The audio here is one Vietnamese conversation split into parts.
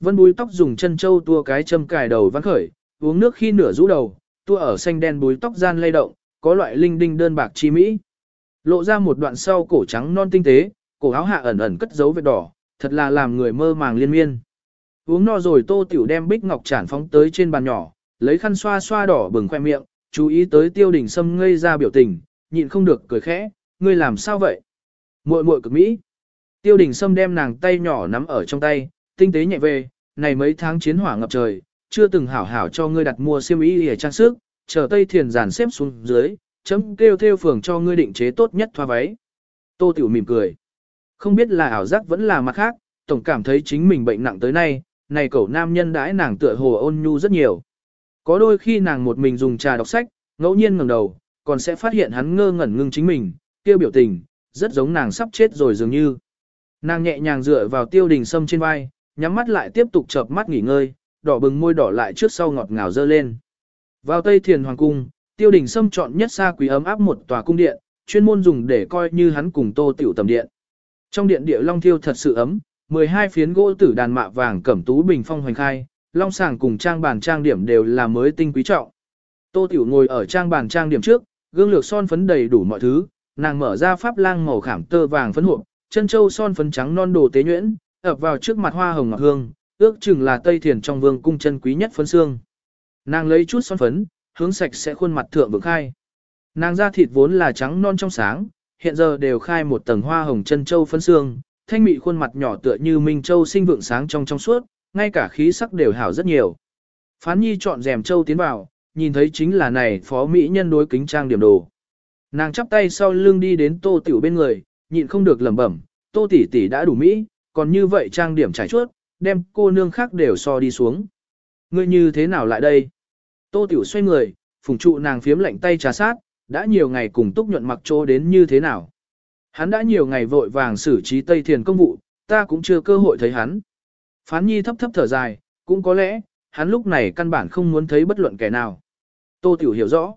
Vân búi tóc dùng chân châu tua cái châm cài đầu văn khởi, uống nước khi nửa rũ đầu, tua ở xanh đen búi tóc gian lay động, có loại linh đinh đơn bạc chi mỹ. Lộ ra một đoạn sau cổ trắng non tinh tế, cổ áo hạ ẩn ẩn cất dấu vết đỏ, thật là làm người mơ màng liên miên. Uống no rồi tô tiểu đem bích ngọc tràn phóng tới trên bàn nhỏ, lấy khăn xoa xoa đỏ bừng khoe miệng, chú ý tới tiêu đình sâm ngây ra biểu tình, nhịn không được cười khẽ, ngươi làm sao vậy? muội muội cực mỹ. Tiêu đình sâm đem nàng tay nhỏ nắm ở trong tay, tinh tế nhẹ về, này mấy tháng chiến hỏa ngập trời, chưa từng hảo hảo cho ngươi đặt mua xiêm y để trang sức, chờ tây thiền giàn xếp xuống dưới, chấm kêu theo phường cho ngươi định chế tốt nhất thoa váy. Tô tiểu mỉm cười. Không biết là ảo giác vẫn là mặt khác, tổng cảm thấy chính mình bệnh nặng tới nay, này cậu nam nhân đãi nàng tựa hồ ôn nhu rất nhiều. Có đôi khi nàng một mình dùng trà đọc sách, ngẫu nhiên ngẩng đầu, còn sẽ phát hiện hắn ngơ ngẩn ngưng chính mình, kêu biểu tình, rất giống nàng sắp chết rồi dường như. Nàng nhẹ nhàng dựa vào tiêu đình sâm trên vai, nhắm mắt lại tiếp tục chợp mắt nghỉ ngơi, đỏ bừng môi đỏ lại trước sau ngọt ngào dơ lên. Vào Tây Thiền Hoàng Cung, tiêu đình sâm chọn nhất xa quý ấm áp một tòa cung điện, chuyên môn dùng để coi như hắn cùng tô tiểu tầm điện. Trong điện địa long thiêu thật sự ấm, 12 phiến gỗ tử đàn mạ vàng cẩm tú bình phong hoành khai, long sàng cùng trang bàn trang điểm đều là mới tinh quý trọng. Tô Tiểu ngồi ở trang bàn trang điểm trước, gương lược son phấn đầy đủ mọi thứ, nàng mở ra pháp lang màu khảm tơ vàng phấn hộp, chân châu son phấn trắng non đồ tế nhuyễn, ập vào trước mặt hoa hồng ngọc hương, ước chừng là tây thiền trong vương cung chân quý nhất phấn xương. Nàng lấy chút son phấn, hướng sạch sẽ khuôn mặt thượng vượng khai. Nàng da thịt vốn là trắng non trong sáng, hiện giờ đều khai một tầng hoa hồng chân châu phấn xương, thanh mị khuôn mặt nhỏ tựa như minh châu sinh vượng sáng trong trong suốt, ngay cả khí sắc đều hảo rất nhiều. Phán nhi chọn rèm châu tiến vào, nhìn thấy chính là này phó mỹ nhân đối kính trang điểm đồ. Nàng chắp tay sau lưng đi đến tô tiểu bên người, nhịn không được lẩm bẩm, tô tỷ tỷ đã đủ mỹ, còn như vậy trang điểm trải chuốt, đem cô nương khác đều so đi xuống. Ngươi như thế nào lại đây? Tô tiểu xoay người, phùng trụ nàng phiếm lạnh tay trà sát, đã nhiều ngày cùng túc nhuận mặc trô đến như thế nào? Hắn đã nhiều ngày vội vàng xử trí Tây Thiền công vụ, ta cũng chưa cơ hội thấy hắn. Phán nhi thấp thấp thở dài, cũng có lẽ, hắn lúc này căn bản không muốn thấy bất luận kẻ nào. Tô Tiểu hiểu rõ.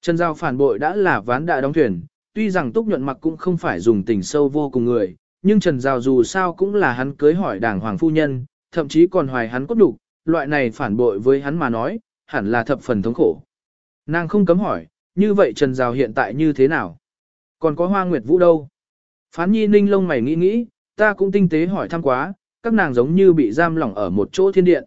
Trần Giao phản bội đã là ván đã đóng thuyền, tuy rằng Túc Nhuận Mặc cũng không phải dùng tình sâu vô cùng người, nhưng Trần Giao dù sao cũng là hắn cưới hỏi đảng hoàng phu nhân, thậm chí còn hoài hắn cốt đủ, loại này phản bội với hắn mà nói, hẳn là thập phần thống khổ. Nàng không cấm hỏi, như vậy Trần Giao hiện tại như thế nào? Còn có Hoa Nguyệt Vũ đâu? Phán Nhi ninh lông mày nghĩ nghĩ, ta cũng tinh tế hỏi thăm quá, các nàng giống như bị giam lỏng ở một chỗ thiên điện.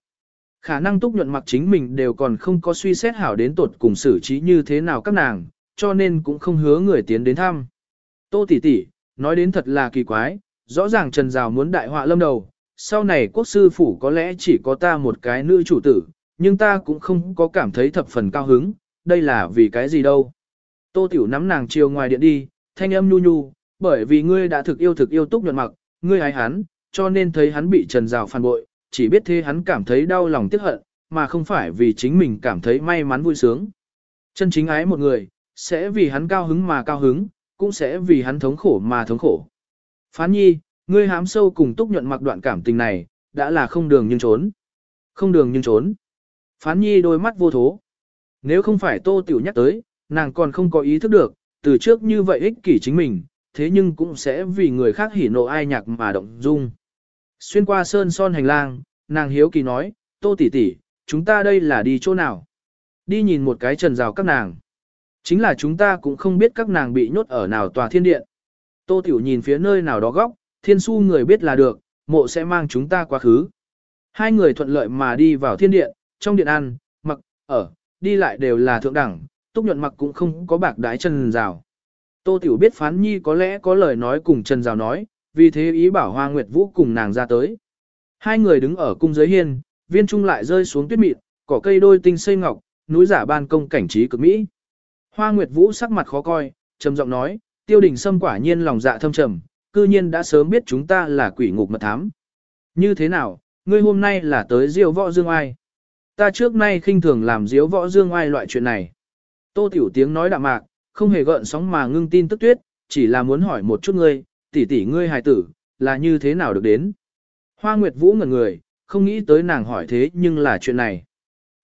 Khả năng túc nhuận mặc chính mình đều còn không có suy xét hảo đến tột cùng xử trí như thế nào các nàng, cho nên cũng không hứa người tiến đến thăm. Tô tỷ tỷ, nói đến thật là kỳ quái, rõ ràng Trần Giao muốn đại họa lâm đầu, sau này quốc sư phủ có lẽ chỉ có ta một cái nữ chủ tử, nhưng ta cũng không có cảm thấy thập phần cao hứng, đây là vì cái gì đâu. Tô tiểu nắm nàng chiều ngoài điện đi, thanh âm nhu nhu, bởi vì ngươi đã thực yêu thực yêu túc nhuận mặc, ngươi ái hắn, cho nên thấy hắn bị Trần Giao phản bội, chỉ biết thế hắn cảm thấy đau lòng tiếc hận, mà không phải vì chính mình cảm thấy may mắn vui sướng. Chân chính ái một người, sẽ vì hắn cao hứng mà cao hứng, cũng sẽ vì hắn thống khổ mà thống khổ. Phán nhi, ngươi hám sâu cùng túc nhuận mặc đoạn cảm tình này, đã là không đường nhưng trốn. Không đường nhưng trốn. Phán nhi đôi mắt vô thố. Nếu không phải tô tiểu nhắc tới, nàng còn không có ý thức được, từ trước như vậy ích kỷ chính mình, thế nhưng cũng sẽ vì người khác hỉ nộ ai nhạc mà động dung. Xuyên qua sơn son hành lang, nàng hiếu kỳ nói, tô tỷ tỷ, chúng ta đây là đi chỗ nào? Đi nhìn một cái trần rào các nàng. Chính là chúng ta cũng không biết các nàng bị nhốt ở nào tòa thiên điện. Tô tiểu nhìn phía nơi nào đó góc, thiên su người biết là được, mộ sẽ mang chúng ta quá khứ. Hai người thuận lợi mà đi vào thiên điện, trong điện ăn, mặc, ở, đi lại đều là thượng đẳng, túc nhuận mặc cũng không có bạc đái trần rào. Tô Tiểu biết phán nhi có lẽ có lời nói cùng Trần Rào nói, vì thế ý bảo Hoa Nguyệt Vũ cùng nàng ra tới. Hai người đứng ở cung giới hiên, viên trung lại rơi xuống tuyết mịn, cỏ cây đôi tinh xây ngọc, núi giả ban công cảnh trí cực mỹ. Hoa Nguyệt Vũ sắc mặt khó coi, trầm giọng nói, tiêu đình sâm quả nhiên lòng dạ thâm trầm, cư nhiên đã sớm biết chúng ta là quỷ ngục mật thám. Như thế nào, ngươi hôm nay là tới diêu võ dương ai? Ta trước nay khinh thường làm diếu võ dương ai loại chuyện này. Tô Tiểu tiếng nói đạm mạc, không hề gợn sóng mà ngưng tin tức tuyết, chỉ là muốn hỏi một chút ngươi, tỷ tỷ ngươi hài tử, là như thế nào được đến. Hoa Nguyệt Vũ ngẩn người, không nghĩ tới nàng hỏi thế nhưng là chuyện này.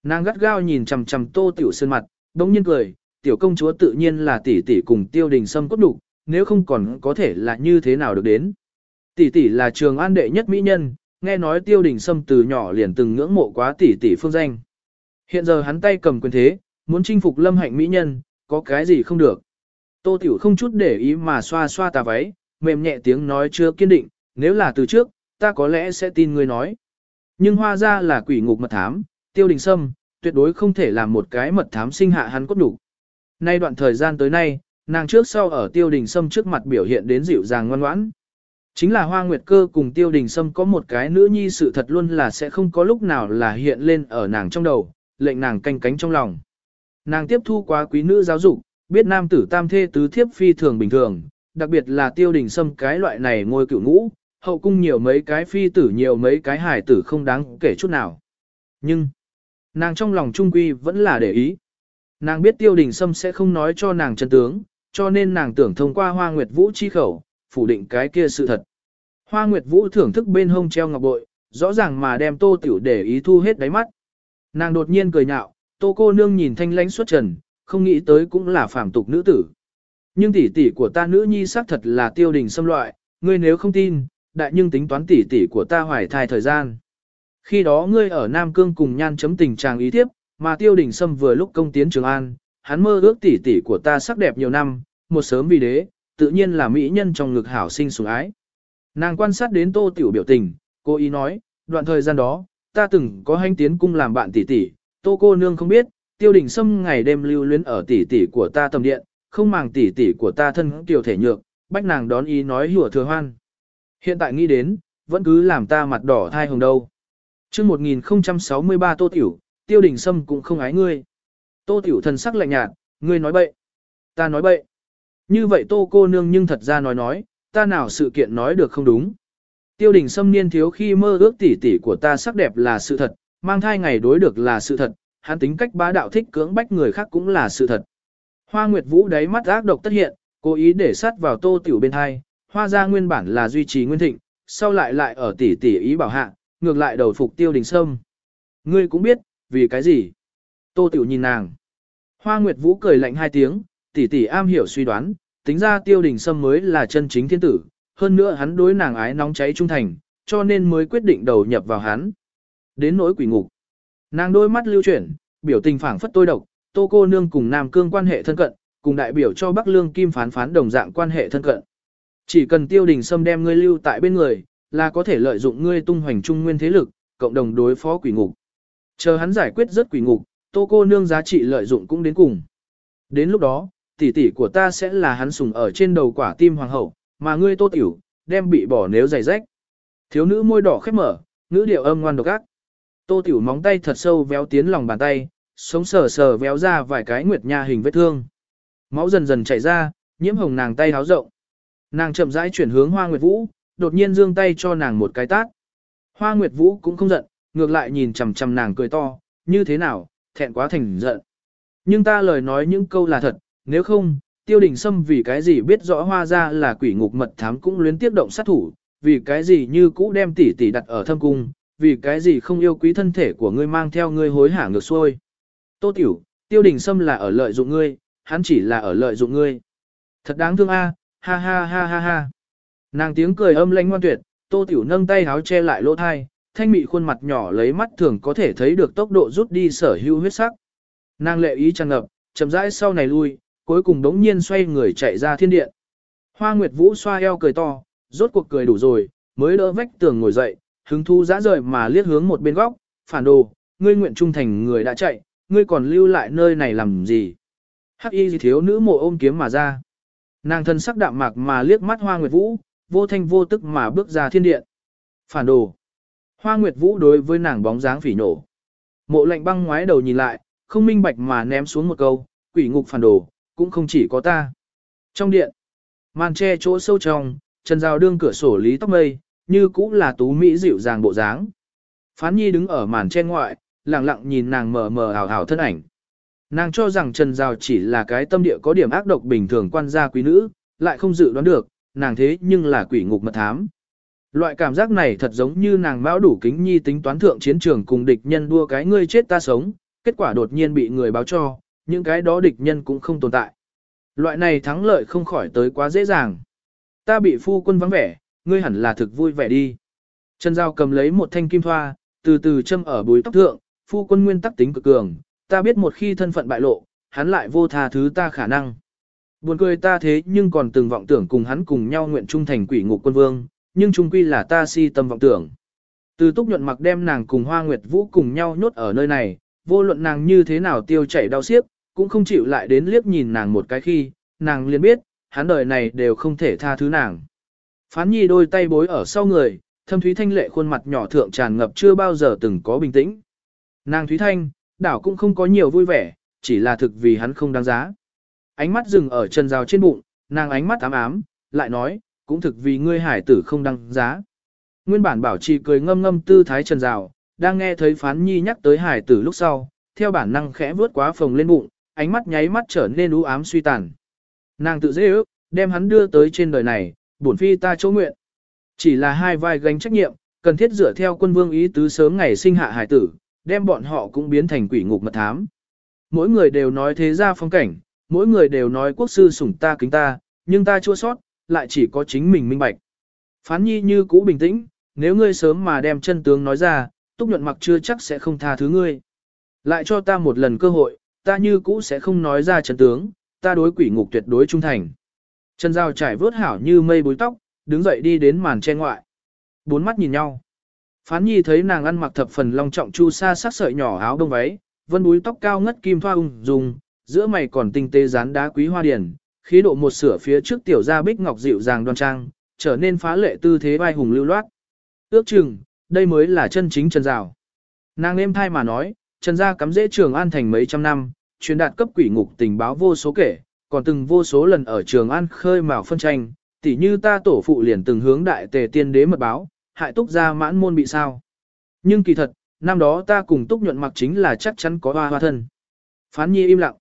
Nàng gắt gao nhìn chằm chằm tô tiểu sơn mặt, đống nhiên cười, tiểu công chúa tự nhiên là tỷ tỷ cùng tiêu đình sâm cốt đủ, nếu không còn có thể là như thế nào được đến. Tỷ tỷ là trường an đệ nhất mỹ nhân, nghe nói tiêu đình sâm từ nhỏ liền từng ngưỡng mộ quá tỷ tỷ phương danh. Hiện giờ hắn tay cầm quyền thế, muốn chinh phục lâm hạnh mỹ nhân, có cái gì không được. Tô Tiểu không chút để ý mà xoa xoa tà váy, mềm nhẹ tiếng nói chưa kiên định, nếu là từ trước, ta có lẽ sẽ tin ngươi nói. Nhưng hoa ra là quỷ ngục mật thám, tiêu đình sâm, tuyệt đối không thể làm một cái mật thám sinh hạ hắn cốt đủ. Nay đoạn thời gian tới nay, nàng trước sau ở tiêu đình sâm trước mặt biểu hiện đến dịu dàng ngoan ngoãn. Chính là hoa nguyệt cơ cùng tiêu đình sâm có một cái nữ nhi sự thật luôn là sẽ không có lúc nào là hiện lên ở nàng trong đầu, lệnh nàng canh cánh trong lòng. Nàng tiếp thu quá quý nữ giáo dục, biết nam tử tam thê tứ thiếp phi thường bình thường, đặc biệt là tiêu đình sâm cái loại này ngôi cựu ngũ, hậu cung nhiều mấy cái phi tử nhiều mấy cái hải tử không đáng kể chút nào. Nhưng, nàng trong lòng trung quy vẫn là để ý. Nàng biết tiêu đình sâm sẽ không nói cho nàng chân tướng, cho nên nàng tưởng thông qua hoa nguyệt vũ chi khẩu, phủ định cái kia sự thật. Hoa nguyệt vũ thưởng thức bên hông treo ngọc bội, rõ ràng mà đem tô tiểu để ý thu hết đáy mắt. Nàng đột nhiên cười nhạo, tô cô nương nhìn thanh lãnh xuất trần, không nghĩ tới cũng là phàm tục nữ tử. Nhưng tỷ tỷ của ta nữ nhi xác thật là tiêu đình xâm loại, ngươi nếu không tin, đại nhưng tính toán tỷ tỷ của ta hoài thai thời gian. Khi đó ngươi ở Nam Cương cùng nhan chấm tình trạng ý tiếp, mà tiêu đình Sâm vừa lúc công tiến Trường An, hắn mơ ước tỷ tỷ của ta sắc đẹp nhiều năm, một sớm vì đế, tự nhiên là mỹ nhân trong ngực hảo sinh sủng ái. Nàng quan sát đến tô tiểu biểu tình, cô ý nói, đoạn thời gian đó, ta từng có hành tiến cung làm bạn tỷ tỷ, tô cô nương không biết, tiêu đình sâm ngày đêm lưu luyến ở tỷ tỷ của ta tầm điện, không màng tỷ tỷ của ta thân tiểu thể nhược, bách nàng đón ý nói hùa thừa hoan. Hiện tại nghĩ đến, vẫn cứ làm ta mặt đỏ thai hồng đâu. chương 1063 tô tiểu, tiêu đình sâm cũng không ái ngươi. Tô tiểu thần sắc lạnh nhạt, ngươi nói bậy. Ta nói bậy. Như vậy tô cô nương nhưng thật ra nói nói, ta nào sự kiện nói được không đúng. Tiêu đình sâm niên thiếu khi mơ ước tỷ tỷ của ta sắc đẹp là sự thật, mang thai ngày đối được là sự thật, hắn tính cách bá đạo thích cưỡng bách người khác cũng là sự thật. Hoa Nguyệt Vũ đáy mắt ác độc tất hiện, cố ý để sát vào tô tiểu bên thai, hoa ra nguyên bản là duy trì nguyên thịnh, sau lại lại ở tỷ tỷ ý bảo hạ, ngược lại đầu phục tiêu đình sâm. Ngươi cũng biết, vì cái gì? Tô tiểu nhìn nàng. Hoa Nguyệt Vũ cười lạnh hai tiếng, tỷ tỷ am hiểu suy đoán, tính ra tiêu đình sâm mới là chân chính thiên tử, hơn nữa hắn đối nàng ái nóng cháy trung thành, cho nên mới quyết định đầu nhập vào hắn. Đến nỗi quỷ ngục. Nàng đôi mắt lưu chuyển, biểu tình phảng phất tôi độc, tô cô nương cùng Nam Cương quan hệ thân cận, cùng đại biểu cho Bắc Lương Kim phán phán đồng dạng quan hệ thân cận. Chỉ cần tiêu đình sâm đem ngươi lưu tại bên người, là có thể lợi dụng ngươi tung hoành trung nguyên thế lực, cộng đồng đối phó quỷ ngục. Chờ hắn giải quyết rất quỷ ngục, tô cô nương giá trị lợi dụng cũng đến cùng. Đến lúc đó, tỷ tỷ của ta sẽ là hắn sùng ở trên đầu quả tim hoàng hậu, mà ngươi tô tiểu, đem bị bỏ nếu giày rách. Thiếu nữ môi đỏ khép mở, ngữ điệu âm ngoan độc ác. Tô tiểu móng tay thật sâu véo tiến lòng bàn tay, sống sờ sờ véo ra vài cái nguyệt nha hình vết thương. Máu dần dần chảy ra, nhiễm hồng nàng tay háo rộng. Nàng chậm rãi chuyển hướng Hoa Nguyệt Vũ, đột nhiên giương tay cho nàng một cái tát. Hoa Nguyệt Vũ cũng không giận, ngược lại nhìn chằm chằm nàng cười to, như thế nào, thẹn quá thành giận. Nhưng ta lời nói những câu là thật, nếu không, tiêu đình sâm vì cái gì biết rõ hoa ra là quỷ ngục mật thám cũng luyến tiếp động sát thủ, vì cái gì như cũ đem tỷ tỷ đặt ở thâm cung, vì cái gì không yêu quý thân thể của ngươi mang theo ngươi hối hả ngược xuôi. Tô tiểu, tiêu đình sâm là ở lợi dụng ngươi, hắn chỉ là ở lợi dụng ngươi. Thật đáng thương a, ha ha ha ha ha. Nàng tiếng cười âm lãnh ngoan tuyệt, tô tiểu nâng tay háo che lại lỗ thai, thanh mị khuôn mặt nhỏ lấy mắt thường có thể thấy được tốc độ rút đi sở hữu huyết sắc. Nàng lệ ý tràn ngập, chậm rãi sau này lui, cuối cùng đống nhiên xoay người chạy ra thiên điện. Hoa Nguyệt Vũ xoa eo cười to, rốt cuộc cười đủ rồi, mới đỡ vách tường ngồi dậy, hứng thu dã rời mà liếc hướng một bên góc, phản đồ, ngươi nguyện trung thành người đã chạy, ngươi còn lưu lại nơi này làm gì? Hắc y thiếu nữ mộ ôm kiếm mà ra. Nàng thân sắc đạm mạc mà liếc mắt Hoa Nguyệt Vũ, vô thanh vô tức mà bước ra thiên điện. Phản đồ. Hoa Nguyệt Vũ đối với nàng bóng dáng phỉ nổ. Mộ lạnh băng ngoái đầu nhìn lại, không minh bạch mà ném xuống một câu, quỷ ngục phản đồ, cũng không chỉ có ta. Trong điện, màn che chỗ sâu trong, Trần Giao đương cửa sổ lý tóc mây, như cũng là tú mỹ dịu dàng bộ dáng. Phán Nhi đứng ở màn che ngoại, lặng lặng nhìn nàng mờ mờ ảo ảo thân ảnh. Nàng cho rằng Trần Giao chỉ là cái tâm địa có điểm ác độc bình thường quan gia quý nữ, lại không dự đoán được, nàng thế nhưng là quỷ ngục mật thám. Loại cảm giác này thật giống như nàng mão đủ kính nhi tính toán thượng chiến trường cùng địch nhân đua cái ngươi chết ta sống, kết quả đột nhiên bị người báo cho, những cái đó địch nhân cũng không tồn tại. Loại này thắng lợi không khỏi tới quá dễ dàng. Ta bị phu quân vắng vẻ, ngươi hẳn là thực vui vẻ đi. Trần Giao cầm lấy một thanh kim thoa, từ từ châm ở búi tóc thượng, phu quân nguyên tắc tính cực cường, ta biết một khi thân phận bại lộ, hắn lại vô tha thứ ta khả năng. Buồn cười ta thế nhưng còn từng vọng tưởng cùng hắn cùng nhau nguyện trung thành quỷ ngục quân vương, nhưng trung quy là ta si tâm vọng tưởng. Từ túc nhuận mặc đem nàng cùng hoa nguyệt vũ cùng nhau nhốt ở nơi này, vô luận nàng như thế nào tiêu chảy đau xiếc, cũng không chịu lại đến liếc nhìn nàng một cái khi, nàng liền biết, hắn đời này đều không thể tha thứ nàng. Phán nhi đôi tay bối ở sau người, thâm thúy thanh lệ khuôn mặt nhỏ thượng tràn ngập chưa bao giờ từng có bình tĩnh. Nàng thúy thanh, đảo cũng không có nhiều vui vẻ, chỉ là thực vì hắn không đáng giá. Ánh mắt dừng ở chân rào trên bụng, nàng ánh mắt ám ám, lại nói, cũng thực vì ngươi hải tử không đăng giá. Nguyên bản bảo trì cười ngâm ngâm tư thái trần rào, đang nghe thấy phán nhi nhắc tới hải tử lúc sau, theo bản năng khẽ vướt quá phồng lên bụng, ánh mắt nháy mắt trở nên u ám suy tàn. Nàng tự dễ ước, đem hắn đưa tới trên đời này, bổn phi ta chỗ nguyện. Chỉ là hai vai gánh trách nhiệm, cần thiết dựa theo quân vương ý tứ sớm ngày sinh hạ hải tử, đem bọn họ cũng biến thành quỷ ngục mật thám. Mỗi người đều nói thế ra phong cảnh, mỗi người đều nói quốc sư sủng ta kính ta, nhưng ta chua sót, lại chỉ có chính mình minh bạch. Phán nhi như cũ bình tĩnh, nếu ngươi sớm mà đem chân tướng nói ra, túc nhuận mặc chưa chắc sẽ không tha thứ ngươi. Lại cho ta một lần cơ hội, ta như cũ sẽ không nói ra chân tướng, ta đối quỷ ngục tuyệt đối trung thành. Trần Giao trải vớt hảo như mây búi tóc, đứng dậy đi đến màn che ngoại. Bốn mắt nhìn nhau. Phán nhi thấy nàng ăn mặc thập phần long trọng chu sa sắc sợi nhỏ áo đông váy, vân búi tóc cao ngất kim thoa ung dùng, giữa mày còn tinh tế dán đá quý hoa điển, khí độ một sửa phía trước tiểu gia bích ngọc dịu dàng đoan trang, trở nên phá lệ tư thế vai hùng lưu loát. Ước chừng, đây mới là chân chính Trần Giảo. Nàng êm thai mà nói, Trần gia cắm dễ trường an thành mấy trăm năm, truyền đạt cấp quỷ ngục tình báo vô số kể, còn từng vô số lần ở trường an khơi mào phân tranh, tỉ như ta tổ phụ liền từng hướng đại tề tiên đế mật báo, hại túc gia mãn môn bị sao. Nhưng kỳ thật, năm đó ta cùng túc nhuận mặc chính là chắc chắn có hoa hoa thân. Phán nhi im lặng.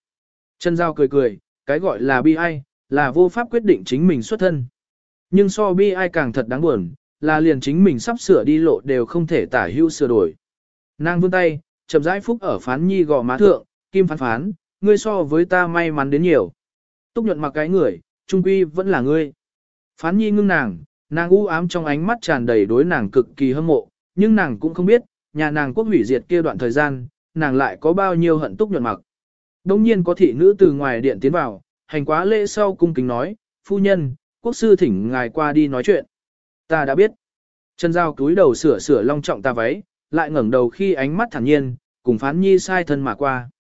Trần Giao cười cười, cái gọi là bi ai, là vô pháp quyết định chính mình xuất thân. Nhưng so bi ai càng thật đáng buồn, là liền chính mình sắp sửa đi lộ đều không thể tả hữu sửa đổi. Nàng vươn tay, chậm rãi phúc ở phán nhi gò má thượng, kim phán phán, ngươi so với ta may mắn đến nhiều. Túc nhuận mặc cái người, trung quy vẫn là ngươi. Phán nhi ngưng nàng, nàng u ám trong ánh mắt tràn đầy đối nàng cực kỳ hâm mộ, nhưng nàng cũng không biết, nhà nàng quốc hủy diệt kia đoạn thời gian, nàng lại có bao nhiêu hận túc nhuận mặc. Đông nhiên có thị nữ từ ngoài điện tiến vào, hành quá lễ sau cung kính nói, phu nhân, quốc sư thỉnh ngài qua đi nói chuyện. Ta đã biết. Trần Giao túi đầu sửa sửa long trọng ta váy, lại ngẩng đầu khi ánh mắt thản nhiên, cùng Phán Nhi sai thân mà qua.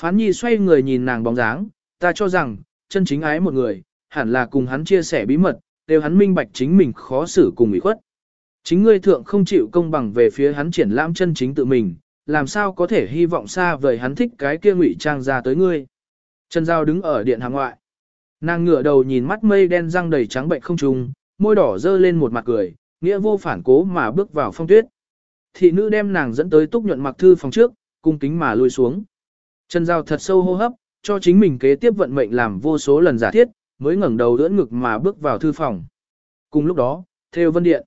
Phán Nhi xoay người nhìn nàng bóng dáng, ta cho rằng, chân chính ái một người, hẳn là cùng hắn chia sẻ bí mật, đều hắn minh bạch chính mình khó xử cùng ủy khuất. Chính ngươi thượng không chịu công bằng về phía hắn triển lãm chân chính tự mình, làm sao có thể hy vọng xa vời hắn thích cái kia ngụy trang ra tới ngươi. Trần Giao đứng ở điện hàng ngoại. Nàng ngửa đầu nhìn mắt mây đen răng đầy trắng bệnh không trùng, môi đỏ dơ lên một mặt cười, nghĩa vô phản cố mà bước vào phong tuyết. Thị nữ đem nàng dẫn tới túc nhuận mặc thư phòng trước, cung kính mà lùi xuống. Trần Giao thật sâu hô hấp, cho chính mình kế tiếp vận mệnh làm vô số lần giả thiết, mới ngẩng đầu đỡ ngực mà bước vào thư phòng. Cùng lúc đó, theo vân điện,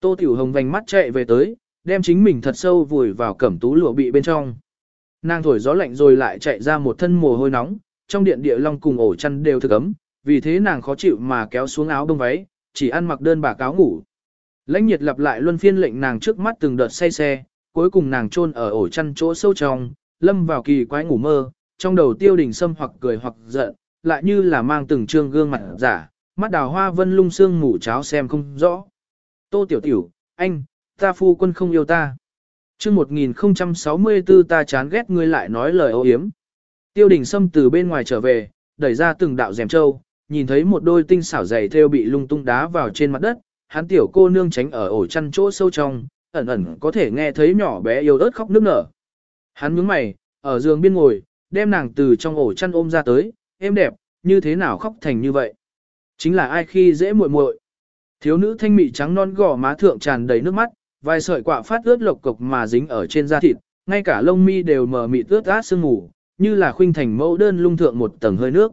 Tô Tiểu Hồng vành mắt chạy về tới, đem chính mình thật sâu vùi vào cẩm tú lụa bị bên trong. Nàng thổi gió lạnh rồi lại chạy ra một thân mồ hôi nóng, trong điện địa long cùng ổ chăn đều thực ấm, vì thế nàng khó chịu mà kéo xuống áo bông váy, chỉ ăn mặc đơn bà cáo ngủ. Lãnh nhiệt lặp lại luân phiên lệnh nàng trước mắt từng đợt say xe, cuối cùng nàng chôn ở ổ chăn chỗ sâu trong, lâm vào kỳ quái ngủ mơ, trong đầu tiêu đình sâm hoặc cười hoặc giận, lại như là mang từng trương gương mặt giả, mắt đào hoa vân lung sương ngủ cháo xem không rõ. Tô tiểu tiểu, anh, ta phu quân không yêu ta. chương 1064 ta chán ghét ngươi lại nói lời ô hiếm. Tiêu đình sâm từ bên ngoài trở về, đẩy ra từng đạo rèm trâu, nhìn thấy một đôi tinh xảo giày theo bị lung tung đá vào trên mặt đất, hắn tiểu cô nương tránh ở ổ chăn chỗ sâu trong, ẩn ẩn có thể nghe thấy nhỏ bé yêu ớt khóc nức nở. Hắn nhướng mày, ở giường biên ngồi, đem nàng từ trong ổ chăn ôm ra tới, êm đẹp, như thế nào khóc thành như vậy. Chính là ai khi dễ muội muội. Thiếu nữ thanh mị trắng non gò má thượng tràn đầy nước mắt, vài sợi quạ phát ướt lộc cục mà dính ở trên da thịt, ngay cả lông mi đều mờ mịt ướt át sương ngủ, như là khuynh thành mẫu đơn lung thượng một tầng hơi nước.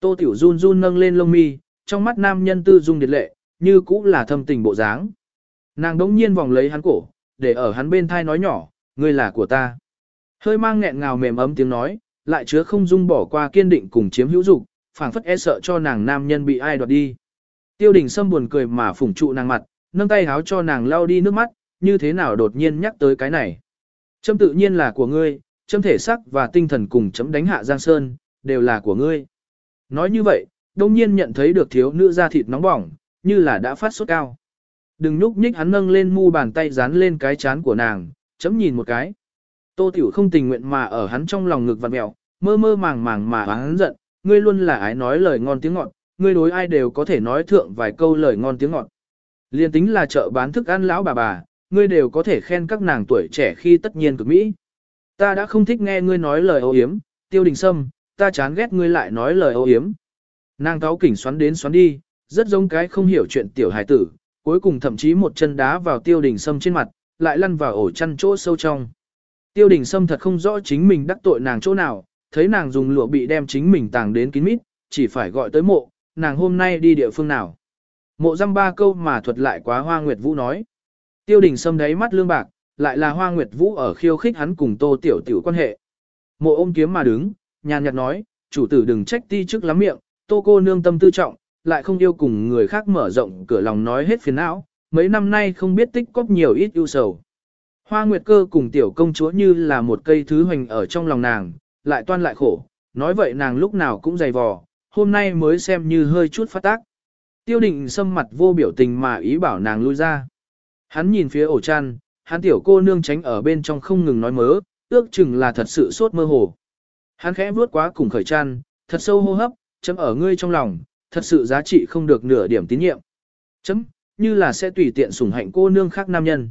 Tô Tiểu run run nâng lên lông mi, trong mắt nam nhân tư dung điệt lệ, như cũng là thâm tình bộ dáng. Nàng đống nhiên vòng lấy hắn cổ, để ở hắn bên thai nói nhỏ, ngươi là của ta. Hơi mang nghẹn ngào mềm ấm tiếng nói, lại chứa không dung bỏ qua kiên định cùng chiếm hữu dục, phảng phất e sợ cho nàng nam nhân bị ai đoạt đi. Tiêu đình Sâm buồn cười mà phủng trụ nàng mặt, nâng tay háo cho nàng lau đi nước mắt, như thế nào đột nhiên nhắc tới cái này. Châm tự nhiên là của ngươi, châm thể sắc và tinh thần cùng chấm đánh hạ Giang Sơn, đều là của ngươi. Nói như vậy, đông nhiên nhận thấy được thiếu nữ da thịt nóng bỏng, như là đã phát sốt cao. Đừng nhúc nhích hắn nâng lên mu bàn tay dán lên cái chán của nàng, chấm nhìn một cái. Tô Tiểu không tình nguyện mà ở hắn trong lòng ngực vặn mẹo, mơ mơ màng màng mà hắn giận, ngươi luôn là ái nói lời ngon tiếng ngọt, ngươi đối ai đều có thể nói thượng vài câu lời ngon tiếng ngọt. Liên tính là chợ bán thức ăn lão bà bà, ngươi đều có thể khen các nàng tuổi trẻ khi tất nhiên cực mỹ. Ta đã không thích nghe ngươi nói lời ô hiếm, tiêu đình sâm, ta chán ghét ngươi lại nói lời ô hiếm. Nàng cáo kỉnh xoắn đến xoắn đi, rất giống cái không hiểu chuyện tiểu hài tử, cuối cùng thậm chí một chân đá vào tiêu đình sâm trên mặt, lại lăn vào ổ chăn chỗ sâu trong. Tiêu đình sâm thật không rõ chính mình đắc tội nàng chỗ nào, thấy nàng dùng lụa bị đem chính mình tàng đến kín mít, chỉ phải gọi tới mộ, nàng hôm nay đi địa phương nào. Mộ dăm ba câu mà thuật lại quá Hoa Nguyệt Vũ nói. Tiêu đình sâm đáy mắt lương bạc, lại là Hoa Nguyệt Vũ ở khiêu khích hắn cùng tô tiểu tiểu quan hệ. Mộ ôm kiếm mà đứng, nhàn nhạt nói, chủ tử đừng trách ti trước lắm miệng, tô cô nương tâm tư trọng, lại không yêu cùng người khác mở rộng cửa lòng nói hết phiền não, mấy năm nay không biết tích cóp nhiều ít ưu sầu. Hoa Nguyệt Cơ cùng tiểu công chúa như là một cây thứ hoành ở trong lòng nàng, lại toan lại khổ, nói vậy nàng lúc nào cũng dày vò, hôm nay mới xem như hơi chút phát tác. Tiêu định xâm mặt vô biểu tình mà ý bảo nàng lui ra. Hắn nhìn phía ổ chăn, hắn tiểu cô nương tránh ở bên trong không ngừng nói mớ, ước chừng là thật sự sốt mơ hồ. Hắn khẽ vuốt quá cùng khởi chăn, thật sâu hô hấp, chấm ở ngươi trong lòng, thật sự giá trị không được nửa điểm tín nhiệm. Chấm, như là sẽ tùy tiện sủng hạnh cô nương khác nam nhân.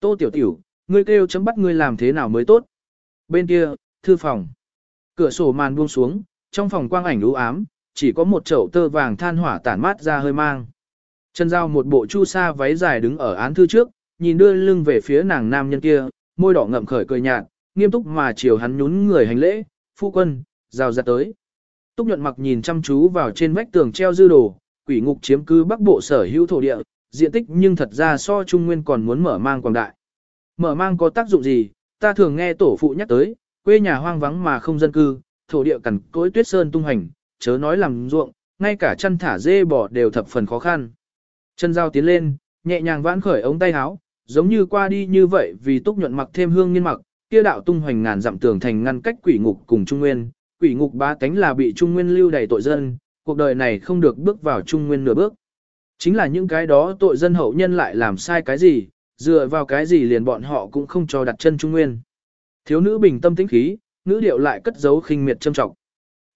Tô tiểu tiểu, ngươi kêu chấm bắt ngươi làm thế nào mới tốt. Bên kia, thư phòng. Cửa sổ màn buông xuống, trong phòng quang ảnh u ám, chỉ có một chậu tơ vàng than hỏa tản mát ra hơi mang. Trần Giao một bộ chu sa váy dài đứng ở án thư trước, nhìn đưa lưng về phía nàng nam nhân kia, môi đỏ ngậm khởi cười nhạt, nghiêm túc mà chiều hắn nhún người hành lễ, phu quân, rào ra tới. Túc nhuận mặc nhìn chăm chú vào trên vách tường treo dư đồ, quỷ ngục chiếm cứ bắc bộ sở hữu thổ địa, diện tích nhưng thật ra so trung nguyên còn muốn mở mang quảng đại. Mở mang có tác dụng gì, ta thường nghe tổ phụ nhắc tới, quê nhà hoang vắng mà không dân cư, thổ địa cằn cối tuyết sơn tung hành, chớ nói làm ruộng, ngay cả chăn thả dê bò đều thập phần khó khăn. Chân dao tiến lên, nhẹ nhàng vãn khởi ống tay áo, giống như qua đi như vậy vì túc nhuận mặc thêm hương nghiên mặc, kia đạo tung hoành ngàn dặm tường thành ngăn cách quỷ ngục cùng trung nguyên, quỷ ngục ba cánh là bị trung nguyên lưu đầy tội dân, cuộc đời này không được bước vào trung nguyên nửa bước. Chính là những cái đó tội dân hậu nhân lại làm sai cái gì, dựa vào cái gì liền bọn họ cũng không cho đặt chân trung nguyên. Thiếu nữ bình tâm tĩnh khí, nữ điệu lại cất giấu khinh miệt châm trọng.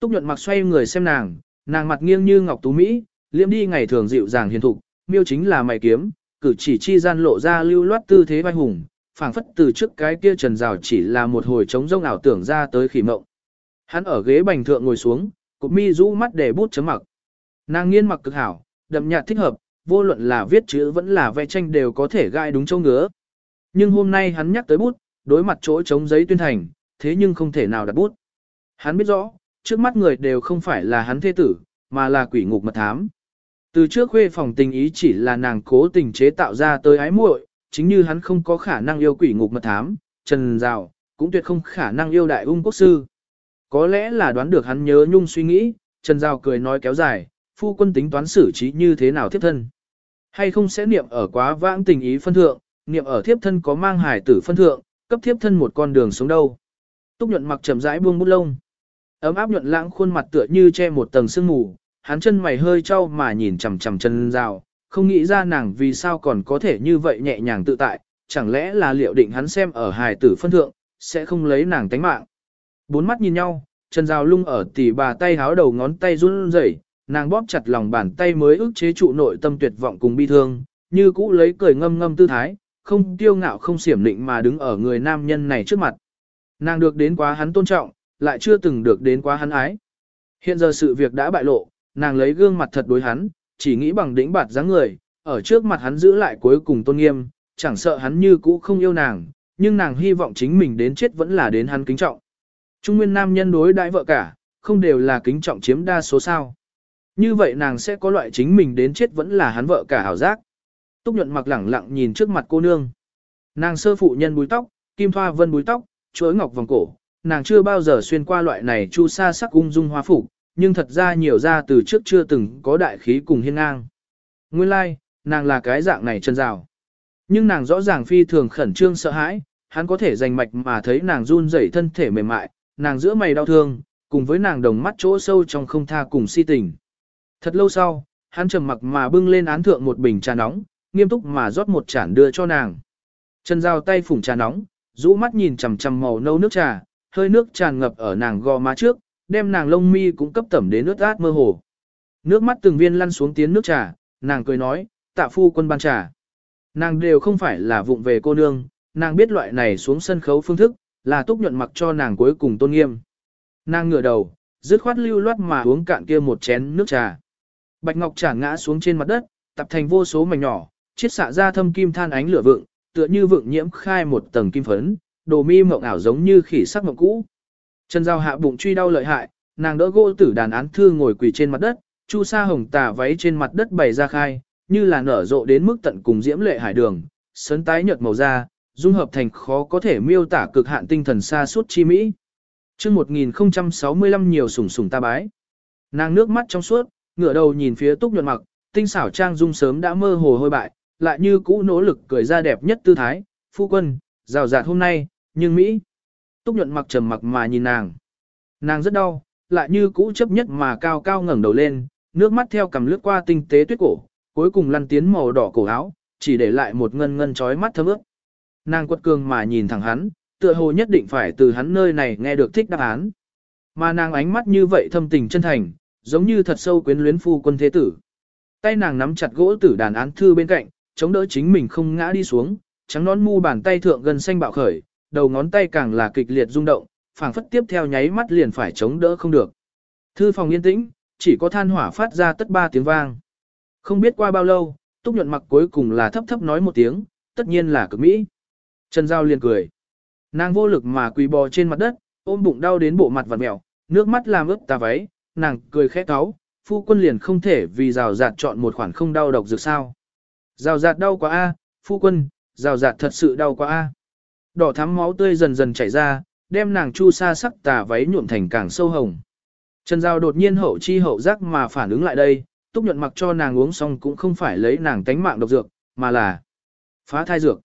Túc nhuận mặc xoay người xem nàng, nàng mặt nghiêng như ngọc tú mỹ, liễm đi ngày thường dịu dàng hiền thục, miêu chính là mày kiếm, cử chỉ chi gian lộ ra lưu loát tư thế vai hùng, phảng phất từ trước cái kia trần rào chỉ là một hồi trống rông ảo tưởng ra tới khỉ mộng. Hắn ở ghế bành thượng ngồi xuống, cụp mi rũ mắt để bút chấm mặc. Nàng nghiên mặc cực hảo, đậm nhạt thích hợp, vô luận là viết chữ vẫn là vẽ tranh đều có thể gai đúng châu ngứa. Nhưng hôm nay hắn nhắc tới bút, đối mặt chỗ chống giấy tuyên thành, thế nhưng không thể nào đặt bút. Hắn biết rõ, trước mắt người đều không phải là hắn thế tử, mà là quỷ ngục mật thám. Từ trước khuê phòng tình ý chỉ là nàng cố tình chế tạo ra tới ái muội, chính như hắn không có khả năng yêu quỷ ngục mật thám, trần rào, cũng tuyệt không khả năng yêu đại ung quốc sư. Có lẽ là đoán được hắn nhớ nhung suy nghĩ, trần rào cười nói kéo dài, phu quân tính toán xử trí như thế nào thiếp thân. Hay không sẽ niệm ở quá vãng tình ý phân thượng, niệm ở thiếp thân có mang hải tử phân thượng, cấp thiếp thân một con đường sống đâu. Túc nhuận mặc chậm rãi buông bút lông. Ấm áp nhuận lãng khuôn mặt tựa như che một tầng sương mù, hắn chân mày hơi trao mà nhìn chằm chằm chân rào, không nghĩ ra nàng vì sao còn có thể như vậy nhẹ nhàng tự tại, chẳng lẽ là liệu định hắn xem ở hài tử phân thượng, sẽ không lấy nàng tánh mạng. Bốn mắt nhìn nhau, chân rào lung ở tỉ bà tay háo đầu ngón tay run rẩy, nàng bóp chặt lòng bàn tay mới ức chế trụ nội tâm tuyệt vọng cùng bi thương, như cũ lấy cười ngâm ngâm tư thái, không tiêu ngạo không xiểm định mà đứng ở người nam nhân này trước mặt. Nàng được đến quá hắn tôn trọng, lại chưa từng được đến quá hắn ái. Hiện giờ sự việc đã bại lộ, nàng lấy gương mặt thật đối hắn, chỉ nghĩ bằng đỉnh bạt dáng người, ở trước mặt hắn giữ lại cuối cùng tôn nghiêm, chẳng sợ hắn như cũ không yêu nàng, nhưng nàng hy vọng chính mình đến chết vẫn là đến hắn kính trọng. Trung nguyên nam nhân đối đại vợ cả, không đều là kính trọng chiếm đa số sao. Như vậy nàng sẽ có loại chính mình đến chết vẫn là hắn vợ cả hảo giác. Túc nhuận mặc lẳng lặng nhìn trước mặt cô nương. Nàng sơ phụ nhân búi tóc, kim thoa vân búi tóc, chuối ngọc vòng cổ, nàng chưa bao giờ xuyên qua loại này chu sa sắc ung dung hoa phục, nhưng thật ra nhiều ra từ trước chưa từng có đại khí cùng hiên ngang. Nguyên lai, like, nàng là cái dạng này chân rào. Nhưng nàng rõ ràng phi thường khẩn trương sợ hãi, hắn có thể dành mạch mà thấy nàng run rẩy thân thể mềm mại, nàng giữa mày đau thương, cùng với nàng đồng mắt chỗ sâu trong không tha cùng si tình. Thật lâu sau, hắn trầm mặc mà bưng lên án thượng một bình trà nóng, nghiêm túc mà rót một chản đưa cho nàng. Chân dao tay phủng trà nóng, rũ mắt nhìn chằm chằm màu nâu nước trà, hơi nước tràn ngập ở nàng gò má trước, đem nàng lông mi cũng cấp tẩm đến nước át mơ hồ. Nước mắt từng viên lăn xuống tiến nước trà, nàng cười nói, tạ phu quân ban trà. Nàng đều không phải là vụng về cô nương, nàng biết loại này xuống sân khấu phương thức, là túc nhuận mặc cho nàng cuối cùng tôn nghiêm. Nàng ngửa đầu, dứt khoát lưu loát mà uống cạn kia một chén nước trà. Bạch Ngọc Trà ngã xuống trên mặt đất, tập thành vô số mảnh nhỏ, chiết xạ ra thâm kim than ánh lửa vượng, tựa như vượng nhiễm khai một tầng kim phấn, đồ mi mộng ảo giống như khỉ sắc mộng cũ. Chân dao hạ bụng truy đau lợi hại, nàng đỡ gỗ tử đàn án thư ngồi quỳ trên mặt đất, chu sa hồng tà váy trên mặt đất bày ra khai, như là nở rộ đến mức tận cùng diễm lệ hải đường, sấn tái nhợt màu da, dung hợp thành khó có thể miêu tả cực hạn tinh thần xa suốt chi mỹ. Trước 1065 nhiều sủng sủng ta bái. Nàng nước mắt trong suốt, ngửa đầu nhìn phía Túc Nhuận Mặc, tinh xảo trang dung sớm đã mơ hồ hôi bại, lại như cũ nỗ lực cười ra đẹp nhất tư thái, "Phu quân, rào rạt hôm nay, nhưng mỹ." Túc Nhuận Mặc trầm mặc mà nhìn nàng. Nàng rất đau, lại như cũ chấp nhất mà cao cao ngẩng đầu lên, nước mắt theo cầm lướt qua tinh tế tuyết cổ, cuối cùng lăn tiến màu đỏ cổ áo, chỉ để lại một ngân ngân chói mắt thấm ướt. Nàng quật cường mà nhìn thẳng hắn, tựa hồ nhất định phải từ hắn nơi này nghe được thích đáp án. Mà nàng ánh mắt như vậy thâm tình chân thành, giống như thật sâu quyến luyến phu quân thế tử. Tay nàng nắm chặt gỗ tử đàn án thư bên cạnh, chống đỡ chính mình không ngã đi xuống, trắng nón mu bàn tay thượng gần xanh bạo khởi, đầu ngón tay càng là kịch liệt rung động, phảng phất tiếp theo nháy mắt liền phải chống đỡ không được. Thư phòng yên tĩnh, chỉ có than hỏa phát ra tất ba tiếng vang. Không biết qua bao lâu, Túc nhuận mặc cuối cùng là thấp thấp nói một tiếng, tất nhiên là cực mỹ. Trần Giao liền cười. Nàng vô lực mà quỳ bò trên mặt đất, ôm bụng đau đến bộ mặt vặn mẹo, nước mắt làm ướt tà váy, nàng cười khẽ cáo, phu quân liền không thể vì rào rạt chọn một khoản không đau độc dược sao. Rào rạt đau quá a, phu quân, rào rạt thật sự đau quá a. Đỏ thắm máu tươi dần dần chảy ra, đem nàng chu sa sắc tà váy nhuộm thành càng sâu hồng. Trần Giao đột nhiên hậu chi hậu giác mà phản ứng lại đây, túc nhuận mặc cho nàng uống xong cũng không phải lấy nàng tánh mạng độc dược, mà là phá thai dược.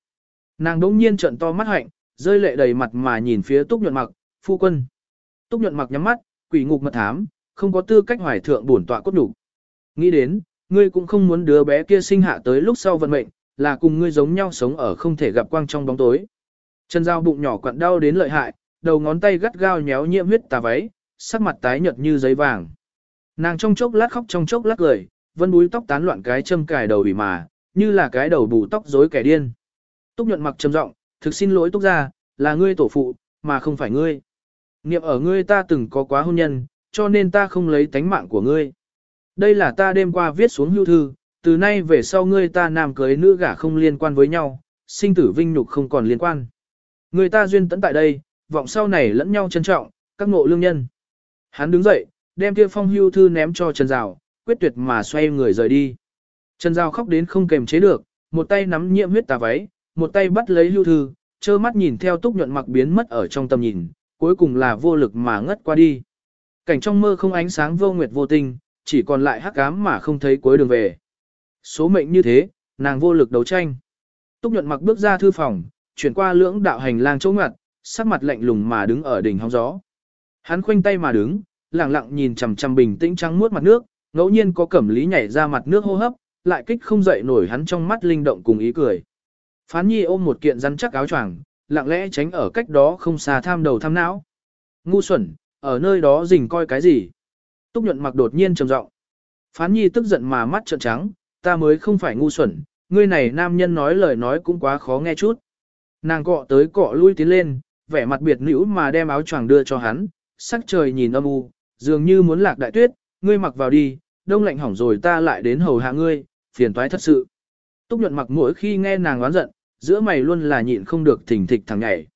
Nàng đỗng nhiên trợn to mắt hạnh, rơi lệ đầy mặt mà nhìn phía túc nhuận mặc, phu quân. Túc nhuận mặc nhắm mắt, quỷ ngục mật thám, không có tư cách hoài thượng bổn tọa cốt đủ. Nghĩ đến, ngươi cũng không muốn đứa bé kia sinh hạ tới lúc sau vận mệnh, là cùng ngươi giống nhau sống ở không thể gặp quang trong bóng tối. Chân dao bụng nhỏ quặn đau đến lợi hại, đầu ngón tay gắt gao nhéo nhiễm huyết tà váy, sắc mặt tái nhợt như giấy vàng. Nàng trong chốc lát khóc trong chốc lát cười, vân búi tóc tán loạn cái châm cài đầu bị mà, như là cái đầu bù tóc rối kẻ điên. Túc nhuận mặc trầm giọng, thực xin lỗi Túc gia, là ngươi tổ phụ, mà không phải ngươi. Niệm ở ngươi ta từng có quá hôn nhân, cho nên ta không lấy tánh mạng của ngươi. Đây là ta đêm qua viết xuống hưu thư, từ nay về sau ngươi ta nam cưới nữ gả không liên quan với nhau, sinh tử vinh nhục không còn liên quan. Người ta duyên tận tại đây, vọng sau này lẫn nhau trân trọng, các ngộ lương nhân. Hắn đứng dậy, đem kia phong hưu thư ném cho Trần Giao, quyết tuyệt mà xoay người rời đi. Trần Giao khóc đến không kềm chế được, một tay nắm nhiễm huyết tà váy, một tay bắt lấy hưu thư, trơ mắt nhìn theo túc nhuận mặc biến mất ở trong tầm nhìn, cuối cùng là vô lực mà ngất qua đi. Cảnh trong mơ không ánh sáng vô nguyệt vô tinh, chỉ còn lại hắc ám mà không thấy cuối đường về. Số mệnh như thế, nàng vô lực đấu tranh. Túc nhuận mặc bước ra thư phòng, chuyển qua lưỡng đạo hành lang chỗ ngặt, sắc mặt lạnh lùng mà đứng ở đỉnh hóng gió. Hắn khoanh tay mà đứng, lặng lặng nhìn chằm chằm bình tĩnh trắng muốt mặt nước, ngẫu nhiên có cẩm lý nhảy ra mặt nước hô hấp, lại kích không dậy nổi hắn trong mắt linh động cùng ý cười. Phán nhi ôm một kiện rắn chắc áo choàng, lặng lẽ tránh ở cách đó không xa tham đầu tham não. Ngu xuẩn, ở nơi đó rình coi cái gì? Túc nhuận mặc đột nhiên trầm giọng. Phán nhi tức giận mà mắt trợn trắng, ta mới không phải ngu xuẩn, ngươi này nam nhân nói lời nói cũng quá khó nghe chút. Nàng cọ tới cọ lui tiến lên, vẻ mặt biệt nữ mà đem áo choàng đưa cho hắn, sắc trời nhìn âm u, dường như muốn lạc đại tuyết, ngươi mặc vào đi, đông lạnh hỏng rồi ta lại đến hầu hạ ngươi, phiền toái thật sự. Túc nhuận mặc mỗi khi nghe nàng oán giận, giữa mày luôn là nhịn không được thỉnh thịch thằng nhảy.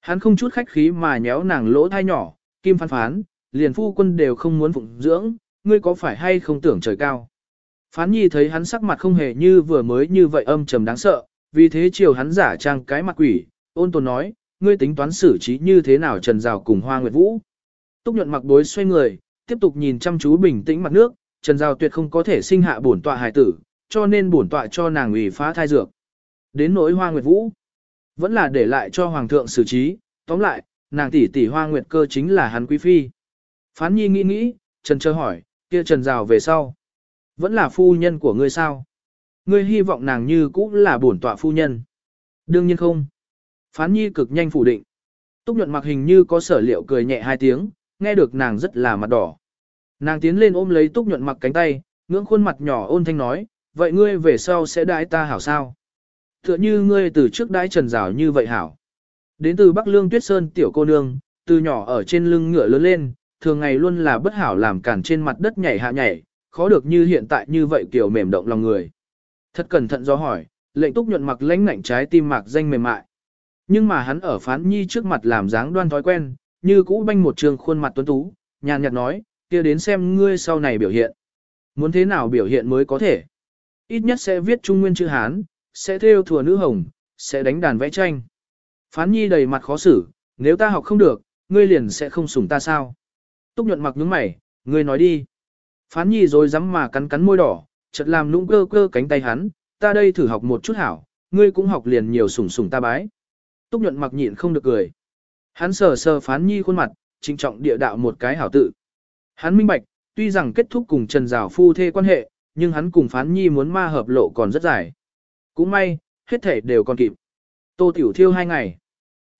Hắn không chút khách khí mà nhéo nàng lỗ thai nhỏ, kim phán phán, liền phu quân đều không muốn phụng dưỡng, ngươi có phải hay không tưởng trời cao. Phán nhi thấy hắn sắc mặt không hề như vừa mới như vậy âm trầm đáng sợ, vì thế chiều hắn giả trang cái mặt quỷ, ôn tồn nói, ngươi tính toán xử trí như thế nào trần rào cùng hoa nguyệt vũ. Túc nhuận mặc bối xoay người, tiếp tục nhìn chăm chú bình tĩnh mặt nước, trần rào tuyệt không có thể sinh hạ bổn tọa hài tử, cho nên bổn tọa cho nàng ủy phá thai dược. Đến nỗi hoa nguyệt vũ, vẫn là để lại cho hoàng thượng xử trí, tóm lại, nàng tỷ tỷ hoa nguyệt cơ chính là hắn quý phi. Phán nhi nghĩ nghĩ, trần chờ hỏi, kia trần rào về sau. Vẫn là phu nhân của ngươi sao? Ngươi hy vọng nàng như cũ là bổn tọa phu nhân. Đương nhiên không. Phán nhi cực nhanh phủ định. Túc nhuận mặc hình như có sở liệu cười nhẹ hai tiếng, nghe được nàng rất là mặt đỏ. Nàng tiến lên ôm lấy túc nhuận mặc cánh tay, ngưỡng khuôn mặt nhỏ ôn thanh nói, vậy ngươi về sau sẽ đãi ta hảo sao? Tựa như ngươi từ trước đãi trần rào như vậy hảo. Đến từ Bắc Lương Tuyết Sơn tiểu cô nương, từ nhỏ ở trên lưng ngựa lớn lên, thường ngày luôn là bất hảo làm cản trên mặt đất nhảy hạ nhảy, khó được như hiện tại như vậy kiểu mềm động lòng người. Thật cẩn thận do hỏi, lệnh túc nhuận mặc lãnh ngạnh trái tim mạc danh mềm mại. Nhưng mà hắn ở phán nhi trước mặt làm dáng đoan thói quen, như cũ banh một trường khuôn mặt tuấn tú, nhàn nhạt nói, kia đến xem ngươi sau này biểu hiện. Muốn thế nào biểu hiện mới có thể. Ít nhất sẽ viết trung nguyên chữ Hán, sẽ theo thừa nữ hồng, sẽ đánh đàn vẽ tranh. Phán nhi đầy mặt khó xử, nếu ta học không được, ngươi liền sẽ không sủng ta sao. Túc nhuận mặc nhướng mày, ngươi nói đi. Phán nhi rồi dám mà cắn cắn môi đỏ, chợt làm nũng cơ cơ cánh tay hắn, ta đây thử học một chút hảo, ngươi cũng học liền nhiều sủng sủng ta bái. Túc nhuận mặc nhịn không được cười. Hắn sờ sờ phán nhi khuôn mặt, trinh trọng địa đạo một cái hảo tự. Hắn minh bạch, tuy rằng kết thúc cùng Trần Giảo phu thê quan hệ, nhưng hắn cùng phán nhi muốn ma hợp lộ còn rất dài. Cũng may, hết thể đều còn kịp. Tô Tiểu Thiêu hai ngày.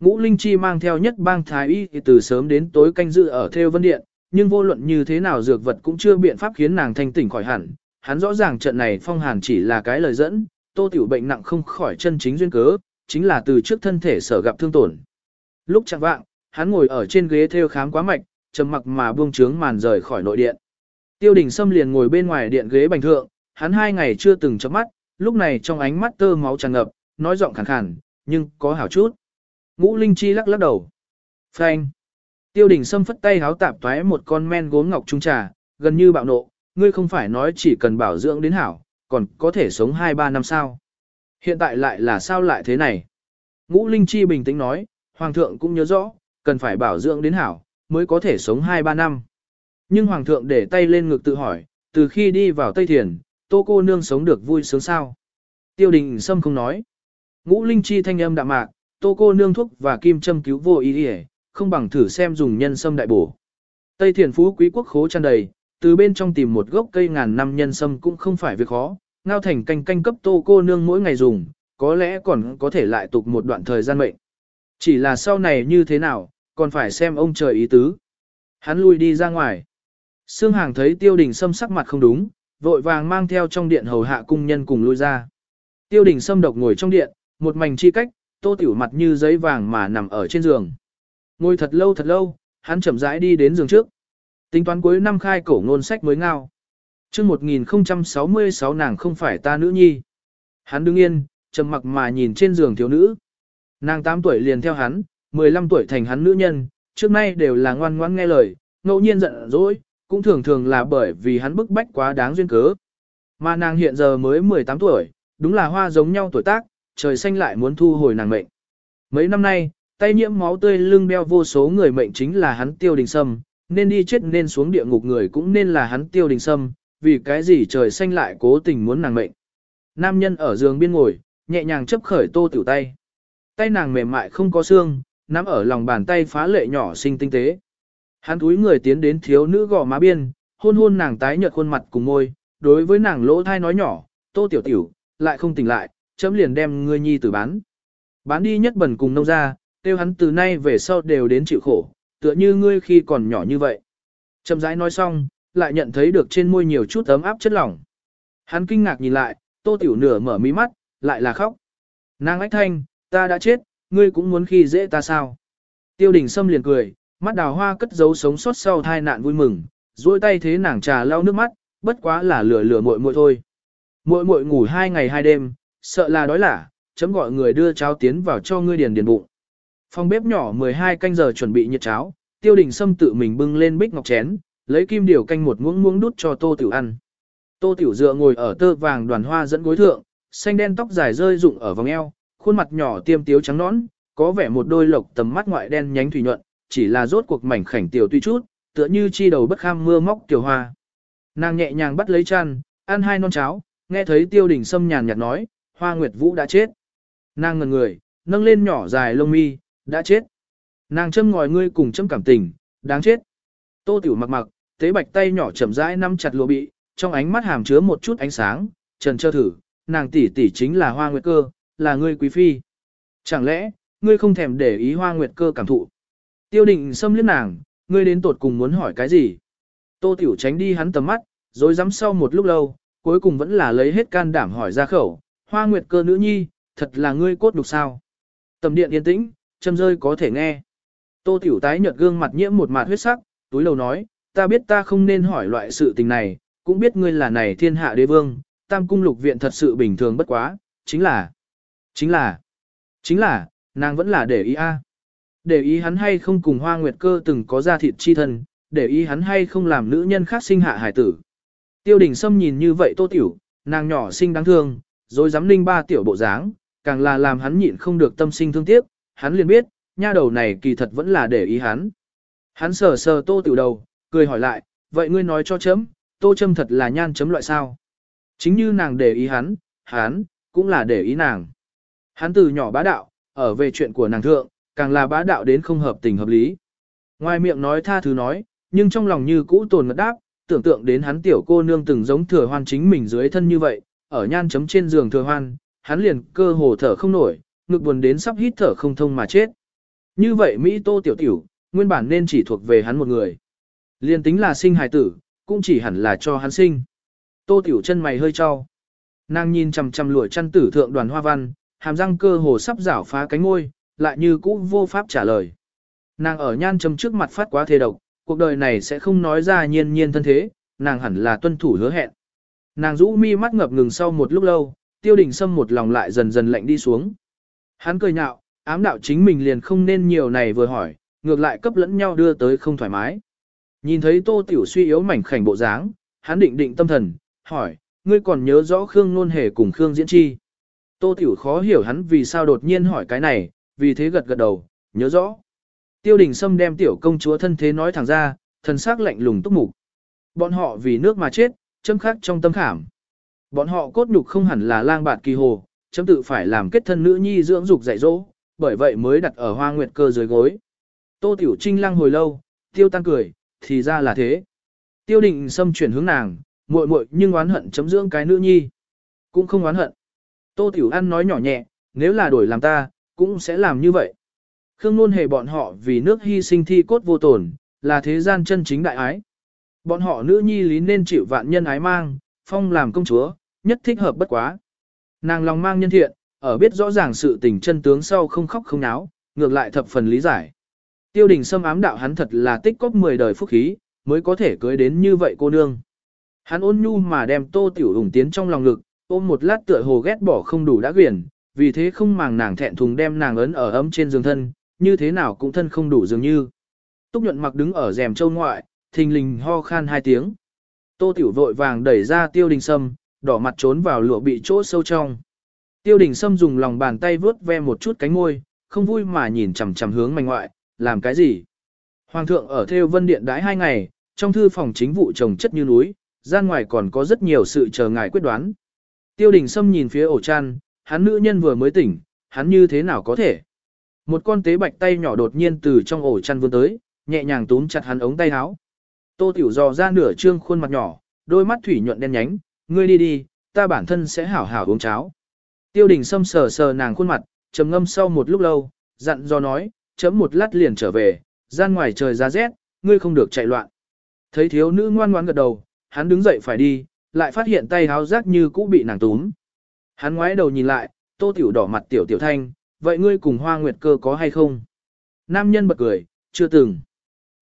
Ngũ Linh Chi mang theo nhất bang thái y từ sớm đến tối canh dự ở theo vân điện, nhưng vô luận như thế nào dược vật cũng chưa biện pháp khiến nàng thanh tỉnh khỏi hẳn. Hắn rõ ràng trận này phong hàn chỉ là cái lời dẫn, Tô Tiểu bệnh nặng không khỏi chân chính duyên cớ, chính là từ trước thân thể sở gặp thương tổn. Lúc chẳng vạng, hắn ngồi ở trên ghế theo khám quá mạch, trầm mặc mà buông trướng màn rời khỏi nội điện. Tiêu đình Sâm liền ngồi bên ngoài điện ghế bành thượng, hắn hai ngày chưa từng chớp mắt, lúc này trong ánh mắt tơ máu tràn ngập, nói giọng khàn khàn, nhưng có hảo chút. Ngũ Linh Chi lắc lắc đầu. Phanh. Tiêu đình Sâm phất tay háo tạp toái một con men gốm ngọc trung trà, gần như bạo nộ, ngươi không phải nói chỉ cần bảo dưỡng đến hảo, còn có thể sống 2-3 năm sao. Hiện tại lại là sao lại thế này? Ngũ Linh Chi bình tĩnh nói, Hoàng thượng cũng nhớ rõ, cần phải bảo dưỡng đến hảo, mới có thể sống 2-3 năm. Nhưng Hoàng thượng để tay lên ngực tự hỏi, từ khi đi vào Tây Thiền, tô cô nương sống được vui sướng sao? Tiêu đình Sâm không nói. Ngũ Linh Chi thanh âm đạm mạc, tô cô nương thuốc và kim châm cứu vô ý ý, không bằng thử xem dùng nhân sâm đại bổ. Tây Thiền Phú quý quốc khố tràn đầy, từ bên trong tìm một gốc cây ngàn năm nhân sâm cũng không phải việc khó, ngao thành canh canh cấp tô cô nương mỗi ngày dùng, có lẽ còn có thể lại tục một đoạn thời gian mệnh. Chỉ là sau này như thế nào, còn phải xem ông trời ý tứ. Hắn lui đi ra ngoài. Sương Hàng thấy tiêu đình sâm sắc mặt không đúng, vội vàng mang theo trong điện hầu hạ cung nhân cùng lui ra. Tiêu đình sâm độc ngồi trong điện, một mảnh chi cách, tô tiểu mặt như giấy vàng mà nằm ở trên giường. Ngồi thật lâu thật lâu, hắn chậm rãi đi đến giường trước. Tính toán cuối năm khai cổ ngôn sách mới ngao. chương 1066 nàng không phải ta nữ nhi. Hắn đứng yên, trầm mặc mà nhìn trên giường thiếu nữ. Nàng 8 tuổi liền theo hắn, 15 tuổi thành hắn nữ nhân, trước nay đều là ngoan ngoãn nghe lời, ngẫu nhiên giận dỗi, cũng thường thường là bởi vì hắn bức bách quá đáng duyên cớ. Mà nàng hiện giờ mới 18 tuổi, đúng là hoa giống nhau tuổi tác, trời xanh lại muốn thu hồi nàng mệnh. Mấy năm nay, tay nhiễm máu tươi lưng đeo vô số người mệnh chính là hắn tiêu đình sâm, nên đi chết nên xuống địa ngục người cũng nên là hắn tiêu đình sâm, vì cái gì trời xanh lại cố tình muốn nàng mệnh. Nam nhân ở giường biên ngồi, nhẹ nhàng chấp khởi tô tiểu tay. Tay nàng mềm mại không có xương, nắm ở lòng bàn tay phá lệ nhỏ xinh tinh tế. Hắn túi người tiến đến thiếu nữ gò má biên, hôn hôn nàng tái nhợt khuôn mặt cùng môi, đối với nàng lỗ thai nói nhỏ, tô tiểu tiểu, lại không tỉnh lại, chấm liền đem ngươi nhi tử bán. Bán đi nhất bẩn cùng nông ra, tiêu hắn từ nay về sau đều đến chịu khổ, tựa như ngươi khi còn nhỏ như vậy. Chậm rãi nói xong, lại nhận thấy được trên môi nhiều chút ấm áp chất lỏng. Hắn kinh ngạc nhìn lại, tô tiểu nửa mở mí mắt, lại là khóc. Nàng ách thanh, ta đã chết, ngươi cũng muốn khi dễ ta sao. Tiêu đình Sâm liền cười, mắt đào hoa cất giấu sống sót sau thai nạn vui mừng, duỗi tay thế nàng trà lau nước mắt, bất quá là lửa lửa muội muội thôi. Muội muội ngủ hai ngày hai đêm, sợ là đói lả, chấm gọi người đưa cháo tiến vào cho ngươi điền điền bụng. Phòng bếp nhỏ 12 canh giờ chuẩn bị nhiệt cháo, tiêu đình Sâm tự mình bưng lên bích ngọc chén, lấy kim điều canh một muỗng muỗng đút cho tô tiểu ăn. Tô tiểu dựa ngồi ở tơ vàng đoàn hoa dẫn gối thượng, xanh đen tóc dài rơi rụng ở vòng eo, khuôn mặt nhỏ tiêm tiếu trắng nõn, có vẻ một đôi lộc tầm mắt ngoại đen nhánh thủy nhuận, chỉ là rốt cuộc mảnh khảnh tiểu tuy chút, tựa như chi đầu bất kham mưa móc tiểu hoa. Nàng nhẹ nhàng bắt lấy chăn, ăn hai non cháo, nghe thấy tiêu đình sâm nhàn nhạt nói, hoa nguyệt vũ đã chết. Nàng ngần người, nâng lên nhỏ dài lông mi, đã chết. Nàng châm ngòi ngươi cùng châm cảm tình, đáng chết. Tô tiểu mặc mặc, tế bạch tay nhỏ chậm rãi nắm chặt lụa bị, trong ánh mắt hàm chứa một chút ánh sáng, trần trơ thử, nàng tỷ tỷ chính là hoa nguyệt cơ, là ngươi quý phi. Chẳng lẽ, ngươi không thèm để ý hoa nguyệt cơ cảm thụ. Tiêu định xâm liếc nàng, ngươi đến tột cùng muốn hỏi cái gì? Tô tiểu tránh đi hắn tầm mắt, rồi dám sau một lúc lâu, cuối cùng vẫn là lấy hết can đảm hỏi ra khẩu, hoa nguyệt cơ nữ nhi, thật là ngươi cốt đục sao? Tầm điện yên tĩnh, châm rơi có thể nghe. Tô tiểu tái nhợt gương mặt nhiễm một mạt huyết sắc, túi lầu nói, ta biết ta không nên hỏi loại sự tình này, cũng biết ngươi là này thiên hạ đế vương, tam cung lục viện thật sự bình thường bất quá, chính là, chính là, chính là, nàng vẫn là để ý a. Để ý hắn hay không cùng hoa nguyệt cơ từng có ra thịt chi thân, để ý hắn hay không làm nữ nhân khác sinh hạ hải tử. Tiêu đình Sâm nhìn như vậy tô tiểu, nàng nhỏ sinh đáng thương, rồi dám ninh ba tiểu bộ dáng, càng là làm hắn nhịn không được tâm sinh thương tiếc, hắn liền biết, nha đầu này kỳ thật vẫn là để ý hắn. Hắn sờ sờ tô tiểu đầu, cười hỏi lại, vậy ngươi nói cho chấm, tô châm thật là nhan chấm loại sao? Chính như nàng để ý hắn, hắn, cũng là để ý nàng. Hắn từ nhỏ bá đạo, ở về chuyện của nàng thượng, càng là bá đạo đến không hợp tình hợp lý. Ngoài miệng nói tha thứ nói, nhưng trong lòng như cũ tồn ngất đáp, tưởng tượng đến hắn tiểu cô nương từng giống thừa hoan chính mình dưới thân như vậy, ở nhan chấm trên giường thừa hoan, hắn liền cơ hồ thở không nổi, ngực buồn đến sắp hít thở không thông mà chết. Như vậy Mỹ tô tiểu tiểu, nguyên bản nên chỉ thuộc về hắn một người. Liên tính là sinh hài tử, cũng chỉ hẳn là cho hắn sinh. Tô tiểu chân mày hơi cho. Nàng nhìn chằm chằm lụa chăn tử thượng đoàn hoa văn, hàm răng cơ hồ sắp rảo phá cánh ngôi, lại như cũ vô pháp trả lời. Nàng ở nhan châm trước mặt phát quá thê độc, cuộc đời này sẽ không nói ra nhiên nhiên thân thế, nàng hẳn là tuân thủ hứa hẹn. Nàng rũ mi mắt ngập ngừng sau một lúc lâu, tiêu đình sâm một lòng lại dần dần lạnh đi xuống. Hắn cười nhạo, ám đạo chính mình liền không nên nhiều này vừa hỏi, ngược lại cấp lẫn nhau đưa tới không thoải mái. Nhìn thấy tô tiểu suy yếu mảnh khảnh bộ dáng, hắn định định tâm thần, hỏi, ngươi còn nhớ rõ Khương Nôn Hề cùng Khương Diễn Chi. Tô tiểu khó hiểu hắn vì sao đột nhiên hỏi cái này, vì thế gật gật đầu, nhớ rõ. Tiêu đình Sâm đem tiểu công chúa thân thế nói thẳng ra, thần sắc lạnh lùng túc mục. Bọn họ vì nước mà chết, châm khắc trong tâm khảm. Bọn họ cốt nhục không hẳn là lang bạt kỳ hồ, chấm tự phải làm kết thân nữ nhi dưỡng dục dạy dỗ, bởi vậy mới đặt ở hoa nguyệt cơ dưới gối. Tô Tiểu Trinh lăng hồi lâu, tiêu tan cười, thì ra là thế. Tiêu định xâm chuyển hướng nàng, muội muội nhưng oán hận chấm dưỡng cái nữ nhi. Cũng không oán hận. Tô Tiểu An nói nhỏ nhẹ, nếu là đổi làm ta, cũng sẽ làm như vậy. Khương Nôn hề bọn họ vì nước hy sinh thi cốt vô tổn, là thế gian chân chính đại ái. Bọn họ nữ nhi lý nên chịu vạn nhân ái mang, phong làm công chúa, nhất thích hợp bất quá. Nàng lòng mang nhân thiện, ở biết rõ ràng sự tình chân tướng sau không khóc không náo, ngược lại thập phần lý giải. Tiêu đình xâm ám đạo hắn thật là tích cóp 10 đời phúc khí, mới có thể cưới đến như vậy cô nương. Hắn ôn nhu mà đem tô tiểu ủng tiến trong lòng lực, ôm một lát tựa hồ ghét bỏ không đủ đã quyển, vì thế không màng nàng thẹn thùng đem nàng ấn ở ấm trên giường thân, như thế nào cũng thân không đủ dường như. Túc nhuận mặc đứng ở rèm châu ngoại, thình lình ho khan hai tiếng. Tô tiểu vội vàng đẩy ra tiêu đình sâm, đỏ mặt trốn vào lụa bị chỗ sâu trong. Tiêu đình sâm dùng lòng bàn tay vớt ve một chút cánh ngôi, không vui mà nhìn chằm chằm hướng mảnh ngoại, làm cái gì? Hoàng thượng ở theo vân điện đãi hai ngày, trong thư phòng chính vụ trồng chất như núi, gian ngoài còn có rất nhiều sự chờ ngài quyết đoán. Tiêu đình sâm nhìn phía ổ chăn, hắn nữ nhân vừa mới tỉnh, hắn như thế nào có thể? Một con tế bạch tay nhỏ đột nhiên từ trong ổ chăn vươn tới, nhẹ nhàng túm chặt hắn ống tay áo. Tô Tiểu dò ra nửa trương khuôn mặt nhỏ, đôi mắt thủy nhuận đen nhánh, ngươi đi đi, ta bản thân sẽ hảo hảo uống cháo. Tiêu đình Sâm sờ sờ nàng khuôn mặt, trầm ngâm sau một lúc lâu, dặn dò nói, chấm một lát liền trở về, gian ngoài trời ra rét, ngươi không được chạy loạn. Thấy thiếu nữ ngoan ngoãn gật đầu, hắn đứng dậy phải đi, lại phát hiện tay háo rác như cũ bị nàng túm. Hắn ngoái đầu nhìn lại, tô tiểu đỏ mặt tiểu tiểu thanh, vậy ngươi cùng hoa nguyệt cơ có hay không? Nam nhân bật cười, chưa từng.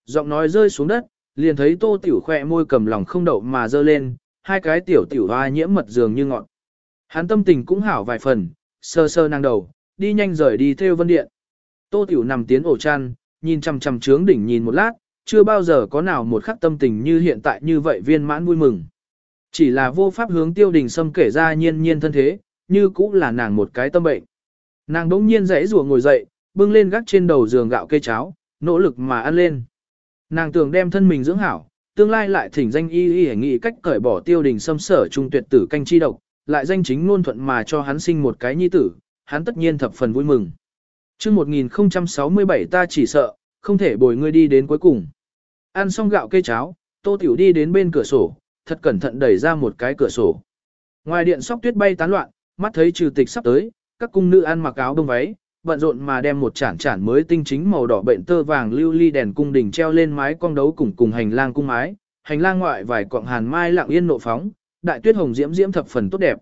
Giọng nói rơi xuống đất, liền thấy tô tiểu khỏe môi cầm lòng không đậu mà dơ lên, hai cái tiểu tiểu hoa nhiễm mật dường như ngọn. Hắn tâm tình cũng hảo vài phần, sơ sơ năng đầu, đi nhanh rời đi theo vân điện. Tô tiểu nằm tiến ổ chăn, nhìn chằm chằm trướng đỉnh nhìn một lát, chưa bao giờ có nào một khắc tâm tình như hiện tại như vậy viên mãn vui mừng. Chỉ là vô pháp hướng tiêu đình xâm kể ra nhiên nhiên thân thế, như cũng là nàng một cái tâm bệnh. Nàng đỗng nhiên dãy rùa ngồi dậy, bưng lên gác trên đầu giường gạo cây cháo, nỗ lực mà ăn lên. Nàng tưởng đem thân mình dưỡng hảo, tương lai lại thỉnh danh y y nghị cách cởi bỏ tiêu đình xâm sở trung tuyệt tử canh chi độc, lại danh chính ngôn thuận mà cho hắn sinh một cái nhi tử, hắn tất nhiên thập phần vui mừng. chương 1067 ta chỉ sợ, không thể bồi ngươi đi đến cuối cùng. Ăn xong gạo cây cháo, tô tiểu đi đến bên cửa sổ, thật cẩn thận đẩy ra một cái cửa sổ. Ngoài điện sóc tuyết bay tán loạn, mắt thấy trừ tịch sắp tới, các cung nữ ăn mặc áo đông váy, bận rộn mà đem một chản chản mới tinh chính màu đỏ bệnh tơ vàng lưu ly đèn cung đỉnh treo lên mái cong đấu cùng cùng hành lang cung mái, hành lang ngoại vài quặng hàn mai lặng yên nộ phóng, đại tuyết hồng diễm diễm thập phần tốt đẹp.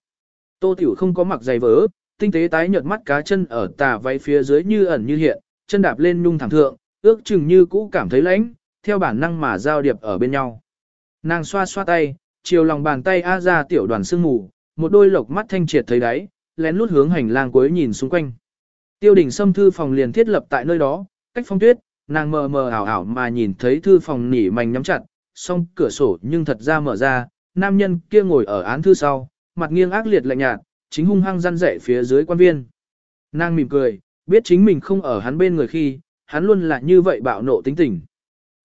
Tô Tiểu không có mặc giày vớ, tinh tế tái nhợt mắt cá chân ở tà váy phía dưới như ẩn như hiện, chân đạp lên nhung thẳng thượng, ước chừng như cũ cảm thấy lãnh, theo bản năng mà giao điệp ở bên nhau. Nàng xoa xoa tay, chiều lòng bàn tay a ra tiểu đoàn sương mù, một đôi lộc mắt thanh triệt thấy đáy, lén lút hướng hành lang cuối nhìn xung quanh. Tiêu đình xâm thư phòng liền thiết lập tại nơi đó, cách phong tuyết, nàng mờ mờ ảo ảo mà nhìn thấy thư phòng nỉ mảnh nhắm chặt, song cửa sổ nhưng thật ra mở ra, nam nhân kia ngồi ở án thư sau, mặt nghiêng ác liệt lạnh nhạt, chính hung hăng răn dậy phía dưới quan viên. Nàng mỉm cười, biết chính mình không ở hắn bên người khi, hắn luôn là như vậy bạo nộ tính tình.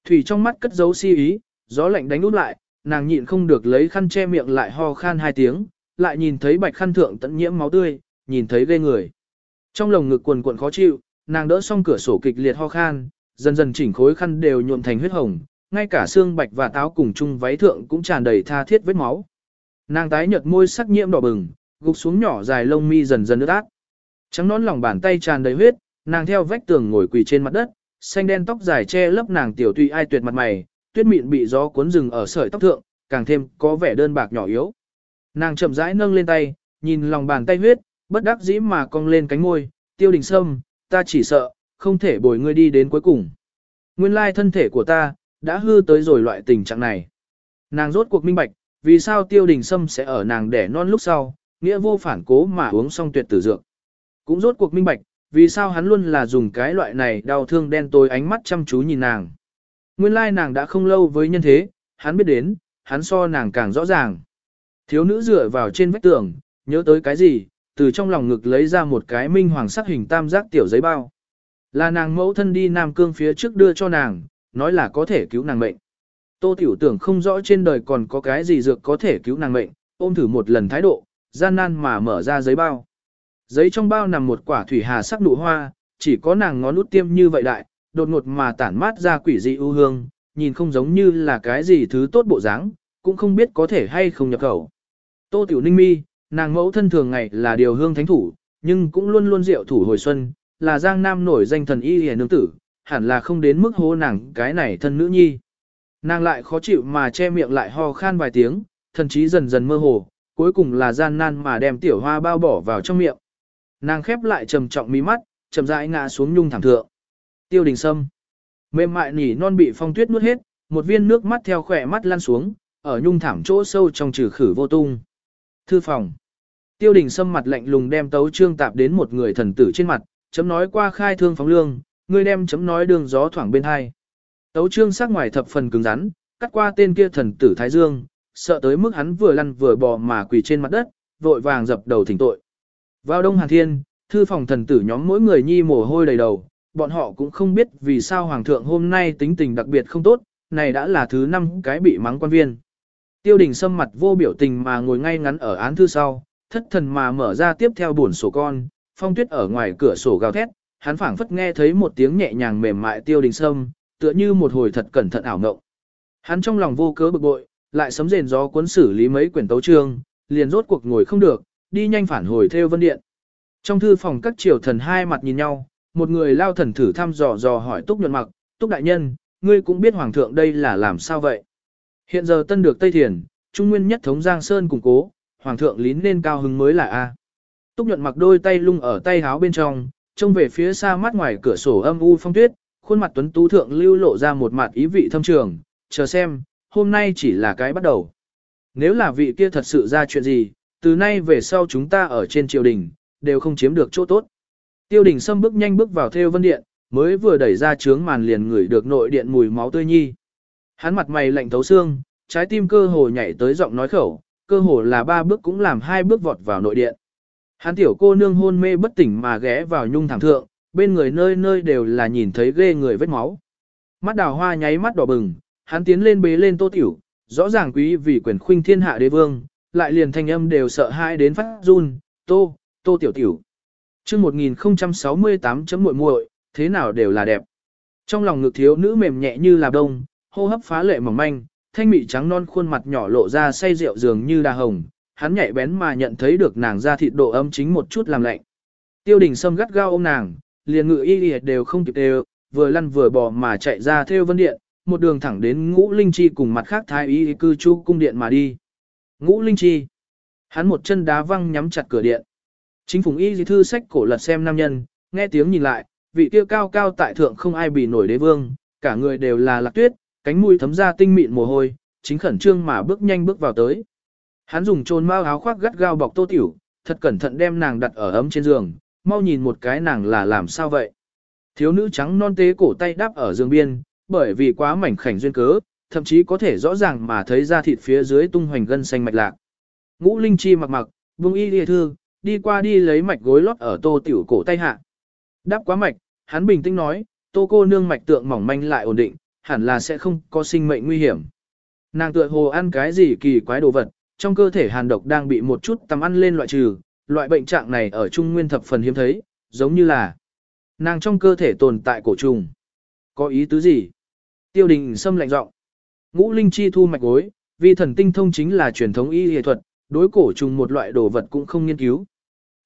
Thủy trong mắt cất giấu si ý, gió lạnh đánh út lại, nàng nhịn không được lấy khăn che miệng lại ho khan hai tiếng, lại nhìn thấy bạch khăn thượng tận nhiễm máu tươi, nhìn thấy ghê người. Trong lồng ngực quần cuộn khó chịu, nàng đỡ xong cửa sổ kịch liệt ho khan, dần dần chỉnh khối khăn đều nhuộm thành huyết hồng, ngay cả xương bạch và táo cùng chung váy thượng cũng tràn đầy tha thiết vết máu. Nàng tái nhợt môi sắc nhiễm đỏ bừng, gục xuống nhỏ dài lông mi dần dần ướt át. Trắng nón lòng bàn tay tràn đầy huyết, nàng theo vách tường ngồi quỳ trên mặt đất, xanh đen tóc dài che lấp nàng tiểu tùy ai tuyệt mặt mày, tuyết mịn bị gió cuốn rừng ở sợi tóc thượng, càng thêm có vẻ đơn bạc nhỏ yếu. Nàng chậm rãi nâng lên tay, nhìn lòng bàn tay huyết, bất đắc dĩ mà cong lên cánh môi, tiêu đình sâm, ta chỉ sợ, không thể bồi ngươi đi đến cuối cùng. Nguyên lai thân thể của ta, đã hư tới rồi loại tình trạng này. Nàng rốt cuộc minh bạch, vì sao tiêu đình sâm sẽ ở nàng đẻ non lúc sau, nghĩa vô phản cố mà uống xong tuyệt tử dược. Cũng rốt cuộc minh bạch, vì sao hắn luôn là dùng cái loại này đau thương đen tối ánh mắt chăm chú nhìn nàng. Nguyên lai nàng đã không lâu với nhân thế, hắn biết đến, hắn so nàng càng rõ ràng. Thiếu nữ dựa vào trên vách tường, nhớ tới cái gì, từ trong lòng ngực lấy ra một cái minh hoàng sắc hình tam giác tiểu giấy bao. Là nàng mẫu thân đi Nam Cương phía trước đưa cho nàng, nói là có thể cứu nàng mệnh. Tô tiểu tưởng không rõ trên đời còn có cái gì dược có thể cứu nàng mệnh, ôm thử một lần thái độ, gian nan mà mở ra giấy bao. Giấy trong bao nằm một quả thủy hà sắc nụ hoa, chỉ có nàng ngón út tiêm như vậy đại, đột ngột mà tản mát ra quỷ dị ưu hương, nhìn không giống như là cái gì thứ tốt bộ dáng, cũng không biết có thể hay không nhập khẩu. Tô Tiểu Ninh Mi, nàng mẫu thân thường ngày là điều hương thánh thủ, nhưng cũng luôn luôn diệu thủ hồi xuân, là giang nam nổi danh thần y hề nương tử, hẳn là không đến mức hố nàng cái này thân nữ nhi. Nàng lại khó chịu mà che miệng lại ho khan vài tiếng, thần trí dần dần mơ hồ, cuối cùng là gian nan mà đem tiểu hoa bao bỏ vào trong miệng. Nàng khép lại trầm trọng mí mắt, chậm rãi ngã xuống nhung thảm thượng. Tiêu đình sâm. Mềm mại nỉ non bị phong tuyết nuốt hết, một viên nước mắt theo khỏe mắt lăn xuống, ở nhung thảm chỗ sâu trong trừ khử vô tung. Thư phòng. Tiêu đình sâm mặt lạnh lùng đem tấu trương tạp đến một người thần tử trên mặt, chấm nói qua khai thương phóng lương, người đem chấm nói đường gió thoảng bên hai. Tấu trương sắc ngoài thập phần cứng rắn, cắt qua tên kia thần tử Thái Dương, sợ tới mức hắn vừa lăn vừa bò mà quỳ trên mặt đất, vội vàng dập đầu thỉnh tội. Vào đông hàn thiên, thư phòng thần tử nhóm mỗi người nhi mồ hôi đầy đầu, bọn họ cũng không biết vì sao hoàng thượng hôm nay tính tình đặc biệt không tốt, này đã là thứ năm cái bị mắng quan viên. Tiêu đình sâm mặt vô biểu tình mà ngồi ngay ngắn ở án thư sau, thất thần mà mở ra tiếp theo buồn sổ con, phong tuyết ở ngoài cửa sổ gào thét, hắn phảng phất nghe thấy một tiếng nhẹ nhàng mềm mại tiêu đình sâm, tựa như một hồi thật cẩn thận ảo ngộng. Hắn trong lòng vô cớ bực bội, lại sấm rền gió cuốn xử lý mấy quyển tấu chương, liền rốt cuộc ngồi không được, đi nhanh phản hồi theo vân điện. Trong thư phòng các triều thần hai mặt nhìn nhau, một người lao thần thử thăm dò dò hỏi Túc Nhuận Mặc, Túc Đại Nhân, ngươi cũng biết Hoàng thượng đây là làm sao vậy? Hiện giờ tân được Tây Thiền, Trung Nguyên nhất thống Giang Sơn củng cố, Hoàng thượng lín lên cao hứng mới là A. Túc Nhuận Mặc đôi tay lung ở tay háo bên trong, trông về phía xa mắt ngoài cửa sổ âm u phong tuyết, khuôn mặt tuấn tú thượng lưu lộ ra một mặt ý vị thâm trường, chờ xem, hôm nay chỉ là cái bắt đầu. Nếu là vị kia thật sự ra chuyện gì, từ nay về sau chúng ta ở trên triều đình, đều không chiếm được chỗ tốt. Tiêu đình xâm bước nhanh bước vào theo vân điện, mới vừa đẩy ra trướng màn liền ngửi được nội điện mùi máu tươi nhi. Hắn mặt mày lạnh thấu xương, trái tim cơ hồ nhảy tới giọng nói khẩu, cơ hồ là ba bước cũng làm hai bước vọt vào nội điện. Hắn tiểu cô nương hôn mê bất tỉnh mà ghé vào nhung thảm thượng, bên người nơi nơi đều là nhìn thấy ghê người vết máu. Mắt đào hoa nháy mắt đỏ bừng, hắn tiến lên bế lên tô tiểu, rõ ràng quý vì quyền khuynh thiên hạ đế vương, lại liền thanh âm đều sợ hãi đến phát run, tô, tô tiểu tiểu. chương 1068 chấm muội muội thế nào đều là đẹp. Trong lòng ngực thiếu nữ mềm nhẹ như là đông, hô hấp phá lệ mỏng manh, thanh mị trắng non khuôn mặt nhỏ lộ ra say rượu dường như đa hồng, hắn nhạy bén mà nhận thấy được nàng da thịt độ ấm chính một chút làm lạnh. Tiêu đình sâm gắt gao ôm nàng, liền ngự y y đều không kịp đều, vừa lăn vừa bò mà chạy ra theo vân điện, một đường thẳng đến ngũ linh chi cùng mặt khác thái y cư trú cung điện mà đi. Ngũ linh chi. Hắn một chân đá văng nhắm chặt cửa điện. Chính phùng y thư sách cổ lật xem nam nhân, nghe tiếng nhìn lại, vị kia cao cao tại thượng không ai bị nổi đế vương, cả người đều là lạc tuyết, cánh mũi thấm ra tinh mịn mồ hôi, chính khẩn trương mà bước nhanh bước vào tới. Hắn dùng trôn mau áo khoác gắt gao bọc tô tiểu, thật cẩn thận đem nàng đặt ở ấm trên giường, mau nhìn một cái nàng là làm sao vậy. Thiếu nữ trắng non tế cổ tay đáp ở giường biên, bởi vì quá mảnh khảnh duyên cớ, thậm chí có thể rõ ràng mà thấy da thịt phía dưới tung hoành gân xanh mạch lạc. Ngũ Linh Chi mặc mặc, vương y lìa thư, đi qua đi lấy mạch gối lót ở tô tiểu cổ tay hạ. Đáp quá mạch, hắn bình tĩnh nói, tô cô nương mạch tượng mỏng manh lại ổn định, hẳn là sẽ không có sinh mệnh nguy hiểm. Nàng tựa hồ ăn cái gì kỳ quái đồ vật, trong cơ thể hàn độc đang bị một chút tầm ăn lên loại trừ, loại bệnh trạng này ở Trung Nguyên thập phần hiếm thấy, giống như là nàng trong cơ thể tồn tại cổ trùng. Có ý tứ gì? Tiêu đình xâm lạnh giọng Ngũ linh chi thu mạch gối, vì thần tinh thông chính là truyền thống y y thuật, đối cổ trùng một loại đồ vật cũng không nghiên cứu.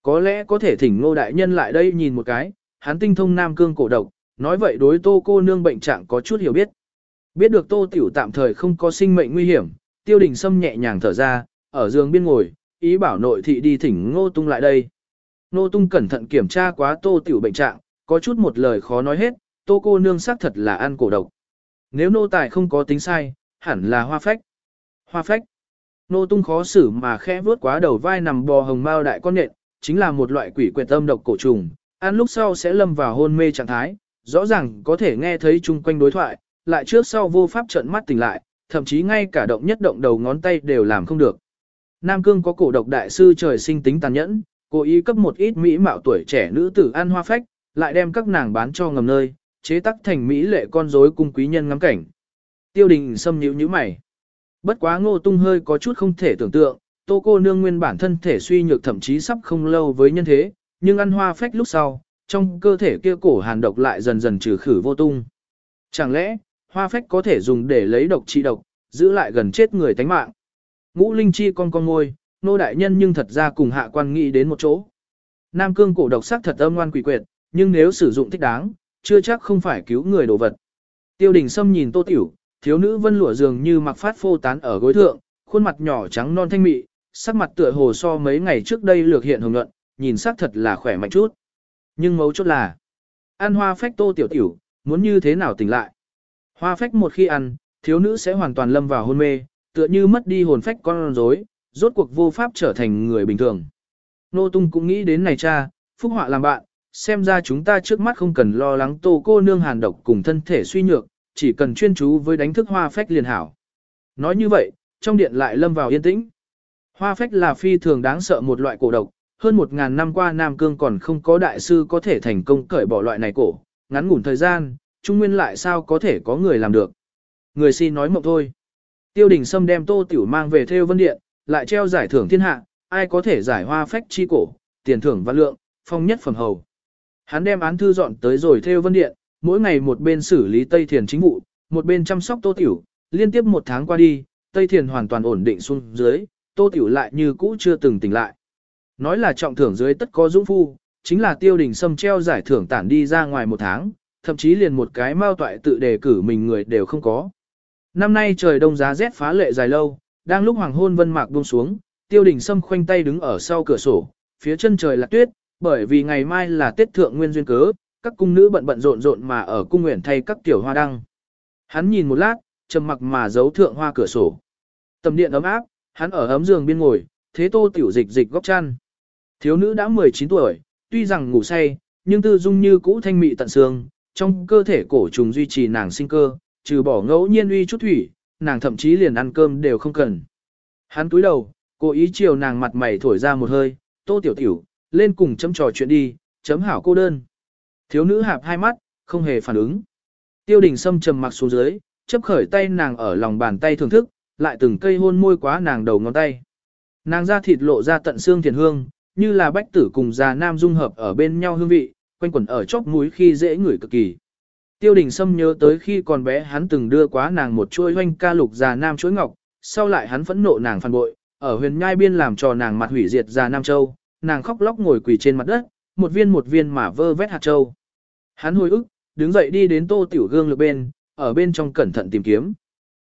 Có lẽ có thể thỉnh ngô đại nhân lại đây nhìn một cái, hắn tinh thông nam cương cổ độc, nói vậy đối tô cô nương bệnh trạng có chút hiểu biết. Biết được tô tiểu tạm thời không có sinh mệnh nguy hiểm, tiêu đình sâm nhẹ nhàng thở ra, ở giường biên ngồi, ý bảo nội thị đi thỉnh ngô tung lại đây. Ngô tung cẩn thận kiểm tra quá tô tiểu bệnh trạng, có chút một lời khó nói hết, tô cô nương xác thật là ăn cổ độc. Nếu nô tài không có tính sai, hẳn là hoa phách. Hoa phách. Nô tung khó xử mà khẽ vuốt quá đầu vai nằm bò hồng mao đại con nện, chính là một loại quỷ quyệt âm độc cổ trùng, ăn lúc sau sẽ lâm vào hôn mê trạng thái, rõ ràng có thể nghe thấy chung quanh đối thoại, lại trước sau vô pháp trận mắt tỉnh lại, thậm chí ngay cả động nhất động đầu ngón tay đều làm không được. Nam Cương có cổ độc đại sư trời sinh tính tàn nhẫn, cố ý cấp một ít mỹ mạo tuổi trẻ nữ tử ăn hoa phách, lại đem các nàng bán cho ngầm nơi, chế tác thành mỹ lệ con rối cung quý nhân ngắm cảnh. Tiêu đình xâm nhíu nhíu mày. Bất quá ngô tung hơi có chút không thể tưởng tượng, tô cô nương nguyên bản thân thể suy nhược thậm chí sắp không lâu với nhân thế, nhưng ăn hoa phách lúc sau, trong cơ thể kia cổ hàn độc lại dần dần trừ khử vô tung. Chẳng lẽ, hoa phách có thể dùng để lấy độc trị độc, giữ lại gần chết người tánh mạng. Ngũ Linh Chi con con ngôi, nô đại nhân nhưng thật ra cùng hạ quan nghĩ đến một chỗ. Nam cương cổ độc sắc thật âm ngoan quỷ quyệt, nhưng nếu sử dụng thích đáng, chưa chắc không phải cứu người đồ vật. Tiêu đình Sâm nhìn tô tiểu, thiếu nữ vân lụa dường như mặc phát phô tán ở gối thượng, khuôn mặt nhỏ trắng non thanh mị, sắc mặt tựa hồ so mấy ngày trước đây lược hiện hồng nhuận, nhìn sắc thật là khỏe mạnh chút. Nhưng mấu chốt là, ăn hoa phách tô tiểu tiểu, muốn như thế nào tỉnh lại. Hoa phách một khi ăn, thiếu nữ sẽ hoàn toàn lâm vào hôn mê, tựa như mất đi hồn phách con rối, rốt cuộc vô pháp trở thành người bình thường. Nô Tung cũng nghĩ đến này cha, phúc họa làm bạn, xem ra chúng ta trước mắt không cần lo lắng tô cô nương hàn độc cùng thân thể suy nhược, chỉ cần chuyên chú với đánh thức hoa phách liền hảo. Nói như vậy, trong điện lại lâm vào yên tĩnh. Hoa phách là phi thường đáng sợ một loại cổ độc, hơn một ngàn năm qua Nam Cương còn không có đại sư có thể thành công cởi bỏ loại này cổ, ngắn ngủn thời gian, Trung Nguyên lại sao có thể có người làm được. Người xin nói mộng thôi. Tiêu đình Sâm đem tô tiểu mang về theo vân điện, lại treo giải thưởng thiên hạ, ai có thể giải hoa phách chi cổ, tiền thưởng văn lượng, phong nhất phẩm hầu. Hắn đem án thư dọn tới rồi theo vân điện, mỗi ngày một bên xử lý Tây Thiền chính vụ, một bên chăm sóc tô tiểu, liên tiếp một tháng qua đi, Tây Thiền hoàn toàn ổn định xuống dưới, tô tiểu lại như cũ chưa từng tỉnh lại. Nói là trọng thưởng dưới tất có dũng phu, chính là tiêu đình Sâm treo giải thưởng tản đi ra ngoài một tháng, thậm chí liền một cái mao toại tự đề cử mình người đều không có. Năm nay trời đông giá rét phá lệ dài lâu, đang lúc hoàng hôn vân mạc buông xuống, tiêu đình sâm khoanh tay đứng ở sau cửa sổ, phía chân trời là tuyết, bởi vì ngày mai là Tết Thượng Nguyên Duyên cớ, các cung nữ bận bận rộn rộn mà ở cung nguyện thay các tiểu hoa đăng. Hắn nhìn một lát, trầm mặc mà giấu thượng hoa cửa sổ. Tầm điện ấm áp, hắn ở ấm giường biên ngồi, thế tô tiểu dịch dịch góc chăn. Thiếu nữ đã 19 tuổi, tuy rằng ngủ say, nhưng tư dung như cũ thanh mị tận xương, trong cơ thể cổ trùng duy trì nàng sinh cơ, trừ bỏ ngẫu nhiên uy chút thủy, nàng thậm chí liền ăn cơm đều không cần. Hắn túi đầu, cố ý chiều nàng mặt mày thổi ra một hơi, tô tiểu tiểu, lên cùng chấm trò chuyện đi, chấm hảo cô đơn. Thiếu nữ hạp hai mắt, không hề phản ứng. Tiêu đình sâm trầm mặc xuống dưới, chấp khởi tay nàng ở lòng bàn tay thưởng thức, lại từng cây hôn môi quá nàng đầu ngón tay. Nàng da thịt lộ ra tận xương thiền hương, như là bách tử cùng già nam dung hợp ở bên nhau hương vị, quanh quẩn ở chóp mũi khi dễ ngửi cực kỳ. Tiêu đình Sâm nhớ tới khi còn bé hắn từng đưa quá nàng một chuôi hoanh ca lục già nam chuỗi ngọc, sau lại hắn phẫn nộ nàng phản bội, ở huyền nhai biên làm cho nàng mặt hủy diệt già nam châu, nàng khóc lóc ngồi quỳ trên mặt đất, một viên một viên mà vơ vét hạt châu. Hắn hồi ức, đứng dậy đi đến tô tiểu gương lược bên, ở bên trong cẩn thận tìm kiếm.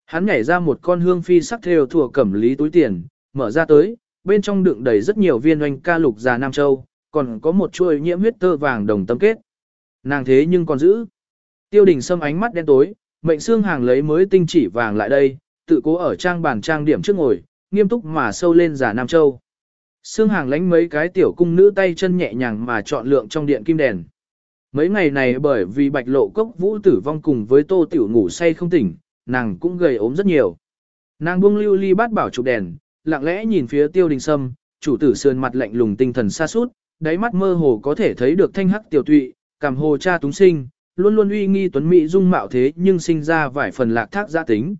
Hắn nhảy ra một con hương phi sắc theo thùa cẩm lý túi tiền, mở ra tới, bên trong đựng đầy rất nhiều viên oanh ca lục già Nam Châu, còn có một chuôi nhiễm huyết tơ vàng đồng tâm kết. Nàng thế nhưng còn giữ. Tiêu đình sâm ánh mắt đen tối, mệnh xương hàng lấy mới tinh chỉ vàng lại đây, tự cố ở trang bàn trang điểm trước ngồi, nghiêm túc mà sâu lên giả Nam Châu. Xương hàng lánh mấy cái tiểu cung nữ tay chân nhẹ nhàng mà chọn lượng trong điện kim đèn. Mấy ngày này bởi vì bạch lộ cốc vũ tử vong cùng với tô tiểu ngủ say không tỉnh, nàng cũng gầy ốm rất nhiều. Nàng buông lưu ly bát bảo chụp đèn, lặng lẽ nhìn phía tiêu đình sâm, chủ tử sườn mặt lạnh lùng tinh thần xa suốt, đáy mắt mơ hồ có thể thấy được thanh hắc tiểu tụy, cảm hồ cha túng sinh, luôn luôn uy nghi tuấn mỹ dung mạo thế nhưng sinh ra vài phần lạc thác gia tính.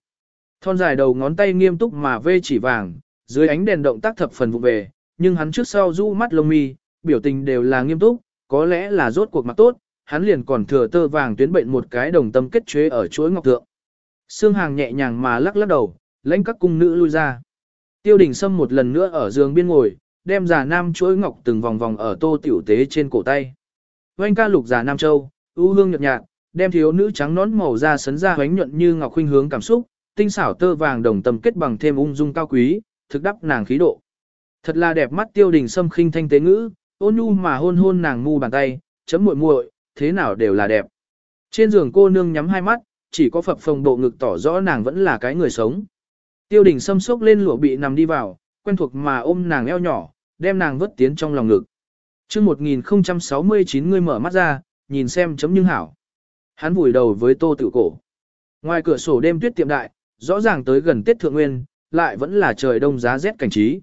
Thon dài đầu ngón tay nghiêm túc mà vê chỉ vàng, dưới ánh đèn động tác thập phần vụ về, nhưng hắn trước sau du mắt lông mi, biểu tình đều là nghiêm túc, có lẽ là rốt cuộc mặt tốt, hắn liền còn thừa tơ vàng tuyến bệnh một cái đồng tâm kết chế ở chuỗi ngọc tượng. Sương hàng nhẹ nhàng mà lắc lắc đầu, lãnh các cung nữ lui ra. Tiêu đình Sâm một lần nữa ở giường biên ngồi, đem giả nam chuỗi ngọc từng vòng vòng ở tô tiểu tế trên cổ tay. Oanh ca lục giả nam châu, ưu hương nhợt nhạt, đem thiếu nữ trắng nón màu da sấn ra hoánh nhuận như ngọc khuynh hướng cảm xúc, tinh xảo tơ vàng đồng tầm kết bằng thêm ung dung cao quý, thực đắp nàng khí độ. Thật là đẹp mắt tiêu đình Sâm khinh thanh tế ngữ, ôn nhu mà hôn hôn nàng mu bàn tay, chấm muội muội, thế nào đều là đẹp. Trên giường cô nương nhắm hai mắt, chỉ có phập phồng bộ ngực tỏ rõ nàng vẫn là cái người sống. Tiêu đình xâm sốc lên lụa bị nằm đi vào, quen thuộc mà ôm nàng eo nhỏ, đem nàng vớt tiến trong lòng ngực. chương 1069 ngươi mở mắt ra, nhìn xem chấm nhưng hảo. Hắn vùi đầu với tô tự cổ. Ngoài cửa sổ đêm tuyết tiệm đại, rõ ràng tới gần Tết Thượng Nguyên, lại vẫn là trời đông giá rét cảnh trí.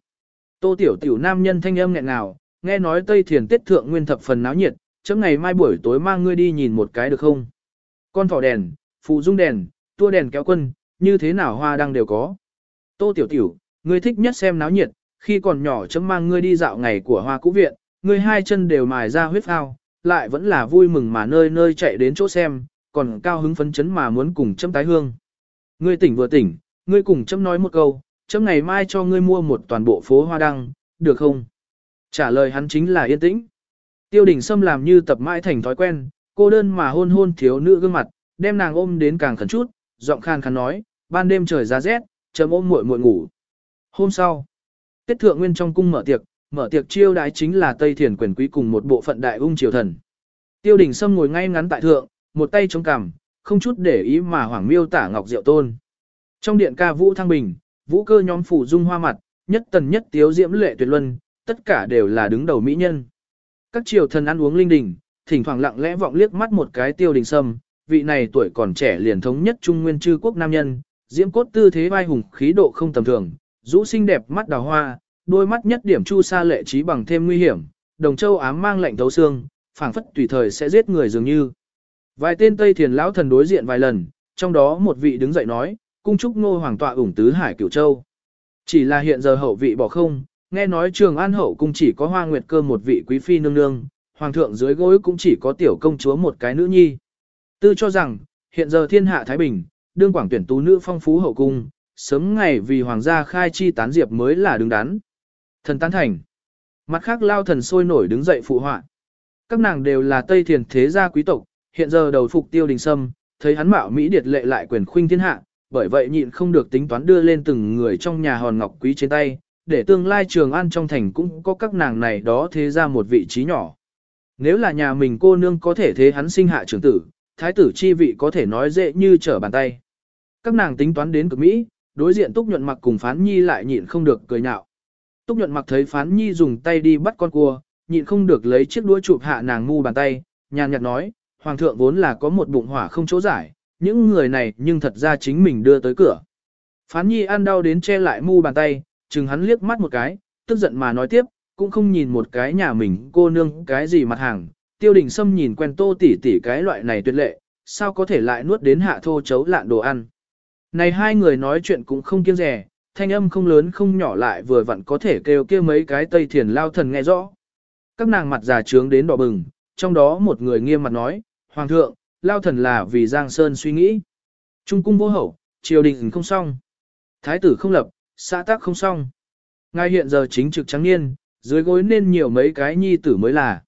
Tô tiểu tiểu nam nhân thanh âm nghẹn nào, nghe nói Tây Thiền Tết Thượng Nguyên thập phần náo nhiệt, chấm ngày mai buổi tối mang ngươi đi nhìn một cái được không? Con thỏ đèn, phụ dung đèn, tua đèn kéo quân, như thế nào hoa đăng đều có. Tô tiểu tiểu, ngươi thích nhất xem náo nhiệt, khi còn nhỏ chấm mang ngươi đi dạo ngày của hoa cũ viện, ngươi hai chân đều mài ra huyết phao, lại vẫn là vui mừng mà nơi nơi chạy đến chỗ xem, còn cao hứng phấn chấn mà muốn cùng chấm tái hương. Ngươi tỉnh vừa tỉnh, ngươi cùng chấm nói một câu, chấm ngày mai cho ngươi mua một toàn bộ phố hoa đăng, được không? Trả lời hắn chính là yên tĩnh. Tiêu đình Sâm làm như tập mãi thành thói quen, cô đơn mà hôn hôn thiếu nữ gương mặt, đem nàng ôm đến càng khẩn chút, giọng khan khàn nói, ban đêm trời giá rét, chấm ôm muội muội ngủ. Hôm sau, Tết Thượng Nguyên trong cung mở tiệc, mở tiệc chiêu đái chính là Tây Thiền quyền quý cùng một bộ phận đại ung triều thần. Tiêu đình Sâm ngồi ngay ngắn tại thượng, một tay chống cằm, không chút để ý mà hoảng miêu tả ngọc diệu tôn. Trong điện ca vũ thăng bình, vũ cơ nhóm phủ dung hoa mặt, nhất tần nhất tiếu diễm lệ tuyệt luân, tất cả đều là đứng đầu mỹ nhân. Các triều thần ăn uống linh đình, thỉnh thoảng lặng lẽ vọng liếc mắt một cái tiêu đình sâm, vị này tuổi còn trẻ liền thống nhất trung nguyên chư quốc nam nhân, diễm cốt tư thế vai hùng khí độ không tầm thường, rũ xinh đẹp mắt đào hoa, đôi mắt nhất điểm chu sa lệ trí bằng thêm nguy hiểm, đồng châu ám mang lạnh thấu xương, phảng phất tùy thời sẽ giết người dường như. Vài tên Tây Thiền lão thần đối diện vài lần, trong đó một vị đứng dậy nói, cung chúc ngô hoàng tọa ủng tứ hải cửu châu. Chỉ là hiện giờ hậu vị bỏ không, nghe nói trường an hậu cung chỉ có hoa nguyệt cơ một vị quý phi nương nương, hoàng thượng dưới gối cũng chỉ có tiểu công chúa một cái nữ nhi. Tư cho rằng, hiện giờ thiên hạ Thái Bình, đương quảng tuyển tú nữ phong phú hậu cung, sớm ngày vì hoàng gia khai chi tán diệp mới là đứng đắn. Thần tán thành. Mặt khác lao thần sôi nổi đứng dậy phụ họa. Các nàng đều là Tây Thiền thế gia quý tộc, hiện giờ đầu phục tiêu đình sâm, thấy hắn mạo Mỹ điệt lệ lại quyền khuynh thiên hạ, bởi vậy nhịn không được tính toán đưa lên từng người trong nhà hòn ngọc quý trên tay, để tương lai trường an trong thành cũng có các nàng này đó thế ra một vị trí nhỏ. Nếu là nhà mình cô nương có thể thế hắn sinh hạ trưởng tử, thái tử chi vị có thể nói dễ như trở bàn tay. Các nàng tính toán đến cực Mỹ, đối diện Túc Nhuận Mặc cùng Phán Nhi lại nhịn không được cười nhạo. Túc Nhuận Mặc thấy Phán Nhi dùng tay đi bắt con cua, nhịn không được lấy chiếc đũa chụp hạ nàng ngu bàn tay, nhàn nhạt nói, Hoàng thượng vốn là có một bụng hỏa không chỗ giải, những người này nhưng thật ra chính mình đưa tới cửa. Phán Nhi ăn đau đến che lại mu bàn tay, chừng hắn liếc mắt một cái, tức giận mà nói tiếp, cũng không nhìn một cái nhà mình cô nương cái gì mặt hàng. Tiêu đình Sâm nhìn quen tô tỉ tỉ cái loại này tuyệt lệ, sao có thể lại nuốt đến hạ thô chấu lạn đồ ăn. Này hai người nói chuyện cũng không kiêng rẻ, thanh âm không lớn không nhỏ lại vừa vặn có thể kêu kia mấy cái tây thiền lao thần nghe rõ. Các nàng mặt già trướng đến đỏ bừng, trong đó một người nghiêm mặt nói, Hoàng thượng, lao thần là vì Giang Sơn suy nghĩ. Trung cung vô hậu, triều đình không xong. Thái tử không lập, xã tác không xong. Ngài hiện giờ chính trực trắng niên, dưới gối nên nhiều mấy cái nhi tử mới là.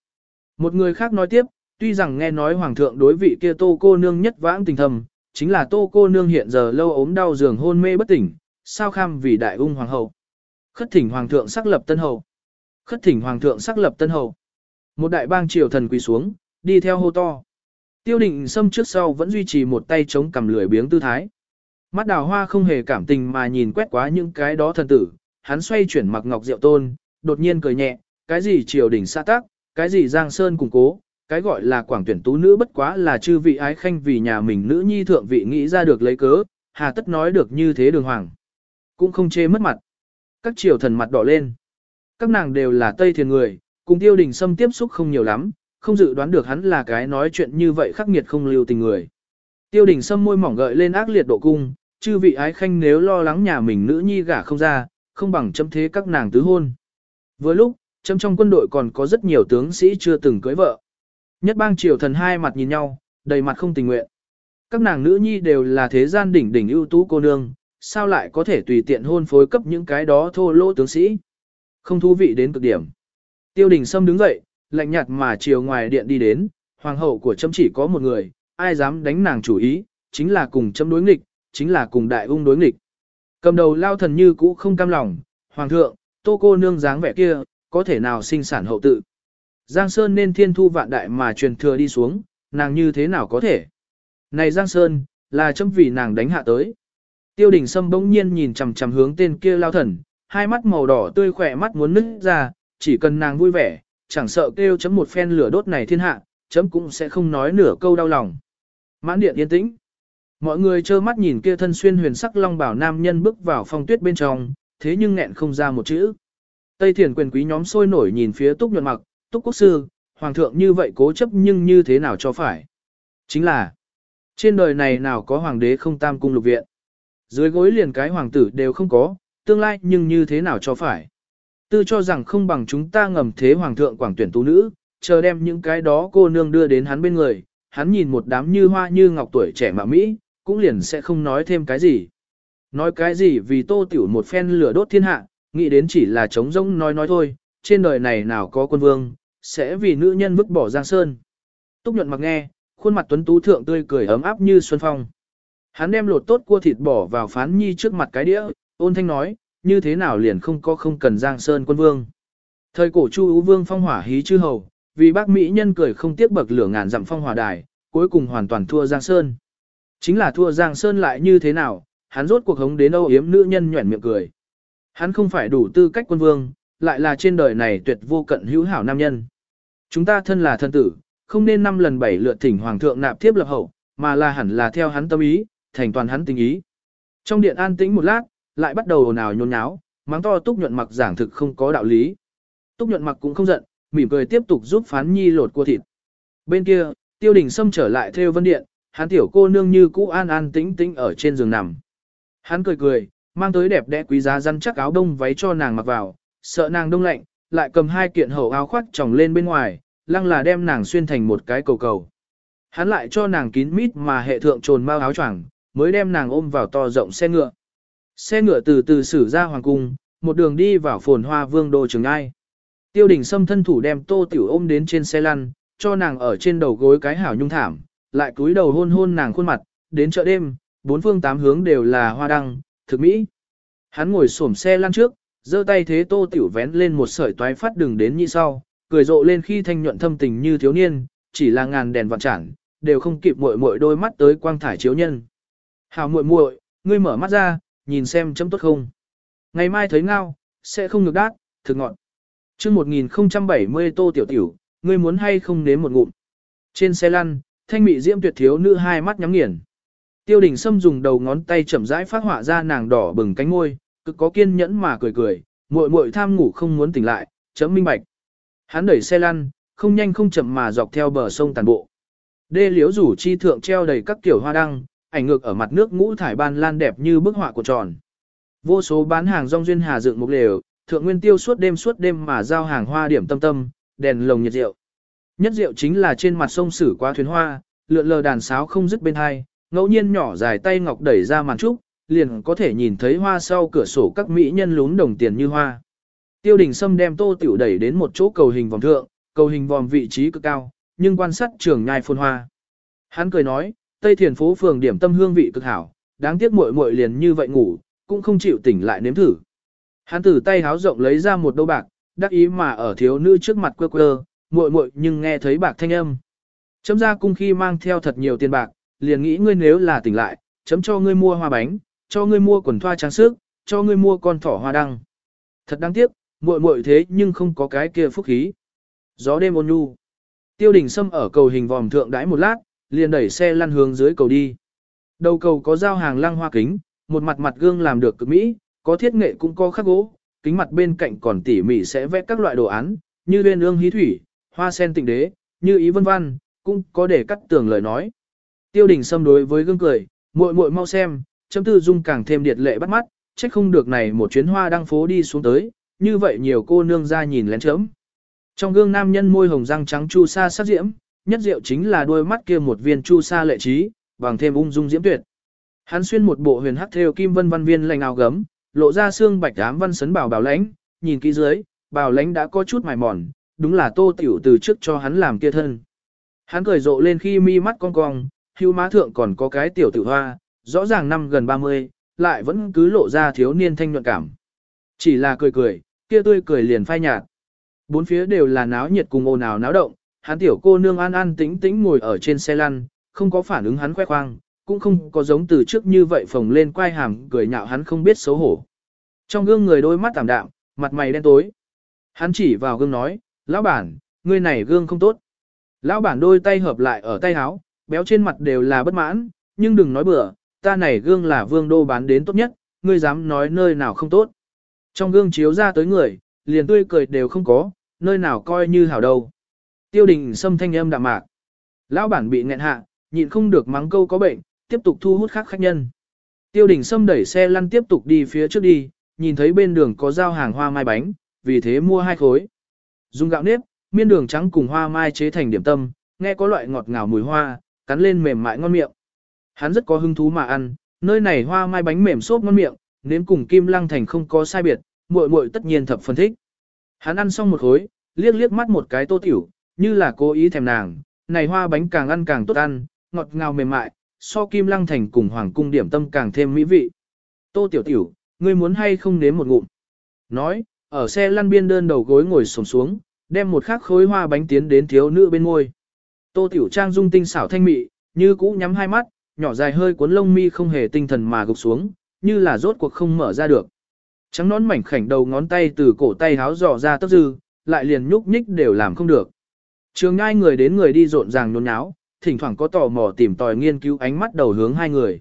Một người khác nói tiếp, tuy rằng nghe nói hoàng thượng đối vị kia tô cô nương nhất vãng tình thầm, chính là tô cô nương hiện giờ lâu ốm đau giường hôn mê bất tỉnh, sao kham vì đại ung hoàng hậu. Khất thỉnh hoàng thượng xác lập tân hậu. Khất thỉnh hoàng thượng xác lập tân hậu. Một đại bang triều thần quỳ xuống, đi theo hô to. Tiêu định xâm trước sau vẫn duy trì một tay chống cầm lười biếng tư thái. Mắt đào hoa không hề cảm tình mà nhìn quét quá những cái đó thần tử, hắn xoay chuyển mặc ngọc diệu tôn, đột nhiên cười nhẹ, cái gì triều đình xa tác, cái gì giang sơn củng cố, cái gọi là quảng tuyển tú nữ bất quá là chư vị ái khanh vì nhà mình nữ nhi thượng vị nghĩ ra được lấy cớ, hà tất nói được như thế đường hoàng. Cũng không chê mất mặt. Các triều thần mặt đỏ lên. Các nàng đều là Tây Thiền người, cùng tiêu đình xâm tiếp xúc không nhiều lắm, không dự đoán được hắn là cái nói chuyện như vậy khắc nghiệt không lưu tình người. Tiêu đình xâm môi mỏng gợi lên ác liệt độ cung, chư vị ái khanh nếu lo lắng nhà mình nữ nhi gả không ra, không bằng chấm thế các nàng tứ hôn. Với lúc, chấm trong quân đội còn có rất nhiều tướng sĩ chưa từng cưới vợ. Nhất bang triều thần hai mặt nhìn nhau, đầy mặt không tình nguyện. Các nàng nữ nhi đều là thế gian đỉnh đỉnh ưu tú cô nương, sao lại có thể tùy tiện hôn phối cấp những cái đó thô lỗ tướng sĩ. Không thú vị đến cực điểm. Tiêu đình Sâm đứng dậy, lạnh nhạt mà chiều ngoài điện đi đến, hoàng hậu của chấm chỉ có một người, ai dám đánh nàng chủ ý, chính là cùng chấm đối nghịch, chính là cùng đại ung đối nghịch. Cầm đầu lao thần như cũ không cam lòng, hoàng thượng, tô cô nương dáng vẻ kia, có thể nào sinh sản hậu tự. Giang Sơn nên thiên thu vạn đại mà truyền thừa đi xuống, nàng như thế nào có thể. Này Giang Sơn, là chấm vì nàng đánh hạ tới. Tiêu đình Sâm bỗng nhiên nhìn chằm chằm hướng tên kia lao thần, hai mắt màu đỏ tươi khỏe mắt muốn nứt ra, chỉ cần nàng vui vẻ, chẳng sợ kêu chấm một phen lửa đốt này thiên hạ, chấm cũng sẽ không nói nửa câu đau lòng. Mãn điện yên tĩnh. Mọi người trơ mắt nhìn kia thân xuyên huyền sắc long bảo nam nhân bước vào phong tuyết bên trong, thế nhưng nghẹn không ra một chữ. Tây thiền quyền quý nhóm sôi nổi nhìn phía túc nhuận mặc, túc quốc sư, hoàng thượng như vậy cố chấp nhưng như thế nào cho phải. Chính là, trên đời này nào có hoàng đế không tam cung lục viện. Dưới gối liền cái hoàng tử đều không có, tương lai nhưng như thế nào cho phải. Tư cho rằng không bằng chúng ta ngầm thế hoàng thượng quảng tuyển tú nữ, chờ đem những cái đó cô nương đưa đến hắn bên người, hắn nhìn một đám như hoa như ngọc tuổi trẻ mà Mỹ, cũng liền sẽ không nói thêm cái gì. Nói cái gì vì tô tiểu một phen lửa đốt thiên hạ, nghĩ đến chỉ là trống rỗng nói nói thôi, trên đời này nào có quân vương, sẽ vì nữ nhân vứt bỏ giang sơn. Túc nhuận mặc nghe, khuôn mặt tuấn tú thượng tươi cười ấm áp như xuân phong. Hắn đem lột tốt cua thịt bỏ vào phán nhi trước mặt cái đĩa, ôn thanh nói, như thế nào liền không có không cần giang sơn quân vương. Thời cổ chu ú vương phong hỏa hí chư hầu, vì bác Mỹ nhân cười không tiếc bậc lửa ngàn dặm phong hỏa đài, cuối cùng hoàn toàn thua giang sơn. Chính là thua giang sơn lại như thế nào, hắn rốt cuộc hống đến âu yếm nữ nhân nhuẩn miệng cười. Hắn không phải đủ tư cách quân vương, lại là trên đời này tuyệt vô cận hữu hảo nam nhân. Chúng ta thân là thân tử, không nên năm lần bảy lượt thỉnh hoàng thượng nạp thiếp lập hậu, mà là hẳn là theo hắn tâm ý, thành toàn hắn tình ý. Trong điện an tĩnh một lát, lại bắt đầu ồn ào nhốn nháo, mắng to túc nhuận mặc giảng thực không có đạo lý. Túc nhuận mặc cũng không giận, mỉm cười tiếp tục giúp phán nhi lột cua thịt. Bên kia, tiêu đình xâm trở lại theo vân điện, hắn tiểu cô nương như cũ an an tĩnh tĩnh ở trên giường nằm. Hắn cười cười, mang tới đẹp đẽ quý giá răn chắc áo đông váy cho nàng mặc vào, sợ nàng đông lạnh, lại cầm hai kiện hậu áo khoác tròng lên bên ngoài, lăng là đem nàng xuyên thành một cái cầu cầu. Hắn lại cho nàng kín mít mà hệ thượng trồn mau áo choàng, mới đem nàng ôm vào to rộng xe ngựa. Xe ngựa từ từ xử ra hoàng cung, một đường đi vào phồn hoa vương đô trường ai. Tiêu đình xâm thân thủ đem tô tiểu ôm đến trên xe lăn, cho nàng ở trên đầu gối cái hảo nhung thảm, lại cúi đầu hôn hôn nàng khuôn mặt, đến chợ đêm, bốn phương tám hướng đều là hoa đăng, thực mỹ. Hắn ngồi xổm xe lăn trước, giơ tay thế tô tiểu vén lên một sợi toái phát đường đến như sau, cười rộ lên khi thanh nhuận thâm tình như thiếu niên, chỉ là ngàn đèn vạn chản, đều không kịp muội muội đôi mắt tới quang thải chiếu nhân. Hảo muội muội, ngươi mở mắt ra, nhìn xem chấm tốt không. Ngày mai thấy ngao, sẽ không ngược đát, thực ngọn. Trước 1070 tô tiểu tiểu, ngươi muốn hay không nếm một ngụm. Trên xe lăn, thanh mị diễm tuyệt thiếu nữ hai mắt nhắm nghiền. Tiêu đình Sâm dùng đầu ngón tay chậm rãi phát họa ra nàng đỏ bừng cánh môi, cực có kiên nhẫn mà cười cười, muội muội tham ngủ không muốn tỉnh lại, chấm minh bạch. Hắn đẩy xe lăn, không nhanh không chậm mà dọc theo bờ sông tàn bộ. Đê liếu rủ chi thượng treo đầy các kiểu hoa đăng, ảnh ngược ở mặt nước ngũ thải ban lan đẹp như bức họa của tròn. Vô số bán hàng rong duyên hà dựng mục lều, thượng nguyên tiêu suốt đêm suốt đêm mà giao hàng hoa điểm tâm tâm, đèn lồng nhiệt rượu. Nhất rượu chính là trên mặt sông sử qua thuyền hoa, lượn lờ đàn sáo không dứt bên hai, ngẫu nhiên nhỏ dài tay ngọc đẩy ra màn trúc, liền có thể nhìn thấy hoa sau cửa sổ các mỹ nhân lún đồng tiền như hoa. Tiêu đình Sâm đem tô tiểu đẩy đến một chỗ cầu hình vòng thượng, cầu hình vòng vị trí cực cao, nhưng quan sát trường nhai phôn hoa. Hắn cười nói, Tây Thiền phố phường điểm tâm hương vị cực hảo, đáng tiếc muội muội liền như vậy ngủ, cũng không chịu tỉnh lại nếm thử. Hắn từ tay háo rộng lấy ra một đô bạc, đắc ý mà ở thiếu nữ trước mặt quơ quơ, muội muội nhưng nghe thấy bạc thanh âm. Chấm ra cung khi mang theo thật nhiều tiền bạc, liền nghĩ ngươi nếu là tỉnh lại, chấm cho ngươi mua hoa bánh, cho ngươi mua quần thoa trang sức, cho ngươi mua con thỏ hoa đăng. Thật đáng tiếc, muội muội thế nhưng không có cái kia phúc khí. Gió đêm ôn nhu. Tiêu đình Sâm ở cầu hình vòm thượng đãi một lát, liền đẩy xe lăn hướng dưới cầu đi. Đầu cầu có giao hàng lăng hoa kính, một mặt mặt gương làm được cực mỹ, có thiết nghệ cũng có khắc gỗ, kính mặt bên cạnh còn tỉ mỉ sẽ vẽ các loại đồ án, như liên ương hí thủy, hoa sen tịnh đế, như ý vân văn, cũng có để cắt tường lời nói. Tiêu đình Sâm đối với gương cười, muội muội mau xem, chấm tư dung càng thêm điệt lệ bắt mắt, trách không được này một chuyến hoa đăng phố đi xuống tới, như vậy nhiều cô nương ra nhìn lén chấm. Trong gương nam nhân môi hồng răng trắng chu sa sắc diễm, nhất diệu chính là đôi mắt kia một viên chu sa lệ trí, bằng thêm ung dung diễm tuyệt. Hắn xuyên một bộ huyền hắc theo kim vân văn viên lành áo gấm, lộ ra xương bạch ám văn sấn bảo bảo lãnh, nhìn kỹ dưới, bảo lãnh đã có chút mài mòn, đúng là tô tiểu từ trước cho hắn làm kia thân. Hắn cười rộ lên khi mi mắt cong cong, hưu má thượng còn có cái tiểu tử hoa, rõ ràng năm gần 30, lại vẫn cứ lộ ra thiếu niên thanh nhuận cảm. Chỉ là cười cười, kia tươi cười liền phai nhạt. Bốn phía đều là náo nhiệt cùng ồn ào náo động, hắn tiểu cô nương an an tĩnh tĩnh ngồi ở trên xe lăn, không có phản ứng hắn khoe khoang, cũng không có giống từ trước như vậy phồng lên quay hàm cười nhạo hắn không biết xấu hổ. Trong gương người đôi mắt tạm đạm, mặt mày đen tối. Hắn chỉ vào gương nói, lão bản, ngươi này gương không tốt. Lão bản đôi tay hợp lại ở tay áo, béo trên mặt đều là bất mãn, nhưng đừng nói bừa, ta này gương là vương đô bán đến tốt nhất, ngươi dám nói nơi nào không tốt. Trong gương chiếu ra tới người, liền tươi cười đều không có, nơi nào coi như hảo đâu. Tiêu đình xâm thanh âm đạm mạc. Lão bản bị nghẹn hạ, nhịn không được mắng câu có bệnh, tiếp tục thu hút khác khách nhân. Tiêu đình xâm đẩy xe lăn tiếp tục đi phía trước đi, nhìn thấy bên đường có giao hàng hoa mai bánh, vì thế mua hai khối. Dùng gạo nếp, miên đường trắng cùng hoa mai chế thành điểm tâm, nghe có loại ngọt ngào mùi hoa, cắn lên mềm mại ngon miệng. Hắn rất có hứng thú mà ăn, nơi này hoa mai bánh mềm xốp ngon miệng, nếm cùng kim lăng thành không có sai biệt, muội muội tất nhiên thập phân thích. Hắn ăn xong một khối, liếc liếc mắt một cái tô tiểu, như là cố ý thèm nàng, này hoa bánh càng ăn càng tốt ăn, ngọt ngào mềm mại, so kim lăng thành cùng hoàng cung điểm tâm càng thêm mỹ vị. Tô tiểu tiểu, ngươi muốn hay không nếm một ngụm? Nói, ở xe lăn biên đơn đầu gối ngồi sổng xuống, đem một khắc khối hoa bánh tiến đến thiếu nữ bên môi. Tô tiểu trang dung tinh xảo thanh mị, như cũ nhắm hai mắt, nhỏ dài hơi cuốn lông mi không hề tinh thần mà gục xuống, như là rốt cuộc không mở ra được. Trắng nón mảnh khảnh đầu ngón tay từ cổ tay háo dò ra tấp dư, lại liền nhúc nhích đều làm không được. Trường ngai người đến người đi rộn ràng nhốn nháo, thỉnh thoảng có tò mò tìm tòi nghiên cứu ánh mắt đầu hướng hai người.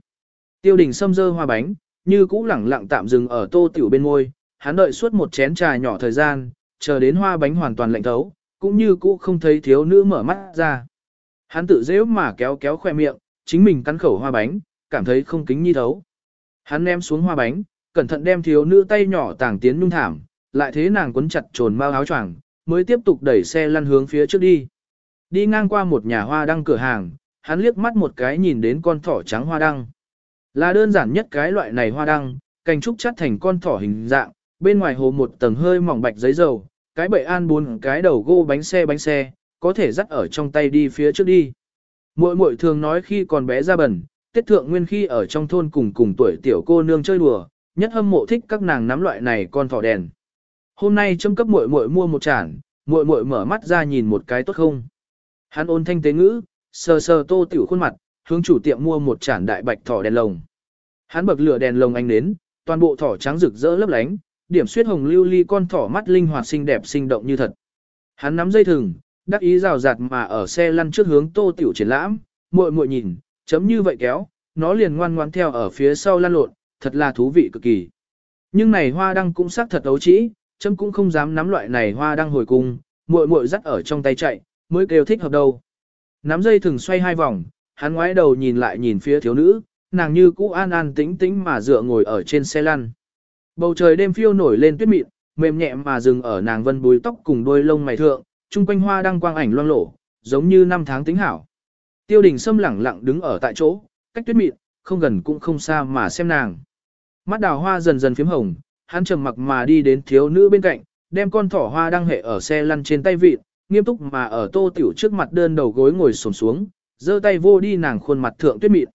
Tiêu đình xâm dơ hoa bánh, như cũ lẳng lặng tạm dừng ở tô tiểu bên môi, hắn đợi suốt một chén trà nhỏ thời gian, chờ đến hoa bánh hoàn toàn lạnh thấu, cũng như cũ không thấy thiếu nữ mở mắt ra. Hắn tự dễ mà kéo kéo khoe miệng, chính mình cắn khẩu hoa bánh, cảm thấy không kính nhi thấu. Hắn ném xuống hoa bánh, cẩn thận đem thiếu nữ tay nhỏ tàng tiến nhung thảm, lại thế nàng quấn chặt trồn mau áo choàng, mới tiếp tục đẩy xe lăn hướng phía trước đi. Đi ngang qua một nhà hoa đăng cửa hàng, hắn liếc mắt một cái nhìn đến con thỏ trắng hoa đăng. Là đơn giản nhất cái loại này hoa đăng, cành trúc chắt thành con thỏ hình dạng, bên ngoài hồ một tầng hơi mỏng bạch giấy dầu, cái bậy an bốn cái đầu gô bánh xe bánh xe, có thể dắt ở trong tay đi phía trước đi. Muội muội thường nói khi còn bé ra bẩn, tiết thượng nguyên khi ở trong thôn cùng cùng tuổi tiểu cô nương chơi đùa, nhất hâm mộ thích các nàng nắm loại này con thỏ đèn. Hôm nay châm cấp muội muội mua một chản, muội muội mở mắt ra nhìn một cái tốt không. Hắn ôn thanh tế ngữ, sờ sờ tô tiểu khuôn mặt, hướng chủ tiệm mua một chản đại bạch thỏ đèn lồng. Hắn bậc lửa đèn lồng ánh đến, toàn bộ thỏ trắng rực rỡ lấp lánh, điểm xuyết hồng lưu ly con thỏ mắt linh hoạt xinh đẹp sinh động như thật. Hắn nắm dây thừng, đắc ý rào rạt mà ở xe lăn trước hướng tô tiểu triển lãm, muội muội nhìn, chấm như vậy kéo, nó liền ngoan ngoan theo ở phía sau lăn lộn, thật là thú vị cực kỳ. Nhưng này hoa đăng cũng sắc thật ấu trĩ, chấm cũng không dám nắm loại này hoa đăng hồi cung, muội muội dắt ở trong tay chạy, mới kêu thích hợp đâu. Nắm dây thừng xoay hai vòng, hắn ngoái đầu nhìn lại nhìn phía thiếu nữ, nàng như cũ an an tĩnh tĩnh mà dựa ngồi ở trên xe lăn. Bầu trời đêm phiêu nổi lên tuyết mịn, mềm nhẹ mà dừng ở nàng vân búi tóc cùng đôi lông mày thượng, trung quanh hoa đang quang ảnh loang lổ, giống như năm tháng tính hảo. Tiêu đình Sâm lẳng lặng đứng ở tại chỗ, cách tuyết mịn, không gần cũng không xa mà xem nàng. Mắt đào hoa dần dần phím hồng, hắn trầm mặc mà đi đến thiếu nữ bên cạnh, đem con thỏ hoa đang hệ ở xe lăn trên tay vịt, nghiêm túc mà ở tô tiểu trước mặt đơn đầu gối ngồi xổm xuống, giơ tay vô đi nàng khuôn mặt thượng tuyết mịn.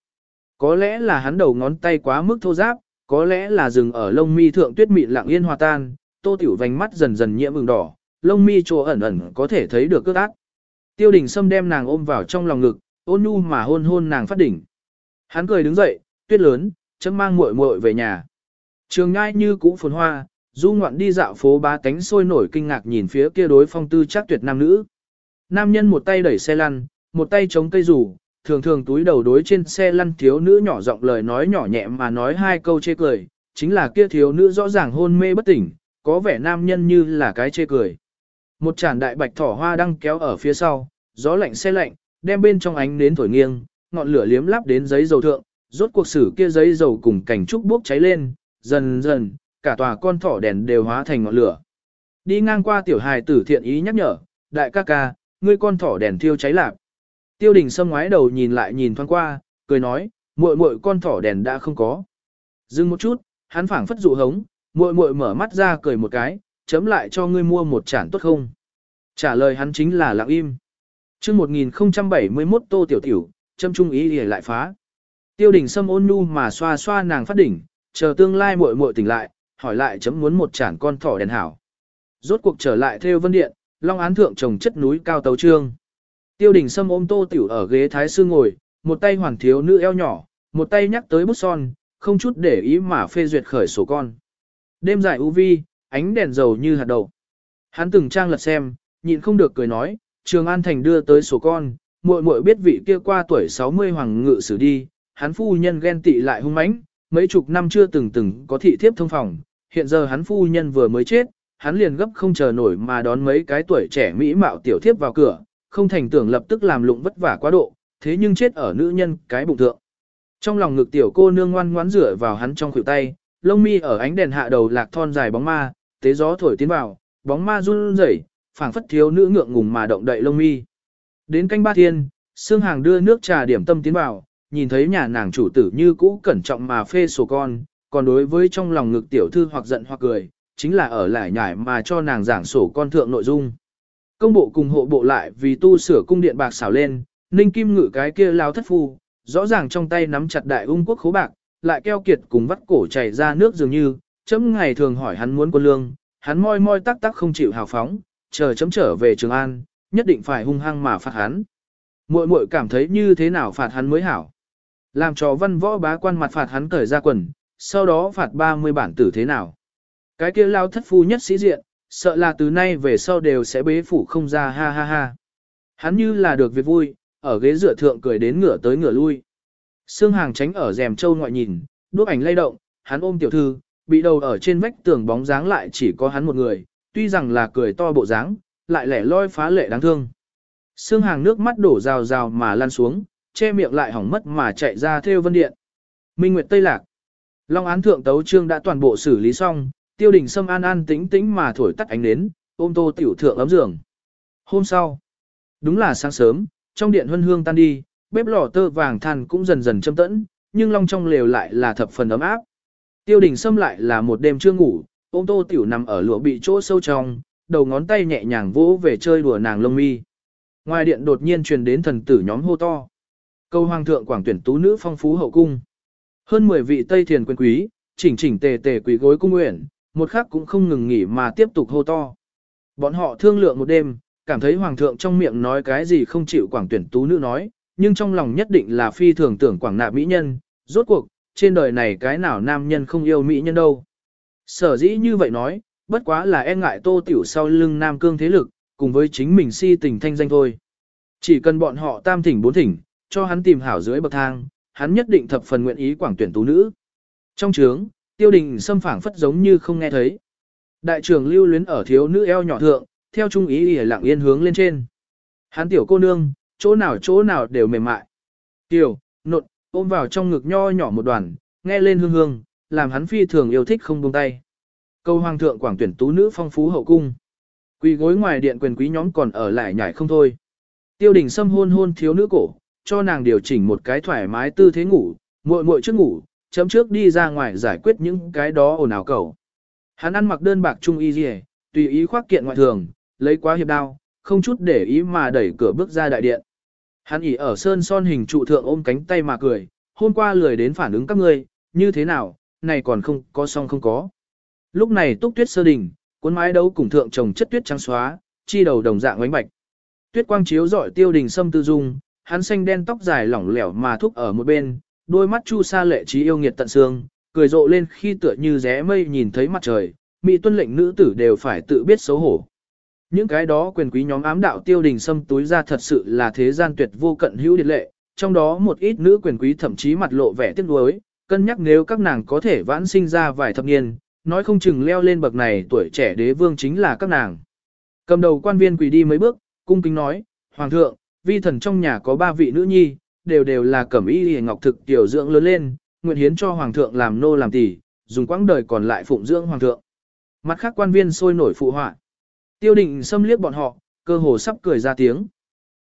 Có lẽ là hắn đầu ngón tay quá mức thô giáp, có lẽ là dừng ở lông mi thượng tuyết mịn lặng yên hòa tan, tô tiểu vành mắt dần dần nhiễm ửng đỏ, lông mi chỗ ẩn ẩn có thể thấy được cước ác. Tiêu đình Sâm đem nàng ôm vào trong lòng ngực, ôn nhu mà hôn hôn nàng phát đỉnh. Hắn cười đứng dậy, tuyết lớn, chấm mang muội muội về nhà. Trường ngai như cũ phồn hoa, du ngoạn đi dạo phố ba cánh sôi nổi kinh ngạc nhìn phía kia đối phong tư chắc tuyệt nam nữ. Nam nhân một tay đẩy xe lăn, một tay chống cây rủ, thường thường túi đầu đối trên xe lăn thiếu nữ nhỏ giọng lời nói nhỏ nhẹ mà nói hai câu chê cười, chính là kia thiếu nữ rõ ràng hôn mê bất tỉnh, có vẻ nam nhân như là cái chê cười. Một tràn đại bạch thỏ hoa đang kéo ở phía sau, gió lạnh xe lạnh, đem bên trong ánh đến thổi nghiêng, ngọn lửa liếm lắp đến giấy dầu thượng, rốt cuộc sử kia giấy dầu cùng cảnh trúc bốc cháy lên, dần dần, cả tòa con thỏ đèn đều hóa thành ngọn lửa. Đi ngang qua tiểu hài tử thiện ý nhắc nhở, đại ca ca, ngươi con thỏ đèn thiêu cháy lạp. Tiêu đình sâm ngoái đầu nhìn lại nhìn thoáng qua, cười nói, muội muội con thỏ đèn đã không có. Dừng một chút, hắn phảng phất dụ hống, muội muội mở mắt ra cười một cái, chấm lại cho ngươi mua một chản tốt không? Trả lời hắn chính là lặng im. Trước 1071 tô tiểu tiểu, châm trung ý để lại phá. Tiêu đình sâm ôn nhu mà xoa xoa nàng phát đỉnh, chờ tương lai muội muội tỉnh lại, hỏi lại chấm muốn một chản con thỏ đèn hảo. Rốt cuộc trở lại theo vân điện, long án thượng trồng chất núi cao tấu trương. Tiêu đình sâm ôm tô tiểu ở ghế thái sư ngồi, một tay hoàn thiếu nữ eo nhỏ, một tay nhắc tới bút son, không chút để ý mà phê duyệt khởi sổ con. Đêm dài u vi, ánh đèn dầu như hạt đậu. Hắn từng trang lật xem, nhịn không được cười nói, Trường An Thành đưa tới sổ con, muội muội biết vị kia qua tuổi 60 hoàng ngự xử đi, hắn phu nhân ghen tị lại hung mãnh, mấy chục năm chưa từng từng có thị thiếp thông phòng, hiện giờ hắn phu nhân vừa mới chết, hắn liền gấp không chờ nổi mà đón mấy cái tuổi trẻ mỹ mạo tiểu thiếp vào cửa, không thành tưởng lập tức làm lụng vất vả quá độ, thế nhưng chết ở nữ nhân cái bụng thượng. Trong lòng ngực tiểu cô nương ngoan ngoãn rửa vào hắn trong khuỷu tay, lông mi ở ánh đèn hạ đầu lạc thon dài bóng ma, tế gió thổi tiến vào, bóng ma run rẩy, phảng phất thiếu nữ ngượng ngùng mà động đậy lông mi. Đến canh ba thiên, Sương Hàng đưa nước trà điểm tâm tiến vào, nhìn thấy nhà nàng chủ tử như cũ cẩn trọng mà phê sổ con, còn đối với trong lòng ngực tiểu thư hoặc giận hoặc cười, chính là ở lại nhải mà cho nàng giảng sổ con thượng nội dung. Công bộ cùng hộ bộ lại vì tu sửa cung điện bạc xảo lên, ninh kim ngự cái kia lao thất phu, rõ ràng trong tay nắm chặt đại ung quốc khố bạc, lại keo kiệt cùng vắt cổ chảy ra nước dường như, chấm ngày thường hỏi hắn muốn quân lương, hắn moi moi tắc tắc không chịu hào phóng, chờ chấm trở về Trường An, nhất định phải hung hăng mà phạt hắn. Muội muội cảm thấy như thế nào phạt hắn mới hảo. Làm cho văn võ bá quan mặt phạt hắn cởi ra quần, sau đó phạt 30 bản tử thế nào. Cái kia lao thất phu nhất sĩ diện, sợ là từ nay về sau đều sẽ bế phủ không ra ha ha ha. Hắn như là được việc vui, ở ghế dựa thượng cười đến ngửa tới ngửa lui. Sương hàng tránh ở rèm châu ngoại nhìn, đuốc ảnh lay động, hắn ôm tiểu thư, bị đầu ở trên vách tường bóng dáng lại chỉ có hắn một người, tuy rằng là cười to bộ dáng, lại lẻ loi phá lệ đáng thương. Sương hàng nước mắt đổ rào rào mà lan xuống, che miệng lại hỏng mất mà chạy ra theo vân điện. Minh Nguyệt Tây Lạc. Long án thượng tấu trương đã toàn bộ xử lý xong, tiêu đình sâm an an tĩnh tĩnh mà thổi tắt ánh nến, ôm tô tiểu thượng ấm giường. Hôm sau, đúng là sáng sớm, trong điện huân hương tan đi, bếp lò tơ vàng than cũng dần dần châm tẫn, nhưng long trong lều lại là thập phần ấm áp. Tiêu đình xâm lại là một đêm chưa ngủ, ôm tô tiểu nằm ở lụa bị chỗ sâu trong, đầu ngón tay nhẹ nhàng vỗ về chơi đùa nàng lông mi. Ngoài điện đột nhiên truyền đến thần tử nhóm hô to. Câu hoàng thượng quảng tuyển tú nữ phong phú hậu cung. Hơn 10 vị Tây Thiền quyền quý, chỉnh chỉnh tề tề quỳ gối cung nguyện, một khắc cũng không ngừng nghỉ mà tiếp tục hô to. Bọn họ thương lượng một đêm, cảm thấy hoàng thượng trong miệng nói cái gì không chịu quảng tuyển tú nữ nói, nhưng trong lòng nhất định là phi thường tưởng quảng nạp mỹ nhân, rốt cuộc, trên đời này cái nào nam nhân không yêu mỹ nhân đâu. Sở dĩ như vậy nói, bất quá là e ngại tô tiểu sau lưng nam cương thế lực, cùng với chính mình si tình thanh danh thôi. Chỉ cần bọn họ tam thỉnh bốn thỉnh, cho hắn tìm hảo dưới bậc thang, hắn nhất định thập phần nguyện ý quảng tuyển tú nữ. Trong trướng, tiêu đình xâm phảng phất giống như không nghe thấy. Đại trưởng lưu luyến ở thiếu nữ eo nhỏ thượng, theo trung ý ỉa lặng yên hướng lên trên. Hắn tiểu cô nương, chỗ nào chỗ nào đều mềm mại. Tiểu, nột, ôm vào trong ngực nho nhỏ một đoàn, nghe lên hương hương, làm hắn phi thường yêu thích không buông tay. Câu hoàng thượng quảng tuyển tú nữ phong phú hậu cung. Quỳ gối ngoài điện quyền quý nhóm còn ở lại nhảy không thôi. Tiêu đình xâm hôn hôn thiếu nữ cổ, cho nàng điều chỉnh một cái thoải mái tư thế ngủ, muội muội trước ngủ, chấm trước đi ra ngoài giải quyết những cái đó ồn ào cầu. Hắn ăn mặc đơn bạc trung y dì tùy ý khoác kiện ngoại thường, lấy quá hiệp đao, không chút để ý mà đẩy cửa bước ra đại điện. Hắn ỉ ở sơn son hình trụ thượng ôm cánh tay mà cười, hôm qua lười đến phản ứng các ngươi, như thế nào, này còn không có xong không có. Lúc này túc tuyết sơ đỉnh cuốn mái đấu cùng thượng trồng chất tuyết trắng xóa, chi đầu đồng dạng ánh bạch. Tuyết quang chiếu rọi tiêu đình sâm tư dung, hắn xanh đen tóc dài lỏng lẻo mà thúc ở một bên, đôi mắt chu sa lệ trí yêu nghiệt tận xương, cười rộ lên khi tựa như ré mây nhìn thấy mặt trời, mỹ tuân lệnh nữ tử đều phải tự biết xấu hổ. Những cái đó quyền quý nhóm ám đạo tiêu đình xâm túi ra thật sự là thế gian tuyệt vô cận hữu điệt lệ, trong đó một ít nữ quyền quý thậm chí mặt lộ vẻ tiếc nuối, cân nhắc nếu các nàng có thể vãn sinh ra vài thập niên, nói không chừng leo lên bậc này tuổi trẻ đế vương chính là các nàng. Cầm đầu quan viên quỳ đi mấy bước, cung kính nói, Hoàng thượng, vi thần trong nhà có ba vị nữ nhi, đều đều là cẩm y hề ngọc thực tiểu dưỡng lớn lên, nguyện hiến cho Hoàng thượng làm nô làm tỷ, dùng quãng đời còn lại phụng dưỡng Hoàng thượng. Mặt khác quan viên sôi nổi phụ họa. Tiêu định xâm liếc bọn họ, cơ hồ sắp cười ra tiếng.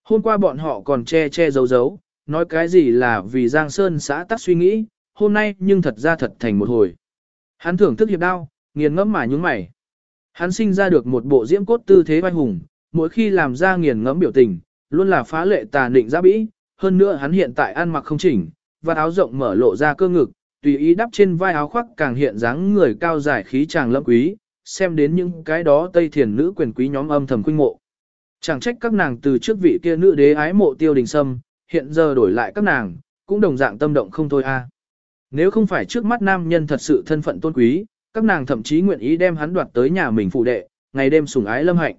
Hôm qua bọn họ còn che che giấu giấu, nói cái gì là vì Giang Sơn xã tắc suy nghĩ, hôm nay nhưng thật ra thật thành một hồi. Hắn thưởng thức hiệp đao, nghiền ngẫm mà nhúng mày. Hắn sinh ra được một bộ diễm cốt tư thế oai hùng, mỗi khi làm ra nghiền ngẫm biểu tình, luôn là phá lệ tà định giáp bĩ, hơn nữa hắn hiện tại ăn mặc không chỉnh, và áo rộng mở lộ ra cơ ngực, tùy ý đắp trên vai áo khoác càng hiện dáng người cao dài khí chàng lâm quý, xem đến những cái đó tây thiền nữ quyền quý nhóm âm thầm khuynh mộ. Chẳng trách các nàng từ trước vị kia nữ đế ái mộ tiêu đình sâm, hiện giờ đổi lại các nàng, cũng đồng dạng tâm động không thôi a. Nếu không phải trước mắt nam nhân thật sự thân phận tôn quý, các nàng thậm chí nguyện ý đem hắn đoạt tới nhà mình phụ đệ, ngày đêm sủng ái lâm hạnh.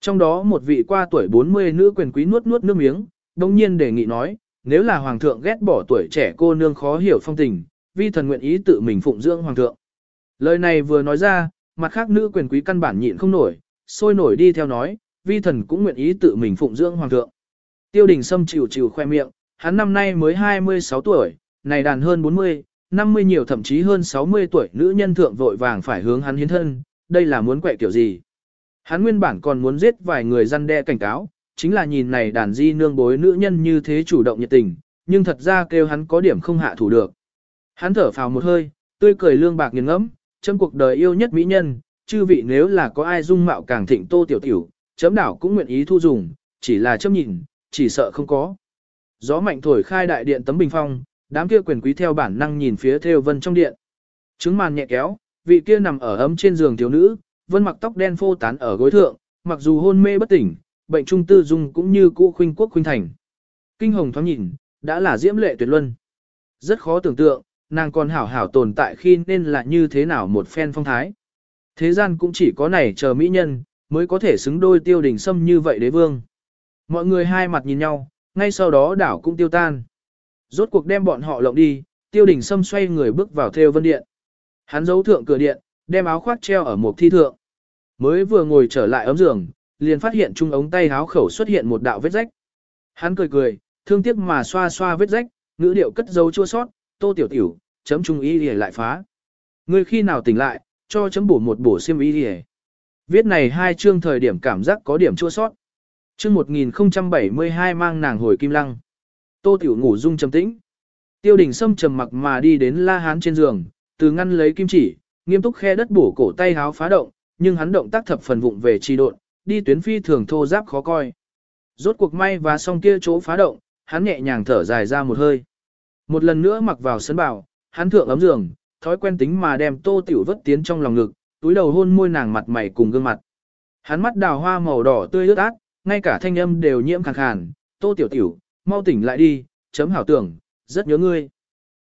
Trong đó một vị qua tuổi 40 nữ quyền quý nuốt nuốt nước miếng, đồng nhiên đề nghị nói, nếu là hoàng thượng ghét bỏ tuổi trẻ cô nương khó hiểu phong tình, vi thần nguyện ý tự mình phụng dưỡng hoàng thượng. Lời này vừa nói ra, mặt khác nữ quyền quý căn bản nhịn không nổi, sôi nổi đi theo nói, vi thần cũng nguyện ý tự mình phụng dưỡng hoàng thượng. Tiêu đình Sâm chịu chịu khoe miệng, hắn năm nay mới 26 tuổi, này đàn hơn 40, 50 nhiều thậm chí hơn 60 tuổi nữ nhân thượng vội vàng phải hướng hắn hiến thân, đây là muốn quẹ kiểu gì. Hắn nguyên bản còn muốn giết vài người răn đe cảnh cáo, chính là nhìn này đàn di nương bối nữ nhân như thế chủ động nhiệt tình, nhưng thật ra kêu hắn có điểm không hạ thủ được. Hắn thở phào một hơi, tươi cười lương bạc nghiền ngẫm, trong cuộc đời yêu nhất mỹ nhân, chư vị nếu là có ai dung mạo càng thịnh tô tiểu tiểu, chấm đảo cũng nguyện ý thu dùng, chỉ là chấm nhìn, chỉ sợ không có. Gió mạnh thổi khai đại điện tấm bình phong, đám kia quyền quý theo bản năng nhìn phía theo vân trong điện. Trứng màn nhẹ kéo, vị kia nằm ở ấm trên giường thiếu nữ, vân mặc tóc đen phô tán ở gối thượng, mặc dù hôn mê bất tỉnh, bệnh trung tư dung cũng như cũ khuynh quốc khuynh thành. Kinh hồng thoáng nhìn, đã là diễm lệ tuyệt luân. Rất khó tưởng tượng, nàng còn hảo hảo tồn tại khi nên là như thế nào một phen phong thái. Thế gian cũng chỉ có này chờ mỹ nhân, mới có thể xứng đôi tiêu đình sâm như vậy đế vương. Mọi người hai mặt nhìn nhau, ngay sau đó đảo cũng tiêu tan. Rốt cuộc đem bọn họ lộng đi, tiêu đình sâm xoay người bước vào theo vân điện. Hắn giấu thượng cửa điện, đem áo khoác treo ở một thi thượng. Mới vừa ngồi trở lại ấm giường, liền phát hiện trung ống tay áo khẩu xuất hiện một đạo vết rách. Hắn cười cười, thương tiếc mà xoa xoa vết rách, ngữ điệu cất dấu chua sót, tô tiểu tiểu, chấm trung y lìa lại phá. Ngươi khi nào tỉnh lại, cho chấm bổ một bổ xiêm y lìa. Viết này hai chương thời điểm cảm giác có điểm chua sót. Chương 1072 mang nàng hồi kim lăng. Tô tiểu ngủ dung trầm tĩnh. Tiêu đình sâm trầm mặc mà đi đến la hán trên giường, từ ngăn lấy kim chỉ, nghiêm túc khe đất bổ cổ tay háo phá động, nhưng hắn động tác thập phần vụng về trì độn, đi tuyến phi thường thô giáp khó coi. Rốt cuộc may và xong kia chỗ phá động, hắn nhẹ nhàng thở dài ra một hơi. Một lần nữa mặc vào sân bảo, hắn thượng ấm giường, thói quen tính mà đem tô tiểu vất tiến trong lòng ngực, túi đầu hôn môi nàng mặt mày cùng gương mặt. Hắn mắt đào hoa màu đỏ tươi ướt át, ngay cả thanh âm đều nhiễm khàn khàn, tô tiểu tiểu, mau tỉnh lại đi, chấm hảo tưởng, rất nhớ ngươi.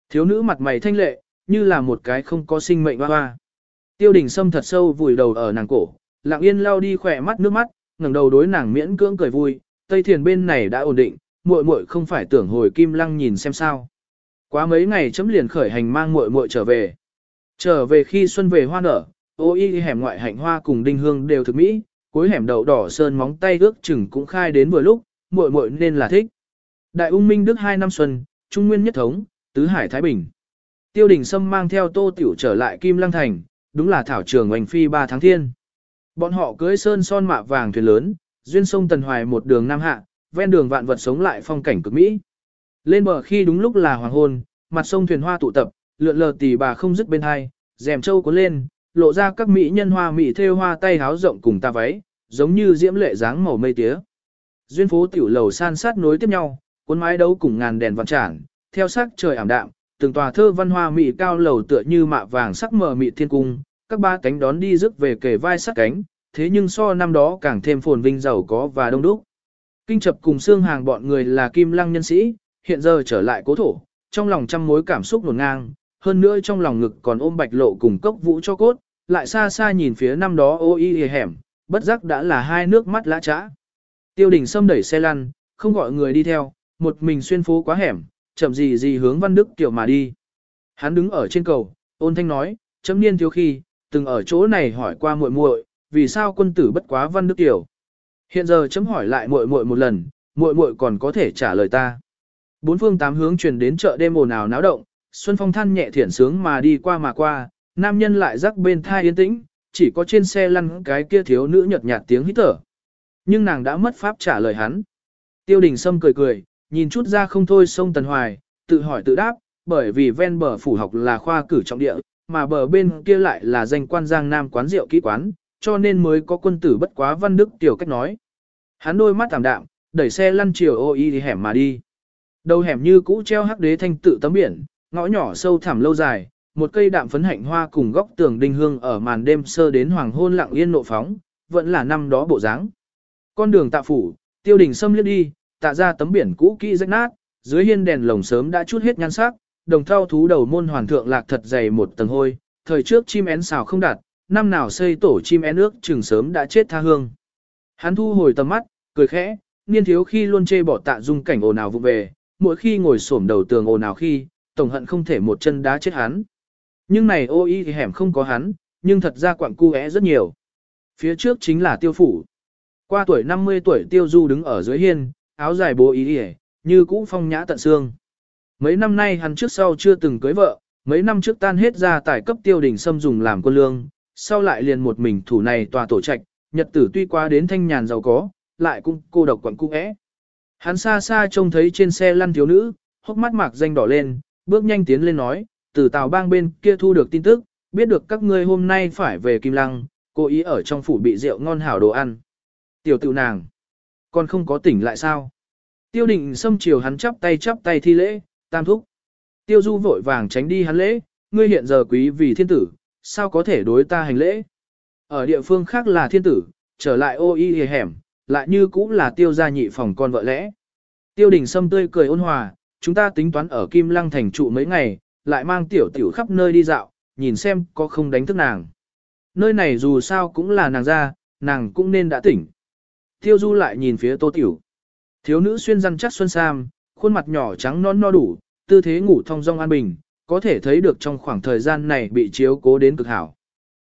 Thiếu nữ mặt mày thanh lệ, như là một cái không có sinh mệnh hoa hoa. Tiêu đình sâm thật sâu vùi đầu ở nàng cổ, lặng yên lao đi khỏe mắt nước mắt, ngẩng đầu đối nàng miễn cưỡng cười vui, tây thiền bên này đã ổn định, muội muội không phải tưởng hồi kim lăng nhìn xem sao. Quá mấy ngày chấm liền khởi hành mang muội muội trở về. Trở về khi xuân về hoa nở, ô y hẻm ngoại hạnh hoa cùng đinh hương đều thực mỹ, cuối hẻm đậu đỏ sơn móng tay ước chừng cũng khai đến vừa lúc, muội muội nên là thích. Đại ung minh đức hai năm xuân, trung nguyên nhất thống, tứ hải thái bình. Tiêu đình Sâm mang theo tô tiểu trở lại Kim Lăng Thành, đúng là thảo trường oanh phi ba tháng thiên. Bọn họ cưới sơn son mạ vàng thuyền lớn, duyên sông Tần Hoài một đường nam hạ, ven đường vạn vật sống lại phong cảnh cực mỹ. Lên bờ khi đúng lúc là hoàng hôn, mặt sông thuyền hoa tụ tập, lượn lờ tỉ bà không dứt bên hai, rèm châu cuốn lên, lộ ra các mỹ nhân hoa mỹ thêu hoa tay háo rộng cùng ta váy, giống như diễm lệ dáng màu mây tía. Duyên phố tiểu lầu san sát nối tiếp nhau, cuốn mái đấu cùng ngàn đèn vạn tràn, theo sắc trời ảm đạm, từng tòa thơ văn hoa mỹ cao lầu tựa như mạ vàng sắc mờ mị thiên cung, các ba cánh đón đi rước về kề vai sát cánh, thế nhưng so năm đó càng thêm phồn vinh giàu có và đông đúc. Kinh chập cùng xương hàng bọn người là kim lăng nhân sĩ, hiện giờ trở lại cố thổ, trong lòng trăm mối cảm xúc nổn ngang, hơn nữa trong lòng ngực còn ôm bạch lộ cùng cốc vũ cho cốt, lại xa xa nhìn phía năm đó ô y hẻm, bất giác đã là hai nước mắt lã trã. Tiêu đình xâm đẩy xe lăn, không gọi người đi theo, một mình xuyên phố quá hẻm, chậm gì gì hướng văn đức tiểu mà đi. Hắn đứng ở trên cầu, ôn thanh nói, chấm niên thiếu khi, từng ở chỗ này hỏi qua muội muội, vì sao quân tử bất quá văn đức tiểu. Hiện giờ chấm hỏi lại muội muội một lần, muội muội còn có thể trả lời ta. Bốn phương tám hướng truyền đến chợ đêm ồn ào náo động, Xuân Phong than nhẹ thiển sướng mà đi qua mà qua, nam nhân lại rắc bên thai yên tĩnh, chỉ có trên xe lăn cái kia thiếu nữ nhợt nhạt tiếng hít thở. Nhưng nàng đã mất pháp trả lời hắn. Tiêu đình Sâm cười cười, nhìn chút ra không thôi sông Tần Hoài, tự hỏi tự đáp, bởi vì ven bờ phủ học là khoa cử trọng địa, mà bờ bên kia lại là danh quan giang nam quán rượu kỹ quán, cho nên mới có quân tử bất quá văn đức tiểu cách nói. Hắn đôi mắt tạm đạm, đẩy xe lăn chiều ô y thì hẻm mà đi. Đầu hẻm như cũ treo hắc đế thanh tự tấm biển, ngõ nhỏ sâu thẳm lâu dài, một cây đạm phấn hạnh hoa cùng góc tường đinh hương ở màn đêm sơ đến hoàng hôn lặng yên nộ phóng, vẫn là năm đó bộ dáng. Con đường tạ phủ, tiêu đình xâm liếc đi, tạ ra tấm biển cũ kỹ rách nát, dưới hiên đèn lồng sớm đã chút hết nhan sắc, đồng thau thú đầu môn hoàn thượng lạc thật dày một tầng hôi, thời trước chim én xào không đạt, năm nào xây tổ chim én nước chừng sớm đã chết tha hương. Hắn thu hồi tầm mắt, cười khẽ, niên thiếu khi luôn chê bỏ tạ dung cảnh ồn ào vụ về, mỗi khi ngồi xổm đầu tường ồn ào khi, tổng hận không thể một chân đá chết hắn. Nhưng này ô y thì hẻm không có hắn, nhưng thật ra quặng cu é rất nhiều. Phía trước chính là tiêu phủ. Qua tuổi 50 tuổi tiêu du đứng ở dưới hiên, áo dài bố ý ỉa, như cũ phong nhã tận xương. Mấy năm nay hắn trước sau chưa từng cưới vợ, mấy năm trước tan hết ra tài cấp tiêu đình xâm dùng làm quân lương, sau lại liền một mình thủ này tòa tổ trạch, nhật tử tuy qua đến thanh nhàn giàu có, lại cũng cô độc quặng cung é. Hắn xa xa trông thấy trên xe lăn thiếu nữ, hốc mắt mạc danh đỏ lên, bước nhanh tiến lên nói, từ tàu bang bên kia thu được tin tức, biết được các ngươi hôm nay phải về Kim Lăng, cố ý ở trong phủ bị rượu ngon hảo đồ ăn. Tiểu tự nàng, còn không có tỉnh lại sao? Tiêu định xâm chiều hắn chắp tay chắp tay thi lễ, tam thúc. Tiêu du vội vàng tránh đi hắn lễ, ngươi hiện giờ quý vì thiên tử, sao có thể đối ta hành lễ? Ở địa phương khác là thiên tử, trở lại ô y hề hẻm, lại như cũng là tiêu gia nhị phòng con vợ lẽ. Tiêu đình sâm tươi cười ôn hòa, chúng ta tính toán ở Kim Lăng thành trụ mấy ngày, lại mang tiểu tiểu khắp nơi đi dạo, nhìn xem có không đánh thức nàng. Nơi này dù sao cũng là nàng ra, nàng cũng nên đã tỉnh. Tiêu du lại nhìn phía tô tiểu. Thiếu nữ xuyên răng chắc xuân sam, khuôn mặt nhỏ trắng non no đủ, tư thế ngủ thong dong an bình, có thể thấy được trong khoảng thời gian này bị chiếu cố đến cực hảo.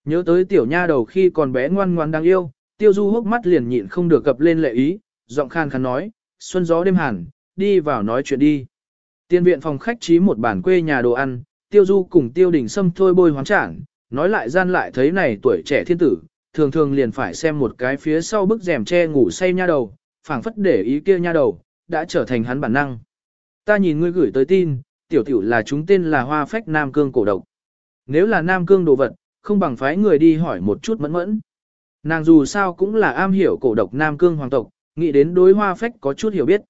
Nhớ tới tiểu nha đầu khi còn bé ngoan ngoan đáng yêu, tiêu du hốc mắt liền nhịn không được cập lên lệ ý, giọng khan khán nói, xuân gió đêm hàn, đi vào nói chuyện đi. Tiên viện phòng khách trí một bản quê nhà đồ ăn, tiêu du cùng tiêu đình sâm thôi bôi hoán trảng, nói lại gian lại thấy này tuổi trẻ thiên tử, thường thường liền phải xem một cái phía sau bức rèm che ngủ say nha đầu, phảng phất để ý kia nha đầu, đã trở thành hắn bản năng. Ta nhìn ngươi gửi tới tin, tiểu tiểu là chúng tên là hoa phách Nam Cương cổ độc. Nếu là Nam Cương đồ vật, không bằng phái người đi hỏi một chút mẫn mẫn. Nàng dù sao cũng là am hiểu cổ độc Nam Cương hoàng tộc, nghĩ đến đối hoa phách có chút hiểu biết.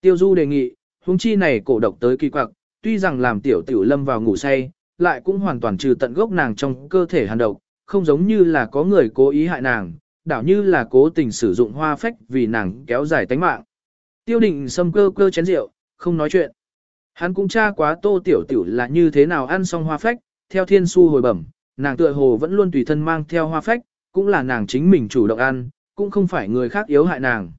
Tiêu Du đề nghị, huống chi này cổ độc tới kỳ quặc, tuy rằng làm tiểu tiểu lâm vào ngủ say, lại cũng hoàn toàn trừ tận gốc nàng trong cơ thể hàn độc, không giống như là có người cố ý hại nàng, đảo như là cố tình sử dụng hoa phách vì nàng kéo dài tánh mạng. Tiêu định xâm cơ cơ chén rượu, không nói chuyện. Hắn cũng tra quá tô tiểu tiểu là như thế nào ăn xong hoa phách, theo thiên su hồi bẩm, nàng tựa hồ vẫn luôn tùy thân mang theo hoa phách, cũng là nàng chính mình chủ động ăn, cũng không phải người khác yếu hại nàng.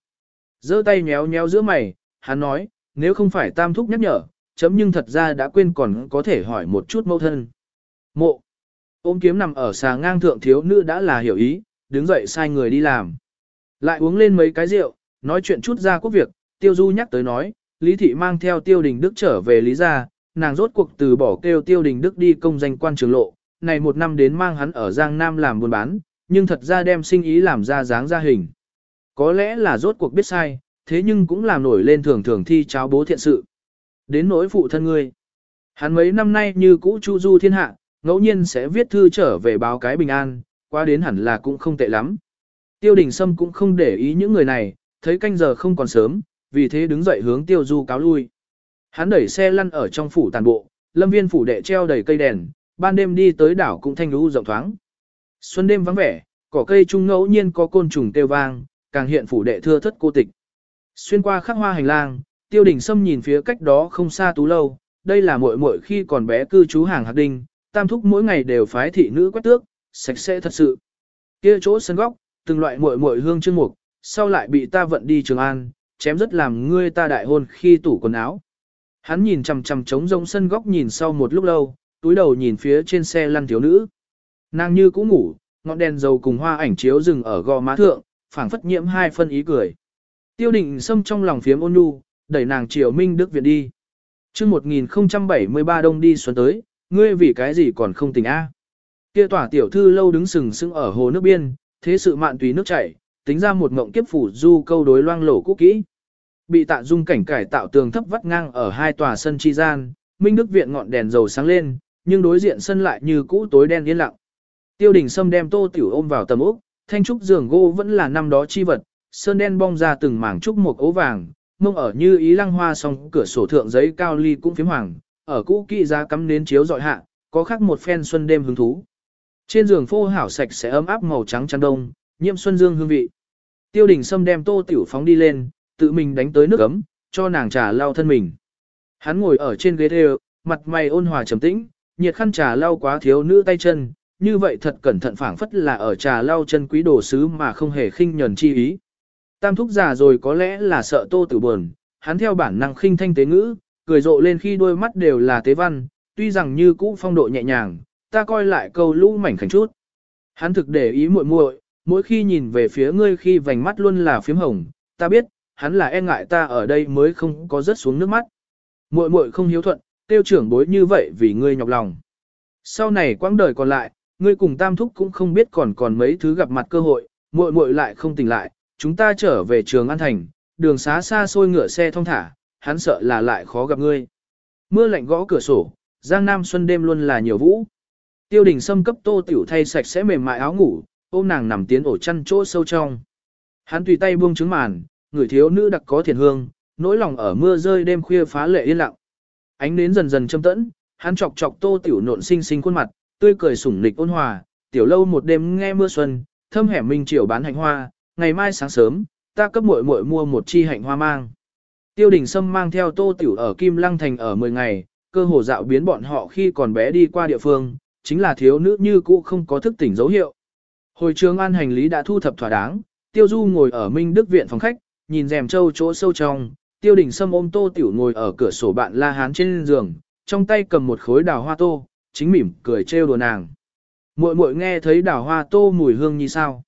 giơ tay nhéo nhéo giữa mày, hắn nói, nếu không phải tam thúc nhắc nhở, chấm nhưng thật ra đã quên còn có thể hỏi một chút mâu thân. Mộ. Ôm kiếm nằm ở xà ngang thượng thiếu nữ đã là hiểu ý, đứng dậy sai người đi làm. Lại uống lên mấy cái rượu, nói chuyện chút ra quốc việc, tiêu du nhắc tới nói, Lý Thị mang theo tiêu đình Đức trở về Lý gia, nàng rốt cuộc từ bỏ kêu tiêu đình Đức đi công danh quan trường lộ, này một năm đến mang hắn ở Giang Nam làm buôn bán, nhưng thật ra đem sinh ý làm ra dáng ra hình. Có lẽ là rốt cuộc biết sai, thế nhưng cũng làm nổi lên thường thường thi cháo bố thiện sự. Đến nỗi phụ thân ngươi. Hắn mấy năm nay như cũ chu du thiên hạ, ngẫu nhiên sẽ viết thư trở về báo cái bình an, qua đến hẳn là cũng không tệ lắm. Tiêu đình Sâm cũng không để ý những người này, thấy canh giờ không còn sớm, vì thế đứng dậy hướng tiêu du cáo lui. Hắn đẩy xe lăn ở trong phủ tàn bộ, lâm viên phủ đệ treo đầy cây đèn, ban đêm đi tới đảo cũng thanh lũ rộng thoáng. Xuân đêm vắng vẻ, cỏ cây trung ngẫu nhiên có côn trùng kêu vang, càng hiện phủ đệ thưa thất cô tịch. Xuyên qua khắc hoa hành lang, tiêu đình Sâm nhìn phía cách đó không xa tú lâu, đây là muội muội khi còn bé cư trú hàng hạt đinh, tam thúc mỗi ngày đều phái thị nữ quét tước, sạch sẽ thật sự. Kia chỗ sân góc, từng loại muội muội hương chương mục, sau lại bị ta vận đi Trường An, chém rất làm ngươi ta đại hôn khi tủ quần áo. Hắn nhìn chằm chằm trống rông sân góc nhìn sau một lúc lâu, túi đầu nhìn phía trên xe lăn thiếu nữ. Nàng như cũ ngủ, ngọn đèn dầu cùng hoa ảnh chiếu rừng ở gò má thượng, phảng phất nhiễm hai phân ý cười. Tiêu định xâm trong lòng phiếm ôn nhu, đẩy nàng triều Minh Đức Viện đi. chương 1073 đông đi xuân tới, ngươi vì cái gì còn không tỉnh A. Kia tỏa tiểu thư lâu đứng sừng sững ở hồ nước biên, thế sự mạn tùy nước chảy, tính ra một ngộng kiếp phủ du câu đối loang lổ cũ kỹ. Bị tạ dung cảnh cải tạo tường thấp vắt ngang ở hai tòa sân chi gian, Minh Đức Viện ngọn đèn dầu sáng lên, nhưng đối diện sân lại như cũ tối đen yên lặng. Tiêu đình Sâm đem tô tiểu ôm vào tầm ốc, thanh trúc giường gỗ vẫn là năm đó chi vật, sơn đen bong ra từng mảng trúc một ố vàng, mông ở như ý lăng hoa song cửa sổ thượng giấy cao ly cũng phím hoàng, ở cũ kỹ giá cắm nến chiếu dọi hạ, có khác một phen xuân đêm hứng thú. Trên giường phô hảo sạch sẽ ấm áp màu trắng chăn đông, nhiễm xuân dương hương vị. Tiêu đình Sâm đem tô tiểu phóng đi lên, tự mình đánh tới nước ấm, cho nàng trà lau thân mình. Hắn ngồi ở trên ghế đều, mặt mày ôn hòa trầm tĩnh, nhiệt khăn trà lau quá thiếu nữ tay chân, như vậy thật cẩn thận phảng phất là ở trà lau chân quý đồ sứ mà không hề khinh nhờn chi ý. Tam thúc già rồi có lẽ là sợ tô tử buồn, hắn theo bản năng khinh thanh tế ngữ, cười rộ lên khi đôi mắt đều là tế văn, tuy rằng như cũ phong độ nhẹ nhàng, ta coi lại câu lũ mảnh khảnh chút. Hắn thực để ý muội muội, mỗi khi nhìn về phía ngươi khi vành mắt luôn là phím hồng, ta biết, hắn là e ngại ta ở đây mới không có rớt xuống nước mắt. Muội muội không hiếu thuận, tiêu trưởng bối như vậy vì ngươi nhọc lòng. Sau này quãng đời còn lại, ngươi cùng tam thúc cũng không biết còn còn mấy thứ gặp mặt cơ hội, muội muội lại không tỉnh lại, chúng ta trở về trường An Thành, đường xá xa xôi ngựa xe thông thả, hắn sợ là lại khó gặp ngươi. Mưa lạnh gõ cửa sổ, Giang Nam xuân đêm luôn là nhiều vũ. Tiêu đình Sâm cấp tô tiểu thay sạch sẽ mềm mại áo ngủ, ôm nàng nằm tiến ổ chăn chỗ sâu trong. Hắn tùy tay buông trứng màn, người thiếu nữ đặc có thiền hương, nỗi lòng ở mưa rơi đêm khuya phá lệ yên lặng. Ánh nến dần dần châm tẫn, hắn chọc chọc tô tiểu nộn xinh xinh khuôn mặt, tươi cười sủng nịch ôn hòa, tiểu lâu một đêm nghe mưa xuân, thâm hẻm minh chiều bán hạnh hoa, ngày mai sáng sớm, ta cấp muội muội mua một chi hạnh hoa mang. Tiêu đình Sâm mang theo tô tiểu ở Kim Lăng Thành ở 10 ngày, cơ hồ dạo biến bọn họ khi còn bé đi qua địa phương, chính là thiếu nữ như cũ không có thức tỉnh dấu hiệu. Hồi trường an hành lý đã thu thập thỏa đáng, tiêu du ngồi ở Minh Đức Viện phòng khách, nhìn rèm châu chỗ sâu trong, tiêu đình Sâm ôm tô tiểu ngồi ở cửa sổ bạn la hán trên giường, trong tay cầm một khối đào hoa tô, chính mỉm cười trêu đùa nàng. Muội muội nghe thấy đào hoa tô mùi hương như sao?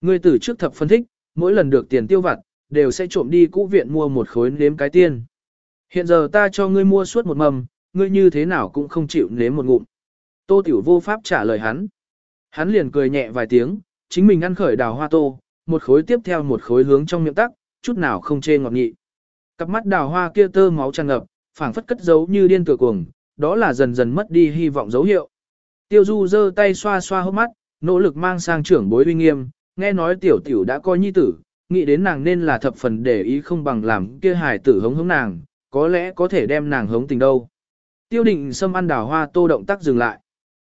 Ngươi từ trước thập phân thích, mỗi lần được tiền tiêu vặt, đều sẽ trộm đi cũ viện mua một khối nếm cái tiên. Hiện giờ ta cho ngươi mua suốt một mầm, ngươi như thế nào cũng không chịu nếm một ngụm. Tô Tiểu vô pháp trả lời hắn. Hắn liền cười nhẹ vài tiếng, chính mình ăn khởi đào hoa tô, một khối tiếp theo một khối hướng trong miệng tắc, chút nào không chê ngọt nghị. Cặp mắt đào hoa kia tơ máu tràn ngập, phảng phất cất giấu như điên tựa cuồng, đó là dần dần mất đi hy vọng dấu hiệu. Tiêu Du giơ tay xoa xoa hốc mắt, nỗ lực mang sang trưởng bối uy nghiêm, nghe nói tiểu tiểu đã coi nhi tử, nghĩ đến nàng nên là thập phần để ý không bằng làm kia hài tử hống hống nàng, có lẽ có thể đem nàng hống tình đâu. Tiêu định xâm ăn đào hoa tô động tác dừng lại.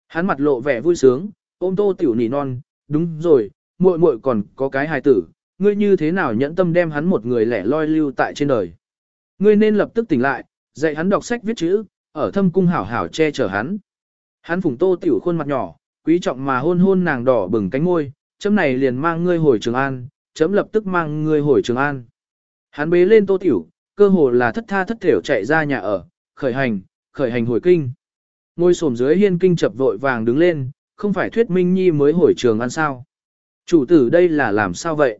Hắn mặt lộ vẻ vui sướng, ôm tô tiểu nỉ non, đúng rồi, muội muội còn có cái hài tử, ngươi như thế nào nhẫn tâm đem hắn một người lẻ loi lưu tại trên đời. Ngươi nên lập tức tỉnh lại, dạy hắn đọc sách viết chữ, ở thâm cung hảo hảo che chở hắn. Hắn phùng tô tiểu khuôn mặt nhỏ, quý trọng mà hôn hôn nàng đỏ bừng cánh môi, chấm này liền mang ngươi hồi Trường An, chấm lập tức mang ngươi hồi Trường An. Hắn bế lên tô tiểu, cơ hồ là thất tha thất thểu chạy ra nhà ở, khởi hành, khởi hành hồi kinh. Ngôi sổm dưới hiên kinh chập vội vàng đứng lên, không phải thuyết minh nhi mới hồi trường an sao. Chủ tử đây là làm sao vậy?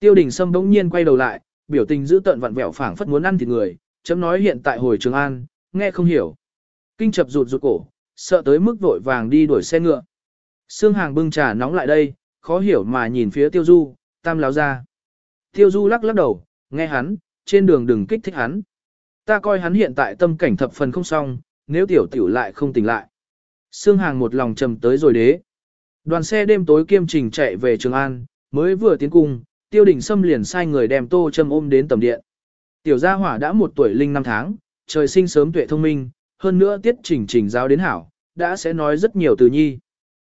Tiêu đình Sâm bỗng nhiên quay đầu lại, biểu tình giữ tận vặn vẹo phảng phất muốn ăn thịt người, chấm nói hiện tại hồi trường an, nghe không hiểu. Kinh chập rụt rụt cổ, sợ tới mức vội vàng đi đuổi xe ngựa. Sương Hàng bưng trà nóng lại đây, khó hiểu mà nhìn phía Tiêu Du, tam láo ra. Tiêu Du lắc lắc đầu, nghe hắn, trên đường đừng kích thích hắn. Ta coi hắn hiện tại tâm cảnh thập phần không xong, nếu tiểu tiểu lại không tỉnh lại. Sương Hàng một lòng trầm tới rồi đế. Đoàn xe đêm tối kiêm trình chạy về Trường An, mới vừa tiến cung, tiêu đình xâm liền sai người đem tô châm ôm đến tầm điện. Tiểu gia hỏa đã một tuổi linh năm tháng, trời sinh sớm tuệ thông minh, hơn nữa tiết trình trình giáo đến hảo, đã sẽ nói rất nhiều từ nhi.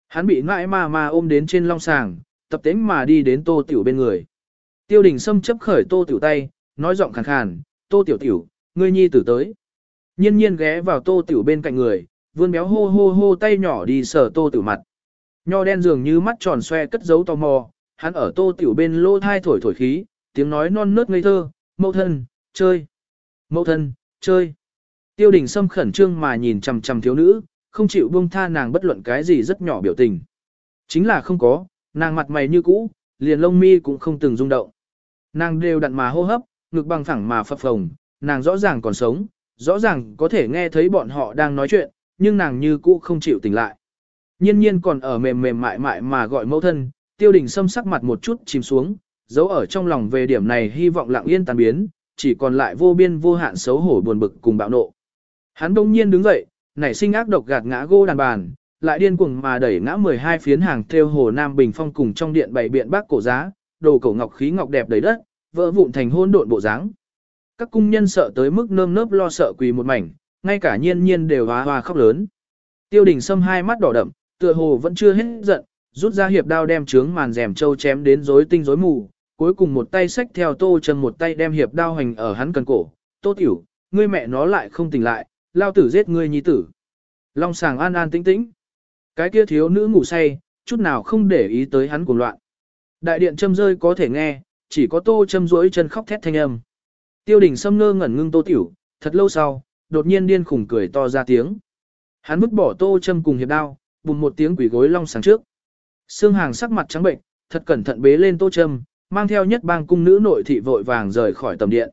Hắn bị ngãi ma ma ôm đến trên long sàng, tập tính mà đi đến tô tiểu bên người. Tiêu đình xâm chấp khởi tô tiểu tay, nói giọng khàn khàn, tô tiểu tiểu, ngươi nhi tử tới. Nhiên nhiên ghé vào tô tiểu bên cạnh người, vươn béo hô hô hô tay nhỏ đi sờ tô tiểu mặt. Nho đen dường như mắt tròn xoe cất giấu tò mò, hắn ở tô tiểu bên lô thai thổi thổi khí, tiếng nói non nớt ngây thơ, mẫu thân, chơi. Mẫu thân, chơi. Tiêu đình Sâm khẩn trương mà nhìn chằm chằm thiếu nữ, không chịu buông tha nàng bất luận cái gì rất nhỏ biểu tình. Chính là không có, nàng mặt mày như cũ, liền lông mi cũng không từng rung động. Nàng đều đặn mà hô hấp, ngực bằng phẳng mà phập phồng, nàng rõ ràng còn sống, rõ ràng có thể nghe thấy bọn họ đang nói chuyện, nhưng nàng như cũ không chịu tỉnh lại. Nhiên nhiên còn ở mềm mềm mại mại mà gọi mẫu thân, tiêu đình Sâm sắc mặt một chút chìm xuống, giấu ở trong lòng về điểm này hy vọng lặng yên tan biến, chỉ còn lại vô biên vô hạn xấu hổ buồn bực cùng bạo nộ. Hắn đông nhiên đứng dậy, nảy sinh ác độc gạt ngã gô đàn bàn, lại điên cuồng mà đẩy ngã 12 phiến hàng theo hồ Nam Bình Phong cùng trong điện bảy biện bác cổ giá, đồ cổ ngọc khí ngọc đẹp đầy đất, vỡ vụn thành hôn độn bộ dáng. Các cung nhân sợ tới mức nơm nớp lo sợ quỳ một mảnh, ngay cả nhiên nhiên đều hoa hoa khóc lớn. Tiêu đình sâm hai mắt đỏ đậm, tựa hồ vẫn chưa hết giận, rút ra hiệp đao đem trướng màn rèm trâu chém đến rối tinh rối mù, cuối cùng một tay xách theo tô chân một tay đem hiệp đao hành ở hắn cần cổ. Tô tiểu, ngươi mẹ nó lại không tỉnh lại, lao tử giết ngươi nhi tử. Long sàng an an tĩnh tĩnh. Cái kia thiếu nữ ngủ say, chút nào không để ý tới hắn cuồng loạn. Đại điện châm rơi có thể nghe, chỉ có tô châm rỗi chân khóc thét thanh âm. Tiêu đình sâm ngơ ngẩn ngưng tô tiểu, thật lâu sau, đột nhiên điên khủng cười to ra tiếng. Hắn vứt bỏ tô châm cùng hiệp đao, bùng một tiếng quỷ gối long sàng trước. Sương hàng sắc mặt trắng bệnh, thật cẩn thận bế lên tô châm, mang theo nhất bang cung nữ nội thị vội vàng rời khỏi tầm điện.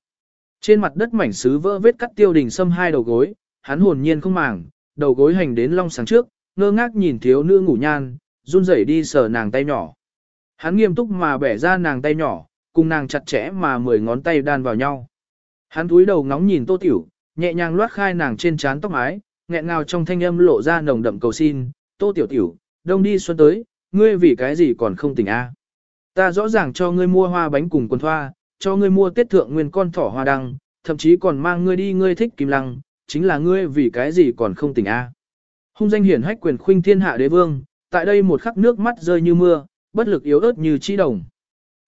Trên mặt đất mảnh sứ vỡ vết cắt tiêu đình xâm hai đầu gối, hắn hồn nhiên không màng, đầu gối hành đến long sáng trước, ngơ ngác nhìn thiếu nữ ngủ nhan, run rẩy đi sờ nàng tay nhỏ. Hắn nghiêm túc mà bẻ ra nàng tay nhỏ, cùng nàng chặt chẽ mà mười ngón tay đan vào nhau. Hắn cúi đầu ngóng nhìn tô tiểu, nhẹ nhàng loát khai nàng trên trán tóc mái, nghẹn ngào trong thanh âm lộ ra nồng đậm cầu xin, tô tiểu tiểu, đông đi xuân tới, ngươi vì cái gì còn không tỉnh a? Ta rõ ràng cho ngươi mua hoa bánh cùng quần thoa, cho ngươi mua tiết thượng nguyên con thỏ hoa đăng, thậm chí còn mang ngươi đi ngươi thích kim lăng, chính là ngươi vì cái gì còn không tỉnh a? Hung danh hiển hách quyền khuynh thiên hạ đế vương, tại đây một khắc nước mắt rơi như mưa, bất lực yếu ớt như chi đồng.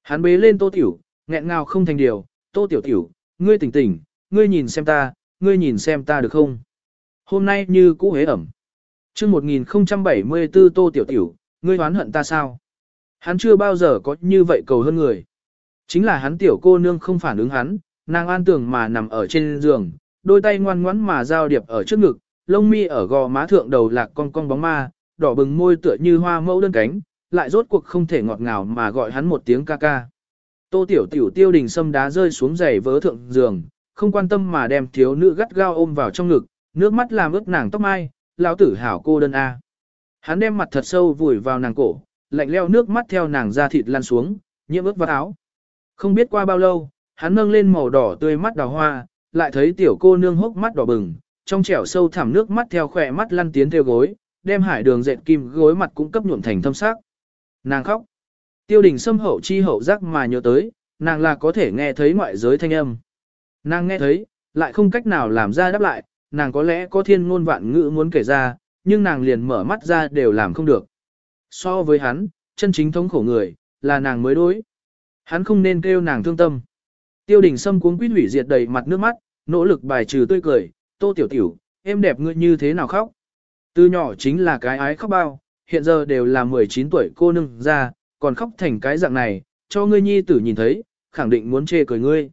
Hắn bế lên tô tiểu, nghẹn ngào không thành điều, tô tiểu tiểu, ngươi tỉnh tỉnh, ngươi nhìn xem ta, ngươi nhìn xem ta được không? Hôm nay như cũ hế ẩm. chương 1074 tô tiểu tiểu, ngươi oán hận ta sao? Hắn chưa bao giờ có như vậy cầu hơn người. Chính là hắn tiểu cô nương không phản ứng hắn, nàng an tưởng mà nằm ở trên giường, đôi tay ngoan ngoãn mà giao điệp ở trước ngực, lông mi ở gò má thượng đầu lạc con con bóng ma, đỏ bừng môi tựa như hoa mẫu đơn cánh, lại rốt cuộc không thể ngọt ngào mà gọi hắn một tiếng ca ca. Tô tiểu tiểu tiêu đình sâm đá rơi xuống giày vớ thượng giường, không quan tâm mà đem thiếu nữ gắt gao ôm vào trong ngực, nước mắt làm ướt nàng tóc mai, lão tử hảo cô đơn A. Hắn đem mặt thật sâu vùi vào nàng cổ, lạnh leo nước mắt theo nàng da thịt lan xuống, nhiễm ướt vào áo. Không biết qua bao lâu, hắn nâng lên màu đỏ tươi mắt đào hoa, lại thấy tiểu cô nương hốc mắt đỏ bừng, trong trẻo sâu thẳm nước mắt theo khỏe mắt lăn tiến theo gối, đem hải đường dệt kim gối mặt cũng cấp nhuộm thành thâm sắc. Nàng khóc. Tiêu đình xâm hậu chi hậu giác mà nhớ tới, nàng là có thể nghe thấy ngoại giới thanh âm. Nàng nghe thấy, lại không cách nào làm ra đáp lại, nàng có lẽ có thiên ngôn vạn ngữ muốn kể ra, nhưng nàng liền mở mắt ra đều làm không được. So với hắn, chân chính thống khổ người, là nàng mới đối. Hắn không nên kêu nàng thương tâm. Tiêu đình sâm cuống quýt hủy diệt đầy mặt nước mắt, nỗ lực bài trừ tươi cười, tô tiểu tiểu, em đẹp ngươi như thế nào khóc. Từ nhỏ chính là cái ái khóc bao, hiện giờ đều là 19 tuổi cô nương ra, còn khóc thành cái dạng này, cho ngươi nhi tử nhìn thấy, khẳng định muốn chê cười ngươi.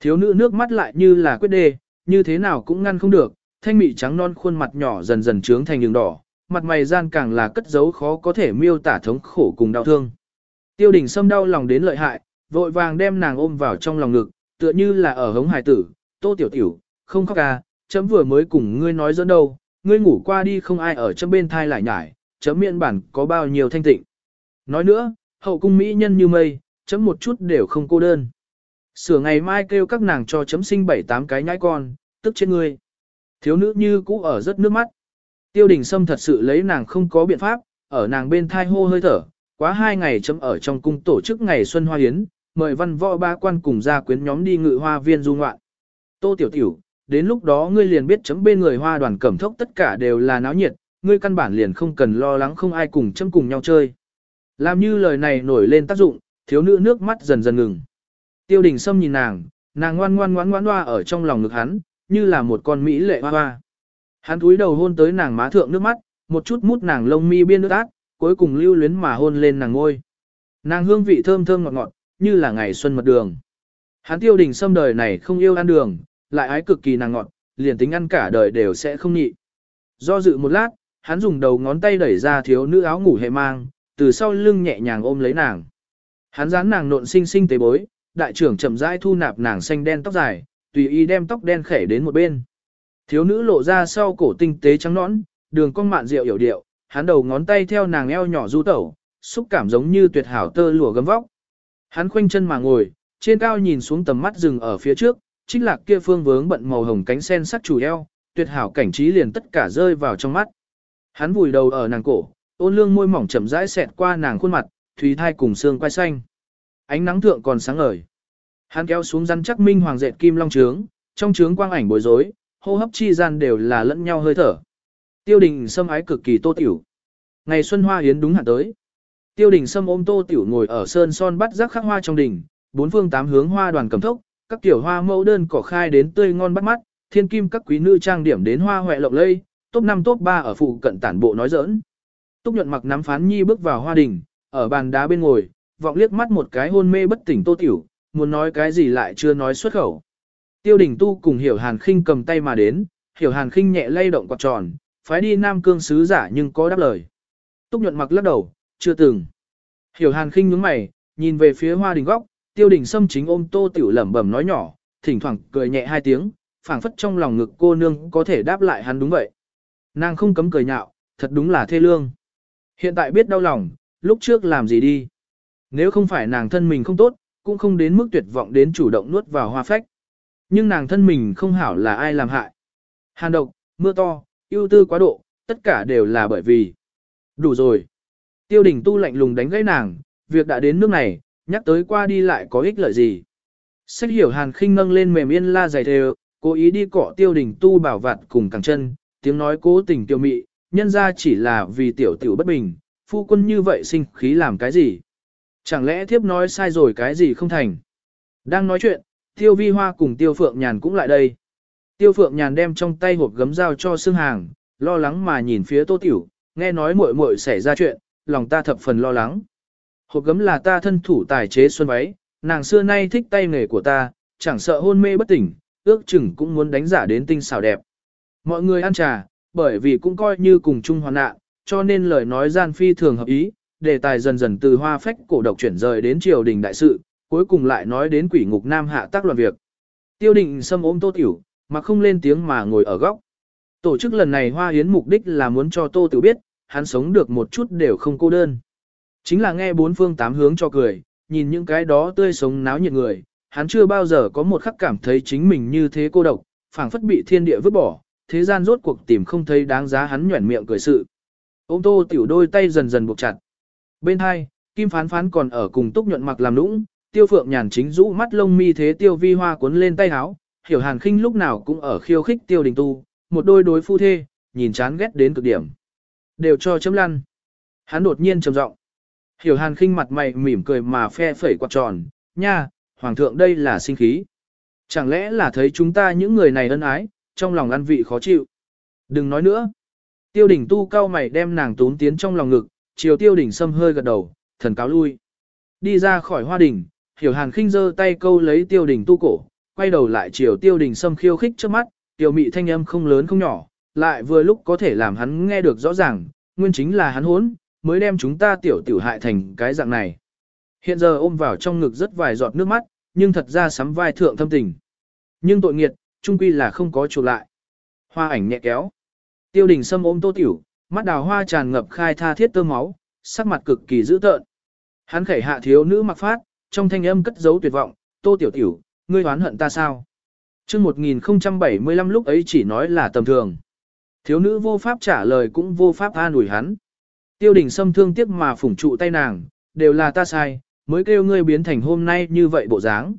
Thiếu nữ nước mắt lại như là quyết đê, như thế nào cũng ngăn không được, thanh mị trắng non khuôn mặt nhỏ dần dần trướng thành đường đỏ, mặt mày gian càng là cất giấu khó có thể miêu tả thống khổ cùng đau thương. Tiêu đình sâm đau lòng đến lợi hại, vội vàng đem nàng ôm vào trong lòng ngực, tựa như là ở hống hải tử, tô tiểu tiểu, không khóc à, chấm vừa mới cùng ngươi nói dẫn đâu, ngươi ngủ qua đi không ai ở chấm bên thai lại nhải, chấm miệng bản có bao nhiêu thanh tịnh. Nói nữa, hậu cung mỹ nhân như mây, chấm một chút đều không cô đơn. Sửa ngày mai kêu các nàng cho chấm sinh bảy tám cái nhãi con, tức trên ngươi. Thiếu nữ như cũ ở rất nước mắt. Tiêu đình Sâm thật sự lấy nàng không có biện pháp, ở nàng bên thai hô hơi thở, quá hai ngày chấm ở trong cung tổ chức ngày Xuân Hoa Hiến, mời văn võ ba quan cùng gia quyến nhóm đi ngự hoa viên du ngoạn. Tô Tiểu Tiểu, đến lúc đó ngươi liền biết chấm bên người hoa đoàn cẩm thốc tất cả đều là náo nhiệt, ngươi căn bản liền không cần lo lắng không ai cùng chấm cùng nhau chơi. Làm như lời này nổi lên tác dụng, thiếu nữ nước mắt dần dần ngừng. Tiêu đình Sâm nhìn nàng, nàng ngoan ngoan ngoan ngoan hoa ở trong lòng ngực hắn, như là một con mỹ lệ hoa hoa. Hắn cúi đầu hôn tới nàng má thượng nước mắt, một chút mút nàng lông mi biên nước ác, cuối cùng lưu luyến mà hôn lên nàng ngôi. Nàng hương vị thơm thơm ngọt ngọt, như là ngày xuân mật đường. Hắn tiêu đình Sâm đời này không yêu ăn đường, lại ái cực kỳ nàng ngọt, liền tính ăn cả đời đều sẽ không nhị. Do dự một lát, hắn dùng đầu ngón tay đẩy ra thiếu nữ áo ngủ hệ mang, từ sau lưng nhẹ nhàng ôm lấy nàng. Hắn dán nàng nộn xinh xinh tế bối, đại trưởng chậm rãi thu nạp nàng xanh đen tóc dài, tùy ý đem tóc đen khẻ đến một bên. Thiếu nữ lộ ra sau cổ tinh tế trắng nõn, đường cong mạn rượu hiểu điệu, hắn đầu ngón tay theo nàng eo nhỏ du tẩu, xúc cảm giống như tuyệt hảo tơ lụa gấm vóc. Hắn khoanh chân mà ngồi, trên cao nhìn xuống tầm mắt rừng ở phía trước, trích lạc kia phương vướng bận màu hồng cánh sen sắc chủ eo, tuyệt hảo cảnh trí liền tất cả rơi vào trong mắt. Hắn vùi đầu ở nàng cổ, ôn lương môi mỏng chậm rãi xẹt qua nàng khuôn mặt, thủy thai cùng xương quai xanh. Ánh nắng thượng còn sáng ngời. Hắn kéo xuống rắn chắc minh hoàng dệt kim long trướng, trong trướng quang ảnh bối rối, hô hấp chi gian đều là lẫn nhau hơi thở. Tiêu đình sâm ái cực kỳ tô tiểu. Ngày xuân hoa yến đúng hạn tới. Tiêu đình sâm ôm tô tiểu ngồi ở sơn son bắt rác khắc hoa trong đình, bốn phương tám hướng hoa đoàn cầm thốc, các tiểu hoa mẫu đơn cỏ khai đến tươi ngon bắt mắt, thiên kim các quý nữ trang điểm đến hoa hoẹ lộng lây, top 5 top 3 ở phụ cận tản bộ nói giỡn. Túc nhuận mặc nắm phán nhi bước vào hoa đình, ở bàn đá bên ngồi, vọng liếc mắt một cái hôn mê bất tỉnh tô tiểu, muốn nói cái gì lại chưa nói xuất khẩu. Tiêu đình tu cùng hiểu hàn khinh cầm tay mà đến, hiểu hàn khinh nhẹ lay động quạt tròn, phái đi nam cương sứ giả nhưng có đáp lời. Túc nhuận mặc lắc đầu, chưa từng. Hiểu hàn khinh nhướng mày, nhìn về phía hoa đình góc, tiêu đình sâm chính ôm tô tiểu lẩm bẩm nói nhỏ, thỉnh thoảng cười nhẹ hai tiếng, phảng phất trong lòng ngực cô nương có thể đáp lại hắn đúng vậy. Nàng không cấm cười nhạo, thật đúng là thê lương. Hiện tại biết đau lòng, lúc trước làm gì đi. Nếu không phải nàng thân mình không tốt, cũng không đến mức tuyệt vọng đến chủ động nuốt vào hoa phách. Nhưng nàng thân mình không hảo là ai làm hại. Hàn độc, mưa to, ưu tư quá độ, tất cả đều là bởi vì. Đủ rồi. Tiêu đình tu lạnh lùng đánh gãy nàng, việc đã đến nước này, nhắc tới qua đi lại có ích lợi gì. Sách hiểu hàn khinh nâng lên mềm yên la dày thề, cố ý đi cọ tiêu đình tu bảo vặt cùng càng chân, tiếng nói cố tình tiêu mị, nhân ra chỉ là vì tiểu tiểu bất bình, phu quân như vậy sinh khí làm cái gì. Chẳng lẽ thiếp nói sai rồi cái gì không thành. Đang nói chuyện, tiêu vi hoa cùng tiêu phượng nhàn cũng lại đây. Tiêu phượng nhàn đem trong tay hộp gấm dao cho xương hàng, lo lắng mà nhìn phía tô tiểu, nghe nói muội muội xảy ra chuyện, lòng ta thập phần lo lắng. Hộp gấm là ta thân thủ tài chế xuân váy, nàng xưa nay thích tay nghề của ta, chẳng sợ hôn mê bất tỉnh, ước chừng cũng muốn đánh giả đến tinh xảo đẹp. Mọi người ăn trà, bởi vì cũng coi như cùng chung hoàn nạn, cho nên lời nói gian phi thường hợp ý, đề tài dần dần từ hoa phách cổ độc chuyển rời đến triều đình đại sự, cuối cùng lại nói đến quỷ ngục nam hạ tác loạn việc. Tiêu định xâm ôm tô tiểu, mà không lên tiếng mà ngồi ở góc. Tổ chức lần này hoa hiến mục đích là muốn cho tô tiểu biết, hắn sống được một chút đều không cô đơn. Chính là nghe bốn phương tám hướng cho cười, nhìn những cái đó tươi sống náo nhiệt người, hắn chưa bao giờ có một khắc cảm thấy chính mình như thế cô độc, phảng phất bị thiên địa vứt bỏ, thế gian rốt cuộc tìm không thấy đáng giá hắn nhuẩn miệng cười sự. Ôm tô tiểu đôi tay dần dần buộc chặt. Bên hai, Kim Phán Phán còn ở cùng Túc Nhuận mặc làm nũng, Tiêu Phượng nhàn chính rũ mắt lông mi thế Tiêu Vi Hoa cuốn lên tay áo, Hiểu Hàn Khinh lúc nào cũng ở khiêu khích Tiêu Đình Tu, một đôi đối phu thê, nhìn chán ghét đến cực điểm. Đều cho chấm lăn. Hắn đột nhiên trầm giọng. Hiểu Hàn Khinh mặt mày mỉm cười mà phe phẩy quạt tròn, "Nha, hoàng thượng đây là sinh khí. Chẳng lẽ là thấy chúng ta những người này ân ái, trong lòng ăn vị khó chịu. Đừng nói nữa. Tiêu Đình tu cao mày đem nàng tún tiến trong lòng ngực, chiều tiêu Đình sâm hơi gật đầu, thần cáo lui. Đi ra khỏi hoa đình hiểu hàn khinh giơ tay câu lấy tiêu Đình tu cổ, quay đầu lại chiều tiêu Đình sâm khiêu khích trước mắt, tiêu mị thanh âm không lớn không nhỏ, lại vừa lúc có thể làm hắn nghe được rõ ràng, nguyên chính là hắn hốn, mới đem chúng ta tiểu tiểu hại thành cái dạng này. Hiện giờ ôm vào trong ngực rất vài giọt nước mắt, nhưng thật ra sắm vai thượng thâm tình. Nhưng tội nghiệt, trung quy là không có chuộc lại. Hoa ảnh nhẹ kéo. Tiêu đình Sâm ôm tô tiểu, mắt đào hoa tràn ngập khai tha thiết tơ máu, sắc mặt cực kỳ dữ tợn. Hắn khẩy hạ thiếu nữ mặc phát, trong thanh âm cất giấu tuyệt vọng, tô tiểu tiểu, ngươi oán hận ta sao? Trước 1075 lúc ấy chỉ nói là tầm thường. Thiếu nữ vô pháp trả lời cũng vô pháp an ủi hắn. Tiêu đình Sâm thương tiếc mà phủng trụ tay nàng, đều là ta sai, mới kêu ngươi biến thành hôm nay như vậy bộ dáng.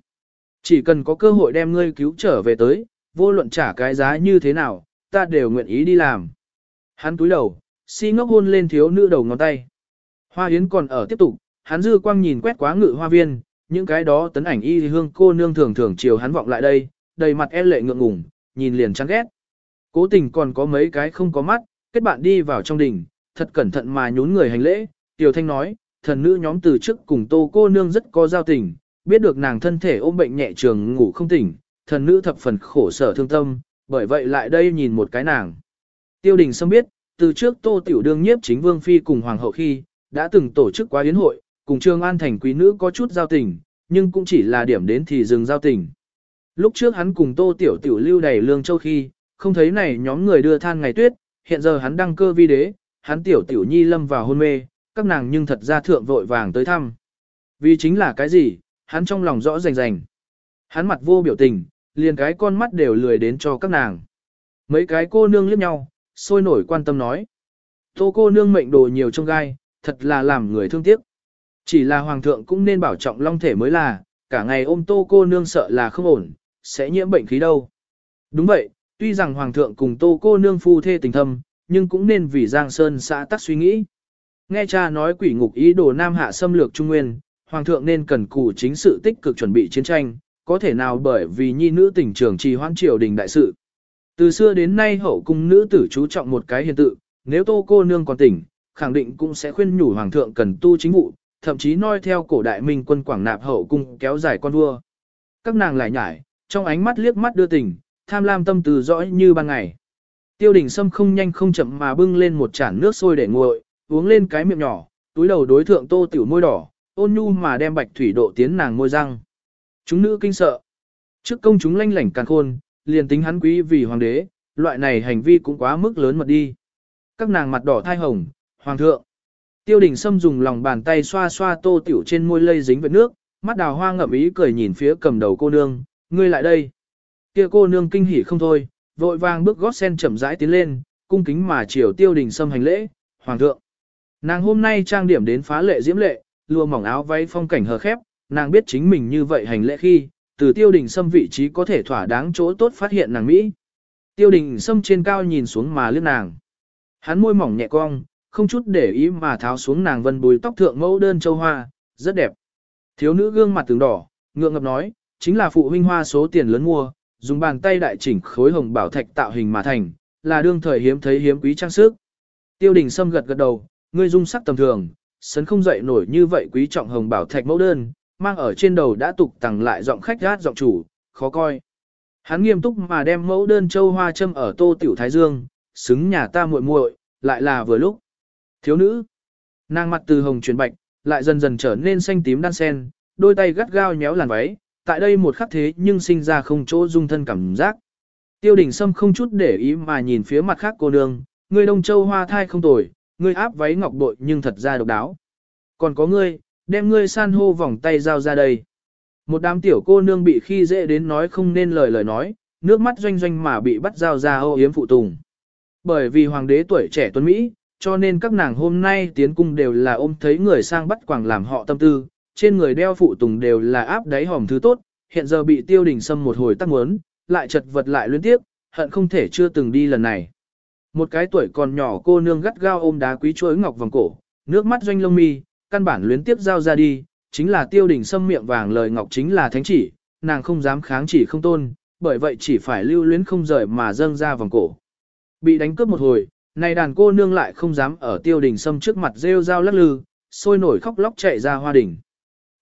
Chỉ cần có cơ hội đem ngươi cứu trở về tới, vô luận trả cái giá như thế nào, ta đều nguyện ý đi làm. Hắn túi đầu, si ngốc hôn lên thiếu nữ đầu ngón tay. Hoa yến còn ở tiếp tục, hắn dư quang nhìn quét quá ngự hoa viên, những cái đó tấn ảnh y hương cô nương thường thường chiều hắn vọng lại đây, đầy mặt e lệ ngượng ngùng, nhìn liền chán ghét. Cố tình còn có mấy cái không có mắt, kết bạn đi vào trong đình, thật cẩn thận mà nhún người hành lễ, Tiểu Thanh nói, thần nữ nhóm từ trước cùng tô cô nương rất có giao tình, biết được nàng thân thể ôm bệnh nhẹ trường ngủ không tỉnh, thần nữ thập phần khổ sở thương tâm, bởi vậy lại đây nhìn một cái nàng. Tiêu đình Sâm biết, từ trước tô tiểu đương nhiếp chính vương phi cùng hoàng hậu khi, đã từng tổ chức quá yến hội, cùng trương an thành quý nữ có chút giao tình, nhưng cũng chỉ là điểm đến thì dừng giao tình. Lúc trước hắn cùng tô tiểu tiểu lưu đầy lương châu khi, không thấy này nhóm người đưa than ngày tuyết, hiện giờ hắn đăng cơ vi đế, hắn tiểu tiểu nhi lâm vào hôn mê, các nàng nhưng thật ra thượng vội vàng tới thăm. Vì chính là cái gì, hắn trong lòng rõ rành rành. Hắn mặt vô biểu tình, liền cái con mắt đều lười đến cho các nàng. Mấy cái cô nương liếc nhau, sôi nổi quan tâm nói. Tô cô nương mệnh đồ nhiều trong gai, thật là làm người thương tiếc. Chỉ là hoàng thượng cũng nên bảo trọng long thể mới là, cả ngày ôm tô cô nương sợ là không ổn, sẽ nhiễm bệnh khí đâu. Đúng vậy, tuy rằng hoàng thượng cùng tô cô nương phu thê tình thâm, nhưng cũng nên vì Giang Sơn xã tắc suy nghĩ. Nghe cha nói quỷ ngục ý đồ Nam Hạ xâm lược Trung Nguyên, Hoàng thượng nên cần cù chính sự tích cực chuẩn bị chiến tranh, có thể nào bởi vì nhi nữ tình trường trì hoãn triều đình đại sự. Từ xưa đến nay hậu cung nữ tử chú trọng một cái hiện tự, nếu tô cô nương còn tỉnh, khẳng định cũng sẽ khuyên nhủ Hoàng thượng cần tu chính vụ, thậm chí noi theo cổ đại minh quân quảng nạp hậu cung kéo dài con vua. Các nàng lại nhải, trong ánh mắt liếc mắt đưa tình, tham lam tâm từ rõ như ban ngày. Tiêu đình Sâm không nhanh không chậm mà bưng lên một chản nước sôi để nguội, uống lên cái miệng nhỏ, túi đầu đối thượng tô tiểu môi đỏ, ôn nhu mà đem bạch thủy độ tiến nàng môi răng. Chúng nữ kinh sợ. Trước công chúng lanh lảnh càng khôn, liền tính hắn quý vì hoàng đế, loại này hành vi cũng quá mức lớn mật đi. Các nàng mặt đỏ thai hồng, hoàng thượng. Tiêu đình Sâm dùng lòng bàn tay xoa xoa tô tiểu trên môi lây dính với nước, mắt đào hoa ngậm ý cười nhìn phía cầm đầu cô nương, ngươi lại đây. Kia cô nương kinh hỉ không thôi, vội vàng bước gót sen chậm rãi tiến lên, cung kính mà chiều tiêu đình Sâm hành lễ, hoàng thượng. Nàng hôm nay trang điểm đến phá lệ diễm lệ, lùa mỏng áo váy phong cảnh hờ khép, nàng biết chính mình như vậy hành lễ khi, từ tiêu đình Sâm vị trí có thể thỏa đáng chỗ tốt phát hiện nàng Mỹ. Tiêu đình Sâm trên cao nhìn xuống mà liếc nàng. Hắn môi mỏng nhẹ cong, không chút để ý mà tháo xuống nàng vân bùi tóc thượng mẫu đơn châu hoa, rất đẹp. Thiếu nữ gương mặt tường đỏ, ngượng ngập nói, chính là phụ huynh hoa số tiền lớn mua, dùng bàn tay đại chỉnh khối hồng bảo thạch tạo hình mà thành, là đương thời hiếm thấy hiếm quý trang sức. Tiêu đình Sâm gật gật đầu, ngươi dung sắc tầm thường, sấn không dậy nổi như vậy quý trọng hồng bảo thạch mẫu đơn, mang ở trên đầu đã tục tặng lại giọng khách gát giọng chủ, khó coi. Hắn nghiêm túc mà đem mẫu đơn châu hoa châm ở tô tiểu thái dương, xứng nhà ta muội muội, lại là vừa lúc. Thiếu nữ, nàng mặt từ hồng chuyển bạch, lại dần dần trở nên xanh tím đan sen, đôi tay gắt gao nhéo làn váy, tại đây một khắc thế nhưng sinh ra không chỗ dung thân cảm giác. Tiêu đình Sâm không chút để ý mà nhìn phía mặt khác cô nương, người đông châu hoa thai không tồi, người áp váy ngọc bội nhưng thật ra độc đáo. Còn có ngươi, đem ngươi san hô vòng tay giao ra đây. Một đám tiểu cô nương bị khi dễ đến nói không nên lời lời nói, nước mắt doanh doanh mà bị bắt giao ra ô yếm phụ tùng. Bởi vì hoàng đế tuổi trẻ tuấn Mỹ, cho nên các nàng hôm nay tiến cung đều là ôm thấy người sang bắt quảng làm họ tâm tư, trên người đeo phụ tùng đều là áp đáy hòm thứ tốt, hiện giờ bị tiêu đình xâm một hồi tắc muốn, lại chật vật lại liên tiếp, hận không thể chưa từng đi lần này. Một cái tuổi còn nhỏ cô nương gắt gao ôm đá quý chuối ngọc vòng cổ, nước mắt doanh lông mi, căn bản luyến tiếp giao ra đi, chính là tiêu đỉnh xâm miệng vàng lời ngọc chính là thánh chỉ, nàng không dám kháng chỉ không tôn, bởi vậy chỉ phải lưu luyến không rời mà dâng ra vòng cổ. Bị đánh cướp một hồi, này đàn cô nương lại không dám ở tiêu Đình Sâm trước mặt rêu rao lắc lư, sôi nổi khóc lóc chạy ra hoa đình.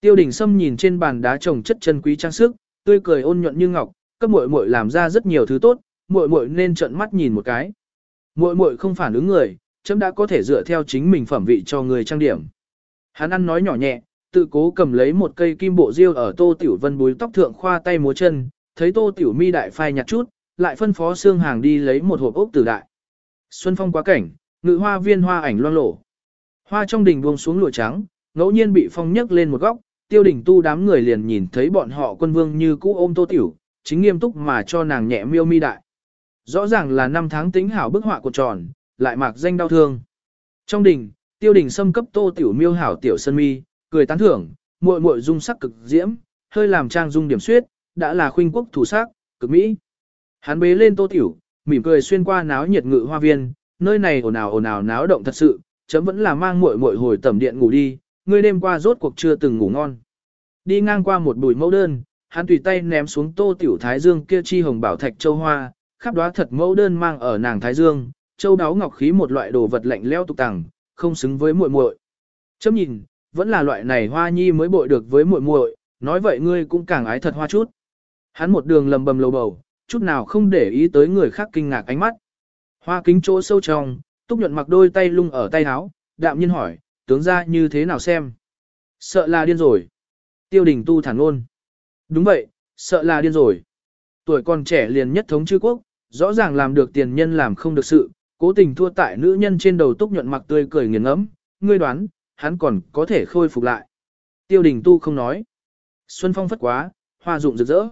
Tiêu Đình Sâm nhìn trên bàn đá trồng chất chân quý trang sức, tươi cười ôn nhuận như ngọc, cấp muội muội làm ra rất nhiều thứ tốt, muội muội nên trợn mắt nhìn một cái. Muội muội không phản ứng người, chấm đã có thể dựa theo chính mình phẩm vị cho người trang điểm. Hắn ăn nói nhỏ nhẹ, tự cố cầm lấy một cây kim bộ diêu ở Tô Tiểu Vân búi tóc thượng khoa tay múa chân, thấy Tô Tiểu Mi đại phai nhặt chút, lại phân phó xương hàng đi lấy một hộp ốc tử đại. Xuân phong quá cảnh, ngự hoa viên hoa ảnh loang lổ. Hoa trong đình buông xuống lụa trắng, ngẫu nhiên bị phong nhấc lên một góc, tiêu đình tu đám người liền nhìn thấy bọn họ quân vương như cũ ôm tô tiểu, chính nghiêm túc mà cho nàng nhẹ miêu mi đại. Rõ ràng là năm tháng tính hảo bức họa của tròn, lại mạc danh đau thương. Trong đình, tiêu đình xâm cấp tô tiểu miêu hảo tiểu sân mi, cười tán thưởng, muội muội dung sắc cực diễm, hơi làm trang dung điểm suyết, đã là khuynh quốc thủ sắc, cực mỹ. Hắn bế lên tô tiểu, mỉm cười xuyên qua náo nhiệt ngự hoa viên, nơi này ồn ào ồn ào náo động thật sự, chấm vẫn là mang muội muội hồi tẩm điện ngủ đi, ngươi đêm qua rốt cuộc chưa từng ngủ ngon. Đi ngang qua một bụi mẫu đơn, hắn tùy tay ném xuống tô tiểu thái dương kia chi hồng bảo thạch châu hoa, khắp đóa thật mẫu đơn mang ở nàng thái dương, châu đáo ngọc khí một loại đồ vật lạnh lẽo tục tằng, không xứng với muội muội. Chấm nhìn, vẫn là loại này hoa nhi mới bội được với muội muội, nói vậy ngươi cũng càng ái thật hoa chút. Hắn một đường lầm bầm lầu bầu, chút nào không để ý tới người khác kinh ngạc ánh mắt. Hoa kính chỗ sâu trong, túc nhuận mặc đôi tay lung ở tay áo, đạm nhiên hỏi, tướng ra như thế nào xem? Sợ là điên rồi. Tiêu đình tu thản ngôn. Đúng vậy, sợ là điên rồi. Tuổi còn trẻ liền nhất thống chư quốc, rõ ràng làm được tiền nhân làm không được sự, cố tình thua tại nữ nhân trên đầu túc nhuận mặc tươi cười nghiền ngẫm, ngươi đoán, hắn còn có thể khôi phục lại. Tiêu đình tu không nói. Xuân phong phất quá, hoa rụng rực rỡ.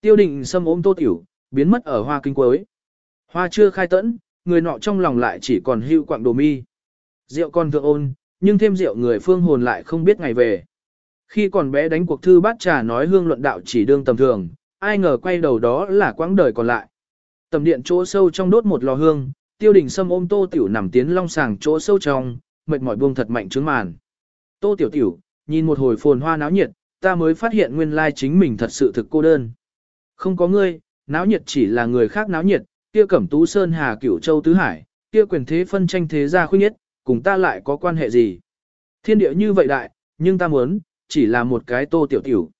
Tiêu định xâm ôm tô tiểu, biến mất ở hoa kinh cuối. Hoa chưa khai tẫn, người nọ trong lòng lại chỉ còn hưu quạng đồ mi. Rượu còn thượng ôn, nhưng thêm rượu người phương hồn lại không biết ngày về. Khi còn bé đánh cuộc thư bát trà nói hương luận đạo chỉ đương tầm thường, ai ngờ quay đầu đó là quãng đời còn lại. Tầm điện chỗ sâu trong đốt một lò hương, tiêu đình sâm ôm tô tiểu nằm tiến long sàng chỗ sâu trong, mệt mỏi buông thật mạnh trướng màn. Tô tiểu tiểu, nhìn một hồi phồn hoa náo nhiệt, ta mới phát hiện nguyên lai chính mình thật sự thực cô đơn. Không có ngươi, náo nhiệt chỉ là người khác náo nhiệt, kia cẩm tú sơn hà cửu châu tứ hải, kia quyền thế phân tranh thế gia khuyết nhất, cùng ta lại có quan hệ gì. Thiên địa như vậy đại, nhưng ta muốn, chỉ là một cái tô tiểu tiểu.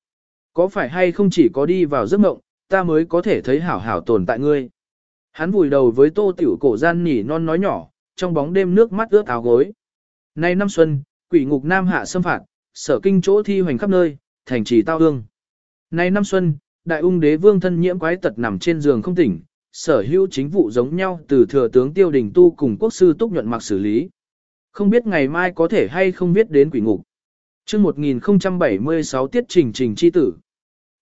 Có phải hay không chỉ có đi vào giấc mộng, ta mới có thể thấy hảo hảo tồn tại ngươi. Hắn vùi đầu với tô tiểu cổ gian nỉ non nói nhỏ, trong bóng đêm nước mắt ướt áo gối. Nay năm xuân, quỷ ngục nam hạ xâm phạt, sở kinh chỗ thi hoành khắp nơi, thành trì tao hương. Nay năm xuân, đại ung đế vương thân nhiễm quái tật nằm trên giường không tỉnh, sở hữu chính vụ giống nhau từ thừa tướng tiêu đình tu cùng quốc sư túc nhuận mặc xử lý. Không biết ngày mai có thể hay không biết đến quỷ ngục. chương 1076 tiết trình trình chi tử.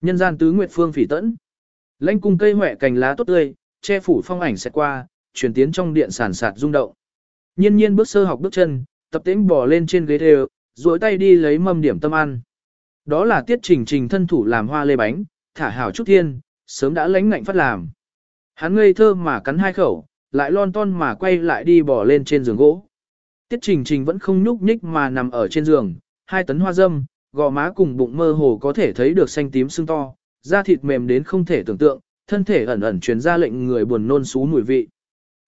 Nhân gian tứ nguyệt phương phỉ tẫn. lanh cung cây huệ cành lá tốt tươi, che phủ phong ảnh sẽ qua, truyền tiến trong điện sản sạt rung động. Nhiên nhiên bước sơ học bước chân, tập tễnh bò lên trên ghế đều, duỗi tay đi lấy mâm điểm tâm ăn. Đó là tiết trình trình thân thủ làm hoa lê bánh, thả hảo chút thiên, sớm đã lánh ngạnh phát làm. Hắn ngây thơ mà cắn hai khẩu, lại lon ton mà quay lại đi bò lên trên giường gỗ. Tiết trình trình vẫn không nhúc nhích mà nằm ở trên giường, hai tấn hoa dâm, gò má cùng bụng mơ hồ có thể thấy được xanh tím sưng to, da thịt mềm đến không thể tưởng tượng, thân thể ẩn ẩn truyền ra lệnh người buồn nôn xú mùi vị.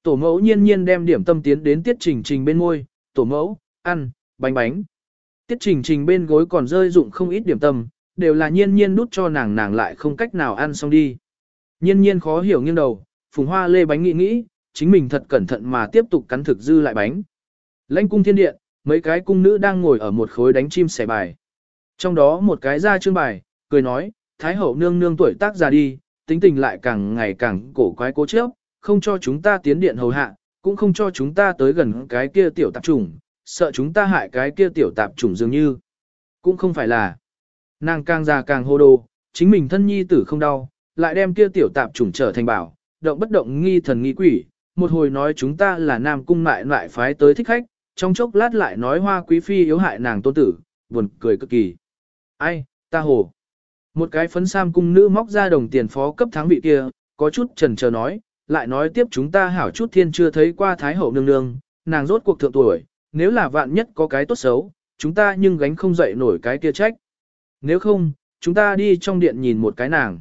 Tổ mẫu nhiên nhiên đem điểm tâm tiến đến tiết trình trình bên môi, tổ mẫu, ăn, bánh bánh. Tiết trình trình bên gối còn rơi dụng không ít điểm tâm, đều là nhiên nhiên đút cho nàng nàng lại không cách nào ăn xong đi. Nhiên nhiên khó hiểu nghiêng đầu, phùng hoa lê bánh nghĩ nghĩ, chính mình thật cẩn thận mà tiếp tục cắn thực dư lại bánh. Lãnh cung thiên điện, mấy cái cung nữ đang ngồi ở một khối đánh chim sẻ bài. Trong đó một cái ra trương bài, cười nói, Thái hậu nương nương tuổi tác già đi, tính tình lại càng ngày càng cổ quái cố chấp, không cho chúng ta tiến điện hầu hạ, cũng không cho chúng ta tới gần cái kia tiểu tạp trùng, sợ chúng ta hại cái kia tiểu tạp trùng dường như. Cũng không phải là, nàng càng già càng hô đồ, chính mình thân nhi tử không đau, lại đem kia tiểu tạp trùng trở thành bảo, động bất động nghi thần nghi quỷ, một hồi nói chúng ta là nam cung mại lại phái tới thích khách, trong chốc lát lại nói hoa quý phi yếu hại nàng tôn tử, buồn cười cực kỳ. Ai, ta hồ. Một cái phấn sam cung nữ móc ra đồng tiền phó cấp tháng vị kia, có chút trần chờ nói, lại nói tiếp chúng ta hảo chút thiên chưa thấy qua thái hậu nương nương, nàng rốt cuộc thượng tuổi, nếu là vạn nhất có cái tốt xấu, chúng ta nhưng gánh không dậy nổi cái kia trách. Nếu không, chúng ta đi trong điện nhìn một cái nàng.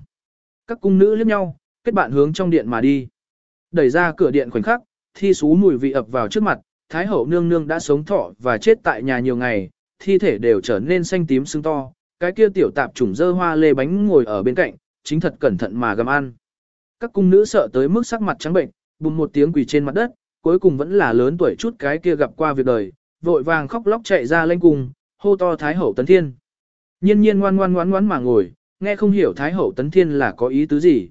Các cung nữ liếc nhau, kết bạn hướng trong điện mà đi. Đẩy ra cửa điện khoảnh khắc, thi xú mùi vị ập vào trước mặt, Thái hậu nương nương đã sống thọ và chết tại nhà nhiều ngày, thi thể đều trở nên xanh tím sưng to, cái kia tiểu tạp trùng dơ hoa lê bánh ngồi ở bên cạnh, chính thật cẩn thận mà gầm ăn. Các cung nữ sợ tới mức sắc mặt trắng bệnh, bùng một tiếng quỳ trên mặt đất, cuối cùng vẫn là lớn tuổi chút cái kia gặp qua việc đời, vội vàng khóc lóc chạy ra lên cùng, hô to Thái hậu tấn thiên. Nhiên nhiên ngoan ngoan ngoan ngoan mà ngồi, nghe không hiểu Thái hậu tấn thiên là có ý tứ gì.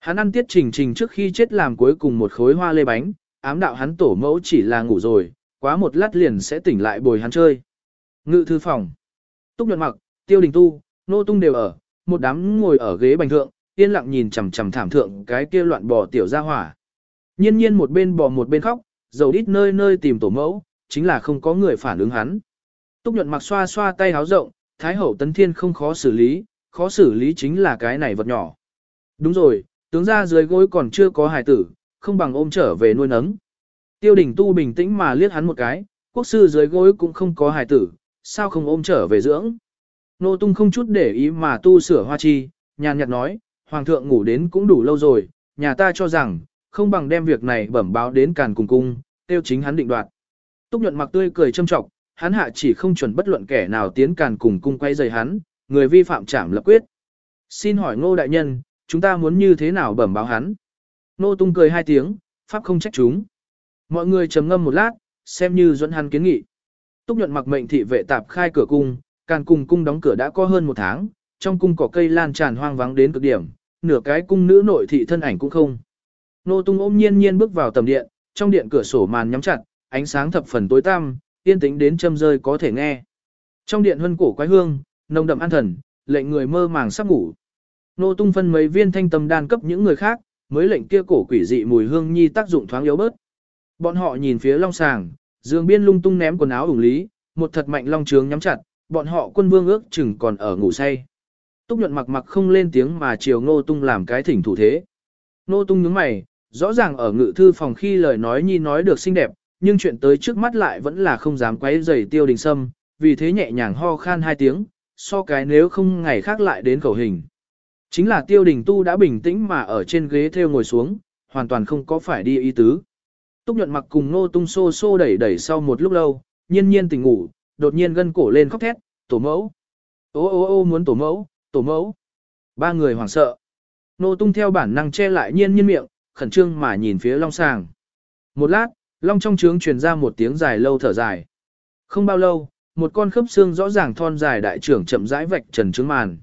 Hắn ăn tiết trình trình trước khi chết làm cuối cùng một khối hoa lê bánh, ám đạo hắn tổ mẫu chỉ là ngủ rồi, quá một lát liền sẽ tỉnh lại bồi hắn chơi. Ngự thư phòng. Túc nhuận mặc, tiêu đình tu, nô tung đều ở, một đám ngồi ở ghế bành thượng, yên lặng nhìn chằm chằm thảm thượng cái kia loạn bò tiểu ra hỏa. Nhiên nhiên một bên bò một bên khóc, dầu đít nơi nơi tìm tổ mẫu, chính là không có người phản ứng hắn. Túc nhuận mặc xoa xoa tay háo rộng, thái hậu tấn thiên không khó xử lý, khó xử lý chính là cái này vật nhỏ. Đúng rồi, tướng ra dưới gối còn chưa có hài tử, không bằng ôm trở về nuôi nấng. Tiêu đình tu bình tĩnh mà liếc hắn một cái, quốc sư dưới gối cũng không có hài tử, sao không ôm trở về dưỡng. Nô tung không chút để ý mà tu sửa hoa chi, nhàn nhạt nói, hoàng thượng ngủ đến cũng đủ lâu rồi, nhà ta cho rằng, không bằng đem việc này bẩm báo đến càn cùng cung, tiêu chính hắn định đoạt. Túc nhuận mặc tươi cười châm trọng, hắn hạ chỉ không chuẩn bất luận kẻ nào tiến càn cùng cung quay rời hắn, người vi phạm trảm lập quyết. Xin hỏi ngô đại nhân, chúng ta muốn như thế nào bẩm báo hắn? Nô tung cười hai tiếng, pháp không trách chúng. Mọi người trầm ngâm một lát, xem như dẫn hắn kiến nghị. Túc nhuận mặc mệnh thị vệ tạp khai cửa cung, càn cùng cung đóng cửa đã có hơn một tháng, trong cung có cây lan tràn hoang vắng đến cực điểm, nửa cái cung nữ nội thị thân ảnh cũng không. Nô tung ôm nhiên nhiên bước vào tầm điện, trong điện cửa sổ màn nhắm chặt, ánh sáng thập phần tối tăm, yên tĩnh đến châm rơi có thể nghe. Trong điện hân cổ quái hương, nồng đậm an thần, lệnh người mơ màng sắp ngủ. Nô tung phân mấy viên thanh tâm đan cấp những người khác, mới lệnh kia cổ quỷ dị mùi hương nhi tác dụng thoáng yếu bớt. Bọn họ nhìn phía long sàng, Dương biên lung tung ném quần áo ủng lý, một thật mạnh long trướng nhắm chặt, bọn họ quân vương ước chừng còn ở ngủ say. Túc nhuận mặc mặc không lên tiếng mà chiều Nô tung làm cái thỉnh thủ thế. Nô tung nhướng mày, rõ ràng ở ngự thư phòng khi lời nói nhi nói được xinh đẹp, nhưng chuyện tới trước mắt lại vẫn là không dám quấy rầy tiêu đình sâm, vì thế nhẹ nhàng ho khan hai tiếng, so cái nếu không ngày khác lại đến khẩu hình. Chính là tiêu đình tu đã bình tĩnh mà ở trên ghế theo ngồi xuống, hoàn toàn không có phải đi ý tứ. Túc nhuận mặc cùng nô tung xô xô đẩy đẩy sau một lúc lâu, nhiên nhiên tỉnh ngủ, đột nhiên gân cổ lên khóc thét, tổ mẫu. Ô ô ô muốn tổ mẫu, tổ mẫu. Ba người hoảng sợ. Nô tung theo bản năng che lại nhiên nhiên miệng, khẩn trương mà nhìn phía long sàng. Một lát, long trong trướng truyền ra một tiếng dài lâu thở dài. Không bao lâu, một con khớp xương rõ ràng thon dài đại trưởng chậm rãi vạch trần trướng màn.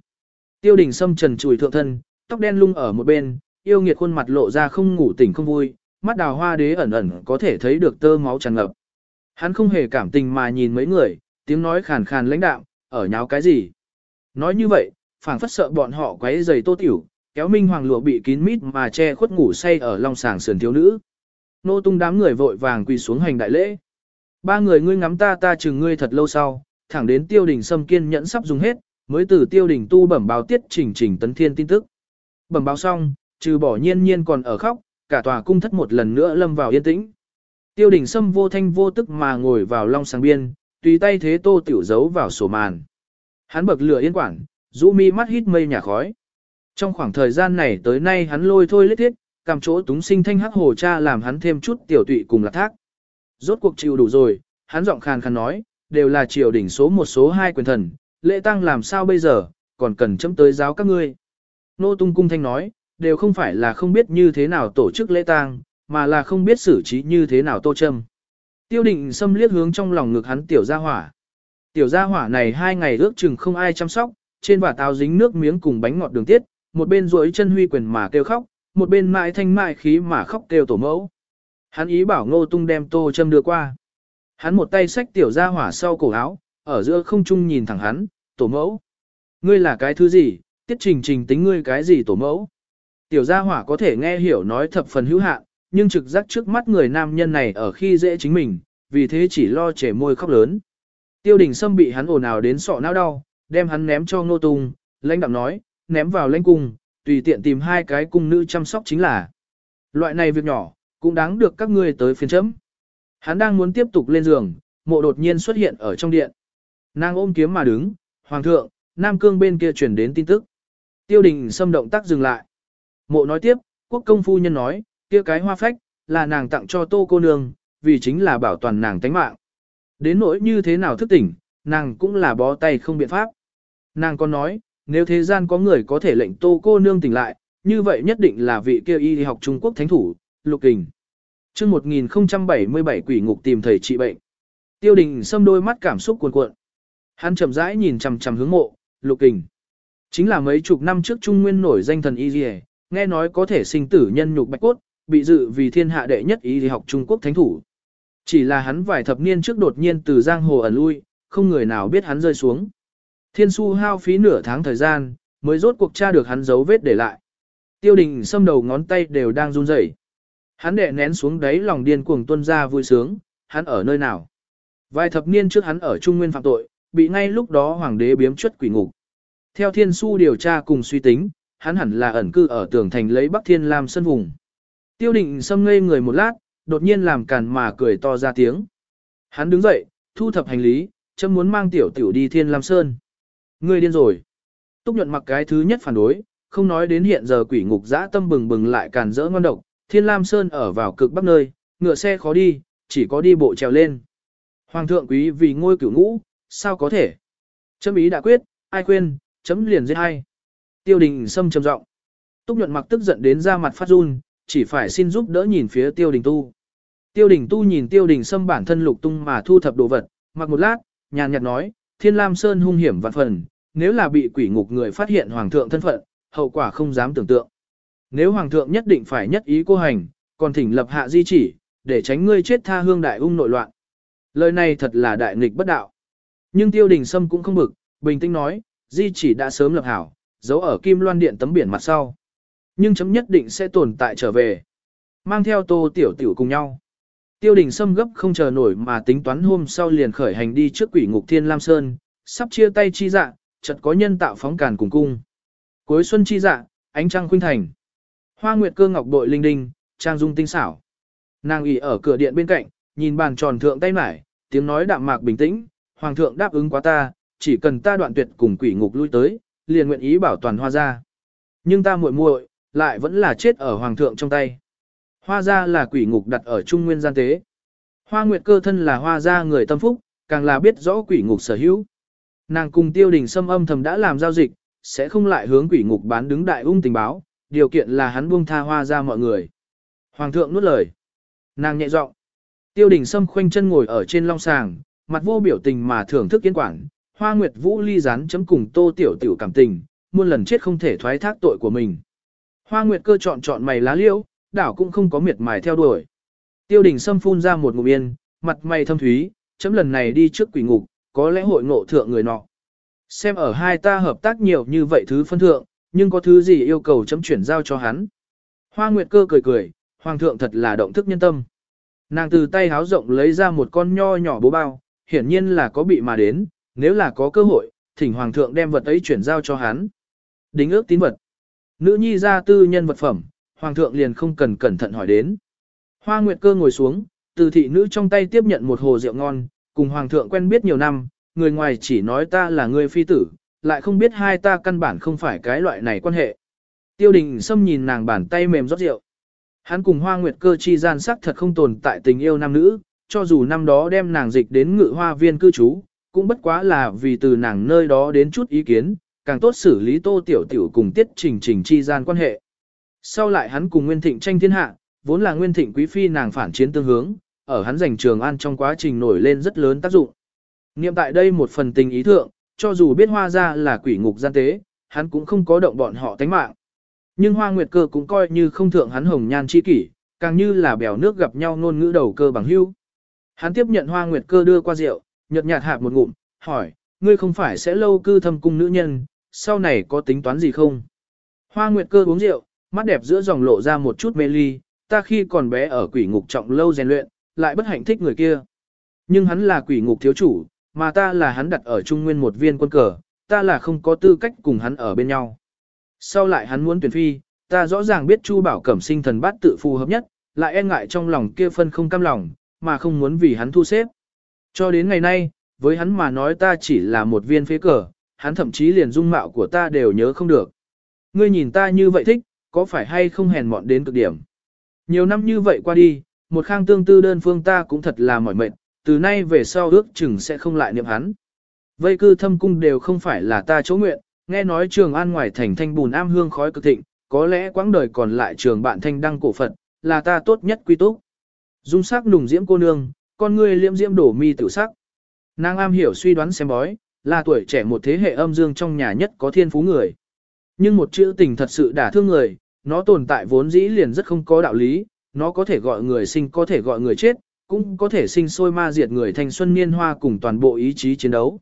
Tiêu đình sâm trần chùi thượng thân, tóc đen lung ở một bên, yêu nghiệt khuôn mặt lộ ra không ngủ tỉnh không vui, mắt đào hoa đế ẩn ẩn có thể thấy được tơ máu tràn ngập. Hắn không hề cảm tình mà nhìn mấy người, tiếng nói khàn khàn lãnh đạm, ở nháo cái gì. Nói như vậy, phảng phất sợ bọn họ quấy giày tô tiểu, kéo minh hoàng lụa bị kín mít mà che khuất ngủ say ở long sàng sườn thiếu nữ. Nô tung đám người vội vàng quỳ xuống hành đại lễ. Ba người ngươi ngắm ta ta chừng ngươi thật lâu sau, thẳng đến tiêu đình sâm kiên nhẫn sắp dùng hết, mới từ tiêu đình tu bẩm báo tiết trình trình tấn thiên tin tức. Bẩm báo xong, trừ bỏ nhiên nhiên còn ở khóc, cả tòa cung thất một lần nữa lâm vào yên tĩnh. Tiêu đình sâm vô thanh vô tức mà ngồi vào long sàng biên, tùy tay thế tô tiểu giấu vào sổ màn. Hắn bậc lửa yên quản, rũ mi mắt hít mây nhà khói. Trong khoảng thời gian này tới nay hắn lôi thôi lết thiết, cầm chỗ túng sinh thanh hắc hồ cha làm hắn thêm chút tiểu tụy cùng lạc thác. Rốt cuộc chịu đủ rồi, hắn giọng khàn khàn nói, đều là triều đỉnh số một số hai quyền thần, lễ tăng làm sao bây giờ, còn cần chấm tới giáo các ngươi. Nô tung cung thanh nói, đều không phải là không biết như thế nào tổ chức lễ tang, mà là không biết xử trí như thế nào tô châm. Tiêu định xâm liếc hướng trong lòng ngực hắn tiểu gia hỏa. Tiểu gia hỏa này hai ngày ước chừng không ai chăm sóc, trên vả táo dính nước miếng cùng bánh ngọt đường tiết, một bên duỗi chân huy quyền mà kêu khóc, một bên mại thanh mại khí mà khóc kêu tổ mẫu. Hắn ý bảo ngô tung đem tô châm đưa qua. Hắn một tay xách tiểu gia hỏa sau cổ áo, ở giữa không trung nhìn thẳng hắn, tổ mẫu. Ngươi là cái thứ gì, tiết trình trình tính ngươi cái gì tổ mẫu. Tiểu gia hỏa có thể nghe hiểu nói thập phần hữu hạn, nhưng trực giác trước mắt người nam nhân này ở khi dễ chính mình, vì thế chỉ lo trẻ môi khóc lớn. Tiêu đình Sâm bị hắn ồn ào đến sọ não đau, đem hắn ném cho ngô tung, lãnh đạm nói, ném vào lãnh cung, tùy tiện tìm hai cái cung nữ chăm sóc chính là. Loại này việc nhỏ, cũng đáng được các ngươi tới phiền chấm. Hắn đang muốn tiếp tục lên giường, mộ đột nhiên xuất hiện ở trong điện. Nàng ôm kiếm mà đứng, hoàng thượng, Nam Cương bên kia truyền đến tin tức. Tiêu đình xâm động tác dừng lại. Mộ nói tiếp, quốc công phu nhân nói, kia cái hoa phách, là nàng tặng cho tô cô nương, vì chính là bảo toàn nàng tánh mạng. Đến nỗi như thế nào thức tỉnh, nàng cũng là bó tay không biện pháp. Nàng còn nói, nếu thế gian có người có thể lệnh tô cô nương tỉnh lại, như vậy nhất định là vị kia y học Trung Quốc thánh thủ, Lục Kình. Trước 1077 quỷ ngục tìm thầy trị bệnh. Tiêu đình xâm đôi mắt cảm xúc cuồn cuộn. Hắn chậm rãi nhìn chằm chằm hướng mộ, Lục Kình. Chính là mấy chục năm trước Trung Nguyên nổi danh thần y dì nghe nói có thể sinh tử nhân nhục bạch cốt, bị dự vì thiên hạ đệ nhất y học Trung Quốc thánh thủ. Chỉ là hắn vài thập niên trước đột nhiên từ giang hồ ẩn lui, không người nào biết hắn rơi xuống. Thiên su hao phí nửa tháng thời gian, mới rốt cuộc tra được hắn dấu vết để lại. Tiêu đình xâm đầu ngón tay đều đang run rẩy. Hắn đệ nén xuống đáy lòng điên cuồng tuân ra vui sướng, hắn ở nơi nào. Vài thập niên trước hắn ở Trung Nguyên phạm tội, bị ngay lúc đó hoàng đế biếm chuất quỷ ngục. Theo thiên su điều tra cùng suy tính, hắn hẳn là ẩn cư ở tường thành lấy Bắc Thiên làm sân vùng. Tiêu định xâm ngây người một lát, đột nhiên làm càn mà cười to ra tiếng. Hắn đứng dậy, thu thập hành lý, chấm muốn mang tiểu tiểu đi Thiên Lam Sơn. Ngươi điên rồi. Túc nhuận mặc cái thứ nhất phản đối, không nói đến hiện giờ quỷ ngục dã tâm bừng bừng lại càn rỡ ngon độc, Thiên Lam Sơn ở vào cực bắc nơi, ngựa xe khó đi, chỉ có đi bộ trèo lên. Hoàng thượng quý vì ngôi cửu ngũ, sao có thể? Chấm ý đã quyết, ai quên, chấm liền giết hay. Tiêu đình Sâm trầm giọng. Túc nhuận mặc tức giận đến ra mặt phát run, chỉ phải xin giúp đỡ nhìn phía tiêu đình tu. Tiêu đình tu nhìn tiêu đình Sâm bản thân lục tung mà thu thập đồ vật, mặc một lát, nhàn nhạt nói, thiên lam sơn hung hiểm vạn phần, nếu là bị quỷ ngục người phát hiện hoàng thượng thân phận, hậu quả không dám tưởng tượng. Nếu hoàng thượng nhất định phải nhất ý cô hành, còn thỉnh lập hạ di chỉ, để tránh ngươi chết tha hương đại ung nội loạn. Lời này thật là đại nghịch bất đạo. Nhưng tiêu đình sâm cũng không bực, bình tĩnh nói, di chỉ đã sớm lập hảo, giấu ở kim loan điện tấm biển mặt sau. Nhưng chấm nhất định sẽ tồn tại trở về. Mang theo tô tiểu tiểu cùng nhau. Tiêu đình sâm gấp không chờ nổi mà tính toán hôm sau liền khởi hành đi trước quỷ ngục thiên lam sơn, sắp chia tay chi dạ, chợt có nhân tạo phóng càn cùng cung. Cuối xuân chi dạ, ánh trăng khuynh thành. Hoa nguyệt cơ ngọc bội linh đinh, trang dung tinh xảo. Nàng ủy ở cửa điện bên cạnh, nhìn bàn tròn thượng tay mải, tiếng nói đạm mạc bình tĩnh, hoàng thượng đáp ứng quá ta, chỉ cần ta đoạn tuyệt cùng quỷ ngục lui tới, liền nguyện ý bảo toàn hoa gia. Nhưng ta muội muội lại vẫn là chết ở hoàng thượng trong tay. Hoa gia là quỷ ngục đặt ở trung nguyên gian tế. Hoa nguyệt cơ thân là hoa gia người tâm phúc, càng là biết rõ quỷ ngục sở hữu. Nàng cùng tiêu đình xâm âm thầm đã làm giao dịch, sẽ không lại hướng quỷ ngục bán đứng đại ung tình báo, điều kiện là hắn buông tha hoa ra mọi người. Hoàng thượng nuốt lời. Nàng nhẹ giọng. Tiêu đình sâm khoanh chân ngồi ở trên long sàng, mặt vô biểu tình mà thưởng thức kiến quản. Hoa Nguyệt Vũ ly rán chấm cùng tô tiểu tiểu cảm tình, muôn lần chết không thể thoái thác tội của mình. Hoa Nguyệt cơ chọn chọn mày lá liễu, đảo cũng không có miệt mài theo đuổi. Tiêu đình sâm phun ra một ngụm yên, mặt mày thâm thúy, chấm lần này đi trước quỷ ngục, có lẽ hội ngộ thượng người nọ. Xem ở hai ta hợp tác nhiều như vậy thứ phân thượng, nhưng có thứ gì yêu cầu chấm chuyển giao cho hắn. Hoa Nguyệt cơ cười cười, hoàng thượng thật là động thức nhân tâm. Nàng từ tay háo rộng lấy ra một con nho nhỏ bố bao, hiển nhiên là có bị mà đến, nếu là có cơ hội, thỉnh hoàng thượng đem vật ấy chuyển giao cho hắn. Đính ước tín vật. Nữ nhi ra tư nhân vật phẩm, hoàng thượng liền không cần cẩn thận hỏi đến. Hoa Nguyệt cơ ngồi xuống, từ thị nữ trong tay tiếp nhận một hồ rượu ngon, cùng hoàng thượng quen biết nhiều năm, người ngoài chỉ nói ta là người phi tử, lại không biết hai ta căn bản không phải cái loại này quan hệ. Tiêu đình Sâm nhìn nàng bàn tay mềm rót rượu. Hắn cùng hoa nguyệt cơ chi gian sắc thật không tồn tại tình yêu nam nữ, cho dù năm đó đem nàng dịch đến ngự hoa viên cư trú, cũng bất quá là vì từ nàng nơi đó đến chút ý kiến, càng tốt xử lý tô tiểu tiểu cùng tiết trình trình chi gian quan hệ. Sau lại hắn cùng Nguyên Thịnh tranh thiên hạ, vốn là Nguyên Thịnh quý phi nàng phản chiến tương hướng, ở hắn giành trường an trong quá trình nổi lên rất lớn tác dụng. Niệm tại đây một phần tình ý thượng, cho dù biết hoa ra là quỷ ngục gian tế, hắn cũng không có động bọn họ tánh mạng. Nhưng hoa nguyệt cơ cũng coi như không thượng hắn hồng nhan chi kỷ, càng như là bèo nước gặp nhau ngôn ngữ đầu cơ bằng hữu. Hắn tiếp nhận hoa nguyệt cơ đưa qua rượu, nhợt nhạt hạ một ngụm, hỏi, ngươi không phải sẽ lâu cư thâm cung nữ nhân, sau này có tính toán gì không? Hoa nguyệt cơ uống rượu, mắt đẹp giữa dòng lộ ra một chút mê ly, ta khi còn bé ở quỷ ngục trọng lâu rèn luyện, lại bất hạnh thích người kia. Nhưng hắn là quỷ ngục thiếu chủ, mà ta là hắn đặt ở trung nguyên một viên quân cờ, ta là không có tư cách cùng hắn ở bên nhau. Sau lại hắn muốn tuyển phi, ta rõ ràng biết Chu Bảo Cẩm sinh thần bát tự phù hợp nhất, lại e ngại trong lòng kia phân không cam lòng, mà không muốn vì hắn thu xếp. Cho đến ngày nay, với hắn mà nói ta chỉ là một viên phế cờ, hắn thậm chí liền dung mạo của ta đều nhớ không được. Ngươi nhìn ta như vậy thích, có phải hay không hèn mọn đến cực điểm. Nhiều năm như vậy qua đi, một khang tương tư đơn phương ta cũng thật là mỏi mệt, từ nay về sau ước chừng sẽ không lại niệm hắn. Vây cư thâm cung đều không phải là ta chỗ nguyện, nghe nói trường an ngoài thành thanh bùn am hương khói cực thịnh, có lẽ quãng đời còn lại trường bạn thanh đăng cổ phận, là ta tốt nhất quy túc. Dung sắc nùng diễm cô nương, con ngươi liễm diễm đổ mi tự sắc. Nàng am hiểu suy đoán xem bói, là tuổi trẻ một thế hệ âm dương trong nhà nhất có thiên phú người. Nhưng một chữ tình thật sự đả thương người, nó tồn tại vốn dĩ liền rất không có đạo lý, nó có thể gọi người sinh có thể gọi người chết, cũng có thể sinh sôi ma diệt người thanh xuân niên hoa cùng toàn bộ ý chí chiến đấu.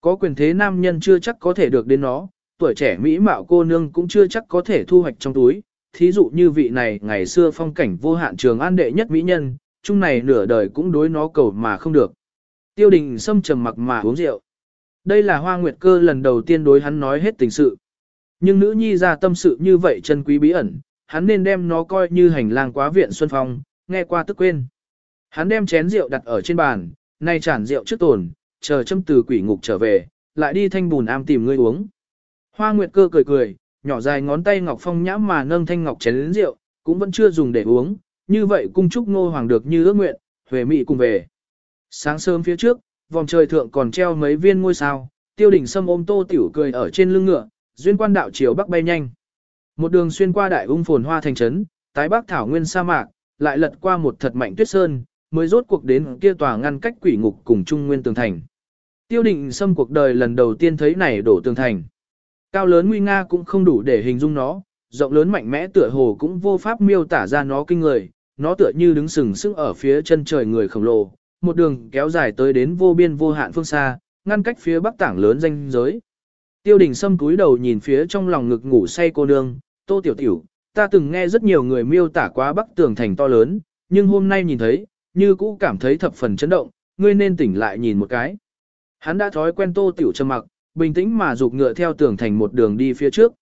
Có quyền thế nam nhân chưa chắc có thể được đến nó, tuổi trẻ mỹ mạo cô nương cũng chưa chắc có thể thu hoạch trong túi. Thí dụ như vị này ngày xưa phong cảnh vô hạn trường an đệ nhất mỹ nhân, chung này nửa đời cũng đối nó cầu mà không được. Tiêu đình xâm trầm mặc mà uống rượu. Đây là hoa nguyệt cơ lần đầu tiên đối hắn nói hết tình sự. Nhưng nữ nhi ra tâm sự như vậy chân quý bí ẩn, hắn nên đem nó coi như hành lang quá viện Xuân Phong, nghe qua tức quên. Hắn đem chén rượu đặt ở trên bàn, nay chản rượu trước tồn, chờ châm từ quỷ ngục trở về, lại đi thanh bùn am tìm ngươi uống. Hoa Nguyệt cơ cười cười, nhỏ dài ngón tay ngọc phong nhãm mà nâng thanh ngọc chén đến rượu, cũng vẫn chưa dùng để uống, như vậy cung chúc ngô hoàng được như ước nguyện, huệ mị cùng về. Sáng sớm phía trước, vòng trời thượng còn treo mấy viên ngôi sao, tiêu đỉnh sâm ôm tô tiểu cười ở trên lưng ngựa, duyên quan đạo chiều bắc bay nhanh. Một đường xuyên qua đại ung phồn hoa thành trấn, tái bắc thảo nguyên sa mạc, lại lật qua một thật mạnh tuyết sơn, mới rốt cuộc đến kia tòa ngăn cách quỷ ngục cùng trung nguyên tường thành. Tiêu định xâm cuộc đời lần đầu tiên thấy này đổ tường thành. Cao lớn nguy nga cũng không đủ để hình dung nó, rộng lớn mạnh mẽ tựa hồ cũng vô pháp miêu tả ra nó kinh người, nó tựa như đứng sừng sững ở phía chân trời người khổng lồ, một đường kéo dài tới đến vô biên vô hạn phương xa, ngăn cách phía bắc tảng lớn danh giới. Tiêu đình Sâm cúi đầu nhìn phía trong lòng ngực ngủ say cô nương, tô tiểu tiểu, ta từng nghe rất nhiều người miêu tả quá bắc tường thành to lớn, nhưng hôm nay nhìn thấy, như cũ cảm thấy thập phần chấn động, ngươi nên tỉnh lại nhìn một cái. Hắn đã thói quen tô tiểu trầm mặc, bình tĩnh mà rụt ngựa theo tường thành một đường đi phía trước.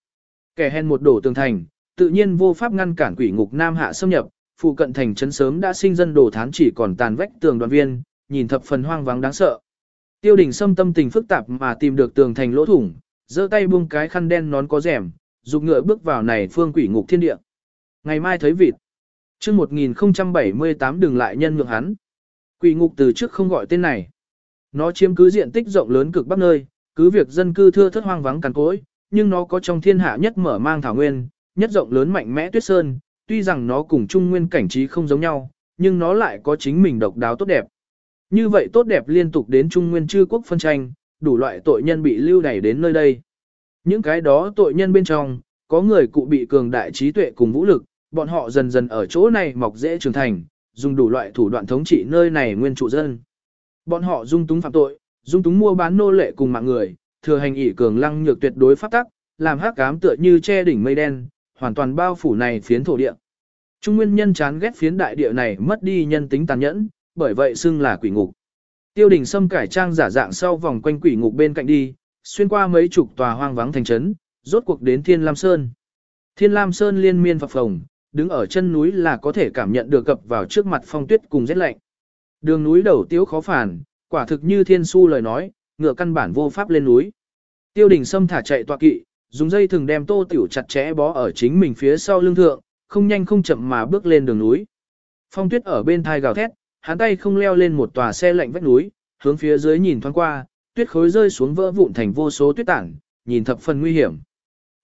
Kẻ hèn một đổ tường thành, tự nhiên vô pháp ngăn cản quỷ ngục Nam Hạ xâm nhập, phụ cận thành trấn sớm đã sinh dân đồ thán chỉ còn tàn vách tường đoàn viên, nhìn thập phần hoang vắng đáng sợ. Tiêu đình Sâm tâm tình phức tạp mà tìm được tường thành lỗ thủng, giơ tay buông cái khăn đen nón có rèm, dục ngựa bước vào này phương quỷ ngục thiên địa. Ngày mai thấy vịt. Trước 1078 đừng lại nhân nhượng hắn. Quỷ ngục từ trước không gọi tên này. Nó chiếm cứ diện tích rộng lớn cực bắc nơi, cứ việc dân cư thưa thất hoang vắng cằn cỗi, nhưng nó có trong thiên hạ nhất mở mang thảo nguyên, nhất rộng lớn mạnh mẽ tuyết sơn, tuy rằng nó cùng trung nguyên cảnh trí không giống nhau, nhưng nó lại có chính mình độc đáo tốt đẹp. Như vậy tốt đẹp liên tục đến trung nguyên chư quốc phân tranh, đủ loại tội nhân bị lưu đày đến nơi đây. Những cái đó tội nhân bên trong, có người cụ bị cường đại trí tuệ cùng vũ lực, bọn họ dần dần ở chỗ này mọc dễ trưởng thành, dùng đủ loại thủ đoạn thống trị nơi này nguyên trụ dân. Bọn họ dung túng phạm tội, dung túng mua bán nô lệ cùng mạng người, thừa hành ỷ cường lăng nhược tuyệt đối pháp tắc, làm hắc ám tựa như che đỉnh mây đen, hoàn toàn bao phủ này phiến thổ địa. Trung nguyên nhân chán ghét phiến đại địa này mất đi nhân tính tàn nhẫn, bởi vậy xưng là quỷ ngục. Tiêu đình xâm cải trang giả dạng sau vòng quanh quỷ ngục bên cạnh đi, xuyên qua mấy chục tòa hoang vắng thành trấn, rốt cuộc đến Thiên Lam Sơn. Thiên Lam Sơn liên miên phập phồng, đứng ở chân núi là có thể cảm nhận được cập vào trước mặt phong tuyết cùng rét lạnh. Đường núi đầu tiếu khó phản, quả thực như thiên su lời nói, ngựa căn bản vô pháp lên núi. Tiêu đình Sâm thả chạy tọa kỵ, dùng dây thừng đem tô tiểu chặt chẽ bó ở chính mình phía sau lưng thượng, không nhanh không chậm mà bước lên đường núi. Phong tuyết ở bên thai gào thét, hắn tay không leo lên một tòa xe lạnh vách núi, hướng phía dưới nhìn thoáng qua, tuyết khối rơi xuống vỡ vụn thành vô số tuyết tảng, nhìn thập phần nguy hiểm.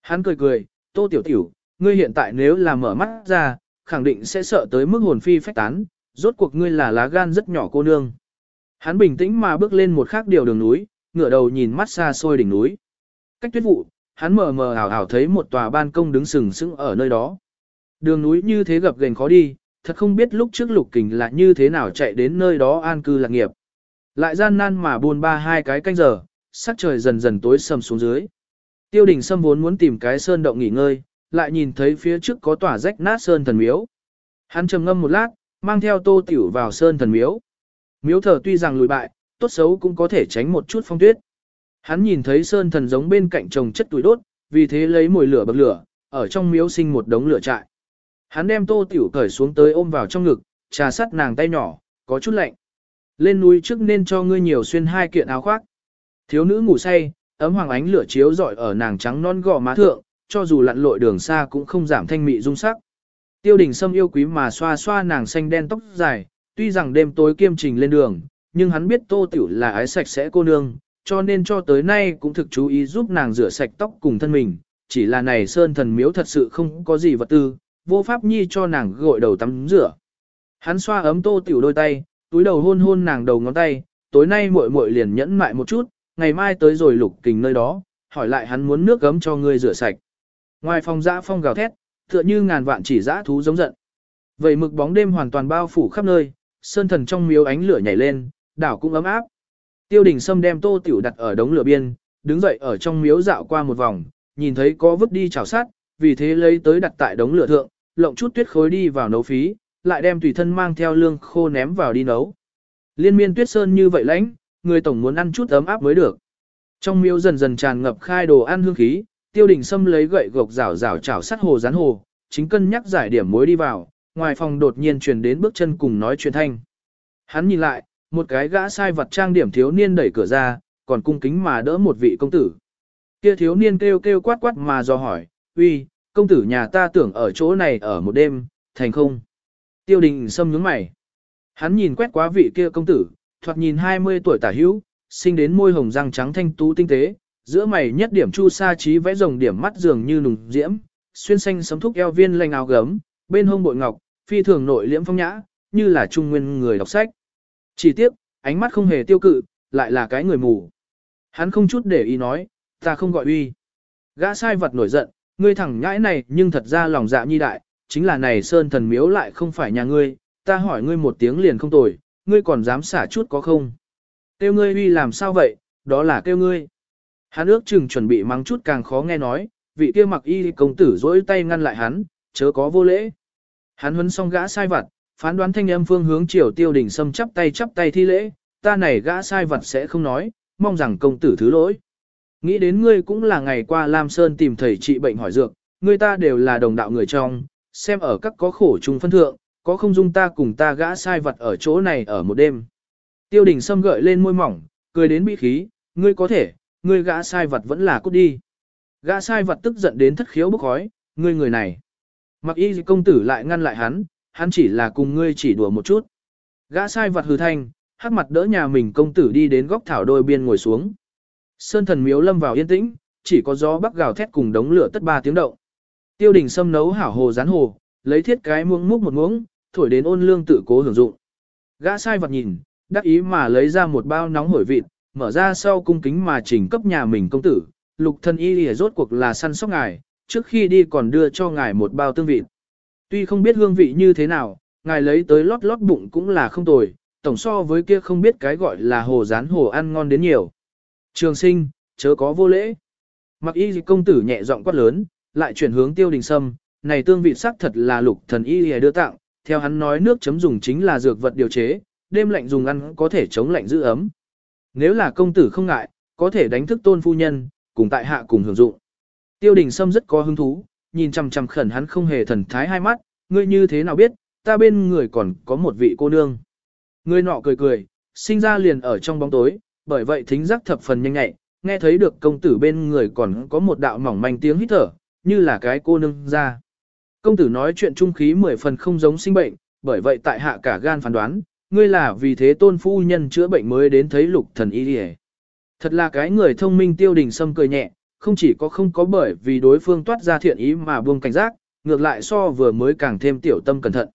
Hắn cười cười, tô tiểu tiểu, ngươi hiện tại nếu là mở mắt ra, khẳng định sẽ sợ tới mức hồn phi phách tán, rốt cuộc ngươi là lá gan rất nhỏ cô nương. Hắn bình tĩnh mà bước lên một khác điều đường núi, ngửa đầu nhìn mắt xa xôi đỉnh núi. Cách tuyết vụ, hắn mờ mờ ảo ảo thấy một tòa ban công đứng sừng sững ở nơi đó. Đường núi như thế gập ghềnh khó đi, thật không biết lúc trước lục kình là như thế nào chạy đến nơi đó an cư lạc nghiệp. Lại gian nan mà buồn ba hai cái canh giờ, sắc trời dần dần tối sầm xuống dưới. Tiêu đình Sâm vốn muốn tìm cái sơn động nghỉ ngơi, lại nhìn thấy phía trước có tòa rách nát sơn thần miếu. Hắn trầm ngâm một lát, mang theo tô tiểu vào sơn thần miếu. Miếu thờ tuy rằng lùi bại, tốt xấu cũng có thể tránh một chút phong tuyết. Hắn nhìn thấy sơn thần giống bên cạnh trồng chất tuổi đốt, vì thế lấy mồi lửa bậc lửa, ở trong miếu sinh một đống lửa trại. Hắn đem tô tiểu cởi xuống tới ôm vào trong ngực, trà sắt nàng tay nhỏ, có chút lạnh. Lên núi trước nên cho ngươi nhiều xuyên hai kiện áo khoác. Thiếu nữ ngủ say, ấm hoàng ánh lửa chiếu rọi ở nàng trắng non gò má thượng, cho dù lặn lội đường xa cũng không giảm thanh mị dung sắc. Tiêu đình Sâm yêu quý mà xoa xoa nàng xanh đen tóc dài, tuy rằng đêm tối kiêm trình lên đường, nhưng hắn biết tô tiểu là ái sạch sẽ cô nương, cho nên cho tới nay cũng thực chú ý giúp nàng rửa sạch tóc cùng thân mình, chỉ là này sơn thần miếu thật sự không có gì vật tư, vô pháp nhi cho nàng gội đầu tắm rửa. Hắn xoa ấm tô tiểu đôi tay, túi đầu hôn hôn nàng đầu ngón tay, tối nay muội muội liền nhẫn mại một chút, ngày mai tới rồi lục kình nơi đó, hỏi lại hắn muốn nước gấm cho ngươi rửa sạch. Ngoài phòng dã phong gào thét, tựa như ngàn vạn chỉ dã thú giống giận. Vậy mực bóng đêm hoàn toàn bao phủ khắp nơi, sơn thần trong miếu ánh lửa nhảy lên, đảo cũng ấm áp. Tiêu đình Sâm đem tô tiểu đặt ở đống lửa biên, đứng dậy ở trong miếu dạo qua một vòng, nhìn thấy có vứt đi chảo sát, vì thế lấy tới đặt tại đống lửa thượng, lộng chút tuyết khối đi vào nấu phí, lại đem tùy thân mang theo lương khô ném vào đi nấu. Liên miên tuyết sơn như vậy lãnh, người tổng muốn ăn chút ấm áp mới được. Trong miếu dần dần tràn ngập khai đồ ăn hương khí, tiêu đình Sâm lấy gậy gộc rảo rảo chảo sắt hồ rán hồ, chính cân nhắc giải điểm mối đi vào, ngoài phòng đột nhiên truyền đến bước chân cùng nói chuyện thanh. Hắn nhìn lại, một cái gã sai vật trang điểm thiếu niên đẩy cửa ra, còn cung kính mà đỡ một vị công tử. Kia thiếu niên kêu kêu quát quát mà do hỏi, uy, công tử nhà ta tưởng ở chỗ này ở một đêm, thành không? Tiêu đình Sâm nhướng mày. Hắn nhìn quét quá vị kia công tử, thoạt nhìn 20 tuổi tả hữu, sinh đến môi hồng răng trắng thanh tú tinh tế, giữa mày nhất điểm chu sa trí vẽ rồng điểm mắt dường như nùng diễm, xuyên xanh sấm thúc eo viên lanh áo gấm, bên hông bội ngọc, phi thường nội liễm phong nhã, như là trung nguyên người đọc sách. Chỉ tiếc, ánh mắt không hề tiêu cự, lại là cái người mù. Hắn không chút để ý nói, ta không gọi uy. Gã sai vật nổi giận, ngươi thẳng nhãi này nhưng thật ra lòng dạ nhi đại, chính là này sơn thần miếu lại không phải nhà ngươi, ta hỏi ngươi một tiếng liền không tồi, ngươi còn dám xả chút có không? Kêu ngươi uy làm sao vậy, đó là kêu ngươi. Hắn ước chừng chuẩn bị mắng chút càng khó nghe nói, vị kia mặc y công tử dỗi tay ngăn lại hắn, chớ có vô lễ. Hắn huấn xong gã sai vặt, phán đoán thanh âm phương hướng chiều tiêu đình sâm chắp tay chắp tay thi lễ, ta này gã sai vặt sẽ không nói, mong rằng công tử thứ lỗi. Nghĩ đến ngươi cũng là ngày qua Lam Sơn tìm thầy trị bệnh hỏi dược, ngươi ta đều là đồng đạo người trong, xem ở các có khổ chung phân thượng, có không dung ta cùng ta gã sai vật ở chỗ này ở một đêm. Tiêu đình sâm gợi lên môi mỏng, cười đến bị khí, ngươi có thể, ngươi gã sai vật vẫn là cút đi. Gã sai vật tức giận đến thất khiếu bốc khói, ngươi người này. Mặc y công tử lại ngăn lại hắn, hắn chỉ là cùng ngươi chỉ đùa một chút. Gã sai vật hừ thanh, hắc mặt đỡ nhà mình công tử đi đến góc thảo đôi biên ngồi xuống. Sơn thần miếu lâm vào yên tĩnh, chỉ có gió bắc gào thét cùng đống lửa tất ba tiếng động. Tiêu đình sâm nấu hảo hồ rán hồ, lấy thiết cái muỗng múc một muỗng, thổi đến ôn lương tự cố hưởng dụng. Gã sai vật nhìn, đắc ý mà lấy ra một bao nóng hổi vịt, mở ra sau cung kính mà chỉnh cấp nhà mình công tử, lục thân y lìa rốt cuộc là săn sóc ngài, trước khi đi còn đưa cho ngài một bao tương vịt. Tuy không biết hương vị như thế nào, ngài lấy tới lót lót bụng cũng là không tồi, tổng so với kia không biết cái gọi là hồ rán hồ ăn ngon đến nhiều. Trường sinh, chớ có vô lễ. Mặc y công tử nhẹ giọng quát lớn, lại chuyển hướng tiêu đình sâm, này tương vị sắc thật là lục thần y hề đưa tặng, theo hắn nói nước chấm dùng chính là dược vật điều chế, đêm lạnh dùng ăn có thể chống lạnh giữ ấm. Nếu là công tử không ngại, có thể đánh thức tôn phu nhân, cùng tại hạ cùng hưởng dụng. Tiêu đình Sâm rất có hứng thú, nhìn chằm chằm khẩn hắn không hề thần thái hai mắt, ngươi như thế nào biết, ta bên người còn có một vị cô nương. Người nọ cười cười, sinh ra liền ở trong bóng tối, bởi vậy thính giác thập phần nhanh nhạy, nghe thấy được công tử bên người còn có một đạo mỏng manh tiếng hít thở, như là cái cô nương ra. Công tử nói chuyện trung khí mười phần không giống sinh bệnh, bởi vậy tại hạ cả gan phán đoán, ngươi là vì thế tôn phu nhân chữa bệnh mới đến thấy lục thần y đi Thật là cái người thông minh tiêu đình sâm cười nhẹ, không chỉ có không có bởi vì đối phương toát ra thiện ý mà buông cảnh giác, ngược lại so vừa mới càng thêm tiểu tâm cẩn thận.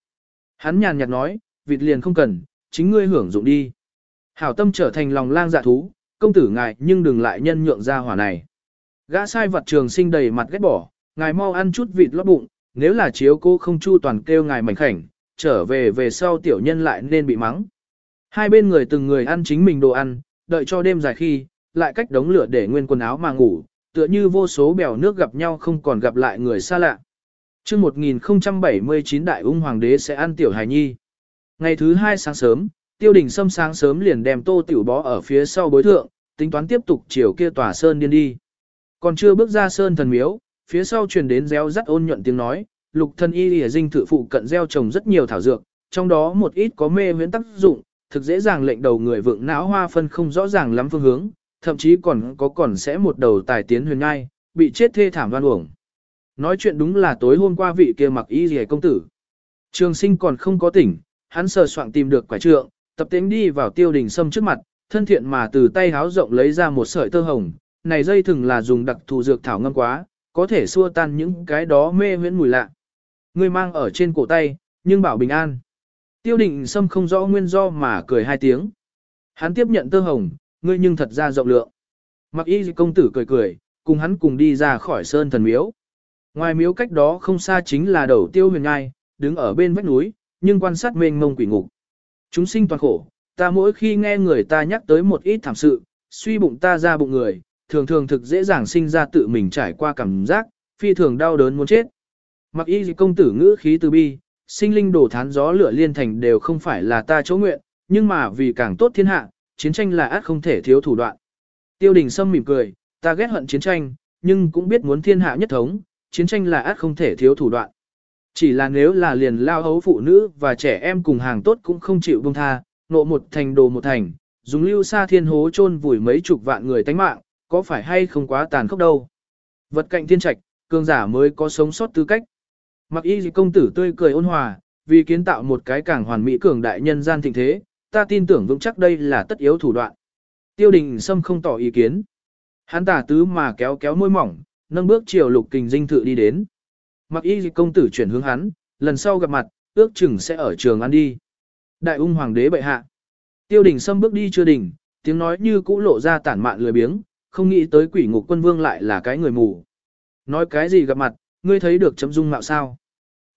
Hắn nhàn nhạt nói, vịt liền không cần, chính ngươi hưởng dụng đi. Hảo tâm trở thành lòng lang dạ thú, công tử ngài nhưng đừng lại nhân nhượng ra hỏa này. Gã sai vật trường sinh đầy mặt ghét bỏ, ngài mau ăn chút vịt lót bụng, nếu là chiếu cô không chu toàn kêu ngài mảnh khảnh, trở về về sau tiểu nhân lại nên bị mắng. Hai bên người từng người ăn chính mình đồ ăn, đợi cho đêm dài khi, lại cách đống lửa để nguyên quần áo mà ngủ, tựa như vô số bèo nước gặp nhau không còn gặp lại người xa lạ. chương 1079 đại ung hoàng đế sẽ ăn tiểu hài nhi. Ngày thứ hai sáng sớm, tiêu đình sâm sáng sớm liền đem tô tiểu bó ở phía sau bối thượng, tính toán tiếp tục chiều kia tòa sơn điên đi. Còn chưa bước ra sơn thần miếu, phía sau truyền đến réo rắt ôn nhuận tiếng nói, lục thân y lìa dinh thự phụ cận gieo trồng rất nhiều thảo dược, trong đó một ít có mê huyễn tác dụng, thực dễ dàng lệnh đầu người vượng não hoa phân không rõ ràng lắm phương hướng, thậm chí còn có còn sẽ một đầu tài tiến huyền ngai, bị chết thê thảm đoan uổng. Nói chuyện đúng là tối hôm qua vị kia mặc y lìa công tử. Trường sinh còn không có tỉnh, hắn sờ soạn tìm được quả trượng, tập tính đi vào tiêu đình sâm trước mặt, thân thiện mà từ tay háo rộng lấy ra một sợi tơ hồng, này dây thừng là dùng đặc thù dược thảo ngâm quá, có thể xua tan những cái đó mê huyễn mùi lạ. Ngươi mang ở trên cổ tay, nhưng bảo bình an. Tiêu định Sâm không rõ nguyên do mà cười hai tiếng. Hắn tiếp nhận tơ hồng, ngươi nhưng thật ra rộng lượng. Mặc y công tử cười cười, cùng hắn cùng đi ra khỏi sơn thần miếu. Ngoài miếu cách đó không xa chính là đầu tiêu huyền ngai, đứng ở bên vách núi, nhưng quan sát mênh mông quỷ ngục. Chúng sinh toàn khổ, ta mỗi khi nghe người ta nhắc tới một ít thảm sự, suy bụng ta ra bụng người, thường thường thực dễ dàng sinh ra tự mình trải qua cảm giác, phi thường đau đớn muốn chết. Mặc y công tử ngữ khí từ bi, sinh linh đổ thán gió lửa liên thành đều không phải là ta chỗ nguyện, nhưng mà vì càng tốt thiên hạ, chiến tranh là át không thể thiếu thủ đoạn. Tiêu đình Sâm mỉm cười, ta ghét hận chiến tranh, nhưng cũng biết muốn thiên hạ nhất thống, chiến tranh là át không thể thiếu thủ đoạn. Chỉ là nếu là liền lao hấu phụ nữ và trẻ em cùng hàng tốt cũng không chịu buông tha, nộ một thành đồ một thành, dùng lưu xa thiên hố chôn vùi mấy chục vạn người tánh mạng, có phải hay không quá tàn khốc đâu. Vật cạnh thiên trạch, cường giả mới có sống sót tư cách. Mặc y công tử tươi cười ôn hòa, vì kiến tạo một cái càng hoàn mỹ cường đại nhân gian thịnh thế, ta tin tưởng vững chắc đây là tất yếu thủ đoạn. Tiêu đình Sâm không tỏ ý kiến. Hắn tả tứ mà kéo kéo môi mỏng, nâng bước chiều lục kình dinh thự đi đến. Mặc y công tử chuyển hướng hắn, lần sau gặp mặt, ước chừng sẽ ở trường ăn đi. Đại ung hoàng đế bệ hạ. Tiêu đình Sâm bước đi chưa đỉnh, tiếng nói như cũ lộ ra tản mạn lười biếng, không nghĩ tới quỷ ngục quân vương lại là cái người mù. Nói cái gì gặp mặt, ngươi thấy được chấm dung mạo sao?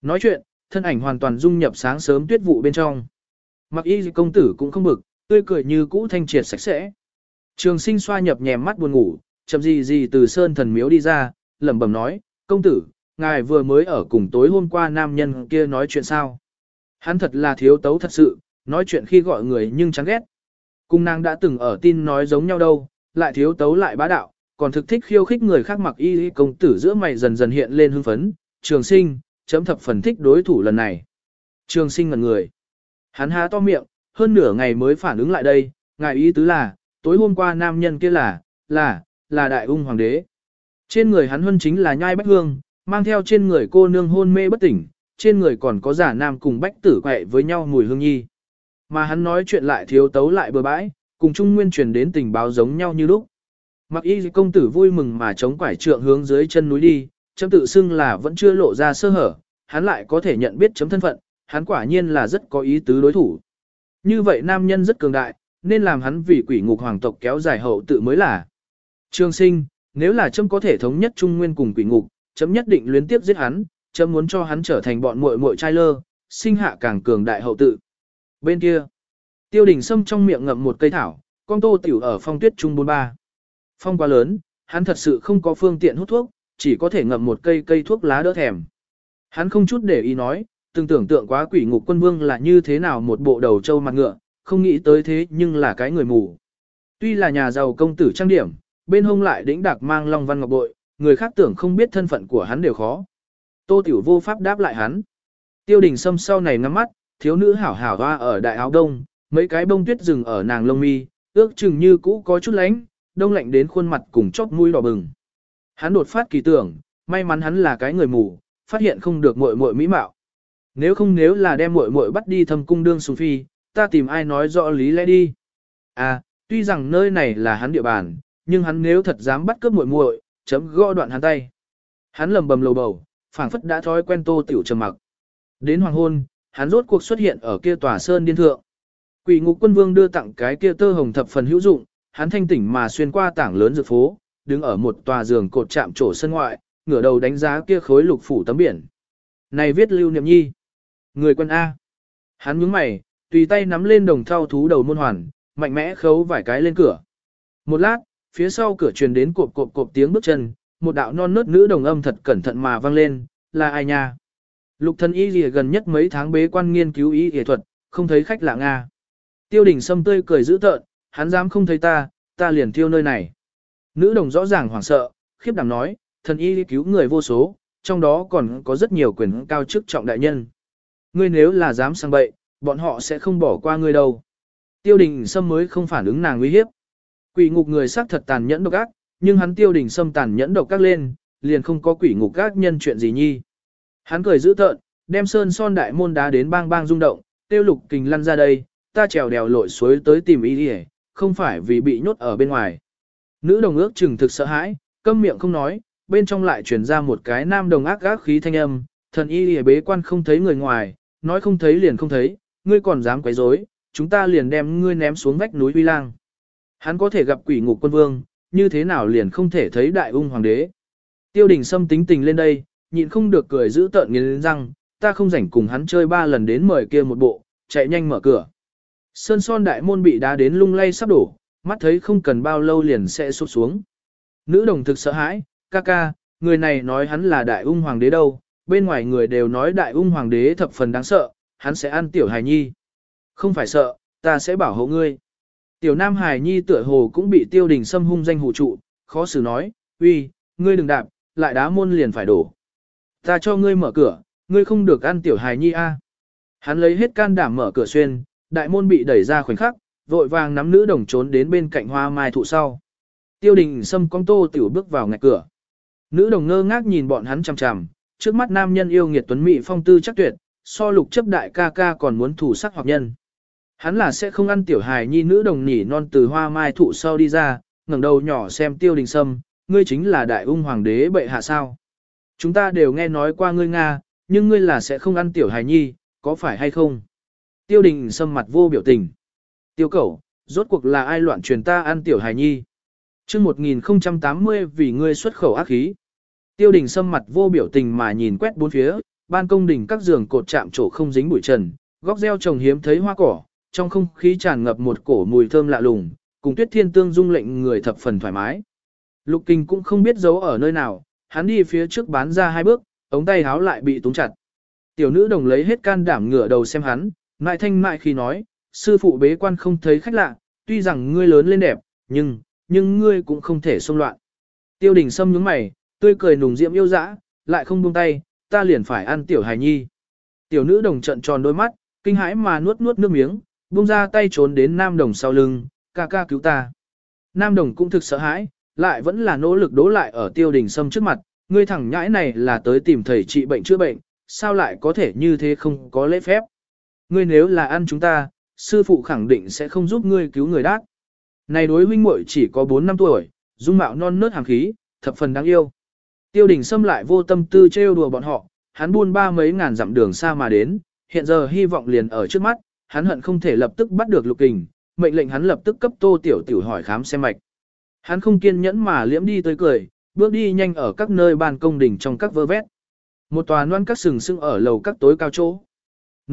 Nói chuyện, thân ảnh hoàn toàn dung nhập sáng sớm tuyết vụ bên trong. Mặc y công tử cũng không bực, tươi cười như cũ thanh triệt sạch sẽ. Trường sinh xoa nhập nhèm mắt buồn ngủ, chậm gì gì từ sơn thần miếu đi ra, lẩm bẩm nói, công tử, ngài vừa mới ở cùng tối hôm qua nam nhân kia nói chuyện sao. Hắn thật là thiếu tấu thật sự, nói chuyện khi gọi người nhưng chán ghét. Cung nàng đã từng ở tin nói giống nhau đâu, lại thiếu tấu lại bá đạo, còn thực thích khiêu khích người khác mặc y công tử giữa mày dần dần hiện lên hưng phấn, trường sinh, chấm thập phần thích đối thủ lần này. Trường sinh ngần người. Hắn há to miệng, hơn nửa ngày mới phản ứng lại đây, ngài ý tứ là, tối hôm qua nam nhân kia là, là, là đại ung hoàng đế. Trên người hắn huân chính là nhai bách hương, mang theo trên người cô nương hôn mê bất tỉnh, trên người còn có giả nam cùng bách tử quẹ với nhau mùi hương nhi. Mà hắn nói chuyện lại thiếu tấu lại bừa bãi, cùng Trung Nguyên truyền đến tình báo giống nhau như lúc. Mặc y công tử vui mừng mà chống quải trượng hướng dưới chân núi đi, chấm tự xưng là vẫn chưa lộ ra sơ hở, hắn lại có thể nhận biết chấm thân phận, hắn quả nhiên là rất có ý tứ đối thủ. Như vậy nam nhân rất cường đại, nên làm hắn vì quỷ ngục hoàng tộc kéo dài hậu tự mới là. Trương sinh, nếu là chấm có thể thống nhất trung nguyên cùng quỷ ngục, chấm nhất định luyến tiếp giết hắn, chấm muốn cho hắn trở thành bọn muội muội trai lơ, sinh hạ càng cường đại hậu tự. Bên kia, tiêu đình sâm trong miệng ngậm một cây thảo, con tô tiểu ở phong tuyết trung bốn ba. Phong quá lớn, hắn thật sự không có phương tiện hút thuốc, chỉ có thể ngậm một cây cây thuốc lá đỡ thèm. Hắn không chút để ý nói, từng tưởng tượng quá quỷ ngục quân vương là như thế nào một bộ đầu trâu mặt ngựa, không nghĩ tới thế nhưng là cái người mù. Tuy là nhà giàu công tử trang điểm, bên hông lại đĩnh đạc mang long văn ngọc bội, người khác tưởng không biết thân phận của hắn đều khó. Tô Tiểu vô pháp đáp lại hắn. Tiêu đình sâm sau này ngắm mắt, thiếu nữ hảo hảo hoa ở đại áo đông, mấy cái bông tuyết rừng ở nàng lông mi, ước chừng như cũ có chút lánh, đông lạnh đến khuôn mặt cùng chóp mũi đỏ bừng. Hắn đột phát kỳ tưởng, may mắn hắn là cái người mù, phát hiện không được muội muội mỹ mạo. Nếu không nếu là đem muội muội bắt đi thâm cung đương sùng phi, ta tìm ai nói rõ lý lẽ đi. À, tuy rằng nơi này là hắn địa bàn, nhưng hắn nếu thật dám bắt cướp muội muội, chấm gõ đoạn hắn tay. Hắn lầm bầm lầu bầu, phảng phất đã thói quen tô tiểu trầm mặc. Đến hoàng hôn, hắn rốt cuộc xuất hiện ở kia tòa sơn điên thượng. Quỷ ngục quân vương đưa tặng cái kia tơ hồng thập phần hữu dụng, hắn thanh tỉnh mà xuyên qua tảng lớn dược phố, đứng ở một tòa giường cột chạm trổ sân ngoại, ngửa đầu đánh giá kia khối lục phủ tấm biển. Này viết lưu niệm nhi. Người quân A. Hắn nhướng mày, tùy tay nắm lên đồng thau thú đầu môn hoàn, mạnh mẽ khấu vài cái lên cửa. Một lát, phía sau cửa truyền đến cộp cộp cộp tiếng bước chân, một đạo non nớt nữ đồng âm thật cẩn thận mà vang lên, là ai nha? Lục thân y lìa gần nhất mấy tháng bế quan nghiên cứu y y thuật, không thấy khách lạ Nga. Tiêu đình sâm tươi cười dữ tợn, hắn dám không thấy ta, ta liền thiêu nơi này. Nữ đồng rõ ràng hoảng sợ, khiếp đảm nói, thần y cứu người vô số, trong đó còn có rất nhiều quyền cao chức trọng đại nhân. Ngươi nếu là dám sang bậy, bọn họ sẽ không bỏ qua ngươi đâu. Tiêu đình sâm mới không phản ứng nàng uy hiếp. Quỷ ngục người xác thật tàn nhẫn độc ác, nhưng hắn tiêu đình sâm tàn nhẫn độc ác lên, liền không có quỷ ngục ác nhân chuyện gì nhi. Hắn cười dữ tợn, đem sơn son đại môn đá đến bang bang rung động, tiêu lục kình lăn ra đây, ta trèo đèo lội suối tới tìm y đi không phải vì bị nhốt ở bên ngoài. Nữ đồng ước chừng thực sợ hãi, câm miệng không nói, bên trong lại truyền ra một cái nam đồng ác gác khí thanh âm, thần y lìa bế quan không thấy người ngoài, nói không thấy liền không thấy, ngươi còn dám quấy rối, chúng ta liền đem ngươi ném xuống vách núi uy lang. Hắn có thể gặp quỷ ngục quân vương, như thế nào liền không thể thấy đại ung hoàng đế. Tiêu đình xâm tính tình lên đây, nhịn không được cười giữ tợn nghiến răng, ta không rảnh cùng hắn chơi ba lần đến mời kia một bộ, chạy nhanh mở cửa. Sơn son đại môn bị đá đến lung lay sắp đổ, mắt thấy không cần bao lâu liền sẽ sụp xuống. Nữ đồng thực sợ hãi, ca ca, người này nói hắn là đại ung hoàng đế đâu, bên ngoài người đều nói đại ung hoàng đế thập phần đáng sợ, hắn sẽ ăn tiểu hài nhi. Không phải sợ, ta sẽ bảo hộ ngươi. Tiểu nam hài nhi tựa hồ cũng bị tiêu đình xâm hung danh hủ trụ, khó xử nói, uy, ngươi đừng đạp, lại đá môn liền phải đổ. Ta cho ngươi mở cửa, ngươi không được ăn tiểu hài nhi a. Hắn lấy hết can đảm mở cửa xuyên, đại môn bị đẩy ra khoảnh khắc, vội vàng nắm nữ đồng trốn đến bên cạnh hoa mai thụ sau. Tiêu đình xâm con tô tiểu bước vào ngạch cửa. Nữ đồng ngơ ngác nhìn bọn hắn chằm chằm, trước mắt nam nhân yêu nghiệt tuấn mỹ phong tư chắc tuyệt, so lục chấp đại ca ca còn muốn thủ sắc hoặc nhân. Hắn là sẽ không ăn tiểu hài nhi nữ đồng nhỉ non từ hoa mai thụ sau đi ra, ngẩng đầu nhỏ xem tiêu đình sâm, ngươi chính là đại ung hoàng đế bệ hạ sao. Chúng ta đều nghe nói qua ngươi Nga, nhưng ngươi là sẽ không ăn tiểu hài nhi, có phải hay không? Tiêu đình sâm mặt vô biểu tình. Tiêu cẩu, rốt cuộc là ai loạn truyền ta ăn tiểu hài nhi? chương 1080 vì ngươi xuất khẩu ác khí. Tiêu đình sâm mặt vô biểu tình mà nhìn quét bốn phía, ban công đỉnh các giường cột chạm trổ không dính bụi trần, góc gieo trồng hiếm thấy hoa cỏ, trong không khí tràn ngập một cổ mùi thơm lạ lùng, cùng tuyết thiên tương dung lệnh người thập phần thoải mái. Lục kinh cũng không biết giấu ở nơi nào, hắn đi phía trước bán ra hai bước, ống tay háo lại bị túng chặt. Tiểu nữ đồng lấy hết can đảm ngửa đầu xem hắn, mại thanh mại khi nói, sư phụ bế quan không thấy khách lạ, tuy rằng ngươi lớn lên đẹp, nhưng, nhưng ngươi cũng không thể xông loạn. Tiêu đình sâm nhướng mày, tươi cười nùng diễm yêu dã, lại không buông tay, ta liền phải ăn tiểu hài nhi. Tiểu nữ đồng trận tròn đôi mắt, kinh hãi mà nuốt nuốt nước miếng, buông ra tay trốn đến nam đồng sau lưng, ca ca cứu ta. Nam đồng cũng thực sợ hãi, lại vẫn là nỗ lực đố lại ở tiêu đình sâm trước mặt, ngươi thẳng nhãi này là tới tìm thầy trị bệnh chữa bệnh, sao lại có thể như thế không có lễ phép. Ngươi nếu là ăn chúng ta, sư phụ khẳng định sẽ không giúp ngươi cứu người đát. Này đối huynh muội chỉ có 4 năm tuổi, dung mạo non nớt hàng khí, thập phần đáng yêu. Tiêu đình xâm lại vô tâm tư trêu đùa bọn họ, hắn buôn ba mấy ngàn dặm đường xa mà đến, hiện giờ hy vọng liền ở trước mắt, hắn hận không thể lập tức bắt được lục kình, mệnh lệnh hắn lập tức cấp tô tiểu tiểu hỏi khám xem mạch. Hắn không kiên nhẫn mà liễm đi tới cười, bước đi nhanh ở các nơi ban công đỉnh trong các vơ vét. Một tòa loan các sừng sững ở lầu các tối cao chỗ.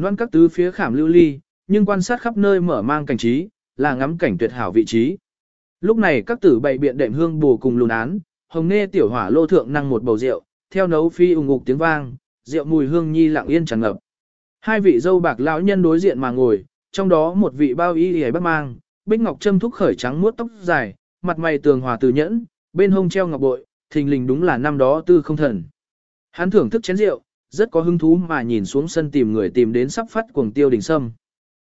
Loan các tứ phía khảm lưu ly, nhưng quan sát khắp nơi mở mang cảnh trí, là ngắm cảnh tuyệt hảo vị trí. Lúc này các tử bày biện đệm hương bù cùng lùn án, hồng nê tiểu hỏa lô thượng năng một bầu rượu, theo nấu phi ủng ngục tiếng vang, rượu mùi hương nhi lặng yên tràn ngập. Hai vị dâu bạc lão nhân đối diện mà ngồi, trong đó một vị bao y hề bắt mang, bích ngọc châm thúc khởi trắng muốt tóc dài, mặt mày tường hòa từ nhẫn, bên hông treo ngọc bội, thình lình đúng là năm đó tư không thần. Hắn thưởng thức chén rượu, rất có hứng thú mà nhìn xuống sân tìm người tìm đến sắp phát cuồng tiêu đỉnh sâm.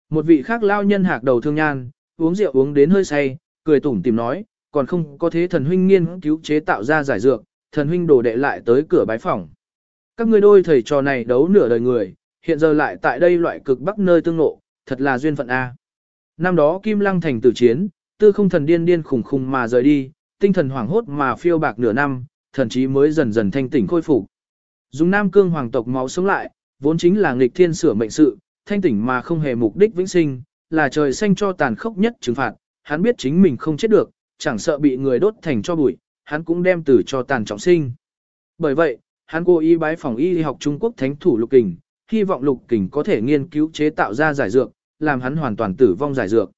Một vị khác lao nhân hạc đầu thương nhan, uống rượu uống đến hơi say, cười tủm tìm nói, còn không có thế thần huynh nghiên cứu chế tạo ra giải dược, thần huynh đổ đệ lại tới cửa bái phòng. Các ngươi đôi thầy trò này đấu nửa đời người, hiện giờ lại tại đây loại cực bắc nơi tương ngộ, thật là duyên phận A. Năm đó Kim Lăng thành tử chiến, tư không thần điên điên khủng khủng mà rời đi, tinh thần hoảng hốt mà phiêu bạc nửa năm, thần chí mới dần dần thanh tỉnh khôi phục. Dùng Nam Cương hoàng tộc máu sống lại, vốn chính là nghịch thiên sửa mệnh sự, thanh tỉnh mà không hề mục đích vĩnh sinh, là trời xanh cho tàn khốc nhất trừng phạt, hắn biết chính mình không chết được, chẳng sợ bị người đốt thành cho bụi, hắn cũng đem tử cho tàn trọng sinh. Bởi vậy, hắn cố ý bái phòng y học Trung Quốc thánh thủ Lục Kình, hy vọng Lục Kình có thể nghiên cứu chế tạo ra giải dược, làm hắn hoàn toàn tử vong giải dược.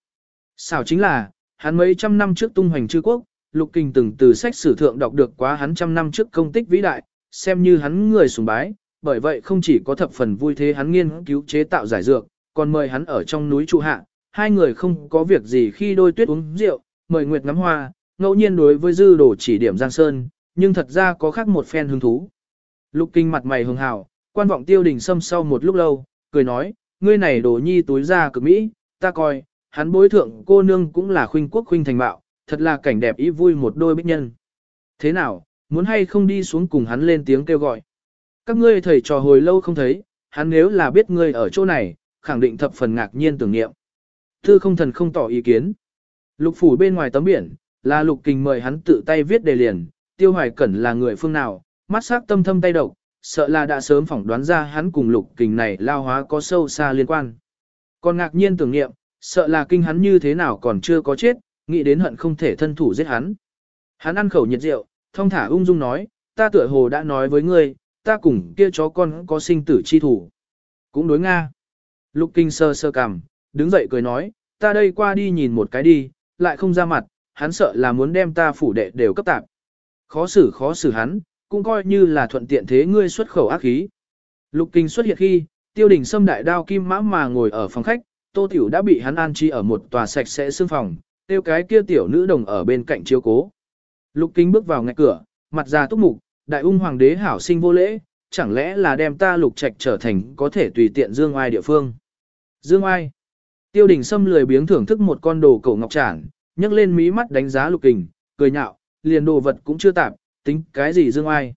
Sao chính là, hắn mấy trăm năm trước tung hoành chư quốc, Lục Kình từng từ sách sử thượng đọc được quá hắn trăm năm trước công tích vĩ đại, xem như hắn người sùng bái, bởi vậy không chỉ có thập phần vui thế hắn nghiên cứu chế tạo giải dược, còn mời hắn ở trong núi trụ hạ, hai người không có việc gì khi đôi tuyết uống rượu, mời Nguyệt ngắm hoa, ngẫu nhiên đối với dư đồ chỉ điểm Giang Sơn, nhưng thật ra có khác một phen hứng thú. Lục kinh mặt mày hường hào, quan vọng tiêu đình sâm sau một lúc lâu, cười nói, ngươi này đồ nhi túi ra cực Mỹ, ta coi, hắn bối thượng cô nương cũng là khuynh quốc khuynh thành bạo, thật là cảnh đẹp ý vui một đôi bích nhân. Thế nào, muốn hay không đi xuống cùng hắn lên tiếng kêu gọi. Các ngươi thầy trò hồi lâu không thấy, hắn nếu là biết ngươi ở chỗ này, khẳng định thập phần ngạc nhiên tưởng niệm. Thư không thần không tỏ ý kiến. Lục phủ bên ngoài tấm biển, là lục kình mời hắn tự tay viết đề liền, tiêu hoài cẩn là người phương nào, mắt sắc tâm thâm tay độc, sợ là đã sớm phỏng đoán ra hắn cùng lục kình này lao hóa có sâu xa liên quan. Còn ngạc nhiên tưởng niệm, sợ là kinh hắn như thế nào còn chưa có chết, nghĩ đến hận không thể thân thủ giết hắn. Hắn ăn khẩu nhiệt rượu, thông thả ung dung nói, ta tựa hồ đã nói với ngươi, ta cùng kia chó con có sinh tử chi thủ. Cũng đối Nga. Lục kinh sơ sơ cằm, đứng dậy cười nói, ta đây qua đi nhìn một cái đi, lại không ra mặt, hắn sợ là muốn đem ta phủ đệ đều cấp tạp. Khó xử khó xử hắn, cũng coi như là thuận tiện thế ngươi xuất khẩu ác khí. Lục kinh xuất hiện khi, tiêu đình xâm đại đao kim mã mà ngồi ở phòng khách, tô tiểu đã bị hắn an chi ở một tòa sạch sẽ xương phòng, tiêu cái kia tiểu nữ đồng ở bên cạnh chiếu cố. Lục kinh bước vào ngay cửa, mặt ra túc mục, đại ung hoàng đế hảo sinh vô lễ, chẳng lẽ là đem ta lục trạch trở thành có thể tùy tiện dương oai địa phương. Dương oai. Tiêu đình Sâm lười biếng thưởng thức một con đồ cổ ngọc trản, nhấc lên mí mắt đánh giá lục kình, cười nhạo, liền đồ vật cũng chưa tạp, tính cái gì dương oai.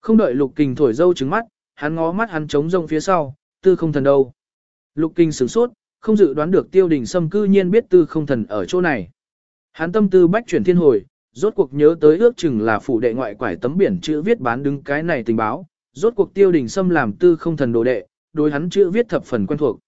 Không đợi lục kình thổi dâu trứng mắt, hắn ngó mắt hắn trống rông phía sau, tư không thần đâu. Lục kình sửng sốt, không dự đoán được tiêu đình Sâm cư nhiên biết tư không thần ở chỗ này. Hắn tâm tư bách chuyển thiên hồi, rốt cuộc nhớ tới ước chừng là phủ đệ ngoại quải tấm biển chữ viết bán đứng cái này tình báo, rốt cuộc tiêu đình xâm làm tư không thần đồ đệ, đối hắn chữ viết thập phần quen thuộc.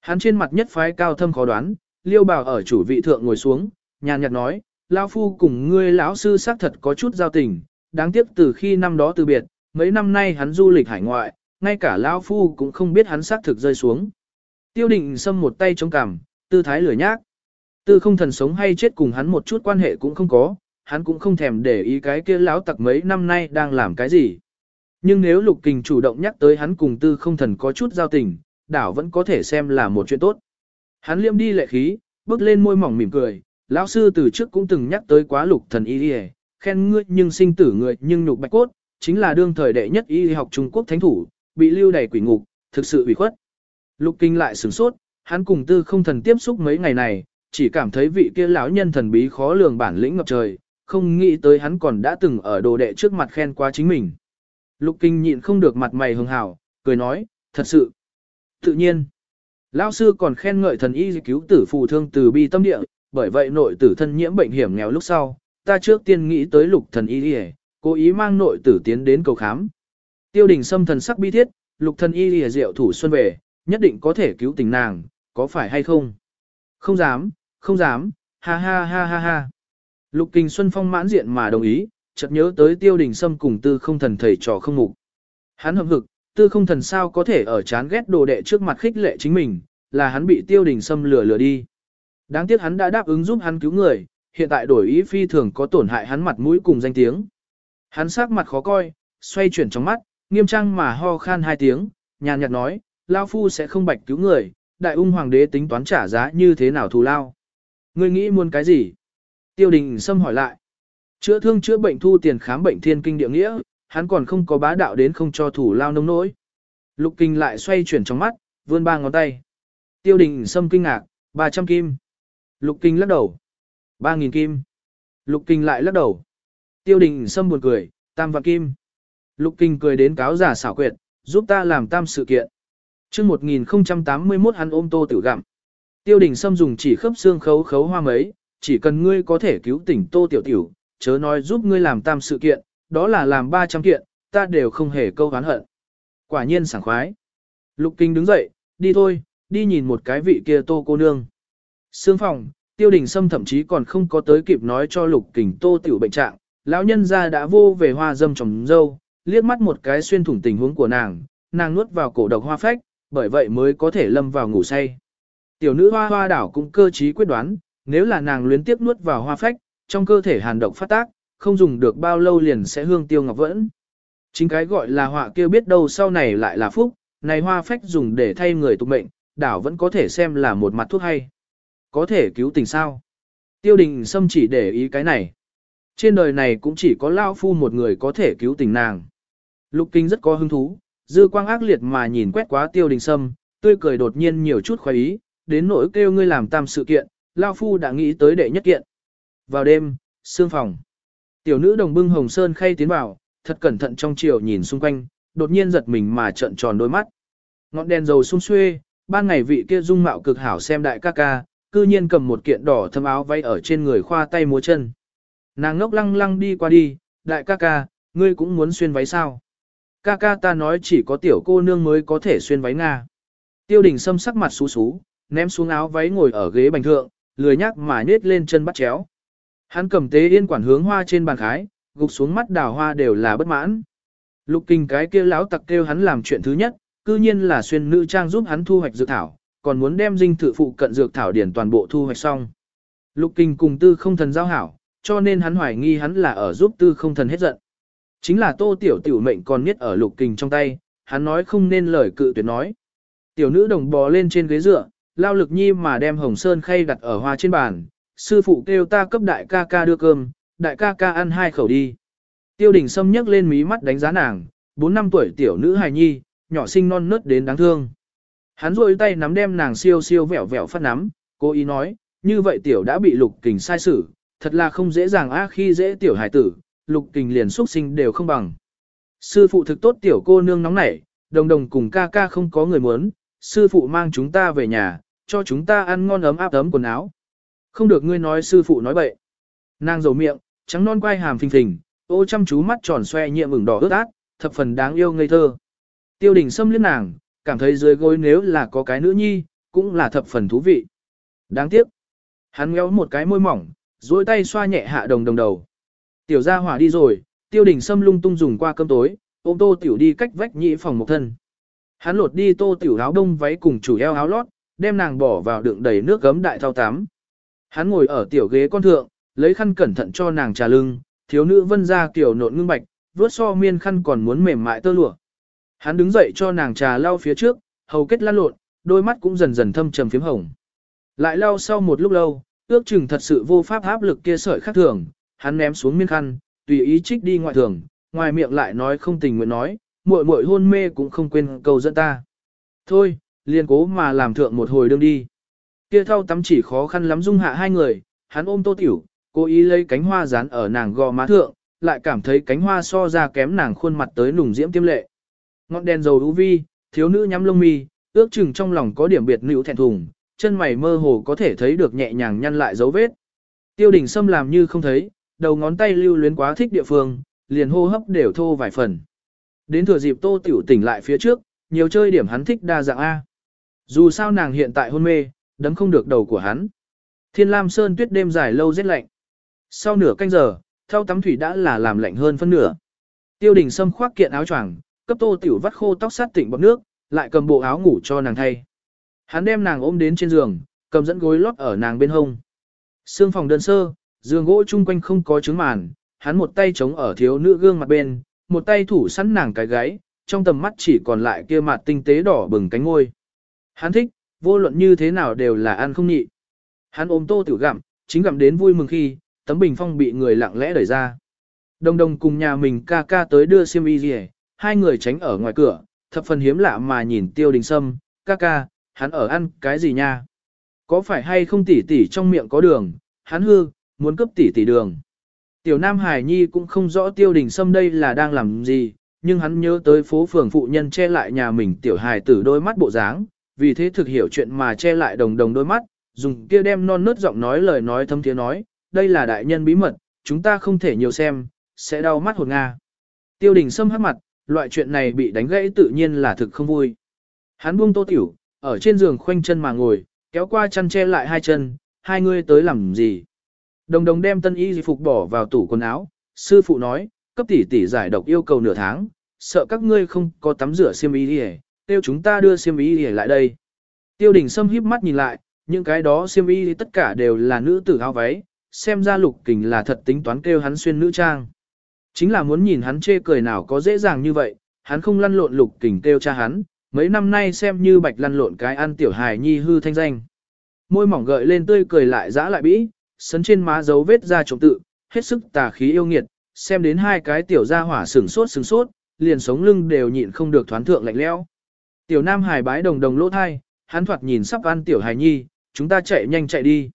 Hắn trên mặt nhất phái cao thâm khó đoán, liêu bảo ở chủ vị thượng ngồi xuống, nhàn nhạt nói, lão phu cùng ngươi lão sư xác thật có chút giao tình, đáng tiếc từ khi năm đó từ biệt, mấy năm nay hắn du lịch hải ngoại, ngay cả lão phu cũng không biết hắn xác thực rơi xuống. Tiêu đình xâm một tay chống cằm, tư thái lười nhác. Tư không thần sống hay chết cùng hắn một chút quan hệ cũng không có, hắn cũng không thèm để ý cái kia lão tặc mấy năm nay đang làm cái gì. Nhưng nếu lục kình chủ động nhắc tới hắn cùng tư không thần có chút giao tình, đảo vẫn có thể xem là một chuyện tốt. Hắn liêm đi lệ khí, bước lên môi mỏng mỉm cười, lão sư từ trước cũng từng nhắc tới quá lục thần y đi khen ngươi nhưng sinh tử người nhưng nhục bạch cốt, chính là đương thời đệ nhất y học Trung Quốc thánh thủ, bị lưu đày quỷ ngục, thực sự ủy khuất. Lục kinh lại sửng sốt, hắn cùng tư không thần tiếp xúc mấy ngày này, chỉ cảm thấy vị kia lão nhân thần bí khó lường bản lĩnh ngập trời, không nghĩ tới hắn còn đã từng ở đồ đệ trước mặt khen qua chính mình. Lục kinh nhịn không được mặt mày hưng hào, cười nói, thật sự. Tự nhiên, lão sư còn khen ngợi thần y cứu tử phù thương từ bi tâm địa, bởi vậy nội tử thân nhiễm bệnh hiểm nghèo lúc sau, ta trước tiên nghĩ tới lục thần y đi cố ý mang nội tử tiến đến cầu khám. Tiêu đình xâm thần sắc bi thiết, lục thần y đi diệu thủ xuân về, nhất định có thể cứu tình nàng, có phải hay không? Không dám, không dám, ha ha ha ha ha. Lục kinh xuân phong mãn diện mà đồng ý, chợt nhớ tới tiêu đình Sâm cùng tư không thần thầy trò không mục. Hắn hậm hực, tư không thần sao có thể ở chán ghét đồ đệ trước mặt khích lệ chính mình, là hắn bị tiêu đình Sâm lừa lừa đi. Đáng tiếc hắn đã đáp ứng giúp hắn cứu người, hiện tại đổi ý phi thường có tổn hại hắn mặt mũi cùng danh tiếng. Hắn sắc mặt khó coi, xoay chuyển trong mắt, nghiêm trang mà ho khan hai tiếng, nhàn nhạt nói, Lao Phu sẽ không bạch cứu người, đại ung hoàng đế tính toán trả giá như thế nào thù lao. Ngươi nghĩ muốn cái gì? Tiêu đình xâm hỏi lại. Chữa thương chữa bệnh thu tiền khám bệnh thiên kinh địa nghĩa, hắn còn không có bá đạo đến không cho thủ lao nông nỗi. Lục kinh lại xoay chuyển trong mắt, vươn ba ngón tay. Tiêu đình xâm kinh ngạc, 300 kim. Lục kinh lắc đầu. 3.000 kim. Lục kinh lại lắc đầu. Tiêu đình xâm buồn cười, tam vạn kim. Lục kinh cười đến cáo giả xảo quyệt, giúp ta làm tam sự kiện. Trước 1081 hắn ôm tô tử gặm. Tiêu đình xâm dùng chỉ khớp xương khấu khấu hoa mấy, chỉ cần ngươi có thể cứu tỉnh tô tiểu tiểu, chớ nói giúp ngươi làm tam sự kiện, đó là làm 300 kiện, ta đều không hề câu hán hận. Quả nhiên sảng khoái. Lục kinh đứng dậy, đi thôi, đi nhìn một cái vị kia tô cô nương. Sương phòng, tiêu đình sâm thậm chí còn không có tới kịp nói cho lục kình tô tiểu bệnh trạng, lão nhân ra đã vô về hoa dâm trồng dâu, liếc mắt một cái xuyên thủng tình huống của nàng, nàng nuốt vào cổ độc hoa phách, bởi vậy mới có thể lâm vào ngủ say. Tiểu nữ hoa hoa đảo cũng cơ trí quyết đoán, nếu là nàng luyến tiếp nuốt vào hoa phách, trong cơ thể hàn độc phát tác, không dùng được bao lâu liền sẽ hương tiêu ngọc vẫn. Chính cái gọi là họa kia biết đâu sau này lại là phúc, này hoa phách dùng để thay người tục mệnh, đảo vẫn có thể xem là một mặt thuốc hay. Có thể cứu tình sao? Tiêu đình Sâm chỉ để ý cái này. Trên đời này cũng chỉ có Lao Phu một người có thể cứu tình nàng. Lục kinh rất có hứng thú, dư quang ác liệt mà nhìn quét quá tiêu đình sâm, tươi cười đột nhiên nhiều chút khoái ý, đến nỗi kêu ngươi làm tam sự kiện, Lao Phu đã nghĩ tới đệ nhất kiện. Vào đêm, sương phòng. Tiểu nữ đồng bưng hồng sơn khay tiến vào, thật cẩn thận trong chiều nhìn xung quanh, đột nhiên giật mình mà trợn tròn đôi mắt. Ngọn đèn dầu sung xuê, ban ngày vị kia dung mạo cực hảo xem đại ca ca, cư nhiên cầm một kiện đỏ thâm áo váy ở trên người khoa tay múa chân. Nàng ngốc lăng lăng đi qua đi, đại ca ca, ngươi cũng muốn xuyên váy sao? Ca ca ta nói chỉ có tiểu cô nương mới có thể xuyên váy Nga. Tiêu đình sâm sắc mặt xú xú, ném xuống áo váy ngồi ở ghế bành thượng, lười nhắc mà nết lên chân bắt chéo. Hắn cầm tế yên quản hướng hoa trên bàn khái, gục xuống mắt đào hoa đều là bất mãn. Lục kình cái kia lão tặc kêu hắn làm chuyện thứ nhất, cư nhiên là xuyên nữ trang giúp hắn thu hoạch dược thảo, còn muốn đem dinh thự phụ cận dược thảo điển toàn bộ thu hoạch xong. Lục kình cùng tư không thần giao hảo, cho nên hắn hoài nghi hắn là ở giúp tư không thần hết giận. Chính là tô tiểu tiểu mệnh còn niết ở lục kình trong tay, hắn nói không nên lời cự tuyệt nói. Tiểu nữ đồng bò lên trên ghế dựa, lao lực nhi mà đem hồng sơn khay đặt ở hoa trên bàn, sư phụ kêu ta cấp đại ca ca đưa cơm, đại ca ca ăn hai khẩu đi. Tiêu đình sâm nhấc lên mí mắt đánh giá nàng, 4 năm tuổi tiểu nữ hài nhi, nhỏ sinh non nớt đến đáng thương. Hắn rôi tay nắm đem nàng siêu siêu vẹo vẹo phát nắm, cô ý nói, như vậy tiểu đã bị lục kình sai xử, thật là không dễ dàng á khi dễ tiểu hài tử, lục kình liền xuất sinh đều không bằng. Sư phụ thực tốt tiểu cô nương nóng nảy, đồng đồng cùng ca ca không có người muốn, sư phụ mang chúng ta về nhà, cho chúng ta ăn ngon ấm áp ấm quần áo. Không được ngươi nói sư phụ nói bậy. Nàng dầu miệng, trắng non quai hàm phình phình, ô chăm chú mắt tròn xoe nhiệm ửng đỏ ướt át, thập phần đáng yêu ngây thơ. Tiêu đình xâm liếc nàng, cảm thấy dưới gối nếu là có cái nữ nhi, cũng là thập phần thú vị. Đáng tiếc. Hắn ngéo một cái môi mỏng, duỗi tay xoa nhẹ hạ đồng đồng đầu. Tiểu gia hỏa đi rồi, tiêu đình xâm lung tung dùng qua cơm tối, ôm tô tiểu đi cách vách nhị phòng một thân. Hắn lột đi tô tiểu áo đông váy cùng chủ eo áo lót, đem nàng bỏ vào đựng đầy nước gấm đại thao tắm. Hắn ngồi ở tiểu ghế con thượng, lấy khăn cẩn thận cho nàng trà lưng, thiếu nữ vân ra tiểu nộn ngưng bạch, vớt so miên khăn còn muốn mềm mại tơ lụa. Hắn đứng dậy cho nàng trà lau phía trước, hầu kết lan lộn, đôi mắt cũng dần dần thâm trầm phím hồng. Lại lau sau một lúc lâu, ước chừng thật sự vô pháp áp lực kia sợi khác thường, hắn ném xuống miên khăn, tùy ý trích đi ngoại thường, ngoài miệng lại nói không tình nguyện nói, muội muội hôn mê cũng không quên cầu dẫn ta. Thôi, liền cố mà làm thượng một hồi đương đi. Kia thao tắm chỉ khó khăn lắm dung hạ hai người, hắn ôm tô tiểu, cố ý lấy cánh hoa dán ở nàng gò má thượng, lại cảm thấy cánh hoa so ra kém nàng khuôn mặt tới nùng diễm tiêm lệ. Ngọn đèn dầu đu vi, thiếu nữ nhắm lông mi, ước chừng trong lòng có điểm biệt nữ thẹn thùng, chân mày mơ hồ có thể thấy được nhẹ nhàng nhăn lại dấu vết. Tiêu đình Sâm làm như không thấy, đầu ngón tay lưu luyến quá thích địa phương, liền hô hấp đều thô vài phần. Đến thừa dịp tô tiểu tỉnh lại phía trước, nhiều chơi điểm hắn thích đa dạng A. Dù sao nàng hiện tại hôn mê, đấm không được đầu của hắn. Thiên Lam Sơn tuyết đêm dài lâu rét lạnh. Sau nửa canh giờ, thao tắm thủy đã là làm lạnh hơn phân nửa. Tiêu đình Sâm khoác kiện áo choàng, cấp tô tiểu vắt khô tóc sát tịnh bọc nước, lại cầm bộ áo ngủ cho nàng thay. Hắn đem nàng ôm đến trên giường, cầm dẫn gối lót ở nàng bên hông. Sương phòng đơn sơ, giường gỗ chung quanh không có trứng màn, hắn một tay chống ở thiếu nữ gương mặt bên, một tay thủ sẵn nàng cái gáy, trong tầm mắt chỉ còn lại kia mặt tinh tế đỏ bừng cánh ngôi. Hắn thích, vô luận như thế nào đều là ăn không nhị. Hắn ôm tô tiểu gặm, chính gặm đến vui mừng khi, tấm bình phong bị người lặng lẽ đẩy ra. Đồng đồng cùng nhà mình ca ca tới đưa xiêm y gì hai người tránh ở ngoài cửa, thập phần hiếm lạ mà nhìn tiêu đình sâm, ca ca, hắn ở ăn cái gì nha? Có phải hay không tỉ tỉ trong miệng có đường, hắn hư, muốn cướp tỉ tỉ đường. Tiểu Nam Hải Nhi cũng không rõ tiêu đình sâm đây là đang làm gì, nhưng hắn nhớ tới phố phường phụ nhân che lại nhà mình tiểu hài tử đôi mắt bộ dáng, vì thế thực hiểu chuyện mà che lại đồng đồng đôi mắt, dùng kia đem non nớt giọng nói lời nói thâm tiếng nói, đây là đại nhân bí mật, chúng ta không thể nhiều xem, sẽ đau mắt hồn Nga. Tiêu đình sâm hát mặt, loại chuyện này bị đánh gãy tự nhiên là thực không vui. Hắn buông tô tiểu, ở trên giường khoanh chân mà ngồi, kéo qua chăn che lại hai chân, hai ngươi tới làm gì. Đồng đồng đem tân y phục bỏ vào tủ quần áo, sư phụ nói, cấp tỷ tỷ giải độc yêu cầu nửa tháng, sợ các ngươi không có tắm rửa xiêm y đi tiêu chúng ta đưa siêm y đi lại đây. Tiêu đình Sâm híp mắt nhìn lại, những cái đó siêm y tất cả đều là nữ tử áo váy, xem ra lục kình là thật tính toán kêu hắn xuyên nữ trang. Chính là muốn nhìn hắn chê cười nào có dễ dàng như vậy, hắn không lăn lộn lục kình kêu cha hắn, mấy năm nay xem như bạch lăn lộn cái ăn tiểu hài nhi hư thanh danh. Môi mỏng gợi lên tươi cười lại dã lại bĩ, sấn trên má dấu vết ra trộm tự, hết sức tà khí yêu nghiệt, xem đến hai cái tiểu gia hỏa sừng sốt sừng sốt, liền sống lưng đều nhịn không được thoán thượng lạnh lẽo. Tiểu Nam Hải bái đồng đồng lỗ thai, hắn thoạt nhìn sắp ăn tiểu Hải nhi, chúng ta chạy nhanh chạy đi.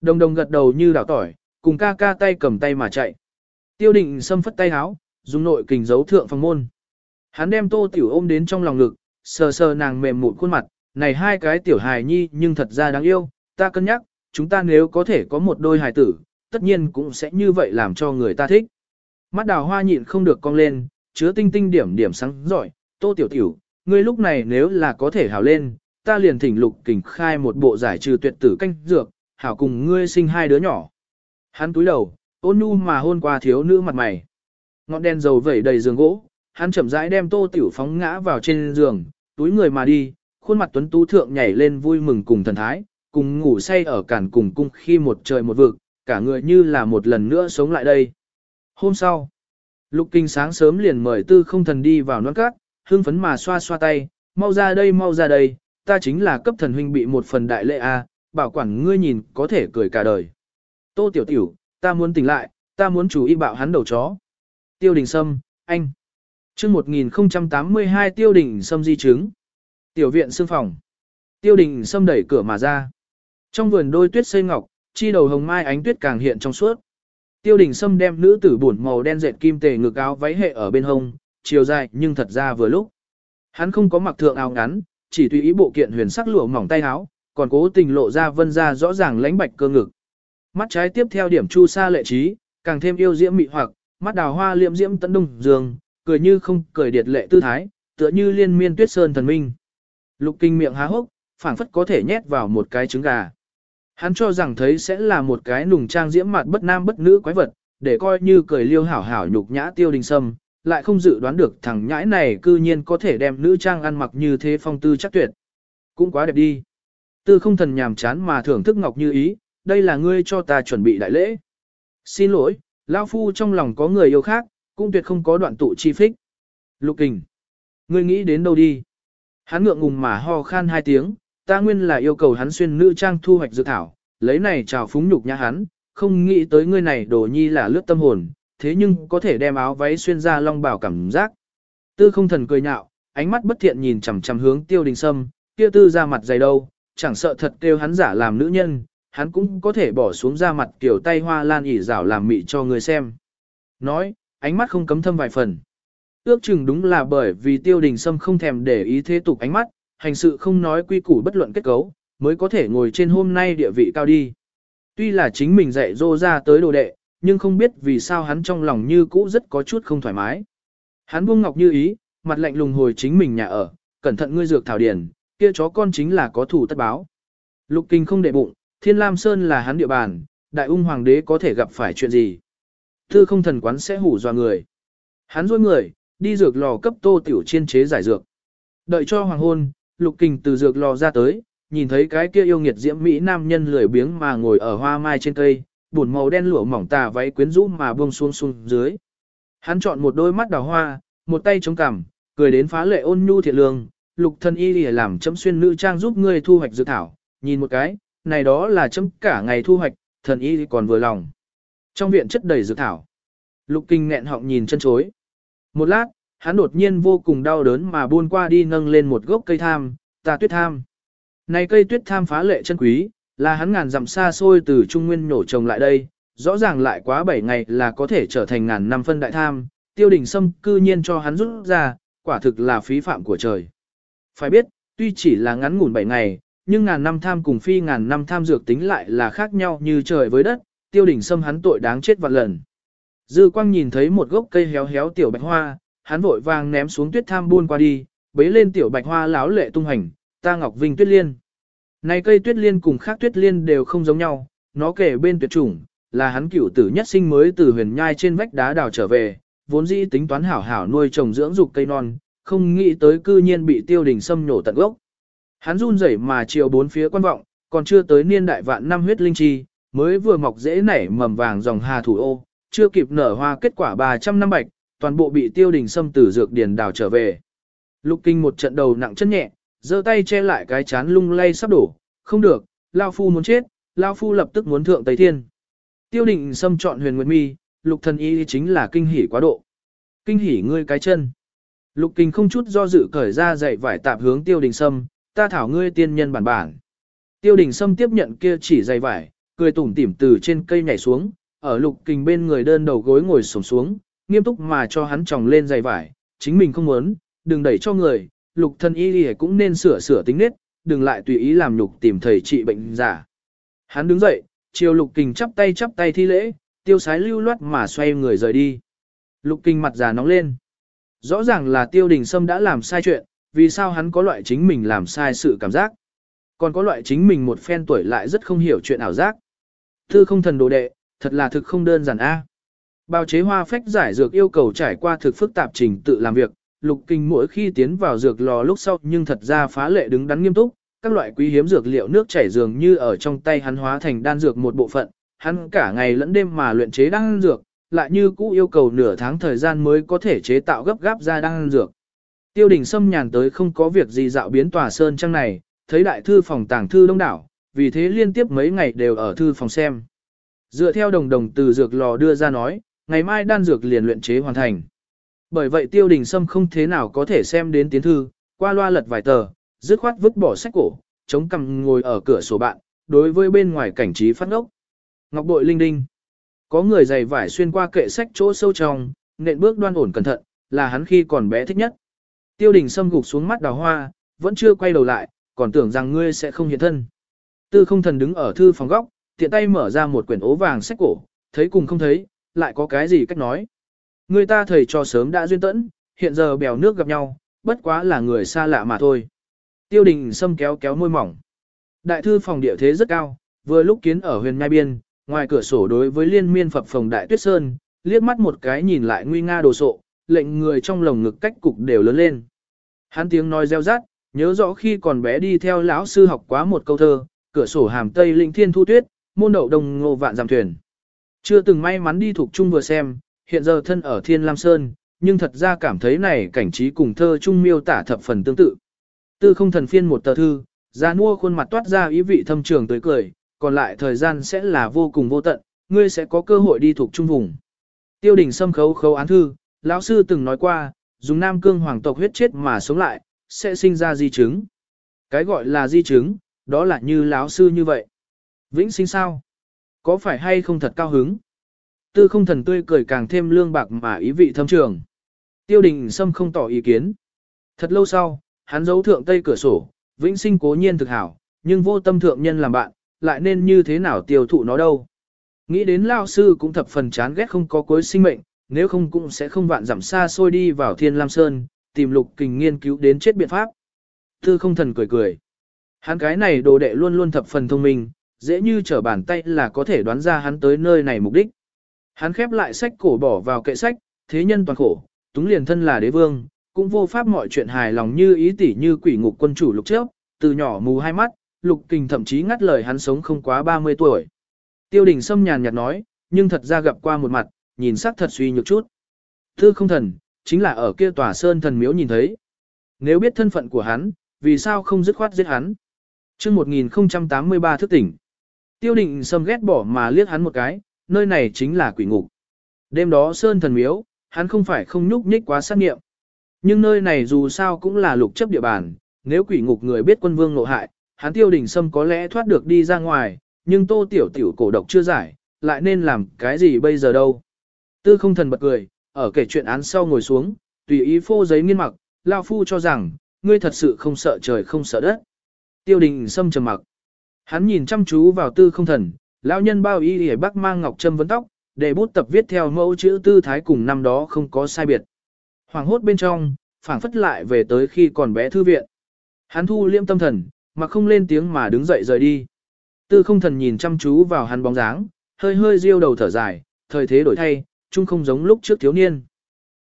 Đồng đồng gật đầu như đảo tỏi, cùng ca ca tay cầm tay mà chạy. Tiêu định xâm phất tay háo, dùng nội kình giấu thượng phòng môn. Hắn đem tô tiểu ôm đến trong lòng ngực, sờ sờ nàng mềm mụn khuôn mặt, này hai cái tiểu hài nhi nhưng thật ra đáng yêu, ta cân nhắc, chúng ta nếu có thể có một đôi hài tử, tất nhiên cũng sẽ như vậy làm cho người ta thích. Mắt đào hoa nhịn không được cong lên, chứa tinh tinh điểm điểm sáng giỏi, tô tiểu tiểu, ngươi lúc này nếu là có thể hào lên, ta liền thỉnh lục kình khai một bộ giải trừ tuyệt tử canh dược, hảo cùng ngươi sinh hai đứa nhỏ. Hắn túi đầu, ôn nhu mà hôn qua thiếu nữ mặt mày. Ngọn đèn dầu vẩy đầy giường gỗ, hắn chậm rãi đem tô tiểu phóng ngã vào trên giường, túi người mà đi, khuôn mặt tuấn tú thượng nhảy lên vui mừng cùng thần thái, cùng ngủ say ở cản cùng cung khi một trời một vực, cả người như là một lần nữa sống lại đây. Hôm sau, Lục Kinh sáng sớm liền mời tư không thần đi vào non cát, hưng phấn mà xoa xoa tay, mau ra đây mau ra đây, ta chính là cấp thần huynh bị một phần đại lệ a, à, bảo quản ngươi nhìn có thể cười cả đời. Tô tiểu tiểu, ta muốn tỉnh lại, ta muốn chú ý bạo hắn đầu chó. Tiêu đình sâm, anh. chương 1082 tiêu đình sâm di chứng. Tiểu viện xương phòng. Tiêu đình sâm đẩy cửa mà ra. Trong vườn đôi tuyết xây ngọc, chi đầu hồng mai ánh tuyết càng hiện trong suốt. Tiêu đình sâm đem nữ tử buồn màu đen dệt kim tề ngực áo váy hệ ở bên hông, chiều dài nhưng thật ra vừa lúc. Hắn không có mặc thượng áo ngắn, chỉ tùy ý bộ kiện huyền sắc lụa mỏng tay áo, còn cố tình lộ ra vân ra rõ ràng lãnh bạch cơ ngực. Mắt trái tiếp theo điểm chu sa lệ trí, càng thêm yêu diễm mị hoặc, mắt đào hoa liễm diễm tận đông dương, cười như không cười điệt lệ tư thái, tựa như liên miên tuyết sơn thần minh. Lục kinh miệng há hốc, phảng phất có thể nhét vào một cái trứng gà. Hắn cho rằng thấy sẽ là một cái nùng trang diễm mặt bất nam bất nữ quái vật, để coi như cười liêu hảo hảo nhục nhã tiêu đình sâm, lại không dự đoán được thằng nhãi này cư nhiên có thể đem nữ trang ăn mặc như thế phong tư chắc tuyệt. Cũng quá đẹp đi. Tư không thần nhàm chán mà thưởng thức ngọc như ý, đây là ngươi cho ta chuẩn bị đại lễ. Xin lỗi, lão phu trong lòng có người yêu khác, cũng tuyệt không có đoạn tụ chi phích. Lục kình. Ngươi nghĩ đến đâu đi? Hắn ngượng ngùng mà ho khan hai tiếng, ta nguyên là yêu cầu hắn xuyên nữ trang thu hoạch dược thảo, lấy này chào phúng nhục nhã hắn, không nghĩ tới ngươi này đồ nhi là lướt tâm hồn, thế nhưng có thể đem áo váy xuyên ra long bảo cảm giác. Tư không thần cười nhạo, ánh mắt bất thiện nhìn chằm chằm hướng tiêu đình sâm, kia tư ra mặt dày đâu, chẳng sợ thật kêu hắn giả làm nữ nhân, hắn cũng có thể bỏ xuống ra mặt kiểu tay hoa lan ỉ rảo làm mị cho người xem. Nói, ánh mắt không cấm thâm vài phần. Ước chừng đúng là bởi vì tiêu đình sâm không thèm để ý thế tục ánh mắt, hành sự không nói quy củ bất luận kết cấu, mới có thể ngồi trên hôm nay địa vị cao đi. Tuy là chính mình dạy dô ra tới đồ đệ, nhưng không biết vì sao hắn trong lòng như cũ rất có chút không thoải mái. Hắn buông ngọc như ý, mặt lạnh lùng hồi chính mình nhà ở, cẩn thận ngươi dược thảo điển, kia chó con chính là có thủ tất báo. Lục kinh không để bụng, thiên lam sơn là hắn địa bàn, đại ung hoàng đế có thể gặp phải chuyện gì. Thư không thần quán sẽ hủ dọa người. Hắn dối người, đi dược lò cấp tô tiểu chiên chế giải dược. Đợi cho hoàng hôn, lục kinh từ dược lò ra tới, nhìn thấy cái kia yêu nghiệt diễm mỹ nam nhân lười biếng mà ngồi ở hoa mai trên cây, buồn màu đen lụa mỏng tà váy quyến rũ mà buông xuống xuống dưới. Hắn chọn một đôi mắt đào hoa, một tay chống cằm, cười đến phá lệ ôn nhu thiện lương, lục thân y lìa làm chấm xuyên nữ trang giúp ngươi thu hoạch dược thảo, nhìn một cái, này đó là chấm cả ngày thu hoạch, thần y còn vừa lòng. Trong viện chất đầy dược thảo, lục kinh nghẹn họng nhìn chân chối. Một lát, hắn đột nhiên vô cùng đau đớn mà buôn qua đi nâng lên một gốc cây tham, tà tuyết tham. Này cây tuyết tham phá lệ chân quý, là hắn ngàn dặm xa xôi từ Trung Nguyên nổ trồng lại đây, rõ ràng lại quá 7 ngày là có thể trở thành ngàn năm phân đại tham, tiêu đình sâm cư nhiên cho hắn rút ra, quả thực là phí phạm của trời. Phải biết, tuy chỉ là ngắn ngủn 7 ngày, nhưng ngàn năm tham cùng phi ngàn năm tham dược tính lại là khác nhau như trời với đất, tiêu đình sâm hắn tội đáng chết vạn lần. Dư quang nhìn thấy một gốc cây héo héo tiểu bạch hoa, hắn vội vàng ném xuống tuyết tham buôn qua đi, bế lên tiểu bạch hoa láo lệ tung hành, ta ngọc vinh tuyết liên. Này cây tuyết liên cùng khác tuyết liên đều không giống nhau, nó kể bên tuyệt chủng, là hắn cửu tử nhất sinh mới từ huyền nhai trên vách đá đào trở về, vốn dĩ tính toán hảo hảo nuôi trồng dưỡng dục cây non, không nghĩ tới cư nhiên bị tiêu đình xâm nhổ tận gốc. Hắn run rẩy mà chiều bốn phía quan vọng, còn chưa tới niên đại vạn năm huyết linh chi, mới vừa mọc dễ nảy mầm vàng dòng hà thủ ô, chưa kịp nở hoa kết quả 300 năm bạch, toàn bộ bị tiêu đình xâm tử dược điền đào trở về. Lục kinh một trận đầu nặng chân nhẹ, giơ tay che lại cái chán lung lay sắp đổ, không được, Lao Phu muốn chết, Lao Phu lập tức muốn thượng Tây Thiên. Tiêu định xâm chọn huyền nguyệt mi, lục thần y chính là kinh hỉ quá độ. Kinh hỉ ngươi cái chân. Lục kinh không chút do dự cởi ra dạy vải tạp hướng tiêu đình sâm, ta thảo ngươi tiên nhân bản bản. Tiêu đình sâm tiếp nhận kia chỉ dày vải, cười tủm tỉm từ trên cây nhảy xuống, ở lục kinh bên người đơn đầu gối ngồi sổng xuống, nghiêm túc mà cho hắn tròng lên dày vải, chính mình không muốn, đừng đẩy cho người, lục thân y cũng nên sửa sửa tính nết, đừng lại tùy ý làm nhục tìm thầy trị bệnh giả. Hắn đứng dậy, chiều lục kình chắp tay chắp tay thi lễ, tiêu sái lưu loát mà xoay người rời đi. Lục kình mặt già nóng lên. Rõ ràng là tiêu đình sâm đã làm sai chuyện, vì sao hắn có loại chính mình làm sai sự cảm giác. Còn có loại chính mình một phen tuổi lại rất không hiểu chuyện ảo giác. Thư không thần đồ đệ, thật là thực không đơn giản a. Bào chế hoa phách giải dược yêu cầu trải qua thực phức tạp trình tự làm việc, lục kinh mỗi khi tiến vào dược lò lúc sau nhưng thật ra phá lệ đứng đắn nghiêm túc, các loại quý hiếm dược liệu nước chảy dường như ở trong tay hắn hóa thành đan dược một bộ phận, hắn cả ngày lẫn đêm mà luyện chế đan dược, lại như cũ yêu cầu nửa tháng thời gian mới có thể chế tạo gấp gáp ra đan dược. Tiêu đình xâm nhàn tới không có việc gì dạo biến tòa sơn trăng này, thấy đại thư phòng tàng thư đông đảo, vì thế liên tiếp mấy ngày đều ở thư phòng xem. Dựa theo đồng đồng từ dược lò đưa ra nói, ngày mai đan dược liền luyện chế hoàn thành. Bởi vậy tiêu đình sâm không thế nào có thể xem đến tiến thư, qua loa lật vài tờ, dứt khoát vứt bỏ sách cổ, chống cằm ngồi ở cửa sổ bạn, đối với bên ngoài cảnh trí phát ngốc. Ngọc bội linh đinh. Có người giày vải xuyên qua kệ sách chỗ sâu trong, nện bước đoan ổn cẩn thận, là hắn khi còn bé thích nhất. Tiêu đình sâm gục xuống mắt đào hoa, vẫn chưa quay đầu lại, còn tưởng rằng ngươi sẽ không hiện thân. Tư không thần đứng ở thư phòng góc, tiện tay mở ra một quyển ố vàng sách cổ, thấy cùng không thấy, lại có cái gì cách nói. Người ta thầy cho sớm đã duyên tẫn, hiện giờ bèo nước gặp nhau, bất quá là người xa lạ mà thôi. Tiêu đình sâm kéo kéo môi mỏng. Đại thư phòng địa thế rất cao, vừa lúc kiến ở huyền nhai biên, ngoài cửa sổ đối với liên miên phập phòng đại tuyết sơn, liếc mắt một cái nhìn lại nguy nga đồ sộ, lệnh người trong lồng ngực cách cục đều lớn lên. Hắn tiếng nói reo rát, nhớ rõ khi còn bé đi theo lão sư học quá một câu thơ, cửa sổ hàm tây linh thiên thu tuyết, môn đậu đồng ngô vạn giảm thuyền. Chưa từng may mắn đi thuộc chung vừa xem, hiện giờ thân ở Thiên Lam Sơn, nhưng thật ra cảm thấy này cảnh trí cùng thơ trung miêu tả thập phần tương tự. Tư không thần phiên một tờ thư, ra mua khuôn mặt toát ra ý vị thâm trường tới cười, còn lại thời gian sẽ là vô cùng vô tận, ngươi sẽ có cơ hội đi thuộc trung vùng. Tiêu đình xâm khấu khấu án thư, lão sư từng nói qua, dùng nam cương hoàng tộc huyết chết mà sống lại, sẽ sinh ra di chứng. Cái gọi là di chứng, đó là như lão sư như vậy. Vĩnh sinh sao? Có phải hay không thật cao hứng? Tư không thần tươi cười càng thêm lương bạc mà ý vị thâm trường. Tiêu đình Sâm không tỏ ý kiến. Thật lâu sau, hắn giấu thượng tây cửa sổ, vĩnh sinh cố nhiên thực hảo, nhưng vô tâm thượng nhân làm bạn, lại nên như thế nào tiêu thụ nó đâu. Nghĩ đến lao sư cũng thập phần chán ghét không có cuối sinh mệnh, nếu không cũng sẽ không vạn giảm xa xôi đi vào thiên lam sơn, tìm lục kình nghiên cứu đến chết biện pháp. Tư không thần cười cười. Hắn cái này đồ đệ luôn luôn thập phần thông minh, dễ như trở bàn tay là có thể đoán ra hắn tới nơi này mục đích. Hắn khép lại sách cổ bỏ vào kệ sách, thế nhân toàn khổ, túng liền thân là đế vương, cũng vô pháp mọi chuyện hài lòng như ý tỷ như quỷ ngục quân chủ lục trước, từ nhỏ mù hai mắt, lục kình thậm chí ngắt lời hắn sống không quá 30 tuổi. Tiêu đình Sâm nhàn nhạt nói, nhưng thật ra gặp qua một mặt, nhìn sắc thật suy nhược chút. Thư không thần, chính là ở kia tòa sơn thần miếu nhìn thấy. Nếu biết thân phận của hắn, vì sao không dứt khoát giết hắn? Trước 1083 thức tỉnh. Tiêu định Sâm ghét bỏ mà liếc hắn một cái, nơi này chính là quỷ ngục. Đêm đó sơn thần miếu, hắn không phải không nhúc nhích quá sát nghiệm. Nhưng nơi này dù sao cũng là lục chấp địa bàn, nếu quỷ ngục người biết quân vương nộ hại, hắn tiêu đình sâm có lẽ thoát được đi ra ngoài, nhưng tô tiểu tiểu cổ độc chưa giải, lại nên làm cái gì bây giờ đâu. Tư không thần bật cười, ở kể chuyện án sau ngồi xuống, tùy ý phô giấy nghiên mặc, lao phu cho rằng, ngươi thật sự không sợ trời không sợ đất. Tiêu đình sâm trầm mặc. Hắn nhìn chăm chú vào tư không thần, lão nhân bao y hề bắc mang ngọc trâm vấn tóc, để bút tập viết theo mẫu chữ tư thái cùng năm đó không có sai biệt. Hoàng hốt bên trong, phảng phất lại về tới khi còn bé thư viện. Hắn thu liêm tâm thần, mà không lên tiếng mà đứng dậy rời đi. Tư không thần nhìn chăm chú vào hắn bóng dáng, hơi hơi riêu đầu thở dài, thời thế đổi thay, chung không giống lúc trước thiếu niên.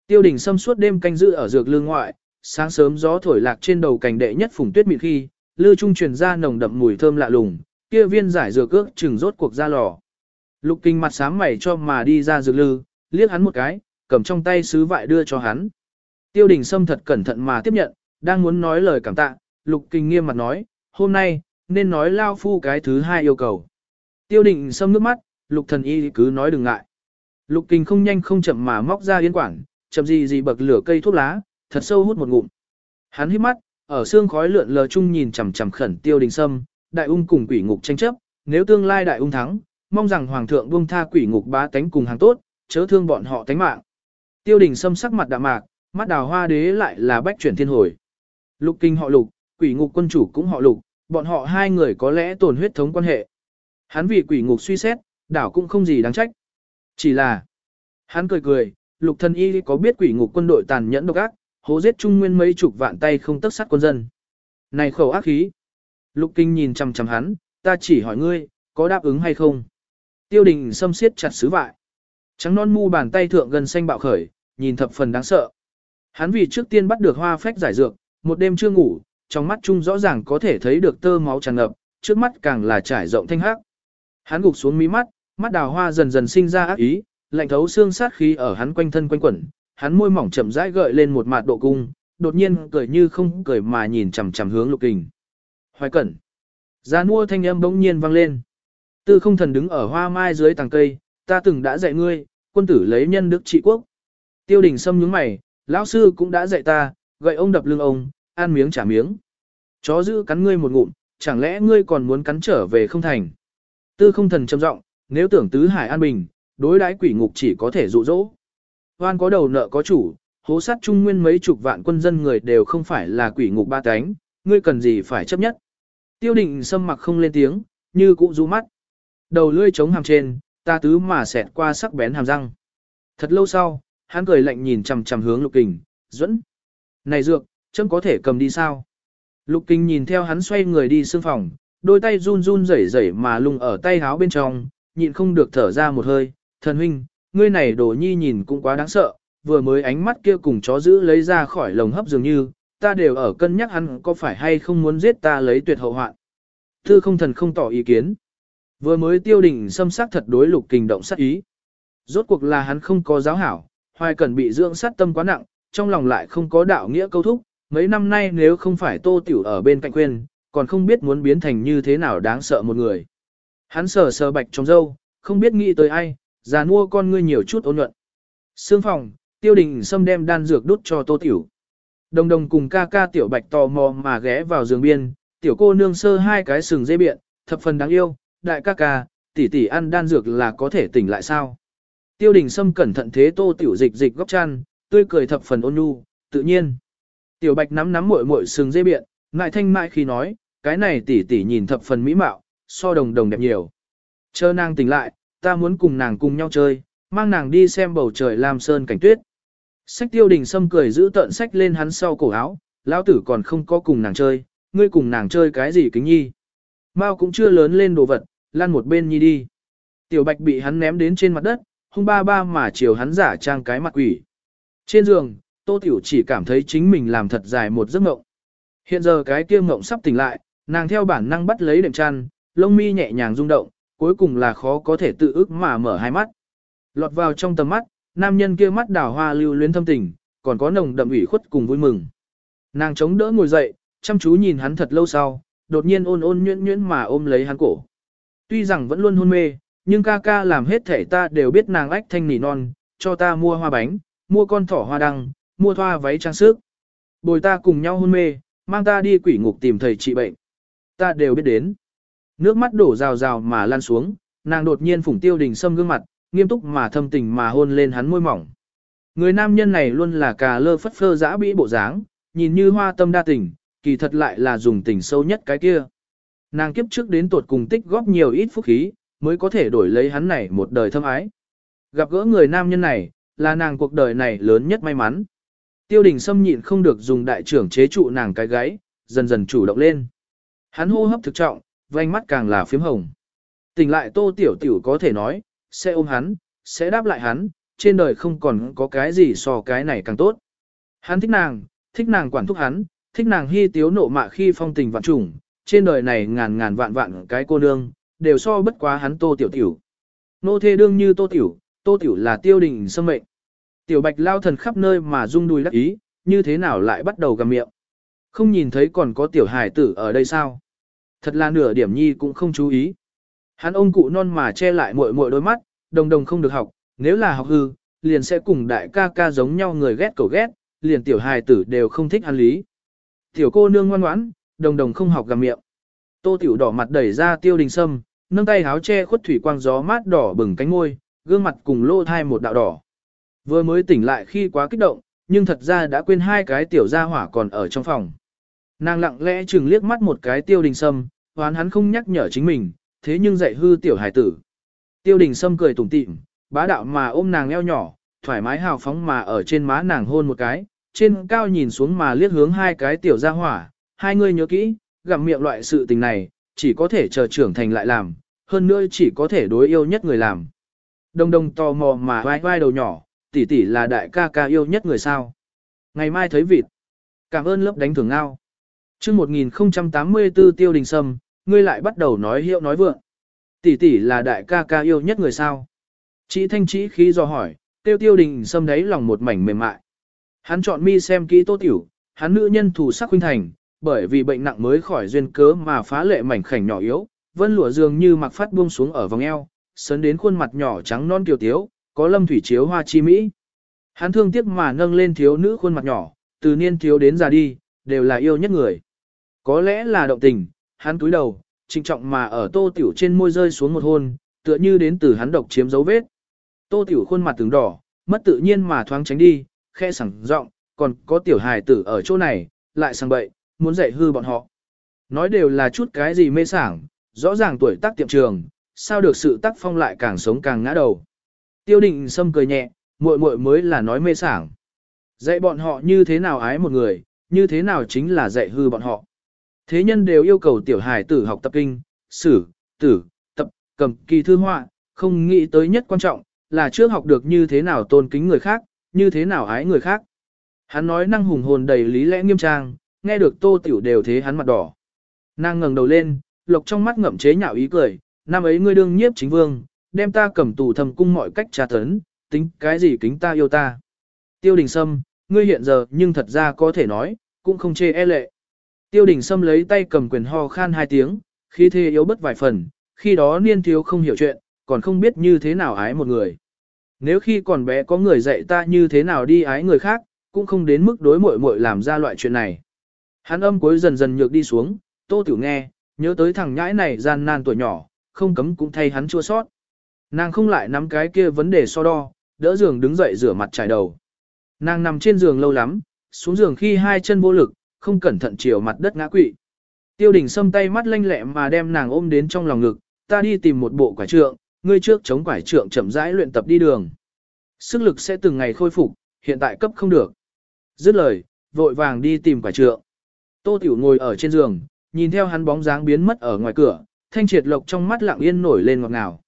Tiêu đình xâm suốt đêm canh giữ ở dược lương ngoại, sáng sớm gió thổi lạc trên đầu cành đệ nhất phùng tuyết mịn khi, lư trung truyền ra nồng đậm mùi thơm lạ lùng, kia viên giải dược ước chừng rốt cuộc ra lò. Lục kinh mặt sám mày cho mà đi ra dược lư, liếc hắn một cái, cầm trong tay sứ vại đưa cho hắn. Tiêu đình Sâm thật cẩn thận mà tiếp nhận, đang muốn nói lời cảm tạ, lục kinh nghiêm mặt nói, hôm nay, nên nói lao phu cái thứ hai yêu cầu. Tiêu đình Sâm nước mắt, lục thần y cứ nói đừng ngại. Lục kinh không nhanh không chậm mà móc ra yên quản, chậm gì gì bậc lửa cây thuốc lá, thật sâu hút một ngụm. Hắn hít mắt, ở xương khói lượn lờ chung nhìn chằm chằm khẩn tiêu đình sâm, đại ung cùng quỷ ngục tranh chấp, nếu tương lai đại ung thắng, mong rằng hoàng thượng buông tha quỷ ngục bá tánh cùng hàng tốt, chớ thương bọn họ tánh mạng. Tiêu đình xâm sắc mặt đạm mạc, mắt đào hoa đế lại là bách chuyển thiên hồi. Lục kinh họ lục, quỷ ngục quân chủ cũng họ lục, bọn họ hai người có lẽ tổn huyết thống quan hệ. Hắn vì quỷ ngục suy xét, đảo cũng không gì đáng trách. Chỉ là, hắn cười cười, lục Thân y có biết quỷ ngục quân đội tàn nhẫn độc ác, hố giết trung nguyên mấy chục vạn tay không tất sát quân dân. Này khẩu ác khí. Lục kinh nhìn chằm chằm hắn, ta chỉ hỏi ngươi, có đáp ứng hay không? Tiêu đình xâm siết chặt sứ vại. Trắng non mu bàn tay thượng gần xanh bạo khởi, nhìn thập phần đáng sợ. Hắn vì trước tiên bắt được hoa phách giải dược, một đêm chưa ngủ, trong mắt chung rõ ràng có thể thấy được tơ máu tràn ngập, trước mắt càng là trải rộng thanh hắc. Hắn gục xuống mí mắt, mắt đào hoa dần dần sinh ra ác ý, lạnh thấu xương sát khí ở hắn quanh thân quanh quẩn, hắn môi mỏng chậm rãi gợi lên một mạt độ cung, đột nhiên cười như không cười mà nhìn chằm chằm hướng Lục Kình. Hoài Cẩn. Giá mua thanh âm bỗng nhiên vang lên. Tư không thần đứng ở hoa mai dưới tàng cây, ta từng đã dạy ngươi, quân tử lấy nhân đức trị quốc. Tiêu đình sâm nhướng mày, lão sư cũng đã dạy ta, gậy ông đập lưng ông, ăn miếng trả miếng. Chó giữ cắn ngươi một ngụm, chẳng lẽ ngươi còn muốn cắn trở về không thành. Tư không thần trầm giọng, nếu tưởng tứ hải an bình, đối đãi quỷ ngục chỉ có thể dụ dỗ. Hoan có đầu nợ có chủ, hố sát trung nguyên mấy chục vạn quân dân người đều không phải là quỷ ngục ba cánh, ngươi cần gì phải chấp nhất. Tiêu định sâm mặc không lên tiếng, như cũ rú mắt. Đầu lưỡi chống hàm trên, ta tứ mà xẹt qua sắc bén hàm răng. Thật lâu sau, hắn cười lạnh nhìn chằm chằm hướng lục kình, dẫn. Này dược, chấm có thể cầm đi sao? Lục kình nhìn theo hắn xoay người đi xương phòng, đôi tay run run rẩy rẩy mà lung ở tay háo bên trong, nhịn không được thở ra một hơi. Thần huynh, ngươi này đồ nhi nhìn cũng quá đáng sợ, vừa mới ánh mắt kia cùng chó giữ lấy ra khỏi lồng hấp dường như, ta đều ở cân nhắc hắn có phải hay không muốn giết ta lấy tuyệt hậu hoạn. Thư không thần không tỏ ý kiến. Vừa mới tiêu đỉnh xâm sắc thật đối lục kình động sát ý. Rốt cuộc là hắn không có giáo hảo, hoài cần bị dưỡng sát tâm quá nặng, trong lòng lại không có đạo nghĩa câu thúc, mấy năm nay nếu không phải tô tiểu ở bên cạnh quên, còn không biết muốn biến thành như thế nào đáng sợ một người. Hắn sờ sờ bạch trong dâu, không biết nghĩ tới ai, già mua con ngươi nhiều chút ôn nhuận. Sương phòng, tiêu đình xâm đem đan dược đút cho tô tiểu. Đồng đồng cùng ca ca tiểu bạch tò mò mà ghé vào giường biên, tiểu cô nương sơ hai cái sừng dây biện, thập phần đáng yêu, đại ca ca, tỷ tỷ ăn đan dược là có thể tỉnh lại sao. Tiêu đình Sâm cẩn thận thế tô tiểu dịch dịch góc chăn, tươi cười thập phần ôn nhu, tự nhiên. Tiểu bạch nắm nắm muội muội sừng dây biện, ngại thanh mại khi nói, cái này tỷ tỷ nhìn thập phần mỹ mạo, so đồng đồng đẹp nhiều. Chờ nàng tỉnh lại, ta muốn cùng nàng cùng nhau chơi, mang nàng đi xem bầu trời lam sơn cảnh tuyết. Sách tiêu đình sâm cười giữ tận sách lên hắn sau cổ áo, lão tử còn không có cùng nàng chơi, ngươi cùng nàng chơi cái gì kính nhi. Mao cũng chưa lớn lên đồ vật, lăn một bên nhi đi. Tiểu bạch bị hắn ném đến trên mặt đất, hung ba ba mà chiều hắn giả trang cái mặt quỷ. Trên giường, tô tiểu chỉ cảm thấy chính mình làm thật dài một giấc mộng. Hiện giờ cái kia mộng sắp tỉnh lại, nàng theo bản năng bắt lấy đệm chăn, lông mi nhẹ nhàng rung động, cuối cùng là khó có thể tự ức mà mở hai mắt. Lọt vào trong tầm mắt, nam nhân kia mắt đào hoa lưu luyến thâm tình, còn có nồng đậm ủy khuất cùng vui mừng. Nàng chống đỡ ngồi dậy, chăm chú nhìn hắn thật lâu sau, đột nhiên ôn ôn nhuyễn nhuyễn mà ôm lấy hắn cổ. Tuy rằng vẫn luôn hôn mê, nhưng ca ca làm hết thể ta đều biết nàng ách thanh nỉ non, cho ta mua hoa bánh, mua con thỏ hoa đăng, mua thoa váy trang sức. Bồi ta cùng nhau hôn mê, mang ta đi quỷ ngục tìm thầy trị bệnh. Ta đều biết đến. Nước mắt đổ rào rào mà lan xuống, nàng đột nhiên phủng tiêu đình sâm gương mặt, nghiêm túc mà thâm tình mà hôn lên hắn môi mỏng. Người nam nhân này luôn là cà lơ phất phơ dã bĩ bộ dáng, nhìn như hoa tâm đa tình, kỳ thật lại là dùng tình sâu nhất cái kia. Nàng kiếp trước đến tột cùng tích góp nhiều ít phúc khí, mới có thể đổi lấy hắn này một đời thâm ái. Gặp gỡ người nam nhân này, là nàng cuộc đời này lớn nhất may mắn. Tiêu đình Sâm nhịn không được dùng đại trưởng chế trụ nàng cái gáy, dần dần chủ động lên. Hắn hô hấp thực trọng, vành mắt càng là phím hồng. Tỉnh lại tô tiểu tiểu có thể nói, sẽ ôm hắn, sẽ đáp lại hắn, trên đời không còn có cái gì so cái này càng tốt. Hắn thích nàng, thích nàng quản thúc hắn, thích nàng hy tiếu nộ mạ khi phong tình vạn trùng, trên đời này ngàn ngàn vạn vạn cái cô nương, đều so bất quá hắn tô tiểu tiểu. Nô thê đương như tô tiểu, tô tiểu là tiêu đình sâm mệnh. Tiểu bạch lao thần khắp nơi mà rung đùi đắc ý, như thế nào lại bắt đầu gầm miệng. Không nhìn thấy còn có tiểu hải tử ở đây sao? Thật là nửa điểm nhi cũng không chú ý. Hắn ông cụ non mà che lại muội muội đôi mắt, đồng đồng không được học, nếu là học hư, liền sẽ cùng đại ca ca giống nhau người ghét cầu ghét, liền tiểu hài tử đều không thích ăn lý. Tiểu cô nương ngoan ngoãn, đồng đồng không học gầm miệng. Tô tiểu đỏ mặt đẩy ra tiêu đình sâm, nâng tay háo che khuất thủy quang gió mát đỏ bừng cánh môi, gương mặt cùng lô thai một đạo đỏ. Vừa mới tỉnh lại khi quá kích động, nhưng thật ra đã quên hai cái tiểu gia hỏa còn ở trong phòng. Nàng lặng lẽ chừng liếc mắt một cái tiêu đình sâm, hoán hắn không nhắc nhở chính mình, thế nhưng dạy hư tiểu hải tử. Tiêu đình sâm cười tủm tỉm, bá đạo mà ôm nàng eo nhỏ, thoải mái hào phóng mà ở trên má nàng hôn một cái, trên cao nhìn xuống mà liếc hướng hai cái tiểu gia hỏa, hai người nhớ kỹ, gặm miệng loại sự tình này, chỉ có thể chờ trưởng thành lại làm, hơn nữa chỉ có thể đối yêu nhất người làm. Đồng đồng tò mò mà vai vai đầu nhỏ, tỷ tỷ là đại ca ca yêu nhất người sao. Ngày mai thấy vịt. Cảm ơn lớp đánh thưởng ngao. chương 1084 tiêu đình sâm, ngươi lại bắt đầu nói hiệu nói vượng. Tỷ tỷ là đại ca ca yêu nhất người sao. Chị thanh chỉ khí do hỏi, tiêu tiêu đình sâm đấy lòng một mảnh mềm mại. Hắn chọn mi xem kỹ tô tiểu, hắn nữ nhân thủ sắc huynh thành, bởi vì bệnh nặng mới khỏi duyên cớ mà phá lệ mảnh khảnh nhỏ yếu, vân lụa dường như mặc phát buông xuống ở vòng eo, sấn đến khuôn mặt nhỏ trắng non kiều tiếu, có lâm thủy chiếu hoa chi mỹ. Hắn thương tiếc mà nâng lên thiếu nữ khuôn mặt nhỏ, từ niên thiếu đến già đi, đều là yêu nhất người. Có lẽ là động tình, hắn cúi đầu, trinh trọng mà ở tô tiểu trên môi rơi xuống một hôn, tựa như đến từ hắn độc chiếm dấu vết. Tô tiểu khuôn mặt tướng đỏ, mất tự nhiên mà thoáng tránh đi, khe sẵn giọng, còn có tiểu hài tử ở chỗ này, lại sang bậy, muốn dạy hư bọn họ. Nói đều là chút cái gì mê sảng, rõ ràng tuổi tác tiệm trường, sao được sự tác phong lại càng sống càng ngã đầu. Tiêu định sâm cười nhẹ, muội muội mới là nói mê sảng. Dạy bọn họ như thế nào ái một người, như thế nào chính là dạy hư bọn họ. Thế nhân đều yêu cầu tiểu hài tử học tập kinh, sử, tử, tập, cầm kỳ thư họa, không nghĩ tới nhất quan trọng, là trước học được như thế nào tôn kính người khác, như thế nào ái người khác. Hắn nói năng hùng hồn đầy lý lẽ nghiêm trang, nghe được tô tiểu đều thế hắn mặt đỏ. Nàng ngẩng đầu lên, lộc trong mắt ngậm chế nhạo ý cười, năm ấy ngươi đương nhiếp chính vương, đem ta cầm tù thầm cung mọi cách tra tấn, tính cái gì kính ta yêu ta. Tiêu đình sâm, ngươi hiện giờ nhưng thật ra có thể nói, cũng không chê e lệ. Tiêu đình sâm lấy tay cầm quyền ho khan hai tiếng, khi thế yếu bất vài phần, khi đó niên thiếu không hiểu chuyện, còn không biết như thế nào ái một người. Nếu khi còn bé có người dạy ta như thế nào đi ái người khác, cũng không đến mức đối muội muội làm ra loại chuyện này. Hắn âm cuối dần dần nhược đi xuống, tô tiểu nghe, nhớ tới thằng nhãi này gian nan tuổi nhỏ, không cấm cũng thay hắn chua sót. Nàng không lại nắm cái kia vấn đề so đo, đỡ giường đứng dậy rửa mặt trải đầu. Nàng nằm trên giường lâu lắm, xuống giường khi hai chân vô lực, không cẩn thận chiều mặt đất ngã quỵ. Tiêu đình xâm tay mắt lanh lẹ mà đem nàng ôm đến trong lòng ngực, ta đi tìm một bộ quải trượng, ngươi trước chống quải trượng chậm rãi luyện tập đi đường. Sức lực sẽ từng ngày khôi phục, hiện tại cấp không được. Dứt lời, vội vàng đi tìm quải trượng. Tô Tiểu ngồi ở trên giường, nhìn theo hắn bóng dáng biến mất ở ngoài cửa, thanh triệt lộc trong mắt lặng yên nổi lên ngọt ngào.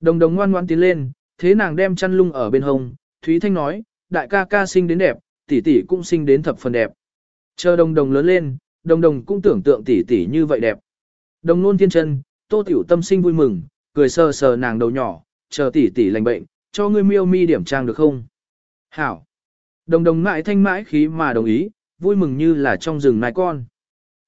Đồng đồng ngoan ngoan tiến lên, thế nàng đem chăn lung ở bên hông, Thúy Thanh nói, đại ca ca sinh đến đẹp, tỷ tỷ cũng sinh đến thập phần đẹp. Chờ đồng đồng lớn lên, đồng đồng cũng tưởng tượng tỷ tỷ như vậy đẹp. Đồng nôn thiên chân, tô tiểu tâm sinh vui mừng, cười sờ sờ nàng đầu nhỏ, chờ tỷ tỷ lành bệnh, cho ngươi miêu mi điểm trang được không? Hảo. Đồng đồng mãi thanh mãi khí mà đồng ý, vui mừng như là trong rừng nai con.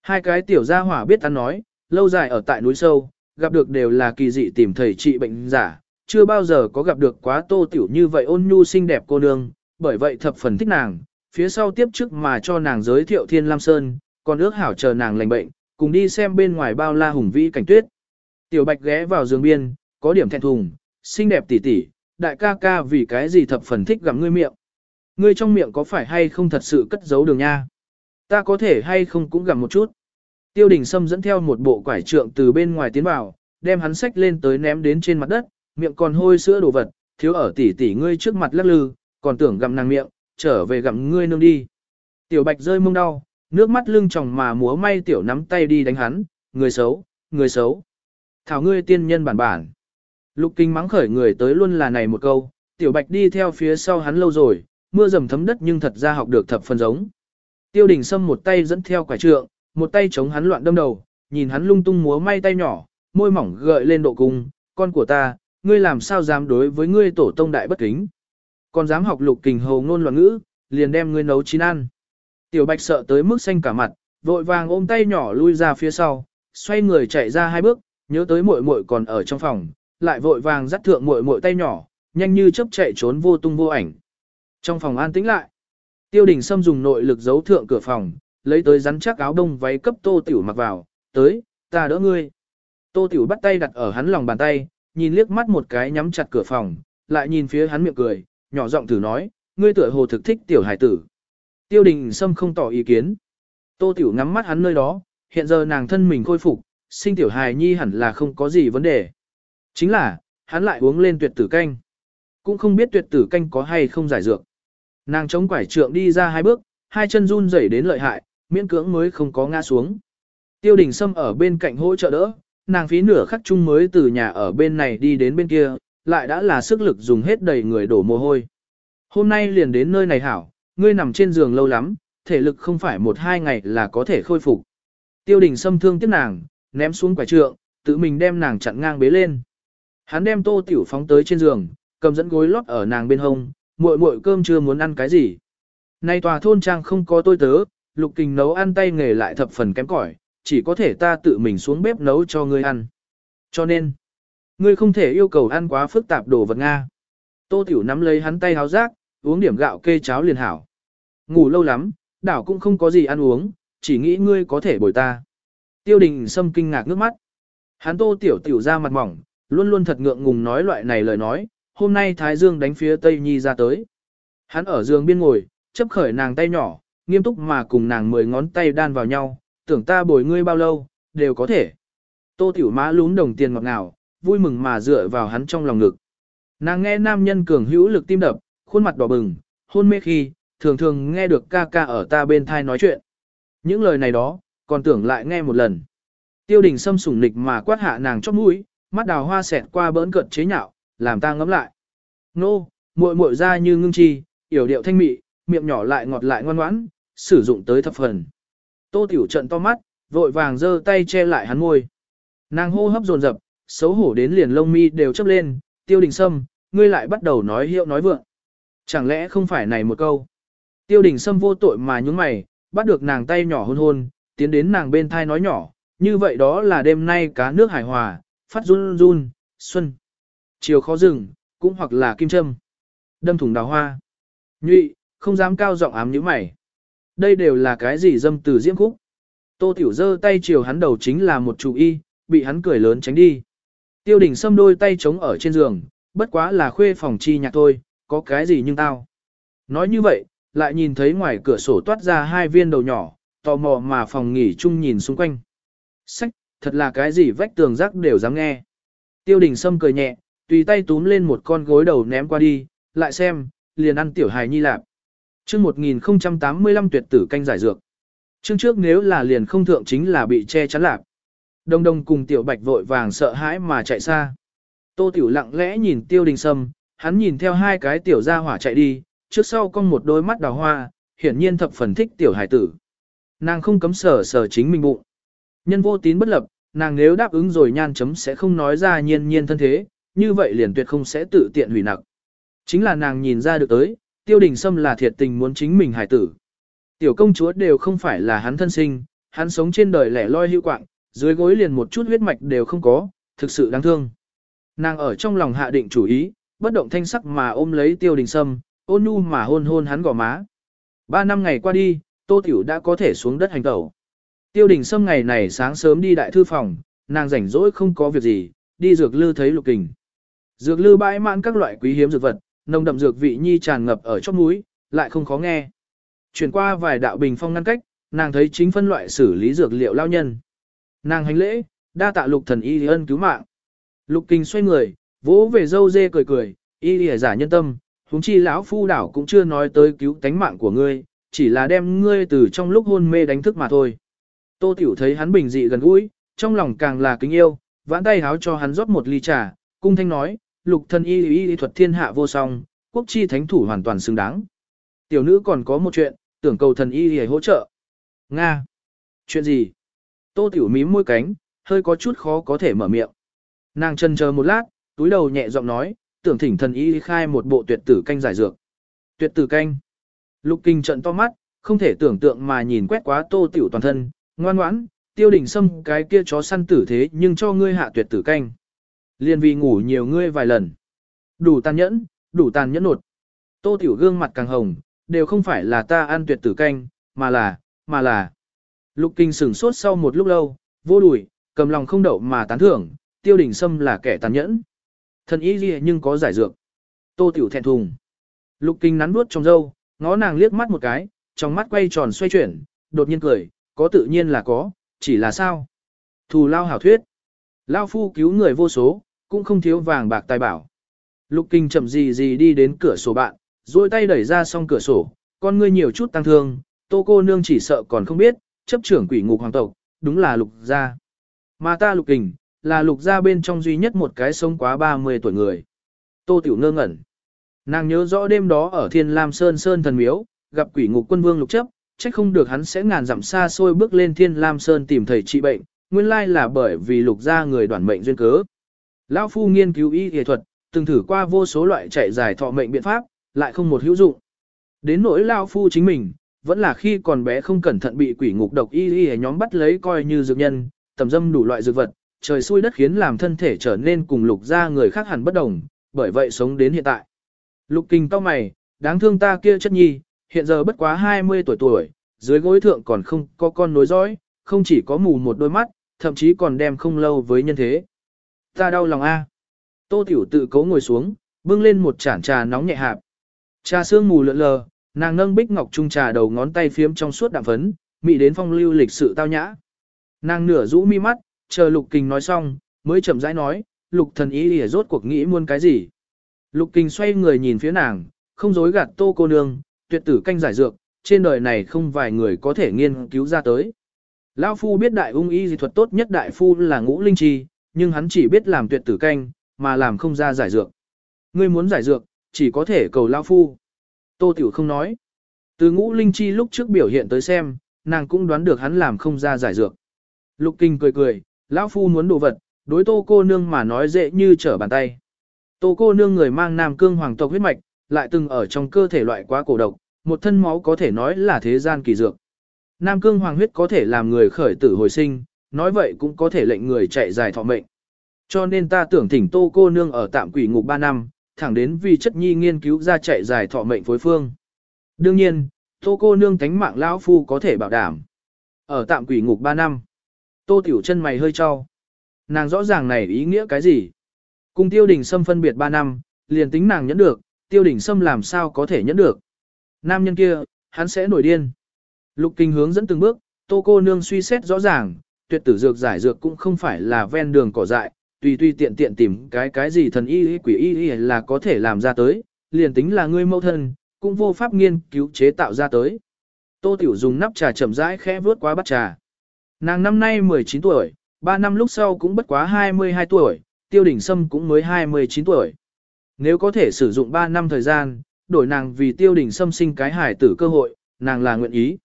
Hai cái tiểu gia hỏa biết ăn nói, lâu dài ở tại núi sâu, gặp được đều là kỳ dị tìm thầy trị bệnh giả, chưa bao giờ có gặp được quá tô tiểu như vậy ôn nhu xinh đẹp cô nương, bởi vậy thập phần thích nàng, phía sau tiếp trước mà cho nàng giới thiệu Thiên Lam Sơn, còn ước hảo chờ nàng lành bệnh, cùng đi xem bên ngoài bao la hùng vĩ cảnh tuyết. Tiểu Bạch ghé vào giường biên, có điểm thẹn thùng, xinh đẹp tỉ tỉ, đại ca ca vì cái gì thập phần thích gặm ngươi miệng. Ngươi trong miệng có phải hay không thật sự cất giấu đường nha? Ta có thể hay không cũng gặm một chút. Tiêu đình Sâm dẫn theo một bộ quải trượng từ bên ngoài tiến vào, đem hắn sách lên tới ném đến trên mặt đất, miệng còn hôi sữa đồ vật, thiếu ở tỉ tỉ ngươi trước mặt lắc lư, còn tưởng gặm nàng miệng, trở về gặm ngươi nương đi. Tiểu bạch rơi mông đau, nước mắt lưng tròng mà múa may tiểu nắm tay đi đánh hắn, người xấu, người xấu. Thảo ngươi tiên nhân bản bản. Lục kinh mắng khởi người tới luôn là này một câu, tiểu bạch đi theo phía sau hắn lâu rồi, mưa dầm thấm đất nhưng thật ra học được thập phần giống. Tiêu đình Sâm một tay dẫn theo quả trượng, một tay chống hắn loạn đâm đầu, nhìn hắn lung tung múa may tay nhỏ, môi mỏng gợi lên độ cung, con của ta, ngươi làm sao dám đối với ngươi tổ tông đại bất kính. Còn dám học lục kình hầu ngôn loạn ngữ, liền đem ngươi nấu chín ăn. Tiểu bạch sợ tới mức xanh cả mặt, vội vàng ôm tay nhỏ lui ra phía sau, xoay người chạy ra hai bước, nhớ tới muội muội còn ở trong phòng, lại vội vàng dắt thượng muội muội tay nhỏ, nhanh như chớp chạy trốn vô tung vô ảnh. Trong phòng an tĩnh lại, tiêu đình Sâm dùng nội lực giấu thượng cửa phòng, lấy tới rắn chắc áo đông váy cấp tô tiểu mặc vào, tới, ta đỡ ngươi. Tô tiểu bắt tay đặt ở hắn lòng bàn tay, nhìn liếc mắt một cái nhắm chặt cửa phòng, lại nhìn phía hắn miệng cười, nhỏ giọng thử nói, ngươi tựa hồ thực thích tiểu hải tử. Tiêu đình Sâm không tỏ ý kiến. Tô tiểu ngắm mắt hắn nơi đó, hiện giờ nàng thân mình khôi phục, sinh tiểu hài nhi hẳn là không có gì vấn đề. Chính là, hắn lại uống lên tuyệt tử canh. Cũng không biết tuyệt tử canh có hay không giải dược. Nàng chống quải trượng đi ra hai bước, hai chân run rẩy đến lợi hại, miễn cưỡng mới không có ngã xuống. Tiêu đình Sâm ở bên cạnh hỗ trợ đỡ, nàng phí nửa khắc chung mới từ nhà ở bên này đi đến bên kia, lại đã là sức lực dùng hết đầy người đổ mồ hôi. Hôm nay liền đến nơi này hảo, ngươi nằm trên giường lâu lắm, thể lực không phải một hai ngày là có thể khôi phục. Tiêu đình xâm thương tiếc nàng, ném xuống quả trượng, tự mình đem nàng chặn ngang bế lên. Hắn đem tô tiểu phóng tới trên giường, cầm dẫn gối lót ở nàng bên hông, muội muội cơm chưa muốn ăn cái gì. Nay tòa thôn trang không có tôi tớ, lục kình nấu ăn tay nghề lại thập phần kém cỏi, chỉ có thể ta tự mình xuống bếp nấu cho ngươi ăn. Cho nên, ngươi không thể yêu cầu ăn quá phức tạp đồ vật Nga. Tô tiểu nắm lấy hắn tay háo rác, uống điểm gạo kê cháo liền hảo. Ngủ lâu lắm, đảo cũng không có gì ăn uống, chỉ nghĩ ngươi có thể bồi ta. Tiêu đình Sâm kinh ngạc nước mắt. Hắn tô tiểu tiểu ra mặt mỏng, luôn luôn thật ngượng ngùng nói loại này lời nói, hôm nay Thái Dương đánh phía Tây Nhi ra tới. Hắn ở giường biên ngồi, chấp khởi nàng tay nhỏ, nghiêm túc mà cùng nàng mười ngón tay đan vào nhau, tưởng ta bồi ngươi bao lâu, đều có thể. Tô tiểu má lún đồng tiền ngọt ngào, vui mừng mà dựa vào hắn trong lòng ngực. Nàng nghe nam nhân cường hữu lực tim đập, khuôn mặt đỏ bừng, hôn mê khi, thường thường nghe được ca ca ở ta bên thai nói chuyện. Những lời này đó, còn tưởng lại nghe một lần. Tiêu đình xâm sủng nịch mà quát hạ nàng chóp mũi, mắt đào hoa xẹt qua bỡn cợt chế nhạo, làm ta ngấm lại. Nô, muội muội ra như ngưng chi, yểu điệu thanh mị, miệng nhỏ lại ngọt lại ngoan ngoãn, sử dụng tới thập phần. Tô tiểu trận to mắt, vội vàng giơ tay che lại hắn môi. Nàng hô hấp dồn dập, xấu hổ đến liền lông mi đều chấp lên, tiêu đình sâm, ngươi lại bắt đầu nói hiệu nói vượng. Chẳng lẽ không phải này một câu? Tiêu đình sâm vô tội mà nhúng mày, bắt được nàng tay nhỏ hôn hôn, tiến đến nàng bên thai nói nhỏ, như vậy đó là đêm nay cá nước hải hòa, phát run run, xuân. Chiều khó rừng, cũng hoặc là kim châm. Đâm thủng đào hoa. Nhụy, không dám cao giọng ám như mày. Đây đều là cái gì dâm từ diễm khúc. Tô Tiểu giơ tay chiều hắn đầu chính là một chủ y, bị hắn cười lớn tránh đi. Tiêu đình xâm đôi tay trống ở trên giường, bất quá là khuê phòng chi nhạc thôi, có cái gì nhưng tao. Nói như vậy, lại nhìn thấy ngoài cửa sổ toát ra hai viên đầu nhỏ, tò mò mà phòng nghỉ chung nhìn xung quanh. Sách, thật là cái gì vách tường rắc đều dám nghe. Tiêu đình sâm cười nhẹ, tùy tay túm lên một con gối đầu ném qua đi, lại xem, liền ăn tiểu hài nhi lạp. mươi 1085 tuyệt tử canh giải dược. Chương trước nếu là liền không thượng chính là bị che chắn lạp. Đông đông cùng tiểu bạch vội vàng sợ hãi mà chạy xa. Tô tiểu lặng lẽ nhìn tiêu đình sâm, hắn nhìn theo hai cái tiểu gia hỏa chạy đi, trước sau con một đôi mắt đào hoa, hiển nhiên thập phần thích tiểu hải tử. Nàng không cấm sở sở chính mình bụng. Nhân vô tín bất lập, nàng nếu đáp ứng rồi nhan chấm sẽ không nói ra nhiên nhiên thân thế, như vậy liền tuyệt không sẽ tự tiện hủy nặc. Chính là nàng nhìn ra được tới, tiêu đình sâm là thiệt tình muốn chính mình hải tử. Tiểu công chúa đều không phải là hắn thân sinh, hắn sống trên đời lẻ loi hữu quạng, dưới gối liền một chút huyết mạch đều không có, thực sự đáng thương. Nàng ở trong lòng hạ định chủ ý, bất động thanh sắc mà ôm lấy tiêu đình sâm, ôn nhu mà hôn hôn hắn gò má. Ba năm ngày qua đi, tô tiểu đã có thể xuống đất hành tẩu. Tiêu đình sâm ngày này sáng sớm đi đại thư phòng, nàng rảnh rỗi không có việc gì, đi dược lư thấy lục kình. Dược lư bãi mãn các loại quý hiếm dược vật, nồng đậm dược vị nhi tràn ngập ở chóp mũi, lại không khó nghe. Chuyển qua vài đạo bình phong ngăn cách, nàng thấy chính phân loại xử lý dược liệu lao nhân. Nàng hành lễ, đa tạ lục thần y ân cứu mạng. Lục kinh xoay người, vỗ về dâu dê cười cười, y lìa giả nhân tâm, huống chi lão phu đảo cũng chưa nói tới cứu tánh mạng của ngươi, chỉ là đem ngươi từ trong lúc hôn mê đánh thức mà thôi. Tô Tiểu thấy hắn bình dị gần gũi, trong lòng càng là kính yêu, vãn tay háo cho hắn rót một ly trà, cung thanh nói, lục thần y y y thuật thiên hạ vô song, quốc chi thánh thủ hoàn toàn xứng đáng. Tiểu nữ còn có một chuyện, tưởng cầu thần y y hỗ trợ. Nga! Chuyện gì? Tô Tiểu mím môi cánh, hơi có chút khó có thể mở miệng. Nàng chân chờ một lát, túi đầu nhẹ giọng nói, tưởng thỉnh thần y khai một bộ tuyệt tử canh giải dược. Tuyệt tử canh. Lục kinh trận to mắt, không thể tưởng tượng mà nhìn quét quá tô tiểu toàn thân, ngoan ngoãn, tiêu đỉnh sâm cái kia chó săn tử thế nhưng cho ngươi hạ tuyệt tử canh. Liên vì ngủ nhiều ngươi vài lần. Đủ tàn nhẫn, đủ tàn nhẫn nột. Tô tiểu gương mặt càng hồng, đều không phải là ta ăn tuyệt tử canh, mà là, mà là. Lục kinh sửng sốt sau một lúc lâu, vô đùi, cầm lòng không đậu mà tán thưởng, tiêu đỉnh sâm là kẻ tàn nhẫn. Thần y gì nhưng có giải dược. Tô tiểu thẹn thùng. Lục kinh nắn nuốt trong dâu, ngó nàng liếc mắt một cái, trong mắt quay tròn xoay chuyển, đột nhiên cười, có tự nhiên là có, chỉ là sao. Thù lao hảo thuyết. Lao phu cứu người vô số, cũng không thiếu vàng bạc tài bảo. Lục kinh chậm gì gì đi đến cửa sổ bạn, duỗi tay đẩy ra xong cửa sổ, con ngươi nhiều chút tăng thương, tô cô nương chỉ sợ còn không biết, chấp trưởng quỷ ngục hoàng tộc, đúng là lục gia. Mà ta lục kình, là lục gia bên trong duy nhất một cái sống quá 30 tuổi người. Tô Tiểu ngơ ngẩn. Nàng nhớ rõ đêm đó ở Thiên Lam Sơn Sơn thần miếu, gặp quỷ ngục quân vương lục chấp, chắc không được hắn sẽ ngàn dặm xa xôi bước lên Thiên Lam Sơn tìm thầy trị bệnh, nguyên lai là bởi vì lục gia người đoàn mệnh duyên cớ. Lão phu nghiên cứu y y thuật, từng thử qua vô số loại chạy dài thọ mệnh biện pháp, lại không một hữu dụng. Đến nỗi lão phu chính mình, vẫn là khi còn bé không cẩn thận bị quỷ ngục độc y y nhóm bắt lấy coi như dược nhân, tầm dâm đủ loại dược vật, trời xui đất khiến làm thân thể trở nên cùng lục gia người khác hẳn bất đồng, bởi vậy sống đến hiện tại. Lục kinh to mày, đáng thương ta kia chất nhi, hiện giờ bất quá 20 tuổi tuổi, dưới gối thượng còn không có con nối dõi, không chỉ có mù một đôi mắt, thậm chí còn đem không lâu với nhân thế. Ta đau lòng a. Tô Tiểu tự cố ngồi xuống, bưng lên một chản trà nóng nhẹ hạp. Trà sương mù lượn lờ, nàng nâng bích ngọc trung trà đầu ngón tay phiếm trong suốt đạm phấn, mị đến phong lưu lịch sự tao nhã. Nàng nửa rũ mi mắt, chờ Lục Kình nói xong, mới chậm rãi nói, Lục thần ý lìa rốt cuộc nghĩ muôn cái gì. Lục Kình xoay người nhìn phía nàng, không dối gạt tô cô nương, tuyệt tử canh giải dược, trên đời này không vài người có thể nghiên cứu ra tới. Lão Phu biết đại ung y dị thuật tốt nhất đại phu là ngũ linh chi, nhưng hắn chỉ biết làm tuyệt tử canh, mà làm không ra giải dược. Ngươi muốn giải dược, chỉ có thể cầu Lão Phu. Tô Tiểu không nói. Từ ngũ linh chi lúc trước biểu hiện tới xem, nàng cũng đoán được hắn làm không ra giải dược. Lục Kinh cười cười, Lão Phu muốn đồ vật, đối tô cô nương mà nói dễ như trở bàn tay. Tô cô nương người mang nam cương hoàng tộc huyết mạch, lại từng ở trong cơ thể loại quá cổ độc, một thân máu có thể nói là thế gian kỳ dược. Nam cương hoàng huyết có thể làm người khởi tử hồi sinh, nói vậy cũng có thể lệnh người chạy dài thọ mệnh. Cho nên ta tưởng thỉnh tô cô nương ở tạm quỷ ngục 3 năm, thẳng đến vì chất nhi nghiên cứu ra chạy dài thọ mệnh phối phương. Đương nhiên, tô cô nương tánh mạng lão phu có thể bảo đảm. Ở tạm quỷ ngục 3 năm, tô tiểu chân mày hơi cho. Nàng rõ ràng này ý nghĩa cái gì? Cùng tiêu đình xâm phân biệt 3 năm, liền tính nàng nhẫn được, tiêu đình xâm làm sao có thể nhẫn được. Nam nhân kia, hắn sẽ nổi điên. Lục kinh hướng dẫn từng bước, tô cô nương suy xét rõ ràng, tuyệt tử dược giải dược cũng không phải là ven đường cỏ dại, tùy tùy tiện tiện tìm cái cái gì thần y quỷ y y là có thể làm ra tới, liền tính là ngươi mẫu thân, cũng vô pháp nghiên cứu chế tạo ra tới. Tô Tiểu dùng nắp trà chậm rãi khẽ vớt qua bắt trà. Nàng năm nay 19 tuổi, 3 năm lúc sau cũng bất quá 22 tuổi, tiêu đỉnh sâm cũng mới 29 tuổi. Nếu có thể sử dụng 3 năm thời gian, đổi nàng vì tiêu đỉnh sâm sinh cái hải tử cơ hội, nàng là nguyện ý.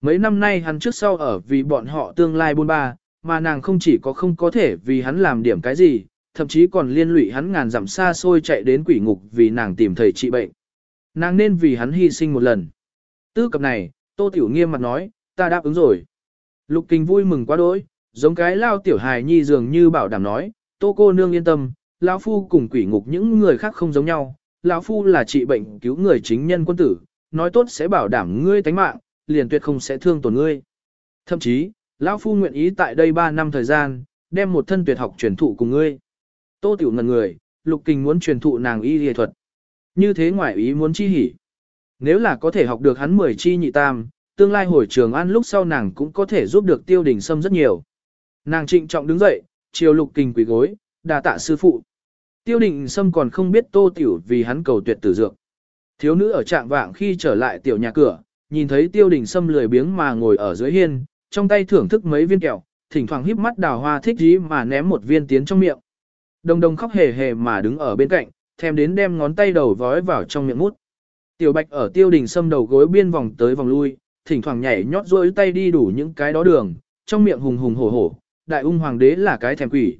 Mấy năm nay hắn trước sau ở vì bọn họ tương lai buôn ba, mà nàng không chỉ có không có thể vì hắn làm điểm cái gì, thậm chí còn liên lụy hắn ngàn dặm xa xôi chạy đến quỷ ngục vì nàng tìm thầy trị bệnh. Nàng nên vì hắn hy sinh một lần. Tư cập này, Tô Tiểu nghiêm mặt nói, ta đáp ứng rồi. Lục Kinh vui mừng quá đỗi, giống cái lao tiểu hài nhi dường như bảo đảm nói, Tô cô nương yên tâm, lão phu cùng quỷ ngục những người khác không giống nhau, lão phu là trị bệnh cứu người chính nhân quân tử, nói tốt sẽ bảo đảm ngươi tánh mạng, liền tuyệt không sẽ thương tổn ngươi. Thậm chí, lão phu nguyện ý tại đây 3 năm thời gian, đem một thân tuyệt học truyền thụ cùng ngươi. Tô Tiểu ngần người, Lục Kình muốn truyền thụ nàng y y thuật. Như thế ngoại ý muốn chi hỉ. Nếu là có thể học được hắn 10 chi nhị tam, tương lai hồi trường an lúc sau nàng cũng có thể giúp được Tiêu Đình Sâm rất nhiều. Nàng trịnh trọng đứng dậy, chiều Lục Kình quỳ gối, đà tạ sư phụ. Tiêu Đình Sâm còn không biết Tô Tiểu vì hắn cầu tuyệt tử dược. Thiếu nữ ở trạng vạng khi trở lại tiểu nhà cửa, nhìn thấy tiêu đình sâm lười biếng mà ngồi ở dưới hiên, trong tay thưởng thức mấy viên kẹo, thỉnh thoảng híp mắt đào hoa thích dí mà ném một viên tiến trong miệng. Đồng đồng khóc hề hề mà đứng ở bên cạnh, thèm đến đem ngón tay đầu vói vào trong miệng mút. Tiểu bạch ở tiêu đình sâm đầu gối biên vòng tới vòng lui, thỉnh thoảng nhảy nhót rôi tay đi đủ những cái đó đường, trong miệng hùng hùng hổ hổ, đại ung hoàng đế là cái thèm quỷ.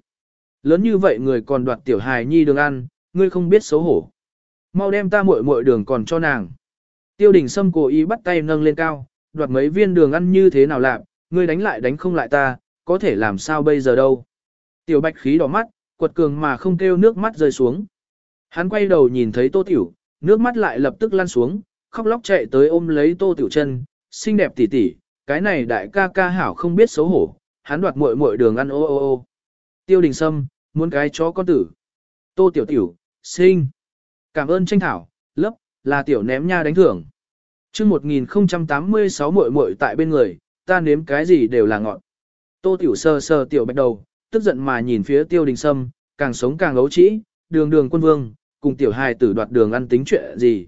Lớn như vậy người còn đoạt tiểu hài nhi đường ăn, ngươi không biết xấu hổ. Mau đem ta muội muội đường còn cho nàng. Tiêu đình Sâm cố ý bắt tay nâng lên cao, đoạt mấy viên đường ăn như thế nào lạ ngươi đánh lại đánh không lại ta, có thể làm sao bây giờ đâu. Tiểu bạch khí đỏ mắt, quật cường mà không kêu nước mắt rơi xuống. Hắn quay đầu nhìn thấy tô tiểu, nước mắt lại lập tức lăn xuống, khóc lóc chạy tới ôm lấy tô tiểu chân, xinh đẹp tỉ tỉ, cái này đại ca ca hảo không biết xấu hổ, hắn đoạt muội muội đường ăn ô ô ô. Tiêu đình sâm, muốn cái chó con tử. Tô tiểu tiểu, sinh. Cảm ơn tranh thảo, lớp, là tiểu ném nha đánh thưởng. mươi 1086 muội muội tại bên người, ta nếm cái gì đều là ngọt. Tô tiểu sơ sơ tiểu bạch đầu, tức giận mà nhìn phía tiêu đình sâm, càng sống càng ấu trĩ, đường đường quân vương, cùng tiểu hài tử đoạt đường ăn tính chuyện gì.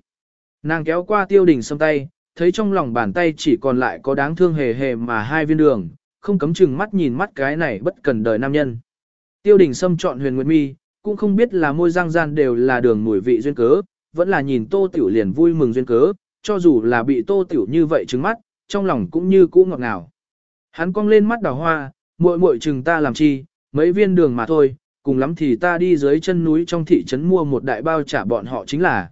Nàng kéo qua tiêu đình sâm tay, thấy trong lòng bàn tay chỉ còn lại có đáng thương hề hề mà hai viên đường, không cấm chừng mắt nhìn mắt cái này bất cần đời nam nhân. Tiêu đình sâm chọn huyền nguyệt mi, cũng không biết là môi răng gian đều là đường mùi vị duyên cớ, vẫn là nhìn tô tiểu liền vui mừng duyên cớ, cho dù là bị tô tiểu như vậy trứng mắt, trong lòng cũng như cũ ngọt ngào. Hắn cong lên mắt đào hoa, muội muội chừng ta làm chi, mấy viên đường mà thôi, cùng lắm thì ta đi dưới chân núi trong thị trấn mua một đại bao trả bọn họ chính là.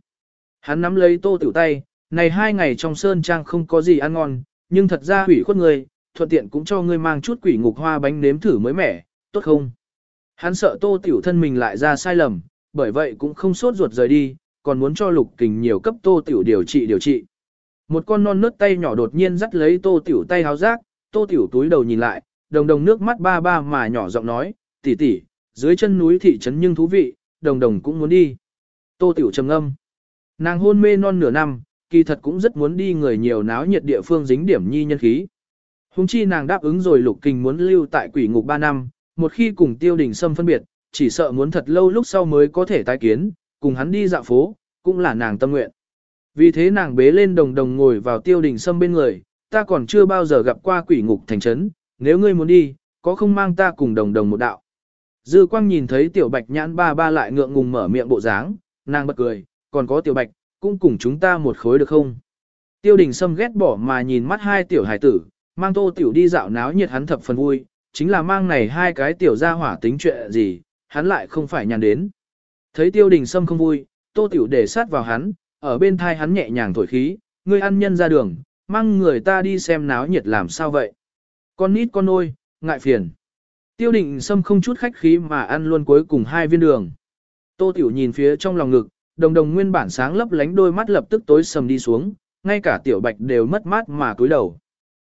Hắn nắm lấy tô tiểu tay, này hai ngày trong sơn trang không có gì ăn ngon, nhưng thật ra hủy khuất người, thuận tiện cũng cho ngươi mang chút quỷ ngục hoa bánh nếm thử mới mẻ, tốt không? Hắn sợ tô tiểu thân mình lại ra sai lầm, bởi vậy cũng không sốt ruột rời đi, còn muốn cho lục kình nhiều cấp tô tiểu điều trị điều trị. Một con non nớt tay nhỏ đột nhiên dắt lấy tô tiểu tay háo rác, tô tiểu túi đầu nhìn lại, đồng đồng nước mắt ba ba mà nhỏ giọng nói, tỷ tỷ, dưới chân núi thị trấn nhưng thú vị, đồng đồng cũng muốn đi. Tô tiểu trầm âm. Nàng hôn mê non nửa năm, kỳ thật cũng rất muốn đi người nhiều náo nhiệt địa phương dính điểm nhi nhân khí. Hùng chi nàng đáp ứng rồi lục kình muốn lưu tại quỷ ngục 3 năm, một khi cùng tiêu đình sâm phân biệt, chỉ sợ muốn thật lâu lúc sau mới có thể tái kiến, cùng hắn đi dạo phố, cũng là nàng tâm nguyện. Vì thế nàng bế lên đồng đồng ngồi vào tiêu đình sâm bên người, ta còn chưa bao giờ gặp qua quỷ ngục thành trấn, nếu ngươi muốn đi, có không mang ta cùng đồng đồng một đạo. Dư quang nhìn thấy tiểu bạch nhãn ba ba lại ngượng ngùng mở miệng bộ dáng, nàng bật cười, còn có tiểu bạch, cũng cùng chúng ta một khối được không? Tiêu đình sâm ghét bỏ mà nhìn mắt hai tiểu hải tử, mang tô tiểu đi dạo náo nhiệt hắn thập phần vui, chính là mang này hai cái tiểu ra hỏa tính chuyện gì, hắn lại không phải nhàn đến. Thấy tiêu đình sâm không vui, tô tiểu để sát vào hắn, ở bên thai hắn nhẹ nhàng thổi khí, ngươi ăn nhân ra đường, mang người ta đi xem náo nhiệt làm sao vậy. Con nít con nôi, ngại phiền. Tiêu định sâm không chút khách khí mà ăn luôn cuối cùng hai viên đường. Tô tiểu nhìn phía trong lòng ngực, đồng đồng nguyên bản sáng lấp lánh đôi mắt lập tức tối sầm đi xuống, ngay cả tiểu bạch đều mất mát mà cúi đầu.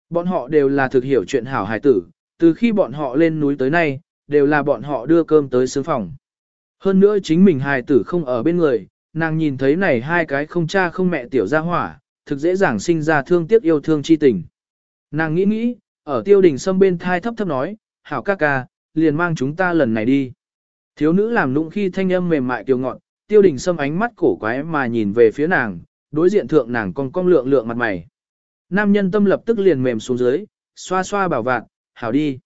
Bọn họ đều là thực hiểu chuyện hảo hài tử, từ khi bọn họ lên núi tới nay, đều là bọn họ đưa cơm tới sướng phòng. Hơn nữa chính mình hài tử không ở bên người, nàng nhìn thấy này hai cái không cha không mẹ tiểu gia hỏa, thực dễ dàng sinh ra thương tiếc yêu thương chi tình. Nàng nghĩ nghĩ, ở tiêu đình sâm bên thai thấp thấp nói, hảo ca ca, liền mang chúng ta lần này đi. Thiếu nữ làm nụng khi thanh âm mềm mại kiều ngọn, tiêu đình sâm ánh mắt cổ quái mà nhìn về phía nàng, đối diện thượng nàng con cong lượng lượng mặt mày. Nam nhân tâm lập tức liền mềm xuống dưới, xoa xoa bảo vạn, hảo đi.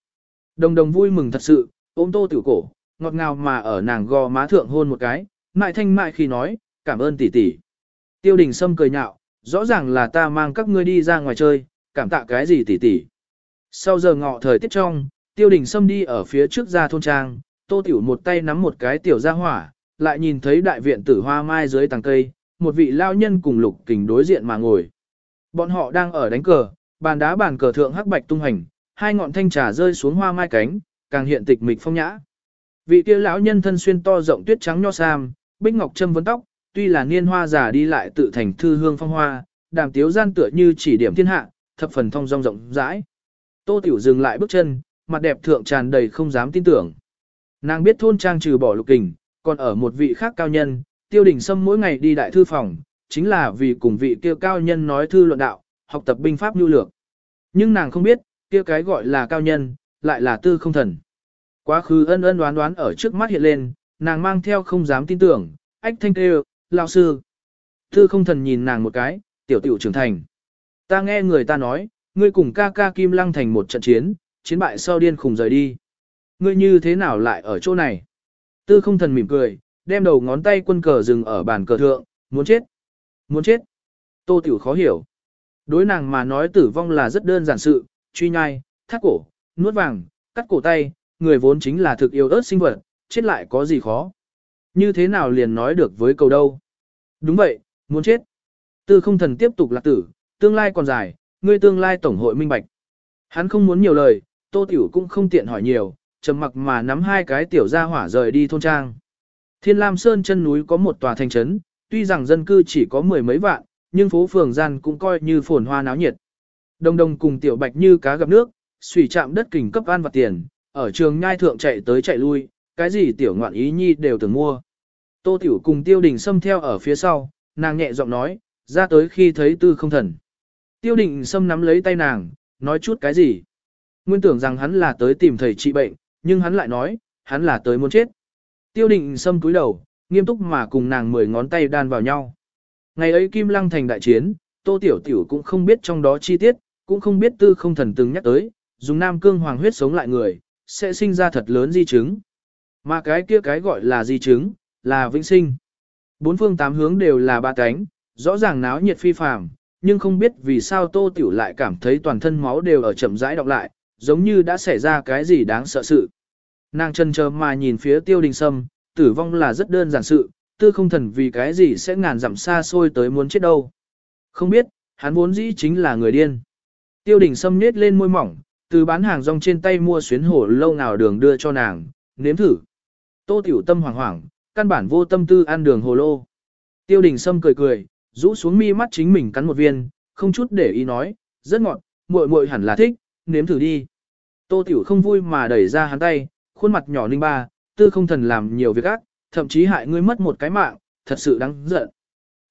Đồng đồng vui mừng thật sự, ôm tô tiểu cổ, ngọt ngào mà ở nàng gò má thượng hôn một cái, mại thanh mại khi nói, cảm ơn tỷ tỷ. Tiêu đình sâm cười nhạo, rõ ràng là ta mang các ngươi đi ra ngoài chơi, cảm tạ cái gì tỷ tỷ. Sau giờ ngọ thời tiết trong, tiêu đình sâm đi ở phía trước ra thôn trang, tô tiểu một tay nắm một cái tiểu ra hỏa, lại nhìn thấy đại viện tử hoa mai dưới tàng cây, một vị lao nhân cùng lục kình đối diện mà ngồi. Bọn họ đang ở đánh cờ, bàn đá bàn cờ thượng hắc bạch tung hành, hai ngọn thanh trà rơi xuống hoa mai cánh, càng hiện tịch mịch phong nhã. Vị kia lão nhân thân xuyên to rộng tuyết trắng nho sam, bích ngọc châm vấn tóc, tuy là niên hoa già đi lại tự thành thư hương phong hoa, đàm tiếu gian tựa như chỉ điểm thiên hạ, thập phần thông dong rộng rãi. Tô Tiểu dừng lại bước chân, mặt đẹp thượng tràn đầy không dám tin tưởng. Nàng biết thôn trang trừ bỏ lục kình, còn ở một vị khác cao nhân, tiêu đình sâm mỗi ngày đi đại thư phòng, chính là vì cùng vị kia cao nhân nói thư luận đạo, học tập binh pháp nhu lược. Nhưng nàng không biết, kia cái gọi là cao nhân, lại là tư không thần. Quá khứ ân ân đoán đoán ở trước mắt hiện lên, nàng mang theo không dám tin tưởng, ách thanh kêu, lao sư. Tư không thần nhìn nàng một cái, tiểu tiểu trưởng thành. Ta nghe người ta nói, ngươi cùng ca ca Kim Lăng thành một trận chiến, chiến bại sau điên khùng rời đi. Ngươi như thế nào lại ở chỗ này? Tư không thần mỉm cười, đem đầu ngón tay quân cờ dừng ở bàn cờ thượng, muốn chết. Muốn chết. Tô tiểu khó hiểu. Đối nàng mà nói tử vong là rất đơn giản sự, truy nhai, thắt cổ, nuốt vàng, cắt cổ tay, người vốn chính là thực yêu ớt sinh vật, chết lại có gì khó. Như thế nào liền nói được với cầu đâu. Đúng vậy, muốn chết. Tư không thần tiếp tục lạc tử, tương lai còn dài, ngươi tương lai tổng hội minh bạch. Hắn không muốn nhiều lời, tô tiểu cũng không tiện hỏi nhiều, trầm mặc mà nắm hai cái tiểu ra hỏa rời đi thôn trang. Thiên Lam Sơn chân núi có một tòa thành trấn, tuy rằng dân cư chỉ có mười mấy vạn, nhưng phố phường gian cũng coi như phồn hoa náo nhiệt. Đồng đồng cùng tiểu bạch như cá gặp nước, xủy chạm đất kình cấp ăn vặt tiền, ở trường nhai thượng chạy tới chạy lui, cái gì tiểu ngoạn ý nhi đều từng mua. Tô tiểu cùng tiêu đình xâm theo ở phía sau, nàng nhẹ giọng nói, ra tới khi thấy tư không thần. Tiêu đình xâm nắm lấy tay nàng, nói chút cái gì. Nguyên tưởng rằng hắn là tới tìm thầy trị bệnh, nhưng hắn lại nói, hắn là tới muốn chết. Tiêu đình xâm cúi đầu, nghiêm túc mà cùng nàng mười ngón tay đan vào nhau. Ngày ấy Kim Lăng thành đại chiến, Tô Tiểu Tiểu cũng không biết trong đó chi tiết, cũng không biết tư không thần từng nhắc tới, dùng nam cương hoàng huyết sống lại người, sẽ sinh ra thật lớn di chứng. Mà cái kia cái gọi là di chứng, là vĩnh sinh. Bốn phương tám hướng đều là ba cánh, rõ ràng náo nhiệt phi phàm, nhưng không biết vì sao Tô Tiểu lại cảm thấy toàn thân máu đều ở chậm rãi đọc lại, giống như đã xảy ra cái gì đáng sợ sự. Nàng chân chờ mà nhìn phía tiêu đình sâm, tử vong là rất đơn giản sự, tư không thần vì cái gì sẽ ngàn dặm xa xôi tới muốn chết đâu. Không biết, hắn vốn dĩ chính là người điên. Tiêu đình sâm nết lên môi mỏng, từ bán hàng rong trên tay mua xuyến hổ lâu nào đường đưa cho nàng, nếm thử. Tô tiểu tâm hoảng hoảng, căn bản vô tâm tư ăn đường hồ lô. Tiêu đình sâm cười cười, rũ xuống mi mắt chính mình cắn một viên, không chút để ý nói, rất ngọt, muội muội hẳn là thích, nếm thử đi. Tô tiểu không vui mà đẩy ra hắn tay, khuôn mặt nhỏ ninh ba, tư không thần làm nhiều việc ác, thậm chí hại ngươi mất một cái mạng, thật sự đáng giận.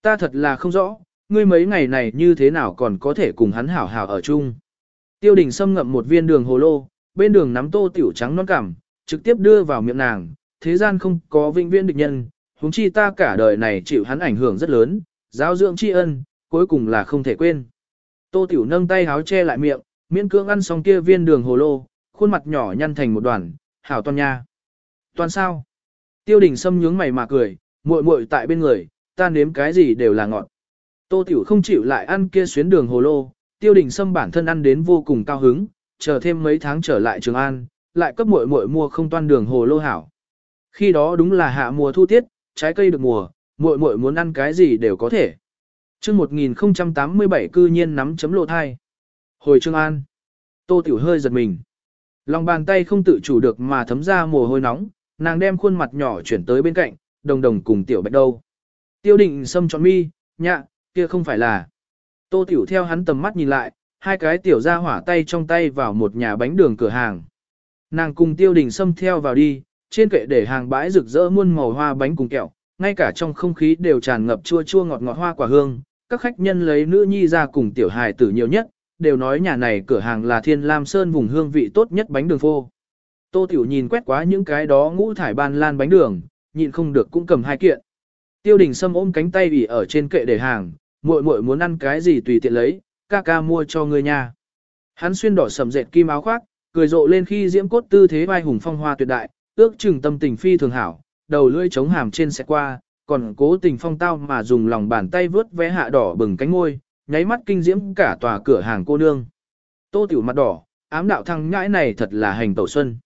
Ta thật là không rõ, ngươi mấy ngày này như thế nào còn có thể cùng hắn hảo hảo ở chung. Tiêu đình Sâm ngậm một viên đường hồ lô, bên đường nắm tô tiểu trắng non cảm, trực tiếp đưa vào miệng nàng, thế gian không có vinh viên địch nhân, huống chi ta cả đời này chịu hắn ảnh hưởng rất lớn, giáo dưỡng tri ân, cuối cùng là không thể quên. Tô tiểu nâng tay háo che lại miệng, miễn cưỡng ăn xong kia viên đường hồ lô, khuôn mặt nhỏ nhăn thành một đoàn, hảo toàn nha. Toàn sao? Tiêu đình Sâm nhướng mày mà cười, muội muội tại bên người, ta nếm cái gì đều là ngọt. Tô Tiểu không chịu lại ăn kia xuyến đường hồ lô, tiêu đình Sâm bản thân ăn đến vô cùng cao hứng, chờ thêm mấy tháng trở lại Trường An, lại cấp muội muội mua không toan đường hồ lô hảo. Khi đó đúng là hạ mùa thu tiết, trái cây được mùa, muội muội muốn ăn cái gì đều có thể. Chương 1087 cư nhiên nắm chấm lộ thai. Hồi Trương An. Tô Tiểu hơi giật mình. Lòng bàn tay không tự chủ được mà thấm ra mồ hôi nóng, nàng đem khuôn mặt nhỏ chuyển tới bên cạnh, đồng đồng cùng tiểu bạch đâu. Tiêu định xâm trọn mi, nhạ, kia không phải là. Tô tiểu theo hắn tầm mắt nhìn lại, hai cái tiểu ra hỏa tay trong tay vào một nhà bánh đường cửa hàng. Nàng cùng tiêu đình xâm theo vào đi, trên kệ để hàng bãi rực rỡ muôn màu hoa bánh cùng kẹo, ngay cả trong không khí đều tràn ngập chua chua ngọt ngọt hoa quả hương. Các khách nhân lấy nữ nhi ra cùng tiểu hài tử nhiều nhất, đều nói nhà này cửa hàng là Thiên Lam Sơn vùng hương vị tốt nhất bánh đường phô. Tô Tiểu nhìn quét quá những cái đó ngũ thải ban lan bánh đường, nhịn không được cũng cầm hai kiện. Tiêu đình Sâm ôm cánh tay ủy ở trên kệ để hàng, muội muội muốn ăn cái gì tùy tiện lấy, ca ca mua cho người nhà Hắn xuyên đỏ sầm dệt kim áo khoác, cười rộ lên khi diễm cốt tư thế vai hùng phong hoa tuyệt đại, ước chừng tâm tình phi thường hảo, đầu lưỡi chống hàm trên xe qua, còn cố tình phong tao mà dùng lòng bàn tay vớt vẽ hạ đỏ bừng cánh ngôi, nháy mắt kinh diễm cả tòa cửa hàng cô nương. Tô tiểu mặt đỏ, ám đạo thăng nhãi này thật là hành tẩu xuân.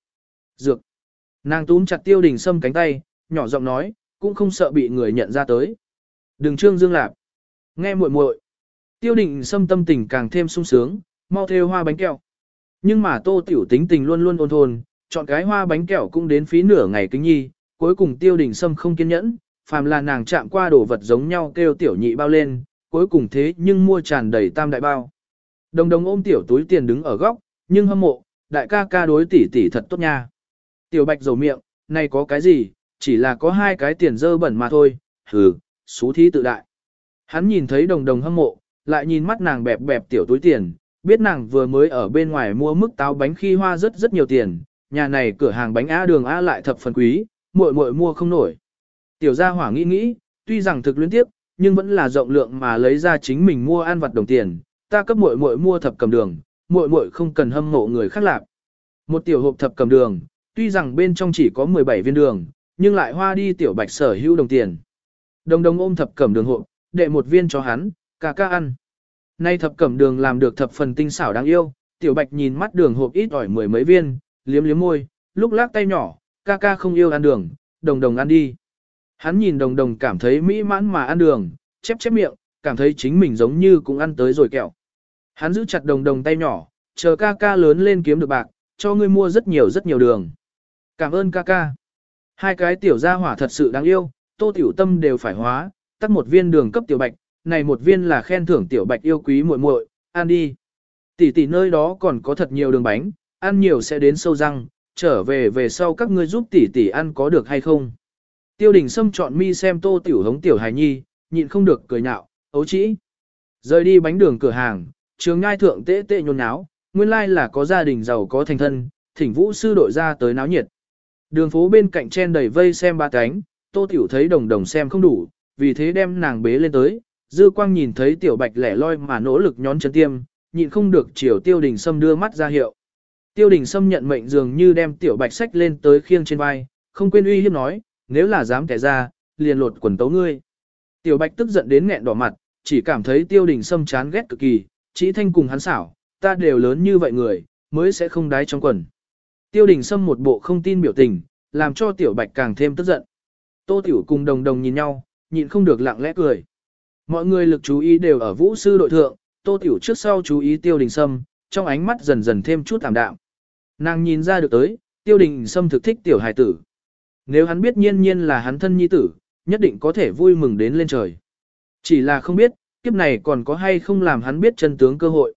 Dược. Nàng túm chặt tiêu đình sâm cánh tay, nhỏ giọng nói, cũng không sợ bị người nhận ra tới. Đừng trương dương lạp. Nghe muội muội. Tiêu đình sâm tâm tình càng thêm sung sướng, mau theo hoa bánh kẹo. Nhưng mà tô tiểu tính tình luôn luôn ôn thôn, chọn cái hoa bánh kẹo cũng đến phí nửa ngày kính nhi, cuối cùng tiêu đình sâm không kiên nhẫn, phàm là nàng chạm qua đồ vật giống nhau kêu tiểu nhị bao lên, cuối cùng thế nhưng mua tràn đầy tam đại bao. Đồng đồng ôm tiểu túi tiền đứng ở góc, nhưng hâm mộ, đại ca ca đối tỷ tỷ thật tốt nha. Tiểu bạch dầu miệng, này có cái gì, chỉ là có hai cái tiền dơ bẩn mà thôi, hừ, xú thí tự đại. Hắn nhìn thấy đồng đồng hâm mộ, lại nhìn mắt nàng bẹp bẹp tiểu túi tiền, biết nàng vừa mới ở bên ngoài mua mức táo bánh khi hoa rất rất nhiều tiền, nhà này cửa hàng bánh á đường á lại thập phần quý, muội muội mua không nổi. Tiểu gia hỏa nghĩ nghĩ, tuy rằng thực luyến tiếp, nhưng vẫn là rộng lượng mà lấy ra chính mình mua ăn vặt đồng tiền, ta cấp muội muội mua thập cầm đường, muội muội không cần hâm mộ người khác lạc. Một tiểu hộp thập cầm đường, tuy rằng bên trong chỉ có 17 viên đường, nhưng lại hoa đi tiểu bạch sở hữu đồng tiền. Đồng đồng ôm thập cầm đường hộp, đệ một viên cho hắn, cả ca ăn. Nay thập cẩm đường làm được thập phần tinh xảo đáng yêu, tiểu bạch nhìn mắt đường hộp ít ỏi mười mấy viên, liếm liếm môi, lúc lắc tay nhỏ, ca ca không yêu ăn đường, đồng đồng ăn đi. Hắn nhìn đồng đồng cảm thấy mỹ mãn mà ăn đường, chép chép miệng, cảm thấy chính mình giống như cũng ăn tới rồi kẹo. Hắn giữ chặt đồng đồng tay nhỏ, chờ ca ca lớn lên kiếm được bạc, cho ngươi mua rất nhiều rất nhiều đường. Cảm ơn ca ca. Hai cái tiểu gia hỏa thật sự đáng yêu, tô tiểu tâm đều phải hóa, tắt một viên đường cấp tiểu bạch, này một viên là khen thưởng tiểu bạch yêu quý muội muội, ăn đi. Tỷ tỷ nơi đó còn có thật nhiều đường bánh, ăn nhiều sẽ đến sâu răng, trở về về sau các ngươi giúp tỷ tỷ ăn có được hay không. Tiêu đình Sâm chọn mi xem tô tiểu hống tiểu hài nhi, nhịn không được cười nhạo, ấu trĩ. Rời đi bánh đường cửa hàng, trường ngai thượng tệ tệ nhôn náo, nguyên lai là có gia đình giàu có thành thân, thỉnh vũ sư đội ra tới náo nhiệt. Đường phố bên cạnh chen đầy vây xem ba cánh, tô tiểu thấy đồng đồng xem không đủ, vì thế đem nàng bế lên tới, dư quang nhìn thấy tiểu bạch lẻ loi mà nỗ lực nhón chân tiêm, nhịn không được chiều tiêu đình sâm đưa mắt ra hiệu. Tiêu đình sâm nhận mệnh dường như đem tiểu bạch sách lên tới khiêng trên vai, không quên uy hiếp nói, nếu là dám kẻ ra, liền lột quần tấu ngươi. Tiểu Bạch tức giận đến nghẹn đỏ mặt, chỉ cảm thấy tiêu đình sâm chán ghét cực kỳ, chỉ thanh cùng hắn xảo, ta đều lớn như vậy người, mới sẽ không đái trong quần. Tiêu đình sâm một bộ không tin biểu tình, làm cho Tiểu Bạch càng thêm tức giận. Tô Tiểu cùng đồng đồng nhìn nhau, nhịn không được lặng lẽ cười. Mọi người lực chú ý đều ở vũ sư đội thượng, Tô Tiểu trước sau chú ý Tiêu Đình Sâm, trong ánh mắt dần dần thêm chút tạm đạm. Nàng nhìn ra được tới, Tiêu Đình Sâm thực thích Tiểu Hải tử. Nếu hắn biết nhiên nhiên là hắn thân nhi tử, nhất định có thể vui mừng đến lên trời. Chỉ là không biết, kiếp này còn có hay không làm hắn biết chân tướng cơ hội.